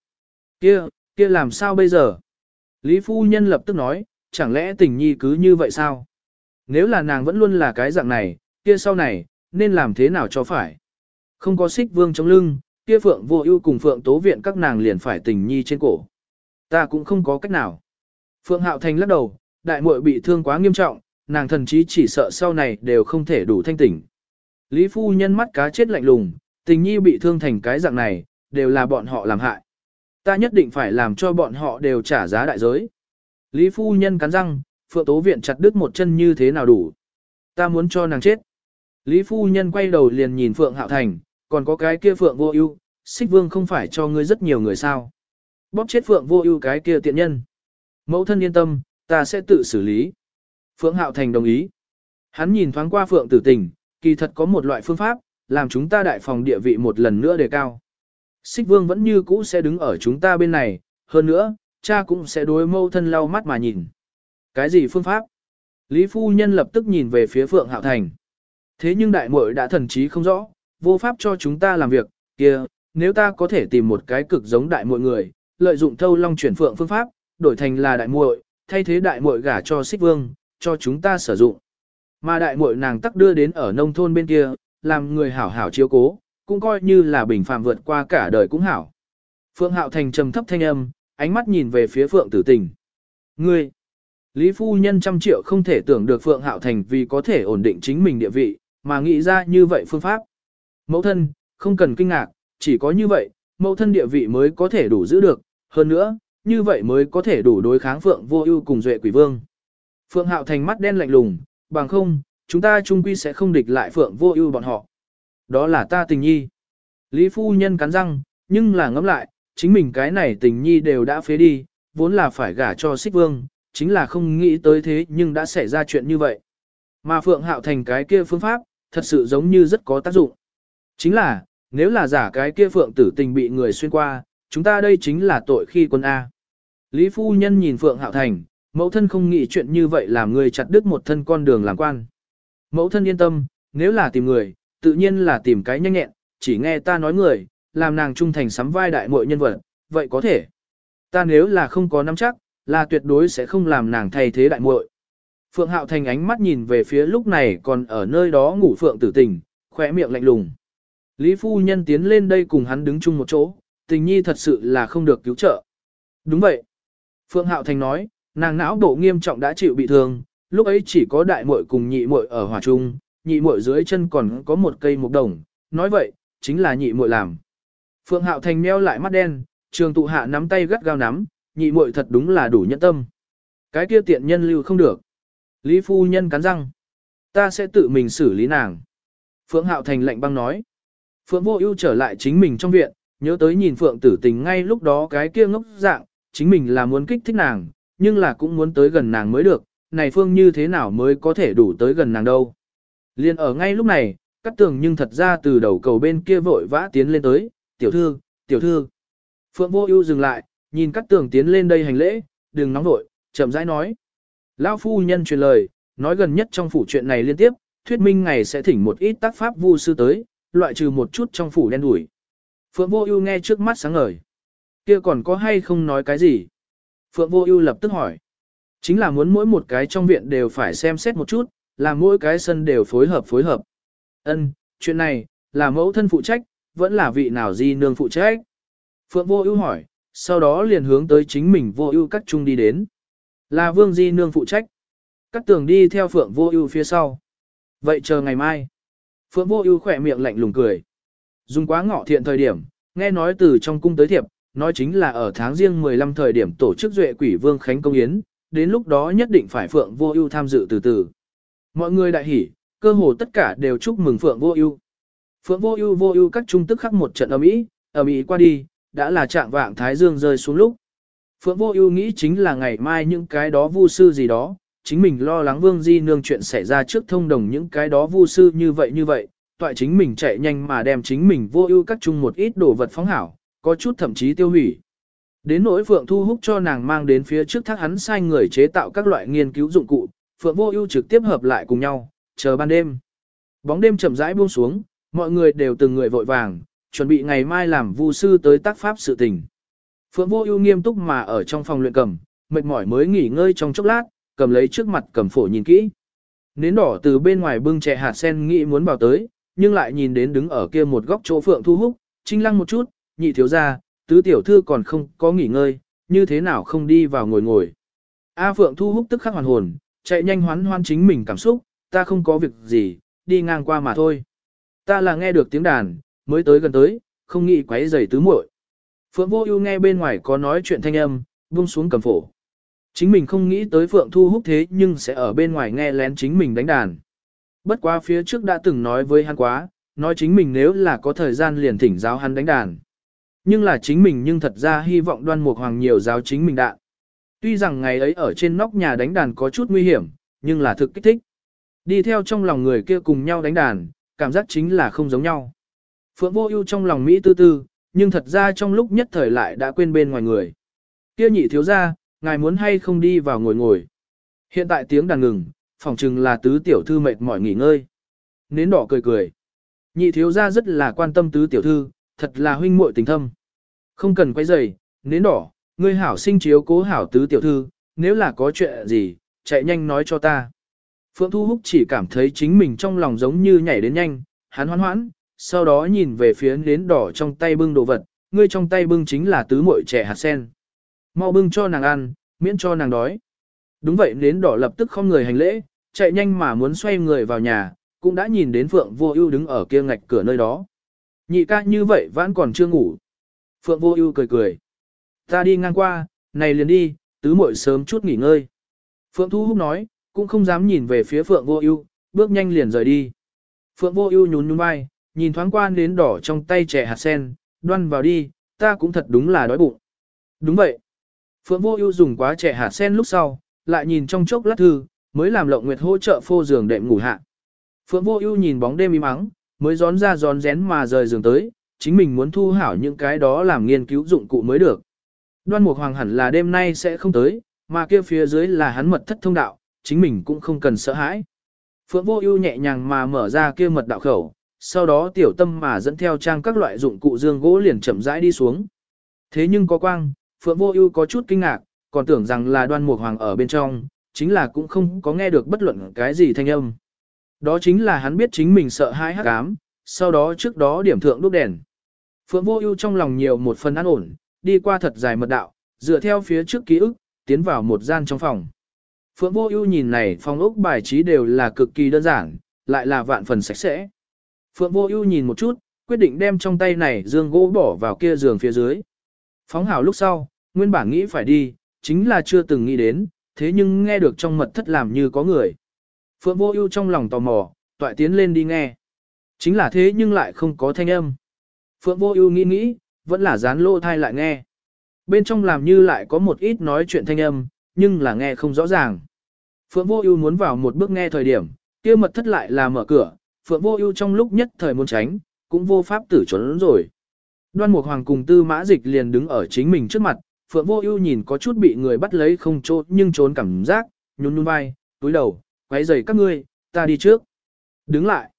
Kia, kia làm sao bây giờ? Lý Phu Nhân lập tức nói, chẳng lẽ tình nhi cứ như vậy sao? Nếu là nàng vẫn luôn là cái dạng này, kia sau này, nên làm thế nào cho phải? Không có xích vương trong lưng, kia phượng vô ưu cùng phượng tố viện các nàng liền phải tình nhi trên cổ. Ta cũng không có cách nào. Phượng Hạo Thành lắc đầu, đại muội bị thương quá nghiêm trọng, nàng thần chí chỉ sợ sau này đều không thể đủ thanh tỉnh. Lý Phu Nhân mắt cá chết lạnh lùng, tình nhi bị thương thành cái dạng này, đều là bọn họ làm hại. Ta nhất định phải làm cho bọn họ đều trả giá đại giới. Lý phu nhân cắn răng, phượng tố viện chặt đứt một chân như thế nào đủ. Ta muốn cho nàng chết. Lý phu nhân quay đầu liền nhìn phượng hạo thành, còn có cái kia phượng vô ưu, xích vương không phải cho ngươi rất nhiều người sao. Bóp chết phượng vô ưu cái kia tiện nhân. Mẫu thân yên tâm, ta sẽ tự xử lý. Phượng hạo thành đồng ý. Hắn nhìn thoáng qua phượng tử tình, kỳ thật có một loại phương pháp, làm chúng ta đại phòng địa vị một lần nữa đề cao. Xích vương vẫn như cũ sẽ đứng ở chúng ta bên này, hơn nữa, cha cũng sẽ đối mâu thân lau mắt mà nhìn. Cái gì phương pháp? Lý phu nhân lập tức nhìn về phía Phượng Hạo Thành. Thế nhưng đại muội đã thần trí không rõ, vô pháp cho chúng ta làm việc, kia, nếu ta có thể tìm một cái cực giống đại muội người, lợi dụng thâu long chuyển phượng phương pháp, đổi thành là đại muội, thay thế đại muội gả cho xích vương, cho chúng ta sử dụng. Mà đại muội nàng tắc đưa đến ở nông thôn bên kia, làm người hảo hảo chiếu cố, cũng coi như là bình phàm vượt qua cả đời cũng hảo. Phượng Hạo Thành trầm thấp thanh âm, ánh mắt nhìn về phía Phượng Tử Tình. Ngươi, Lý Phu Nhân trăm triệu không thể tưởng được Phượng Hạo Thành vì có thể ổn định chính mình địa vị, mà nghĩ ra như vậy phương pháp. Mẫu thân, không cần kinh ngạc, chỉ có như vậy, mẫu thân địa vị mới có thể đủ giữ được, hơn nữa, như vậy mới có thể đủ đối kháng Phượng Vô Ưu cùng Duệ Quỷ Vương. Phượng Hạo Thành mắt đen lạnh lùng, bằng không, chúng ta chung quy sẽ không địch lại Phượng Vô Ưu bọn họ. Đó là ta tình nhi. Lý phu nhân cắn răng, nhưng là ngẫm lại, chính mình cái này tình nhi đều đã phế đi, vốn là phải gả cho Sích vương, chính là không nghĩ tới thế nhưng đã xảy ra chuyện như vậy. Mà Phượng Hạo thành cái kia phương pháp, thật sự giống như rất có tác dụng. Chính là, nếu là giả cái kia Phượng tử tình bị người xuyên qua, chúng ta đây chính là tội khi quân A. Lý phu nhân nhìn Phượng Hạo thành, mẫu thân không nghĩ chuyện như vậy làm người chặt đứt một thân con đường làm quan. Mẫu thân yên tâm, nếu là tìm người, tự nhiên là tìm cái nhanh nhẹn, chỉ nghe ta nói người, làm nàng trung thành sắm vai đại muội nhân vật, vậy có thể. Ta nếu là không có nắm chắc, là tuyệt đối sẽ không làm nàng thay thế đại muội. Phượng Hạo Thành ánh mắt nhìn về phía lúc này còn ở nơi đó ngủ Phượng tử tình, khỏe miệng lạnh lùng. Lý Phu Nhân tiến lên đây cùng hắn đứng chung một chỗ, tình nhi thật sự là không được cứu trợ. Đúng vậy. Phượng Hạo Thành nói, nàng não bộ nghiêm trọng đã chịu bị thương, lúc ấy chỉ có đại muội cùng nhị muội ở hòa trung, nhị muội dưới chân còn có một cây mục đồng, nói vậy, chính là nhị muội làm. Phượng Hạo Thành meo lại mắt đen, trường tụ hạ nắm tay gắt gao nắm, nhị muội thật đúng là đủ nhẫn tâm. Cái kia tiện nhân lưu không được. Lý phu nhân cắn răng. Ta sẽ tự mình xử lý nàng. Phượng Hạo Thành lạnh băng nói. Phượng Vô Ưu trở lại chính mình trong viện, nhớ tới nhìn Phượng Tử Tình ngay lúc đó cái kia ngốc dạng, chính mình là muốn kích thích nàng, nhưng là cũng muốn tới gần nàng mới được, này phương như thế nào mới có thể đủ tới gần nàng đâu. Liên ở ngay lúc này, cắt tường nhưng thật ra từ đầu cầu bên kia vội vã tiến lên tới, tiểu thư, tiểu thư. Phượng vô ưu dừng lại, nhìn cắt tường tiến lên đây hành lễ, đừng nóng vội, chậm rãi nói. Lão phu nhân truyền lời, nói gần nhất trong phủ chuyện này liên tiếp, thuyết minh ngày sẽ thỉnh một ít tác pháp vu sư tới, loại trừ một chút trong phủ đen đủi. Phượng Vô Ưu nghe trước mắt sáng ngời. Kia còn có hay không nói cái gì? Phượng Vô Ưu lập tức hỏi. Chính là muốn mỗi một cái trong viện đều phải xem xét một chút, làm mỗi cái sân đều phối hợp phối hợp. Ân, chuyện này là mẫu thân phụ trách, vẫn là vị nào di nương phụ trách? Phượng Vô Ưu hỏi, sau đó liền hướng tới chính mình Vô Ưu cắt trung đi đến. Là Vương Di nương phụ trách. Cắt Tường đi theo Phượng Vô Ưu phía sau. Vậy chờ ngày mai. Phượng Vô Ưu khẽ miệng lạnh lùng cười. Dùng quá ngọ thiện thời điểm, nghe nói từ trong cung tới thiệp, nói chính là ở tháng riêng 15 thời điểm tổ chức duệ quỷ vương khánh công yến, đến lúc đó nhất định phải Phượng Vô Ưu tham dự từ từ. Mọi người đại hỉ, cơ hồ tất cả đều chúc mừng Phượng Vô Ưu. Phượng Vô Ưu Vô Ưu các trung tức khắc một trận ầm ĩ, ầm ĩ qua đi, đã là trạng vạng thái dương rơi xuống lúc. Phượng Vô Ưu nghĩ chính là ngày mai những cái đó vu sư gì đó, chính mình lo lắng Vương Di nương chuyện xảy ra trước thông đồng những cái đó vu sư như vậy như vậy, toại chính mình chạy nhanh mà đem chính mình vô ưu các chung một ít đồ vật phóng hảo, có chút thậm chí tiêu hủy. Đến nỗi Phượng Thu Húc cho nàng mang đến phía trước thác hắn sai người chế tạo các loại nghiên cứu dụng cụ, Phượng Vô Ưu trực tiếp hợp lại cùng nhau, chờ ban đêm. Bóng đêm chậm rãi buông xuống, mọi người đều từng người vội vàng, chuẩn bị ngày mai làm vu sư tới tác pháp sự tình. Phượng Vô Ưu nghiêm túc mà ở trong phòng luyện cầm, mệt mỏi mới nghỉ ngơi trong chốc lát, cầm lấy trước mặt cầm phổ nhìn kỹ. Nến đỏ từ bên ngoài bưng chè hạt sen nghĩ muốn vào tới, nhưng lại nhìn đến đứng ở kia một góc chỗ Phượng Thu Húc, trinh lăng một chút, nhị thiếu gia, tứ tiểu thư còn không có nghỉ ngơi, như thế nào không đi vào ngồi ngồi. A Phượng Thu Húc tức khắc hoàn hồn, chạy nhanh hoán hoan chính mình cảm xúc, ta không có việc gì, đi ngang qua mà thôi. Ta là nghe được tiếng đàn, mới tới gần tới, không nghĩ quấy giày tứ muội. Phượng Vô Ưu nghe bên ngoài có nói chuyện thanh âm, buông xuống cầm phổ. Chính mình không nghĩ tới Phượng Thu Húc thế nhưng sẽ ở bên ngoài nghe lén chính mình đánh đàn. Bất quá phía trước đã từng nói với hắn quá, nói chính mình nếu là có thời gian liền thỉnh giáo hắn đánh đàn. Nhưng là chính mình nhưng thật ra hy vọng đoan mục hoàng nhiều giáo chính mình đạn. Tuy rằng ngày ấy ở trên nóc nhà đánh đàn có chút nguy hiểm, nhưng là thực kích thích. Đi theo trong lòng người kia cùng nhau đánh đàn, cảm giác chính là không giống nhau. Phượng vô ưu trong lòng Mỹ tư tư, nhưng thật ra trong lúc nhất thời lại đã quên bên ngoài người. Kia nhị thiếu ra, ngài muốn hay không đi vào ngồi ngồi. Hiện tại tiếng đàn ngừng, phòng chừng là tứ tiểu thư mệt mỏi nghỉ ngơi. Nến đỏ cười cười. Nhị thiếu gia rất là quan tâm tứ tiểu thư, thật là huynh muội tình thâm. Không cần quay rầy, nến đỏ, ngươi hảo sinh chiếu cố hảo tứ tiểu thư, nếu là có chuyện gì, chạy nhanh nói cho ta. Phượng Thu Húc chỉ cảm thấy chính mình trong lòng giống như nhảy đến nhanh, hắn hoán hoãn, sau đó nhìn về phía nến đỏ trong tay bưng đồ vật, ngươi trong tay bưng chính là tứ muội trẻ hạt sen. Mau bưng cho nàng ăn, miễn cho nàng đói. Đúng vậy nến đỏ lập tức không người hành lễ, chạy nhanh mà muốn xoay người vào nhà, cũng đã nhìn đến Phượng Vô Ưu đứng ở kia ngạch cửa nơi đó. Nhị ca như vậy vẫn còn chưa ngủ. Phượng Vô Ưu cười cười. Ta đi ngang qua, này liền đi, tứ muội sớm chút nghỉ ngơi. Phượng Thu Húc nói, cũng không dám nhìn về phía Phượng Vô Ưu, bước nhanh liền rời đi. Phượng Vô Ưu nhún nhún vai, nhìn thoáng qua đến đỏ trong tay trẻ hạt sen, đoan vào đi, ta cũng thật đúng là đói bụng. Đúng vậy. Phượng Vô Ưu dùng quá trẻ hạt sen lúc sau, lại nhìn trong chốc lát thư, mới làm Lộng Nguyệt hỗ trợ phô giường đệm ngủ hạ. Phượng Vô Ưu nhìn bóng đêm im mắng, mới gión ra gión rén mà rời giường tới, chính mình muốn thu hảo những cái đó làm nghiên cứu dụng cụ mới được. Đoan Mục Hoàng hẳn là đêm nay sẽ không tới, mà kia phía dưới là hắn mật thất thông đạo, chính mình cũng không cần sợ hãi. Phượng Vô Ưu nhẹ nhàng mà mở ra kia mật đạo khẩu, sau đó tiểu tâm mà dẫn theo trang các loại dụng cụ dương gỗ liền chậm rãi đi xuống. Thế nhưng có quang, Phượng Vô Ưu có chút kinh ngạc, còn tưởng rằng là Đoan Mục Hoàng ở bên trong, chính là cũng không có nghe được bất luận cái gì thanh âm. Đó chính là hắn biết chính mình sợ hãi hắc ám, sau đó trước đó điểm thượng đúc đèn. Phượng Vô Ưu trong lòng nhiều một phần an ổn, đi qua thật dài mật đạo, dựa theo phía trước ký ức, tiến vào một gian trong phòng. Phượng Vô Ưu nhìn này, phòng ốc bài trí đều là cực kỳ đơn giản, lại là vạn phần sạch sẽ. Phượng Vô Ưu nhìn một chút, quyết định đem trong tay này dương gỗ bỏ vào kia giường phía dưới. Phóng hảo lúc sau, nguyên bản nghĩ phải đi, chính là chưa từng nghĩ đến, thế nhưng nghe được trong mật thất làm như có người. Phượng vô ưu trong lòng tò mò, toại tiến lên đi nghe. Chính là thế nhưng lại không có thanh âm. Phượng vô ưu nghĩ nghĩ, vẫn là dán lô thai lại nghe. bên trong làm như lại có một ít nói chuyện thanh âm, nhưng là nghe không rõ ràng. Phượng Vô Ưu muốn vào một bước nghe thời điểm, kia mật thất lại là mở cửa, Phượng Vô Ưu trong lúc nhất thời muốn tránh, cũng vô pháp tử trốn rồi. Đoan Mục Hoàng cùng Tư Mã Dịch liền đứng ở chính mình trước mặt, Phượng Vô Ưu nhìn có chút bị người bắt lấy không trốn nhưng trốn cảm giác, nhún nhún vai, túi đầu, quấy rầy các ngươi, ta đi trước. Đứng lại.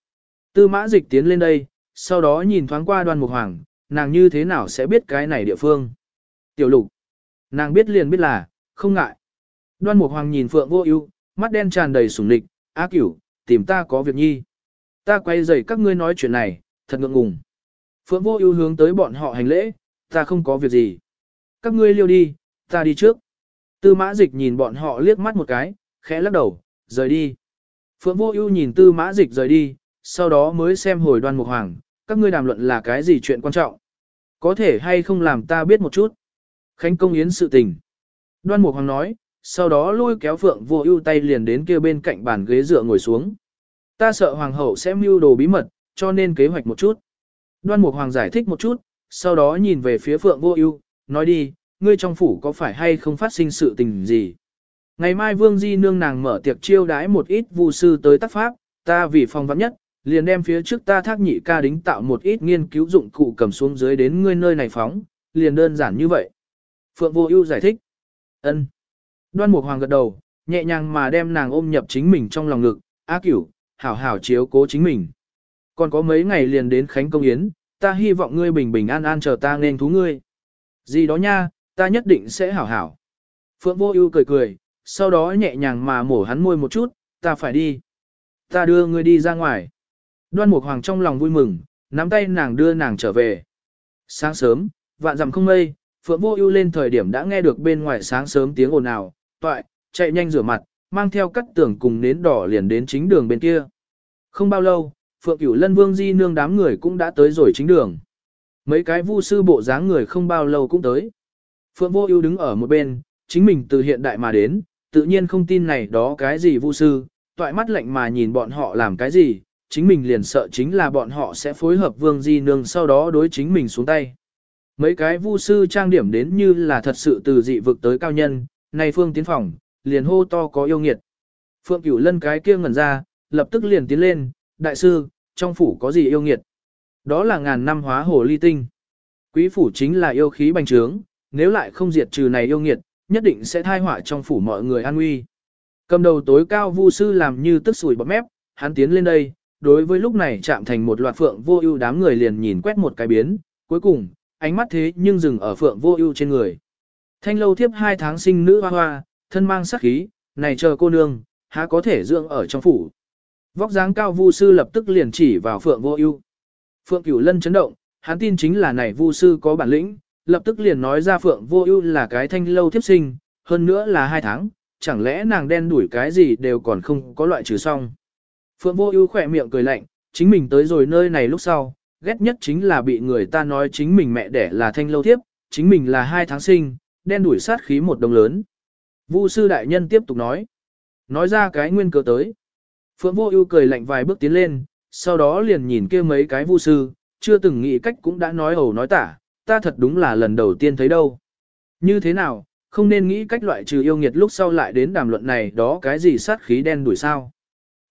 Tư Mã Dịch tiến lên đây, sau đó nhìn thoáng qua Đoan Mục Hoàng, nàng như thế nào sẽ biết cái này địa phương? Tiểu Lục. Nàng biết liền biết là, không ngại. Đoan Mục Hoàng nhìn Phượng Vô Ưu, mắt đen tràn đầy sủng lịch, "A Cửu, tìm ta có việc nhi." Ta quay rầy các ngươi nói chuyện này, thật ngượng ngùng. Phượng Vô Ưu hướng tới bọn họ hành lễ, "Ta không có việc gì." Các ngươi liêu đi, ta đi trước. Tư Mã Dịch nhìn bọn họ liếc mắt một cái, khẽ lắc đầu, rời đi. Phượng Vô Ưu nhìn Tư Mã Dịch rời đi, sau đó mới xem hồi Đoan Mục Hoàng, các ngươi đàm luận là cái gì chuyện quan trọng? Có thể hay không làm ta biết một chút? Khánh công yến sự tình. Đoan Mục Hoàng nói, sau đó lôi kéo Phượng Vô Ưu tay liền đến kia bên cạnh bàn ghế dựa ngồi xuống. Ta sợ hoàng hậu sẽ mưu đồ bí mật, cho nên kế hoạch một chút. Đoan Mục Hoàng giải thích một chút, sau đó nhìn về phía Phượng Vô Ưu, nói đi, ngươi trong phủ có phải hay không phát sinh sự tình gì? Ngày mai Vương Di nương nàng mở tiệc chiêu đái một ít vu sư tới tác pháp, ta vì phòng vắn nhất, liền đem phía trước ta thác nhị ca đính tạo một ít nghiên cứu dụng cụ cầm xuống dưới đến ngươi nơi này phóng, liền đơn giản như vậy. Phượng Vô Ưu giải thích. Ân. Đoan Mục Hoàng gật đầu, nhẹ nhàng mà đem nàng ôm nhập chính mình trong lòng ngực, "A Cửu, hảo hảo chiếu cố chính mình. Còn có mấy ngày liền đến Khánh Công Yến, ta hy vọng ngươi bình bình an an chờ ta nên thú ngươi." "Gì đó nha, ta nhất định sẽ hảo hảo." Phượng Vô Ưu cười cười, sau đó nhẹ nhàng mà mổ hắn môi một chút, "Ta phải đi. Ta đưa ngươi đi ra ngoài." Đoan Mục Hoàng trong lòng vui mừng, nắm tay nàng đưa nàng trở về. Sáng sớm, vạn dặm không mây, Phượng Vô Ưu lên thời điểm đã nghe được bên ngoài sáng sớm tiếng ồn ào, toại, chạy nhanh rửa mặt, mang theo cắt tưởng cùng nến đỏ liền đến chính đường bên kia. Không bao lâu, Phượng Cửu Lân Vương Di nương đám người cũng đã tới rồi chính đường. Mấy cái vu sư bộ dáng người không bao lâu cũng tới. Phượng Vô Ưu đứng ở một bên, chính mình từ hiện đại mà đến, tự nhiên không tin này đó cái gì vu sư, toại mắt lạnh mà nhìn bọn họ làm cái gì, chính mình liền sợ chính là bọn họ sẽ phối hợp Vương Di nương sau đó đối chính mình xuống tay. Mấy cái vu sư trang điểm đến như là thật sự từ dị vực tới cao nhân, này phương tiến phòng, liền hô to có yêu nghiệt. Phượng cửu lân cái kia ngẩn ra, lập tức liền tiến lên, đại sư, trong phủ có gì yêu nghiệt? Đó là ngàn năm hóa hồ ly tinh. Quý phủ chính là yêu khí bành trướng, nếu lại không diệt trừ này yêu nghiệt, nhất định sẽ thai họa trong phủ mọi người an nguy. Cầm đầu tối cao vu sư làm như tức sủi bọt mép, hắn tiến lên đây, đối với lúc này chạm thành một loạt phượng vô ưu đám người liền nhìn quét một cái biến, cuối cùng, ánh mắt thế nhưng dừng ở phượng vô ưu trên người. Thanh lâu thiếp hai tháng sinh nữ hoa hoa, thân mang sắc khí, này chờ cô nương, há có thể dưỡng ở trong phủ. Vóc dáng cao vu sư lập tức liền chỉ vào phượng vô ưu. Phượng cửu lân chấn động, hắn tin chính là này vu sư có bản lĩnh, lập tức liền nói ra phượng vô ưu là cái thanh lâu tiếp sinh, hơn nữa là hai tháng, chẳng lẽ nàng đen đuổi cái gì đều còn không có loại trừ xong. Phượng vô ưu khẽ miệng cười lạnh, chính mình tới rồi nơi này lúc sau, ghét nhất chính là bị người ta nói chính mình mẹ đẻ là thanh lâu tiếp, chính mình là hai tháng sinh, đen đuổi sát khí một đồng lớn. Vu sư đại nhân tiếp tục nói. Nói ra cái nguyên cớ tới. Phượng vô ưu cười lạnh vài bước tiến lên, sau đó liền nhìn kia mấy cái vu sư, chưa từng nghĩ cách cũng đã nói ẩu nói tả, ta thật đúng là lần đầu tiên thấy đâu. Như thế nào, không nên nghĩ cách loại trừ yêu nghiệt lúc sau lại đến đàm luận này đó cái gì sát khí đen đuổi sao.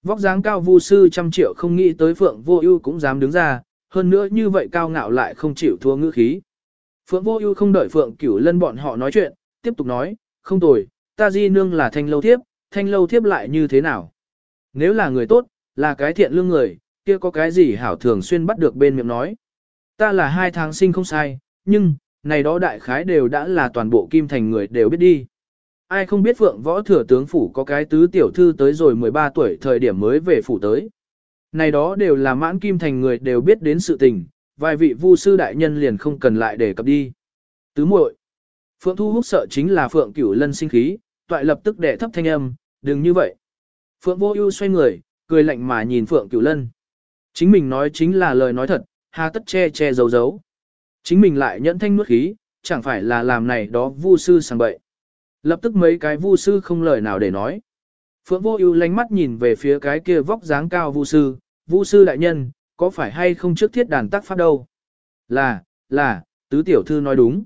Vóc dáng cao vu sư trăm triệu không nghĩ tới Phượng vô ưu cũng dám đứng ra, hơn nữa như vậy cao ngạo lại không chịu thua ngữ khí. Phượng Vô Ưu không đợi Phượng Cửu Lân bọn họ nói chuyện, tiếp tục nói, "Không tồi, ta di nương là thanh lâu thiếp, thanh lâu thiếp lại như thế nào? Nếu là người tốt, là cái thiện lương người, kia có cái gì hảo thường xuyên bắt được bên miệng nói. Ta là hai tháng sinh không sai, nhưng, này đó đại khái đều đã là toàn bộ kim thành người đều biết đi. Ai không biết Phượng Võ Thừa Tướng Phủ có cái tứ tiểu thư tới rồi 13 tuổi thời điểm mới về phủ tới. Này đó đều là mãn kim thành người đều biết đến sự tình, vài vị vu sư đại nhân liền không cần lại để cập đi. Tứ muội Phượng Thu Húc sợ chính là Phượng Cửu Lân sinh khí, toại lập tức đệ thấp thanh âm, đừng như vậy. Phượng Vô Ưu xoay người, cười lạnh mà nhìn Phượng Cửu Lân. Chính mình nói chính là lời nói thật, hà tất che che giấu giấu. Chính mình lại nhẫn thanh nuốt khí, chẳng phải là làm này đó vu sư sang bậy. Lập tức mấy cái vu sư không lời nào để nói. Phượng Vô Ưu lánh mắt nhìn về phía cái kia vóc dáng cao vu sư, "Vu sư đại nhân, có phải hay không trước thiết đàn tác pháp đâu?" "Là, là, tứ tiểu thư nói đúng."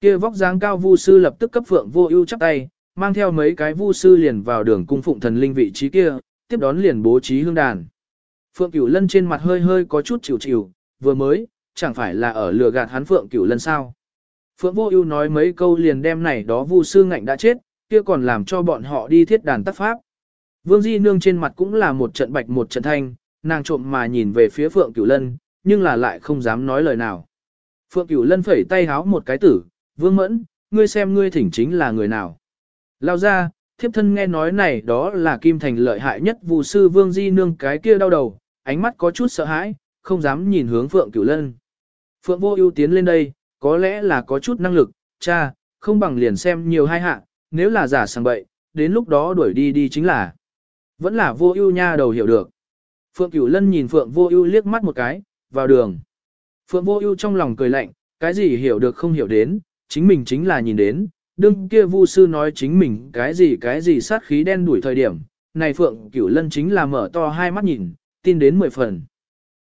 Kia vóc dáng cao vu sư lập tức cấp Phượng Vô Ưu chắp tay, mang theo mấy cái vu sư liền vào đường cung phụng thần linh vị trí kia, tiếp đón liền bố trí hương đàn. Phượng Cửu Lân trên mặt hơi hơi có chút chịu chịu, vừa mới, chẳng phải là ở lừa gạt hắn Phượng Cửu Lân sao? Phượng Vô Ưu nói mấy câu liền đem này đó vu sư ngạnh đã chết, kia còn làm cho bọn họ đi thiết đàn tác pháp. Vương Di Nương trên mặt cũng là một trận bạch một trận thanh, nàng trộm mà nhìn về phía Phượng Cửu Lân, nhưng là lại không dám nói lời nào. Phượng Cửu Lân phẩy tay háo một cái tử, Vương Mẫn, ngươi xem ngươi thỉnh chính là người nào. Lao ra, thiếp thân nghe nói này đó là Kim Thành lợi hại nhất vụ sư Vương Di Nương cái kia đau đầu, ánh mắt có chút sợ hãi, không dám nhìn hướng Phượng Cửu Lân. Phượng Vô Ưu tiến lên đây, có lẽ là có chút năng lực, cha, không bằng liền xem nhiều hai hạ, nếu là giả sang bậy, đến lúc đó đuổi đi đi chính là. Vẫn là Vô Ưu nha đầu hiểu được. Phượng Cửu Lân nhìn Phượng Vô Ưu liếc mắt một cái, vào đường. Phượng Vô Ưu trong lòng cười lạnh, cái gì hiểu được không hiểu đến, chính mình chính là nhìn đến, đương kia Vu sư nói chính mình cái gì cái gì sát khí đen đuổi thời điểm, này Phượng Cửu Lân chính là mở to hai mắt nhìn, tin đến mười phần.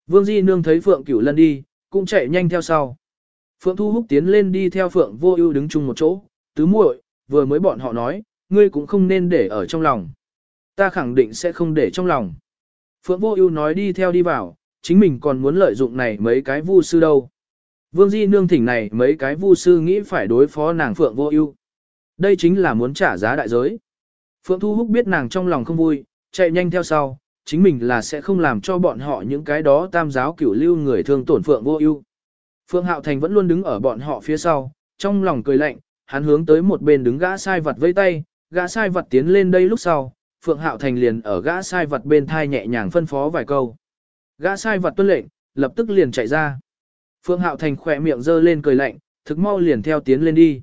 Vương Di nương thấy Phượng Cửu Lân đi, cũng chạy nhanh theo sau. Phượng Thu Húc tiến lên đi theo Phượng Vô Ưu đứng chung một chỗ, tứ muội, vừa mới bọn họ nói, ngươi cũng không nên để ở trong lòng. Ta khẳng định sẽ không để trong lòng. Phượng Vô Ưu nói đi theo đi vào, chính mình còn muốn lợi dụng này mấy cái vu sư đâu. Vương Di nương thỉnh này mấy cái vu sư nghĩ phải đối phó nàng Phượng Vô Ưu. Đây chính là muốn trả giá đại giới. Phượng Thu Húc biết nàng trong lòng không vui, chạy nhanh theo sau, chính mình là sẽ không làm cho bọn họ những cái đó tam giáo cửu lưu người thương tổn Phượng Vô Ưu. Phượng Hạo Thành vẫn luôn đứng ở bọn họ phía sau, trong lòng cười lạnh, hắn hướng tới một bên đứng gã sai vật vẫy tay, gã sai vật tiến lên đây lúc sau, Phượng Hạo Thành liền ở gã sai vật bên thai nhẹ nhàng phân phó vài câu. Gã sai vật tuân lệnh, lập tức liền chạy ra. Phượng Hạo Thành khỏe miệng giơ lên cười lạnh, thực mau liền theo tiến lên đi.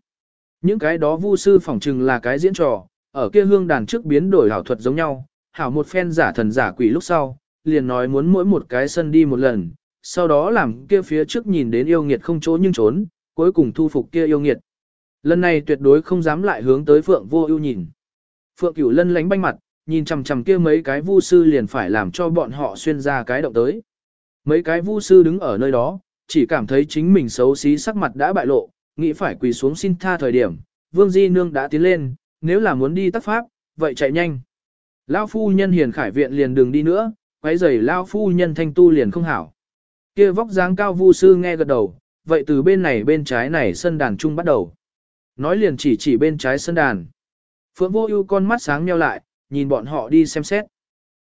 Những cái đó vu sư phỏng chừng là cái diễn trò, ở kia hương đàn trước biến đổi hảo thuật giống nhau, hảo một phen giả thần giả quỷ lúc sau, liền nói muốn mỗi một cái sân đi một lần, sau đó làm kia phía trước nhìn đến yêu nghiệt không chỗ nhưng trốn, cuối cùng thu phục kia yêu nghiệt. Lần này tuyệt đối không dám lại hướng tới Phượng Vô Ưu nhìn. Phượng Cửu Lân lánh banh mặt, nhìn chằm chằm kia mấy cái vu sư liền phải làm cho bọn họ xuyên ra cái động tới. Mấy cái vu sư đứng ở nơi đó, chỉ cảm thấy chính mình xấu xí sắc mặt đã bại lộ, nghĩ phải quỳ xuống xin tha thời điểm, Vương Di Nương đã tiến lên, nếu là muốn đi tắc pháp, vậy chạy nhanh. Lão phu nhân hiền khải viện liền đừng đi nữa, quấy rầy lão phu nhân thanh tu liền không hảo. Kia vóc dáng cao vu sư nghe gật đầu, vậy từ bên này bên trái này sân đàn trung bắt đầu. Nói liền chỉ chỉ bên trái sân đàn. Phượng vô ưu con mắt sáng nheo lại, nhìn bọn họ đi xem xét.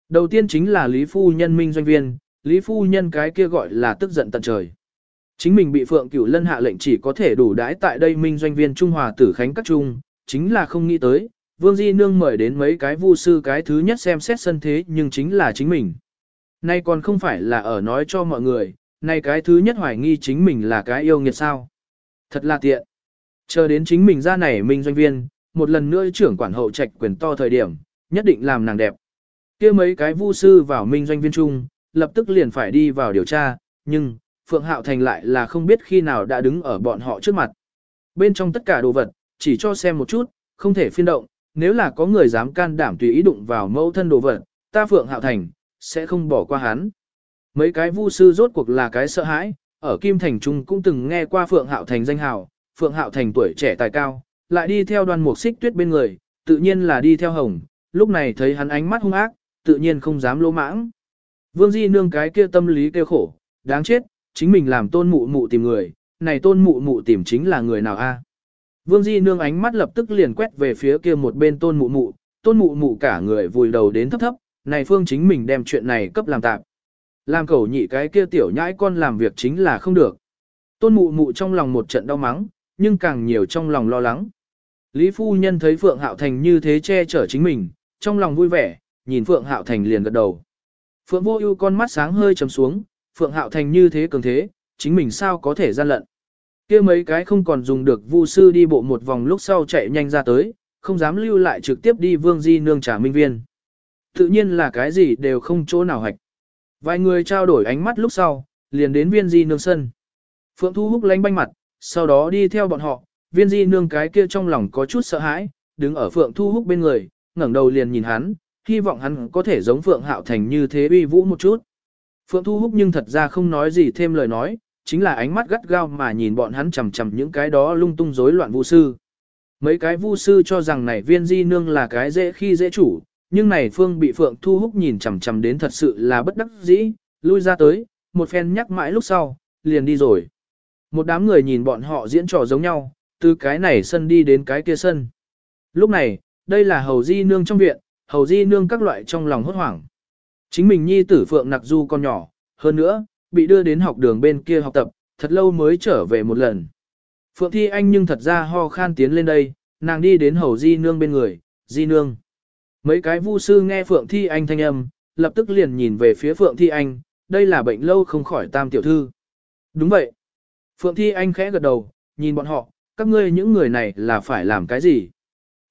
Đầu tiên chính là Lý Phu Nhân Minh Doanh Viên, Lý Phu Nhân cái kia gọi là tức giận tận trời. Chính mình bị Phượng Cửu Lân hạ lệnh chỉ có thể đủ đái tại đây Minh Doanh Viên Trung Hòa Tử Khánh Các Trung, chính là không nghĩ tới, Vương Di Nương mời đến mấy cái vu sư cái thứ nhất xem xét sân thế nhưng chính là chính mình. Nay còn không phải là ở nói cho mọi người, nay cái thứ nhất hoài nghi chính mình là cái yêu nghiệt sao. Thật là tiện. Chờ đến chính mình ra này Minh Doanh Viên, một lần nữa trưởng quản hậu trạch quyền to thời điểm, nhất định làm nàng đẹp. kia mấy cái vu sư vào Minh Doanh Viên Trung, lập tức liền phải đi vào điều tra, nhưng, Phượng Hạo Thành lại là không biết khi nào đã đứng ở bọn họ trước mặt. Bên trong tất cả đồ vật, chỉ cho xem một chút, không thể phiên động, nếu là có người dám can đảm tùy ý đụng vào mẫu thân đồ vật, ta Phượng Hạo Thành, sẽ không bỏ qua hắn. Mấy cái vu sư rốt cuộc là cái sợ hãi, ở Kim Thành Trung cũng từng nghe qua Phượng Hạo Thành danh hào, Phượng Hạo Thành tuổi trẻ tài cao, lại đi theo đoàn mục xích tuyết bên người, tự nhiên là đi theo hồng, lúc này thấy hắn ánh mắt hung ác, tự nhiên không dám lỗ mãng. Vương Di nương cái kia tâm lý kêu khổ, đáng chết, chính mình làm tôn mụ mụ tìm người, này tôn mụ mụ tìm chính là người nào a? Vương Di nương ánh mắt lập tức liền quét về phía kia một bên tôn mụ mụ, tôn mụ mụ cả người vùi đầu đến thấp thấp, này phương chính mình đem chuyện này cấp làm tạm. Làm cầu nhị cái kia tiểu nhãi con làm việc chính là không được. Tôn mụ mụ trong lòng một trận đau mắng, nhưng càng nhiều trong lòng lo lắng. Lý phu nhân thấy Phượng Hạo Thành như thế che chở chính mình, trong lòng vui vẻ, nhìn Phượng Hạo Thành liền gật đầu. Phượng Vô Ưu con mắt sáng hơi trầm xuống, Phượng Hạo Thành như thế cường thế, chính mình sao có thể gian lận. Kia mấy cái không còn dùng được Vu sư đi bộ một vòng lúc sau chạy nhanh ra tới, không dám lưu lại trực tiếp đi Vương Di nương trả minh viên. Tự nhiên là cái gì đều không chỗ nào hạch. Vài người trao đổi ánh mắt lúc sau, liền đến Viên Di nương sân. Phượng Thu Húc lánh banh mặt, sau đó đi theo bọn họ, Viên Di nương cái kia trong lòng có chút sợ hãi, đứng ở Phượng Thu Húc bên người, ngẩng đầu liền nhìn hắn, hy vọng hắn có thể giống Phượng Hạo Thành như thế uy vũ một chút. Phượng Thu Húc nhưng thật ra không nói gì thêm lời nói, chính là ánh mắt gắt gao mà nhìn bọn hắn chầm chầm những cái đó lung tung rối loạn vu sư. Mấy cái vu sư cho rằng này viên di nương là cái dễ khi dễ chủ, nhưng này phương bị phượng thu hút nhìn chằm chằm đến thật sự là bất đắc dĩ, lui ra tới, một phen nhắc mãi lúc sau, liền đi rồi. Một đám người nhìn bọn họ diễn trò giống nhau, từ cái này sân đi đến cái kia sân. Lúc này, đây là hầu di nương trong viện, hầu di nương các loại trong lòng hốt hoảng. Chính mình nhi tử phượng nặc du con nhỏ, hơn nữa, bị đưa đến học đường bên kia học tập, thật lâu mới trở về một lần. Phượng Thi Anh nhưng thật ra ho khan tiến lên đây, nàng đi đến hầu di nương bên người, di nương. Mấy cái vu sư nghe Phượng Thi Anh thanh âm, lập tức liền nhìn về phía Phượng Thi Anh, đây là bệnh lâu không khỏi tam tiểu thư. Đúng vậy. Phượng Thi Anh khẽ gật đầu, nhìn bọn họ, các ngươi những người này là phải làm cái gì?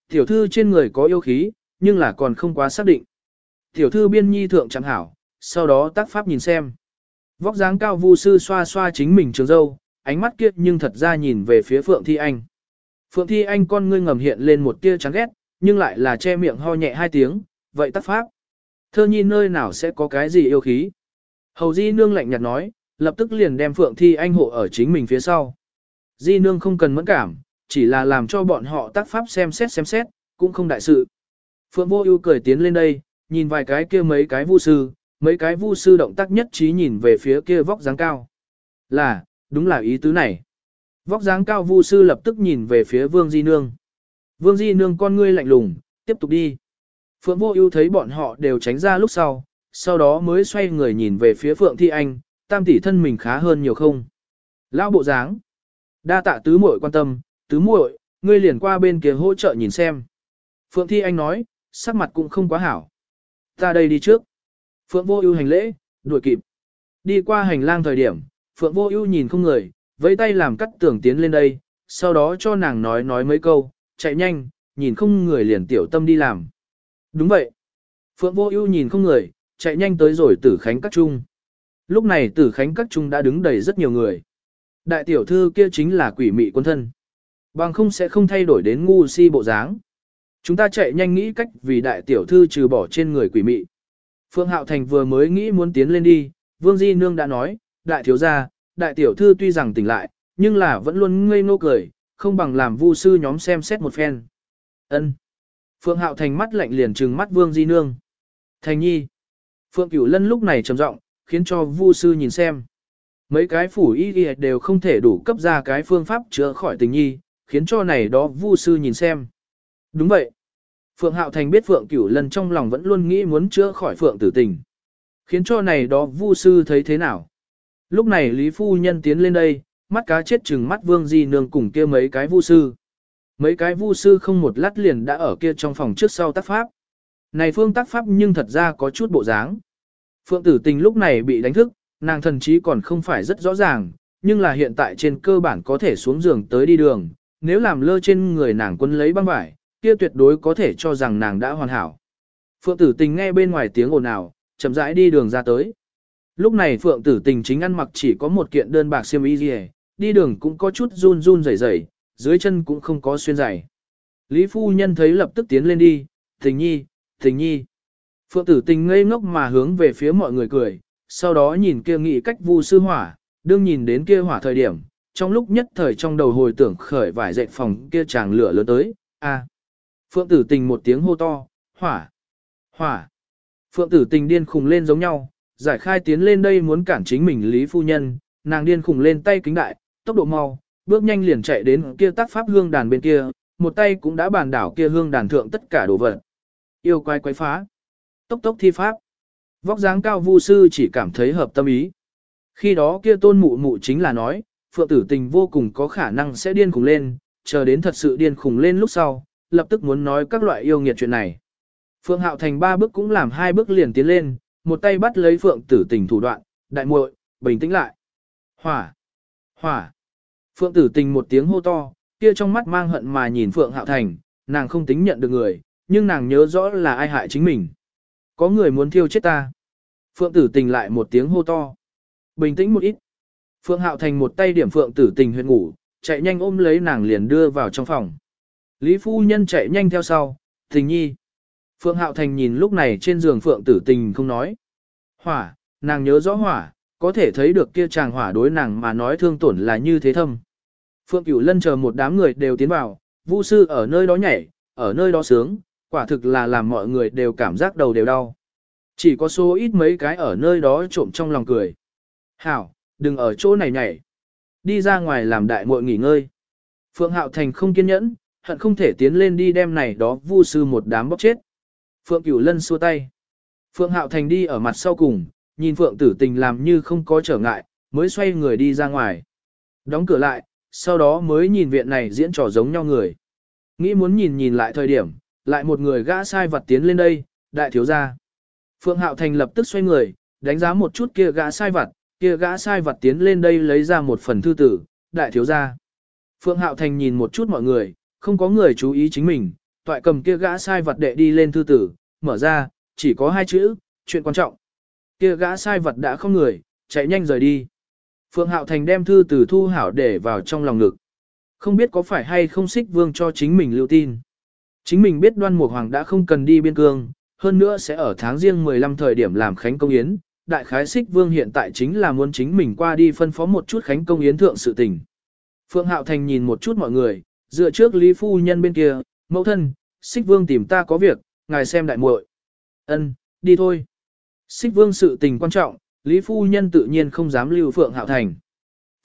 Tiểu thư trên người có yêu khí, nhưng là còn không quá xác định. Tiểu thư biên nhi thượng chẳng hảo, sau đó tác pháp nhìn xem. Vóc dáng cao vu sư xoa xoa chính mình trường dâu, ánh mắt kiếp nhưng thật ra nhìn về phía Phượng Thi Anh. Phượng Thi Anh con ngươi ngầm hiện lên một tia chán ghét, nhưng lại là che miệng ho nhẹ hai tiếng, vậy tác pháp. Thơ nhi nơi nào sẽ có cái gì yêu khí? Hầu Di Nương lạnh nhạt nói, lập tức liền đem Phượng Thi Anh hộ ở chính mình phía sau. Di Nương không cần mẫn cảm, chỉ là làm cho bọn họ tác pháp xem xét xem xét, cũng không đại sự. Phượng Vô Ưu cười tiến lên đây, nhìn vài cái kia mấy cái vu sư, mấy cái vu sư động tác nhất trí nhìn về phía kia vóc dáng cao. Là, đúng là ý tứ này. Vóc dáng cao vu sư lập tức nhìn về phía Vương Di Nương. Vương Di Nương con ngươi lạnh lùng, tiếp tục đi. Phượng Vô Ưu thấy bọn họ đều tránh ra lúc sau, sau đó mới xoay người nhìn về phía Phượng Thi Anh, tam tỷ thân mình khá hơn nhiều không? Lão bộ dáng. Đa tạ tứ muội quan tâm, tứ muội, ngươi liền qua bên kia hỗ trợ nhìn xem. Phượng Thi Anh nói, sắc mặt cũng không quá hảo. Ta đây đi trước. Phượng Vô Ưu hành lễ, đuổi kịp. Đi qua hành lang thời điểm, Phượng Vô Ưu nhìn không người, vẫy tay làm cắt tưởng tiến lên đây, sau đó cho nàng nói nói mấy câu, chạy nhanh, nhìn không người liền tiểu tâm đi làm. Đúng vậy. Phượng Vô Ưu nhìn không người, chạy nhanh tới rồi Tử Khánh các trung. Lúc này Tử Khánh các trung đã đứng đầy rất nhiều người. Đại tiểu thư kia chính là quỷ mị quân thân. Bằng không sẽ không thay đổi đến ngu si bộ dáng. Chúng ta chạy nhanh nghĩ cách vì đại tiểu thư trừ bỏ trên người quỷ mị. Phương Hạo Thành vừa mới nghĩ muốn tiến lên đi, Vương Di Nương đã nói, đại thiếu gia, đại tiểu thư tuy rằng tỉnh lại, nhưng là vẫn luôn ngây ngô cười, không bằng làm vu sư nhóm xem xét một phen. Ân. Phương Hạo Thành mắt lạnh liền trừng mắt Vương Di Nương. Thành nhi. Phương Cửu Lân lúc này trầm giọng, khiến cho vu sư nhìn xem. Mấy cái phủ y y đều không thể đủ cấp ra cái phương pháp chữa khỏi tình nhi, khiến cho này đó vu sư nhìn xem. Đúng vậy. Phượng Hạo Thành biết Phượng Cửu Lân trong lòng vẫn luôn nghĩ muốn chữa khỏi Phượng tử tình. Khiến cho này đó vu sư thấy thế nào. Lúc này Lý Phu Nhân tiến lên đây, mắt cá chết chừng mắt Vương Di Nương cùng kia mấy cái vu sư. Mấy cái vu sư không một lát liền đã ở kia trong phòng trước sau tác pháp. Này phương tác pháp nhưng thật ra có chút bộ dáng. Phượng tử tình lúc này bị đánh thức, nàng thần trí còn không phải rất rõ ràng, nhưng là hiện tại trên cơ bản có thể xuống giường tới đi đường, nếu làm lơ trên người nàng quân lấy băng vải, kia tuyệt đối có thể cho rằng nàng đã hoàn hảo. Phượng tử tình nghe bên ngoài tiếng ồn ào, chậm rãi đi đường ra tới. Lúc này Phượng tử tình chính ăn mặc chỉ có một kiện đơn bạc xiêm y gì, đi đường cũng có chút run run rẩy rẩy, dưới chân cũng không có xuyên giày. Lý phu nhân thấy lập tức tiến lên đi, tình nhi, tình nhi. Phượng tử tình ngây ngốc mà hướng về phía mọi người cười, sau đó nhìn kia nghị cách vu sư hỏa, đương nhìn đến kia hỏa thời điểm, trong lúc nhất thời trong đầu hồi tưởng khởi vải dệt phòng kia chàng lửa lớn tới, a. Phượng tử tình một tiếng hô to, hỏa, hỏa. Phượng tử tình điên khùng lên giống nhau, giải khai tiến lên đây muốn cản chính mình Lý Phu Nhân, nàng điên khùng lên tay kính đại, tốc độ mau, bước nhanh liền chạy đến kia tác pháp hương đàn bên kia, một tay cũng đã bàn đảo kia hương đàn thượng tất cả đồ vật. Yêu quái quái phá. Tốc tốc thi pháp. Vóc dáng cao vu sư chỉ cảm thấy hợp tâm ý. Khi đó kia tôn mụ mụ chính là nói, phượng tử tình vô cùng có khả năng sẽ điên khùng lên, chờ đến thật sự điên khùng lên lúc sau, lập tức muốn nói các loại yêu nghiệt chuyện này. Phượng Hạo Thành ba bước cũng làm hai bước liền tiến lên, một tay bắt lấy Phượng Tử Tình thủ đoạn, đại muội, bình tĩnh lại. Hỏa! Hỏa! Phượng Tử Tình một tiếng hô to, kia trong mắt mang hận mà nhìn Phượng Hạo Thành, nàng không tính nhận được người, nhưng nàng nhớ rõ là ai hại chính mình. Có người muốn thiêu chết ta. Phượng Tử Tình lại một tiếng hô to. Bình tĩnh một ít. Phượng Hạo Thành một tay điểm Phượng Tử Tình huyệt ngủ, chạy nhanh ôm lấy nàng liền đưa vào trong phòng. Lý phu nhân chạy nhanh theo sau, tình nhi. Phượng Hạo Thành nhìn lúc này trên giường Phượng tử tình không nói. Hỏa, nàng nhớ rõ hỏa, có thể thấy được kia chàng hỏa đối nàng mà nói thương tổn là như thế thâm. Phượng Cửu Lân chờ một đám người đều tiến vào, Vu sư ở nơi đó nhảy, ở nơi đó sướng, quả thực là làm mọi người đều cảm giác đầu đều đau. Chỉ có số ít mấy cái ở nơi đó trộm trong lòng cười. Hảo, đừng ở chỗ này nhảy. Đi ra ngoài làm đại muội nghỉ ngơi. Phượng Hạo Thành không kiên nhẫn, hận không thể tiến lên đi đem này đó vu sư một đám bóc chết. Phượng Cửu Lân xua tay. Phượng Hạo Thành đi ở mặt sau cùng, nhìn Phượng Tử Tình làm như không có trở ngại, mới xoay người đi ra ngoài. Đóng cửa lại, sau đó mới nhìn viện này diễn trò giống nhau người. Nghĩ muốn nhìn nhìn lại thời điểm, lại một người gã sai vật tiến lên đây, đại thiếu gia. Phượng Hạo Thành lập tức xoay người, đánh giá một chút kia gã sai vật, kia gã sai vật tiến lên đây lấy ra một phần thư tử, đại thiếu gia. Phượng Hạo Thành nhìn một chút mọi người, không có người chú ý chính mình, toại cầm kia gã sai vật đệ đi lên thư tử, mở ra, chỉ có hai chữ, chuyện quan trọng. Kia gã sai vật đã không người, chạy nhanh rời đi. Phượng Hạo Thành đem thư tử thu hảo để vào trong lòng ngực. Không biết có phải hay không xích vương cho chính mình lưu tin. Chính mình biết đoan mục hoàng đã không cần đi biên cương, hơn nữa sẽ ở tháng riêng 15 thời điểm làm khánh công yến. Đại khái xích vương hiện tại chính là muốn chính mình qua đi phân phó một chút khánh công yến thượng sự tình. Phượng Hạo Thành nhìn một chút mọi người, dựa trước Lý Phu Nhân bên kia, mẫu thân, xích vương tìm ta có việc, ngài xem đại muội. Ân, đi thôi. Xích vương sự tình quan trọng, Lý Phu Nhân tự nhiên không dám lưu Phượng Hạo Thành.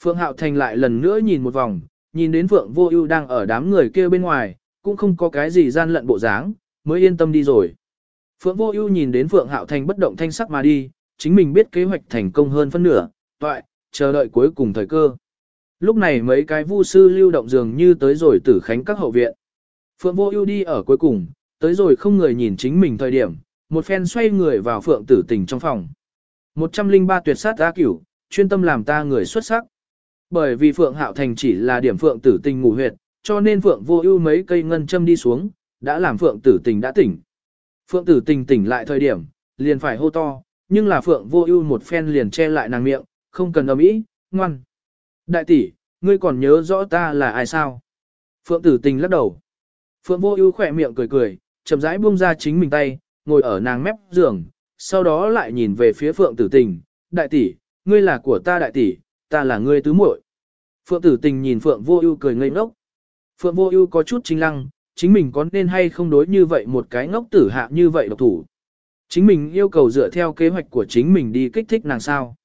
Phượng Hạo Thành lại lần nữa nhìn một vòng, nhìn đến Phượng Vô Ưu đang ở đám người kia bên ngoài, cũng không có cái gì gian lận bộ dáng, mới yên tâm đi rồi. Phượng Vô Ưu nhìn đến Phượng Hạo Thành bất động thanh sắc mà đi, chính mình biết kế hoạch thành công hơn phân nửa, toại, chờ đợi cuối cùng thời cơ. Lúc này mấy cái vu sư lưu động dường như tới rồi tử khánh các hậu viện. Phượng Vô Ưu đi ở cuối cùng, tới rồi không người nhìn chính mình thời điểm, một phen xoay người vào Phượng Tử Tình trong phòng. 103 tuyệt sát A Cửu, chuyên tâm làm ta người xuất sắc. Bởi vì Phượng Hạo Thành chỉ là điểm Phượng Tử Tình ngủ huyệt, cho nên Phượng Vô Ưu mấy cây ngân châm đi xuống, đã làm Phượng Tử Tình đã tỉnh. Phượng Tử Tình tỉnh lại thời điểm, liền phải hô to, nhưng là Phượng Vô Ưu một phen liền che lại nàng miệng, không cần ầm ĩ, ngoan. Đại tỷ, ngươi còn nhớ rõ ta là ai sao? Phượng Tử Tình lắc đầu. Phượng Vô Ưu khỏe miệng cười cười, chậm rãi buông ra chính mình tay, ngồi ở nàng mép giường, sau đó lại nhìn về phía Phượng Tử Tình, "Đại tỷ, ngươi là của ta đại tỷ, ta là ngươi tứ muội." Phượng Tử Tình nhìn Phượng Vô Ưu cười ngây ngốc. Phượng Vô Ưu có chút chính lăng, chính mình có nên hay không đối như vậy một cái ngốc tử hạ như vậy độc thủ. Chính mình yêu cầu dựa theo kế hoạch của chính mình đi kích thích nàng sao.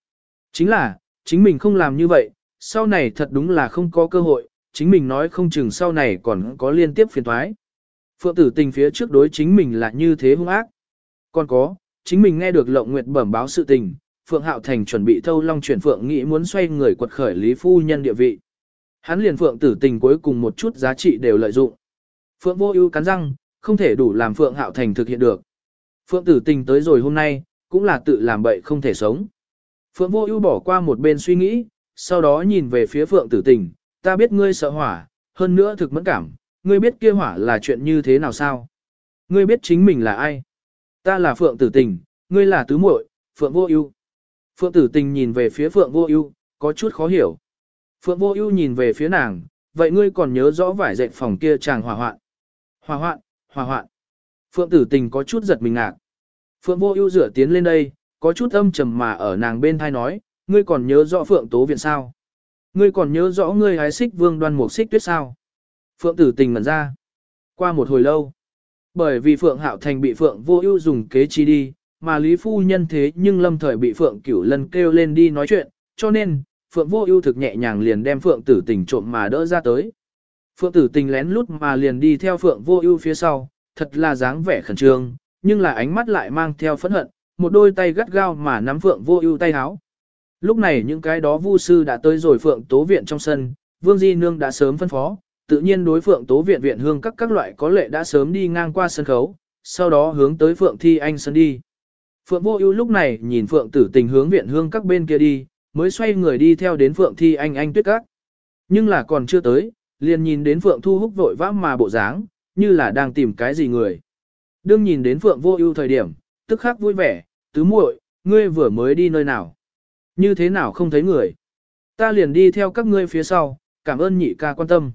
Chính là, chính mình không làm như vậy, sau này thật đúng là không có cơ hội, chính mình nói không chừng sau này còn có liên tiếp phiền toái. Phượng tử tình phía trước đối chính mình là như thế hung ác. Còn có, chính mình nghe được lộng nguyệt bẩm báo sự tình, Phượng Hạo Thành chuẩn bị thâu long chuyển Phượng nghĩ muốn xoay người quật khởi Lý Phu Nhân địa vị. Hắn liền Phượng tử tình cuối cùng một chút giá trị đều lợi dụng. Phượng vô ưu cắn răng, không thể đủ làm Phượng Hạo Thành thực hiện được. Phượng tử tình tới rồi hôm nay, cũng là tự làm bậy không thể sống. Phượng vô ưu bỏ qua một bên suy nghĩ, sau đó nhìn về phía Phượng tử tình, ta biết ngươi sợ hỏa, hơn nữa thực mẫn cảm, ngươi biết kia hỏa là chuyện như thế nào sao? Ngươi biết chính mình là ai? Ta là Phượng tử tình, ngươi là tứ muội, Phượng vô ưu. Phượng tử tình nhìn về phía Phượng vô ưu, có chút khó hiểu. Phượng vô ưu nhìn về phía nàng, vậy ngươi còn nhớ rõ vải dệt phòng kia chàng hỏa hoạn? Hỏa hoạn, hỏa hoạn. Phượng tử tình có chút giật mình ngạc. Phượng vô ưu rửa tiến lên đây, có chút âm trầm mà ở nàng bên thai nói, ngươi còn nhớ rõ Phượng tố viện sao? Ngươi còn nhớ rõ ngươi hái xích vương đoan mục xích tuyết sao? Phượng tử tình ngẩn ra. Qua một hồi lâu, bởi vì Phượng Hạo Thành bị Phượng vô ưu dùng kế chi đi, mà Lý Phu Nhân thế nhưng lâm thời bị Phượng Cửu lần kêu lên đi nói chuyện, cho nên, Phượng vô ưu thực nhẹ nhàng liền đem Phượng tử tình trộm mà đỡ ra tới. Phượng tử tình lén lút mà liền đi theo Phượng vô ưu phía sau, thật là dáng vẻ khẩn trương, nhưng là ánh mắt lại mang theo phẫn hận, một đôi tay gắt gao mà nắm Phượng vô ưu tay háo. Lúc này những cái đó vu sư đã tới rồi Phượng tố viện trong sân, Vương Di Nương đã sớm phân phó, tự nhiên đối Phượng tố viện viện hương các các loại có lệ đã sớm đi ngang qua sân khấu, sau đó hướng tới Phượng Thi Anh sân đi. Phượng Vô Ưu lúc này nhìn Phượng Tử Tình hướng viện hương các bên kia đi, mới xoay người đi theo đến Phượng Thi Anh anh tuyết các. Nhưng là còn chưa tới, liền nhìn đến Phượng Thu Húc vội vã mà bộ dáng, như là đang tìm cái gì người. Đương nhìn đến Phượng Vô Ưu thời điểm, tức khắc vui vẻ, "Tứ muội, ngươi vừa mới đi nơi nào? Như thế nào không thấy người? Ta liền đi theo các ngươi phía sau, cảm ơn nhị ca quan tâm."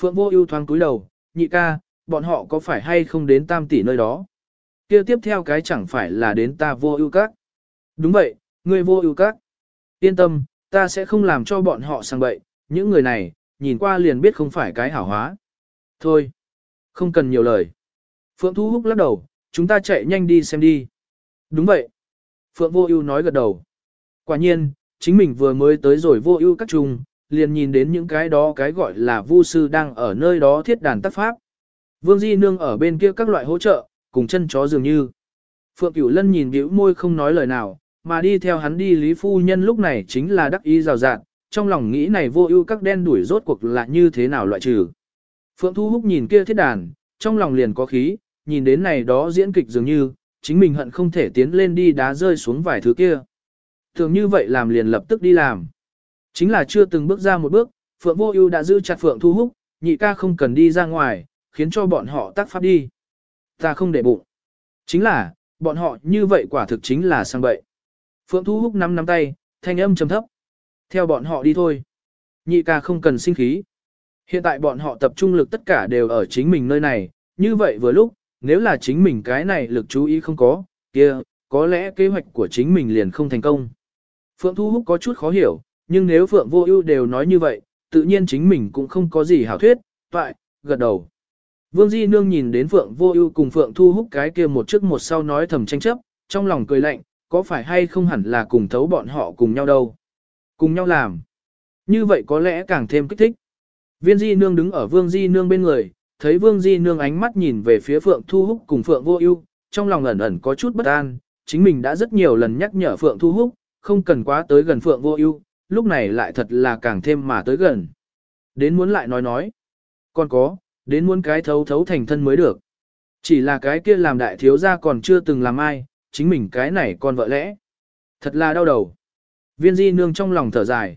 Phượng Vô Ưu thoáng cúi đầu, "Nhị ca, bọn họ có phải hay không đến Tam tỷ nơi đó?" Kia tiếp theo cái chẳng phải là đến ta Vô Ưu các? Đúng vậy, ngươi Vô Ưu các. Yên tâm, ta sẽ không làm cho bọn họ sang bậy, những người này, nhìn qua liền biết không phải cái hảo hóa. Thôi, không cần nhiều lời. Phượng Thu Húc lắc đầu, chúng ta chạy nhanh đi xem đi. Đúng vậy. Phượng Vô Ưu nói gật đầu. Quả nhiên, chính mình vừa mới tới rồi Vô Ưu các trùng, liền nhìn đến những cái đó cái gọi là vu sư đang ở nơi đó thiết đàn tác pháp. Vương Di Nương ở bên kia các loại hỗ trợ, cùng chân chó dường như. Phượng Cửu Lân nhìn bĩu môi không nói lời nào, mà đi theo hắn đi Lý Phu Nhân lúc này chính là đắc ý rào rạt, trong lòng nghĩ này vô ưu các đen đuổi rốt cuộc là như thế nào loại trừ. Phượng Thu Húc nhìn kia thiết đàn, trong lòng liền có khí, nhìn đến này đó diễn kịch dường như, chính mình hận không thể tiến lên đi đá rơi xuống vài thứ kia. Thường như vậy làm liền lập tức đi làm. Chính là chưa từng bước ra một bước, Phượng Vô Ưu đã giữ chặt Phượng Thu Húc, nhị ca không cần đi ra ngoài, khiến cho bọn họ tác pháp đi. Ta không để bụng. Chính là, bọn họ như vậy quả thực chính là sang bậy. Phượng Thu Húc nắm nắm tay, thanh âm trầm thấp. Theo bọn họ đi thôi. Nhị ca không cần sinh khí. Hiện tại bọn họ tập trung lực tất cả đều ở chính mình nơi này, như vậy vừa lúc, nếu là chính mình cái này lực chú ý không có, kia, có lẽ kế hoạch của chính mình liền không thành công. Phượng Thu Húc có chút khó hiểu, nhưng nếu Phượng Vô Ưu đều nói như vậy, tự nhiên chính mình cũng không có gì hảo thuyết, vậy, gật đầu. Vương Di Nương nhìn đến Phượng Vô Ưu cùng Phượng Thu Húc cái kia một trước một sau nói thầm tranh chấp, trong lòng cười lạnh, có phải hay không hẳn là cùng thấu bọn họ cùng nhau đâu. Cùng nhau làm. Như vậy có lẽ càng thêm kích thích. Viên Di Nương đứng ở Vương Di Nương bên người, thấy Vương Di Nương ánh mắt nhìn về phía Phượng Thu Húc cùng Phượng Vô Ưu, trong lòng ẩn ẩn có chút bất an, chính mình đã rất nhiều lần nhắc nhở Phượng Thu Húc, không cần quá tới gần Phượng Vô Ưu, lúc này lại thật là càng thêm mà tới gần. Đến muốn lại nói nói. Còn có, đến muốn cái thấu thấu thành thân mới được. Chỉ là cái kia làm đại thiếu gia còn chưa từng làm ai, chính mình cái này còn vợ lẽ. Thật là đau đầu. Viên di nương trong lòng thở dài.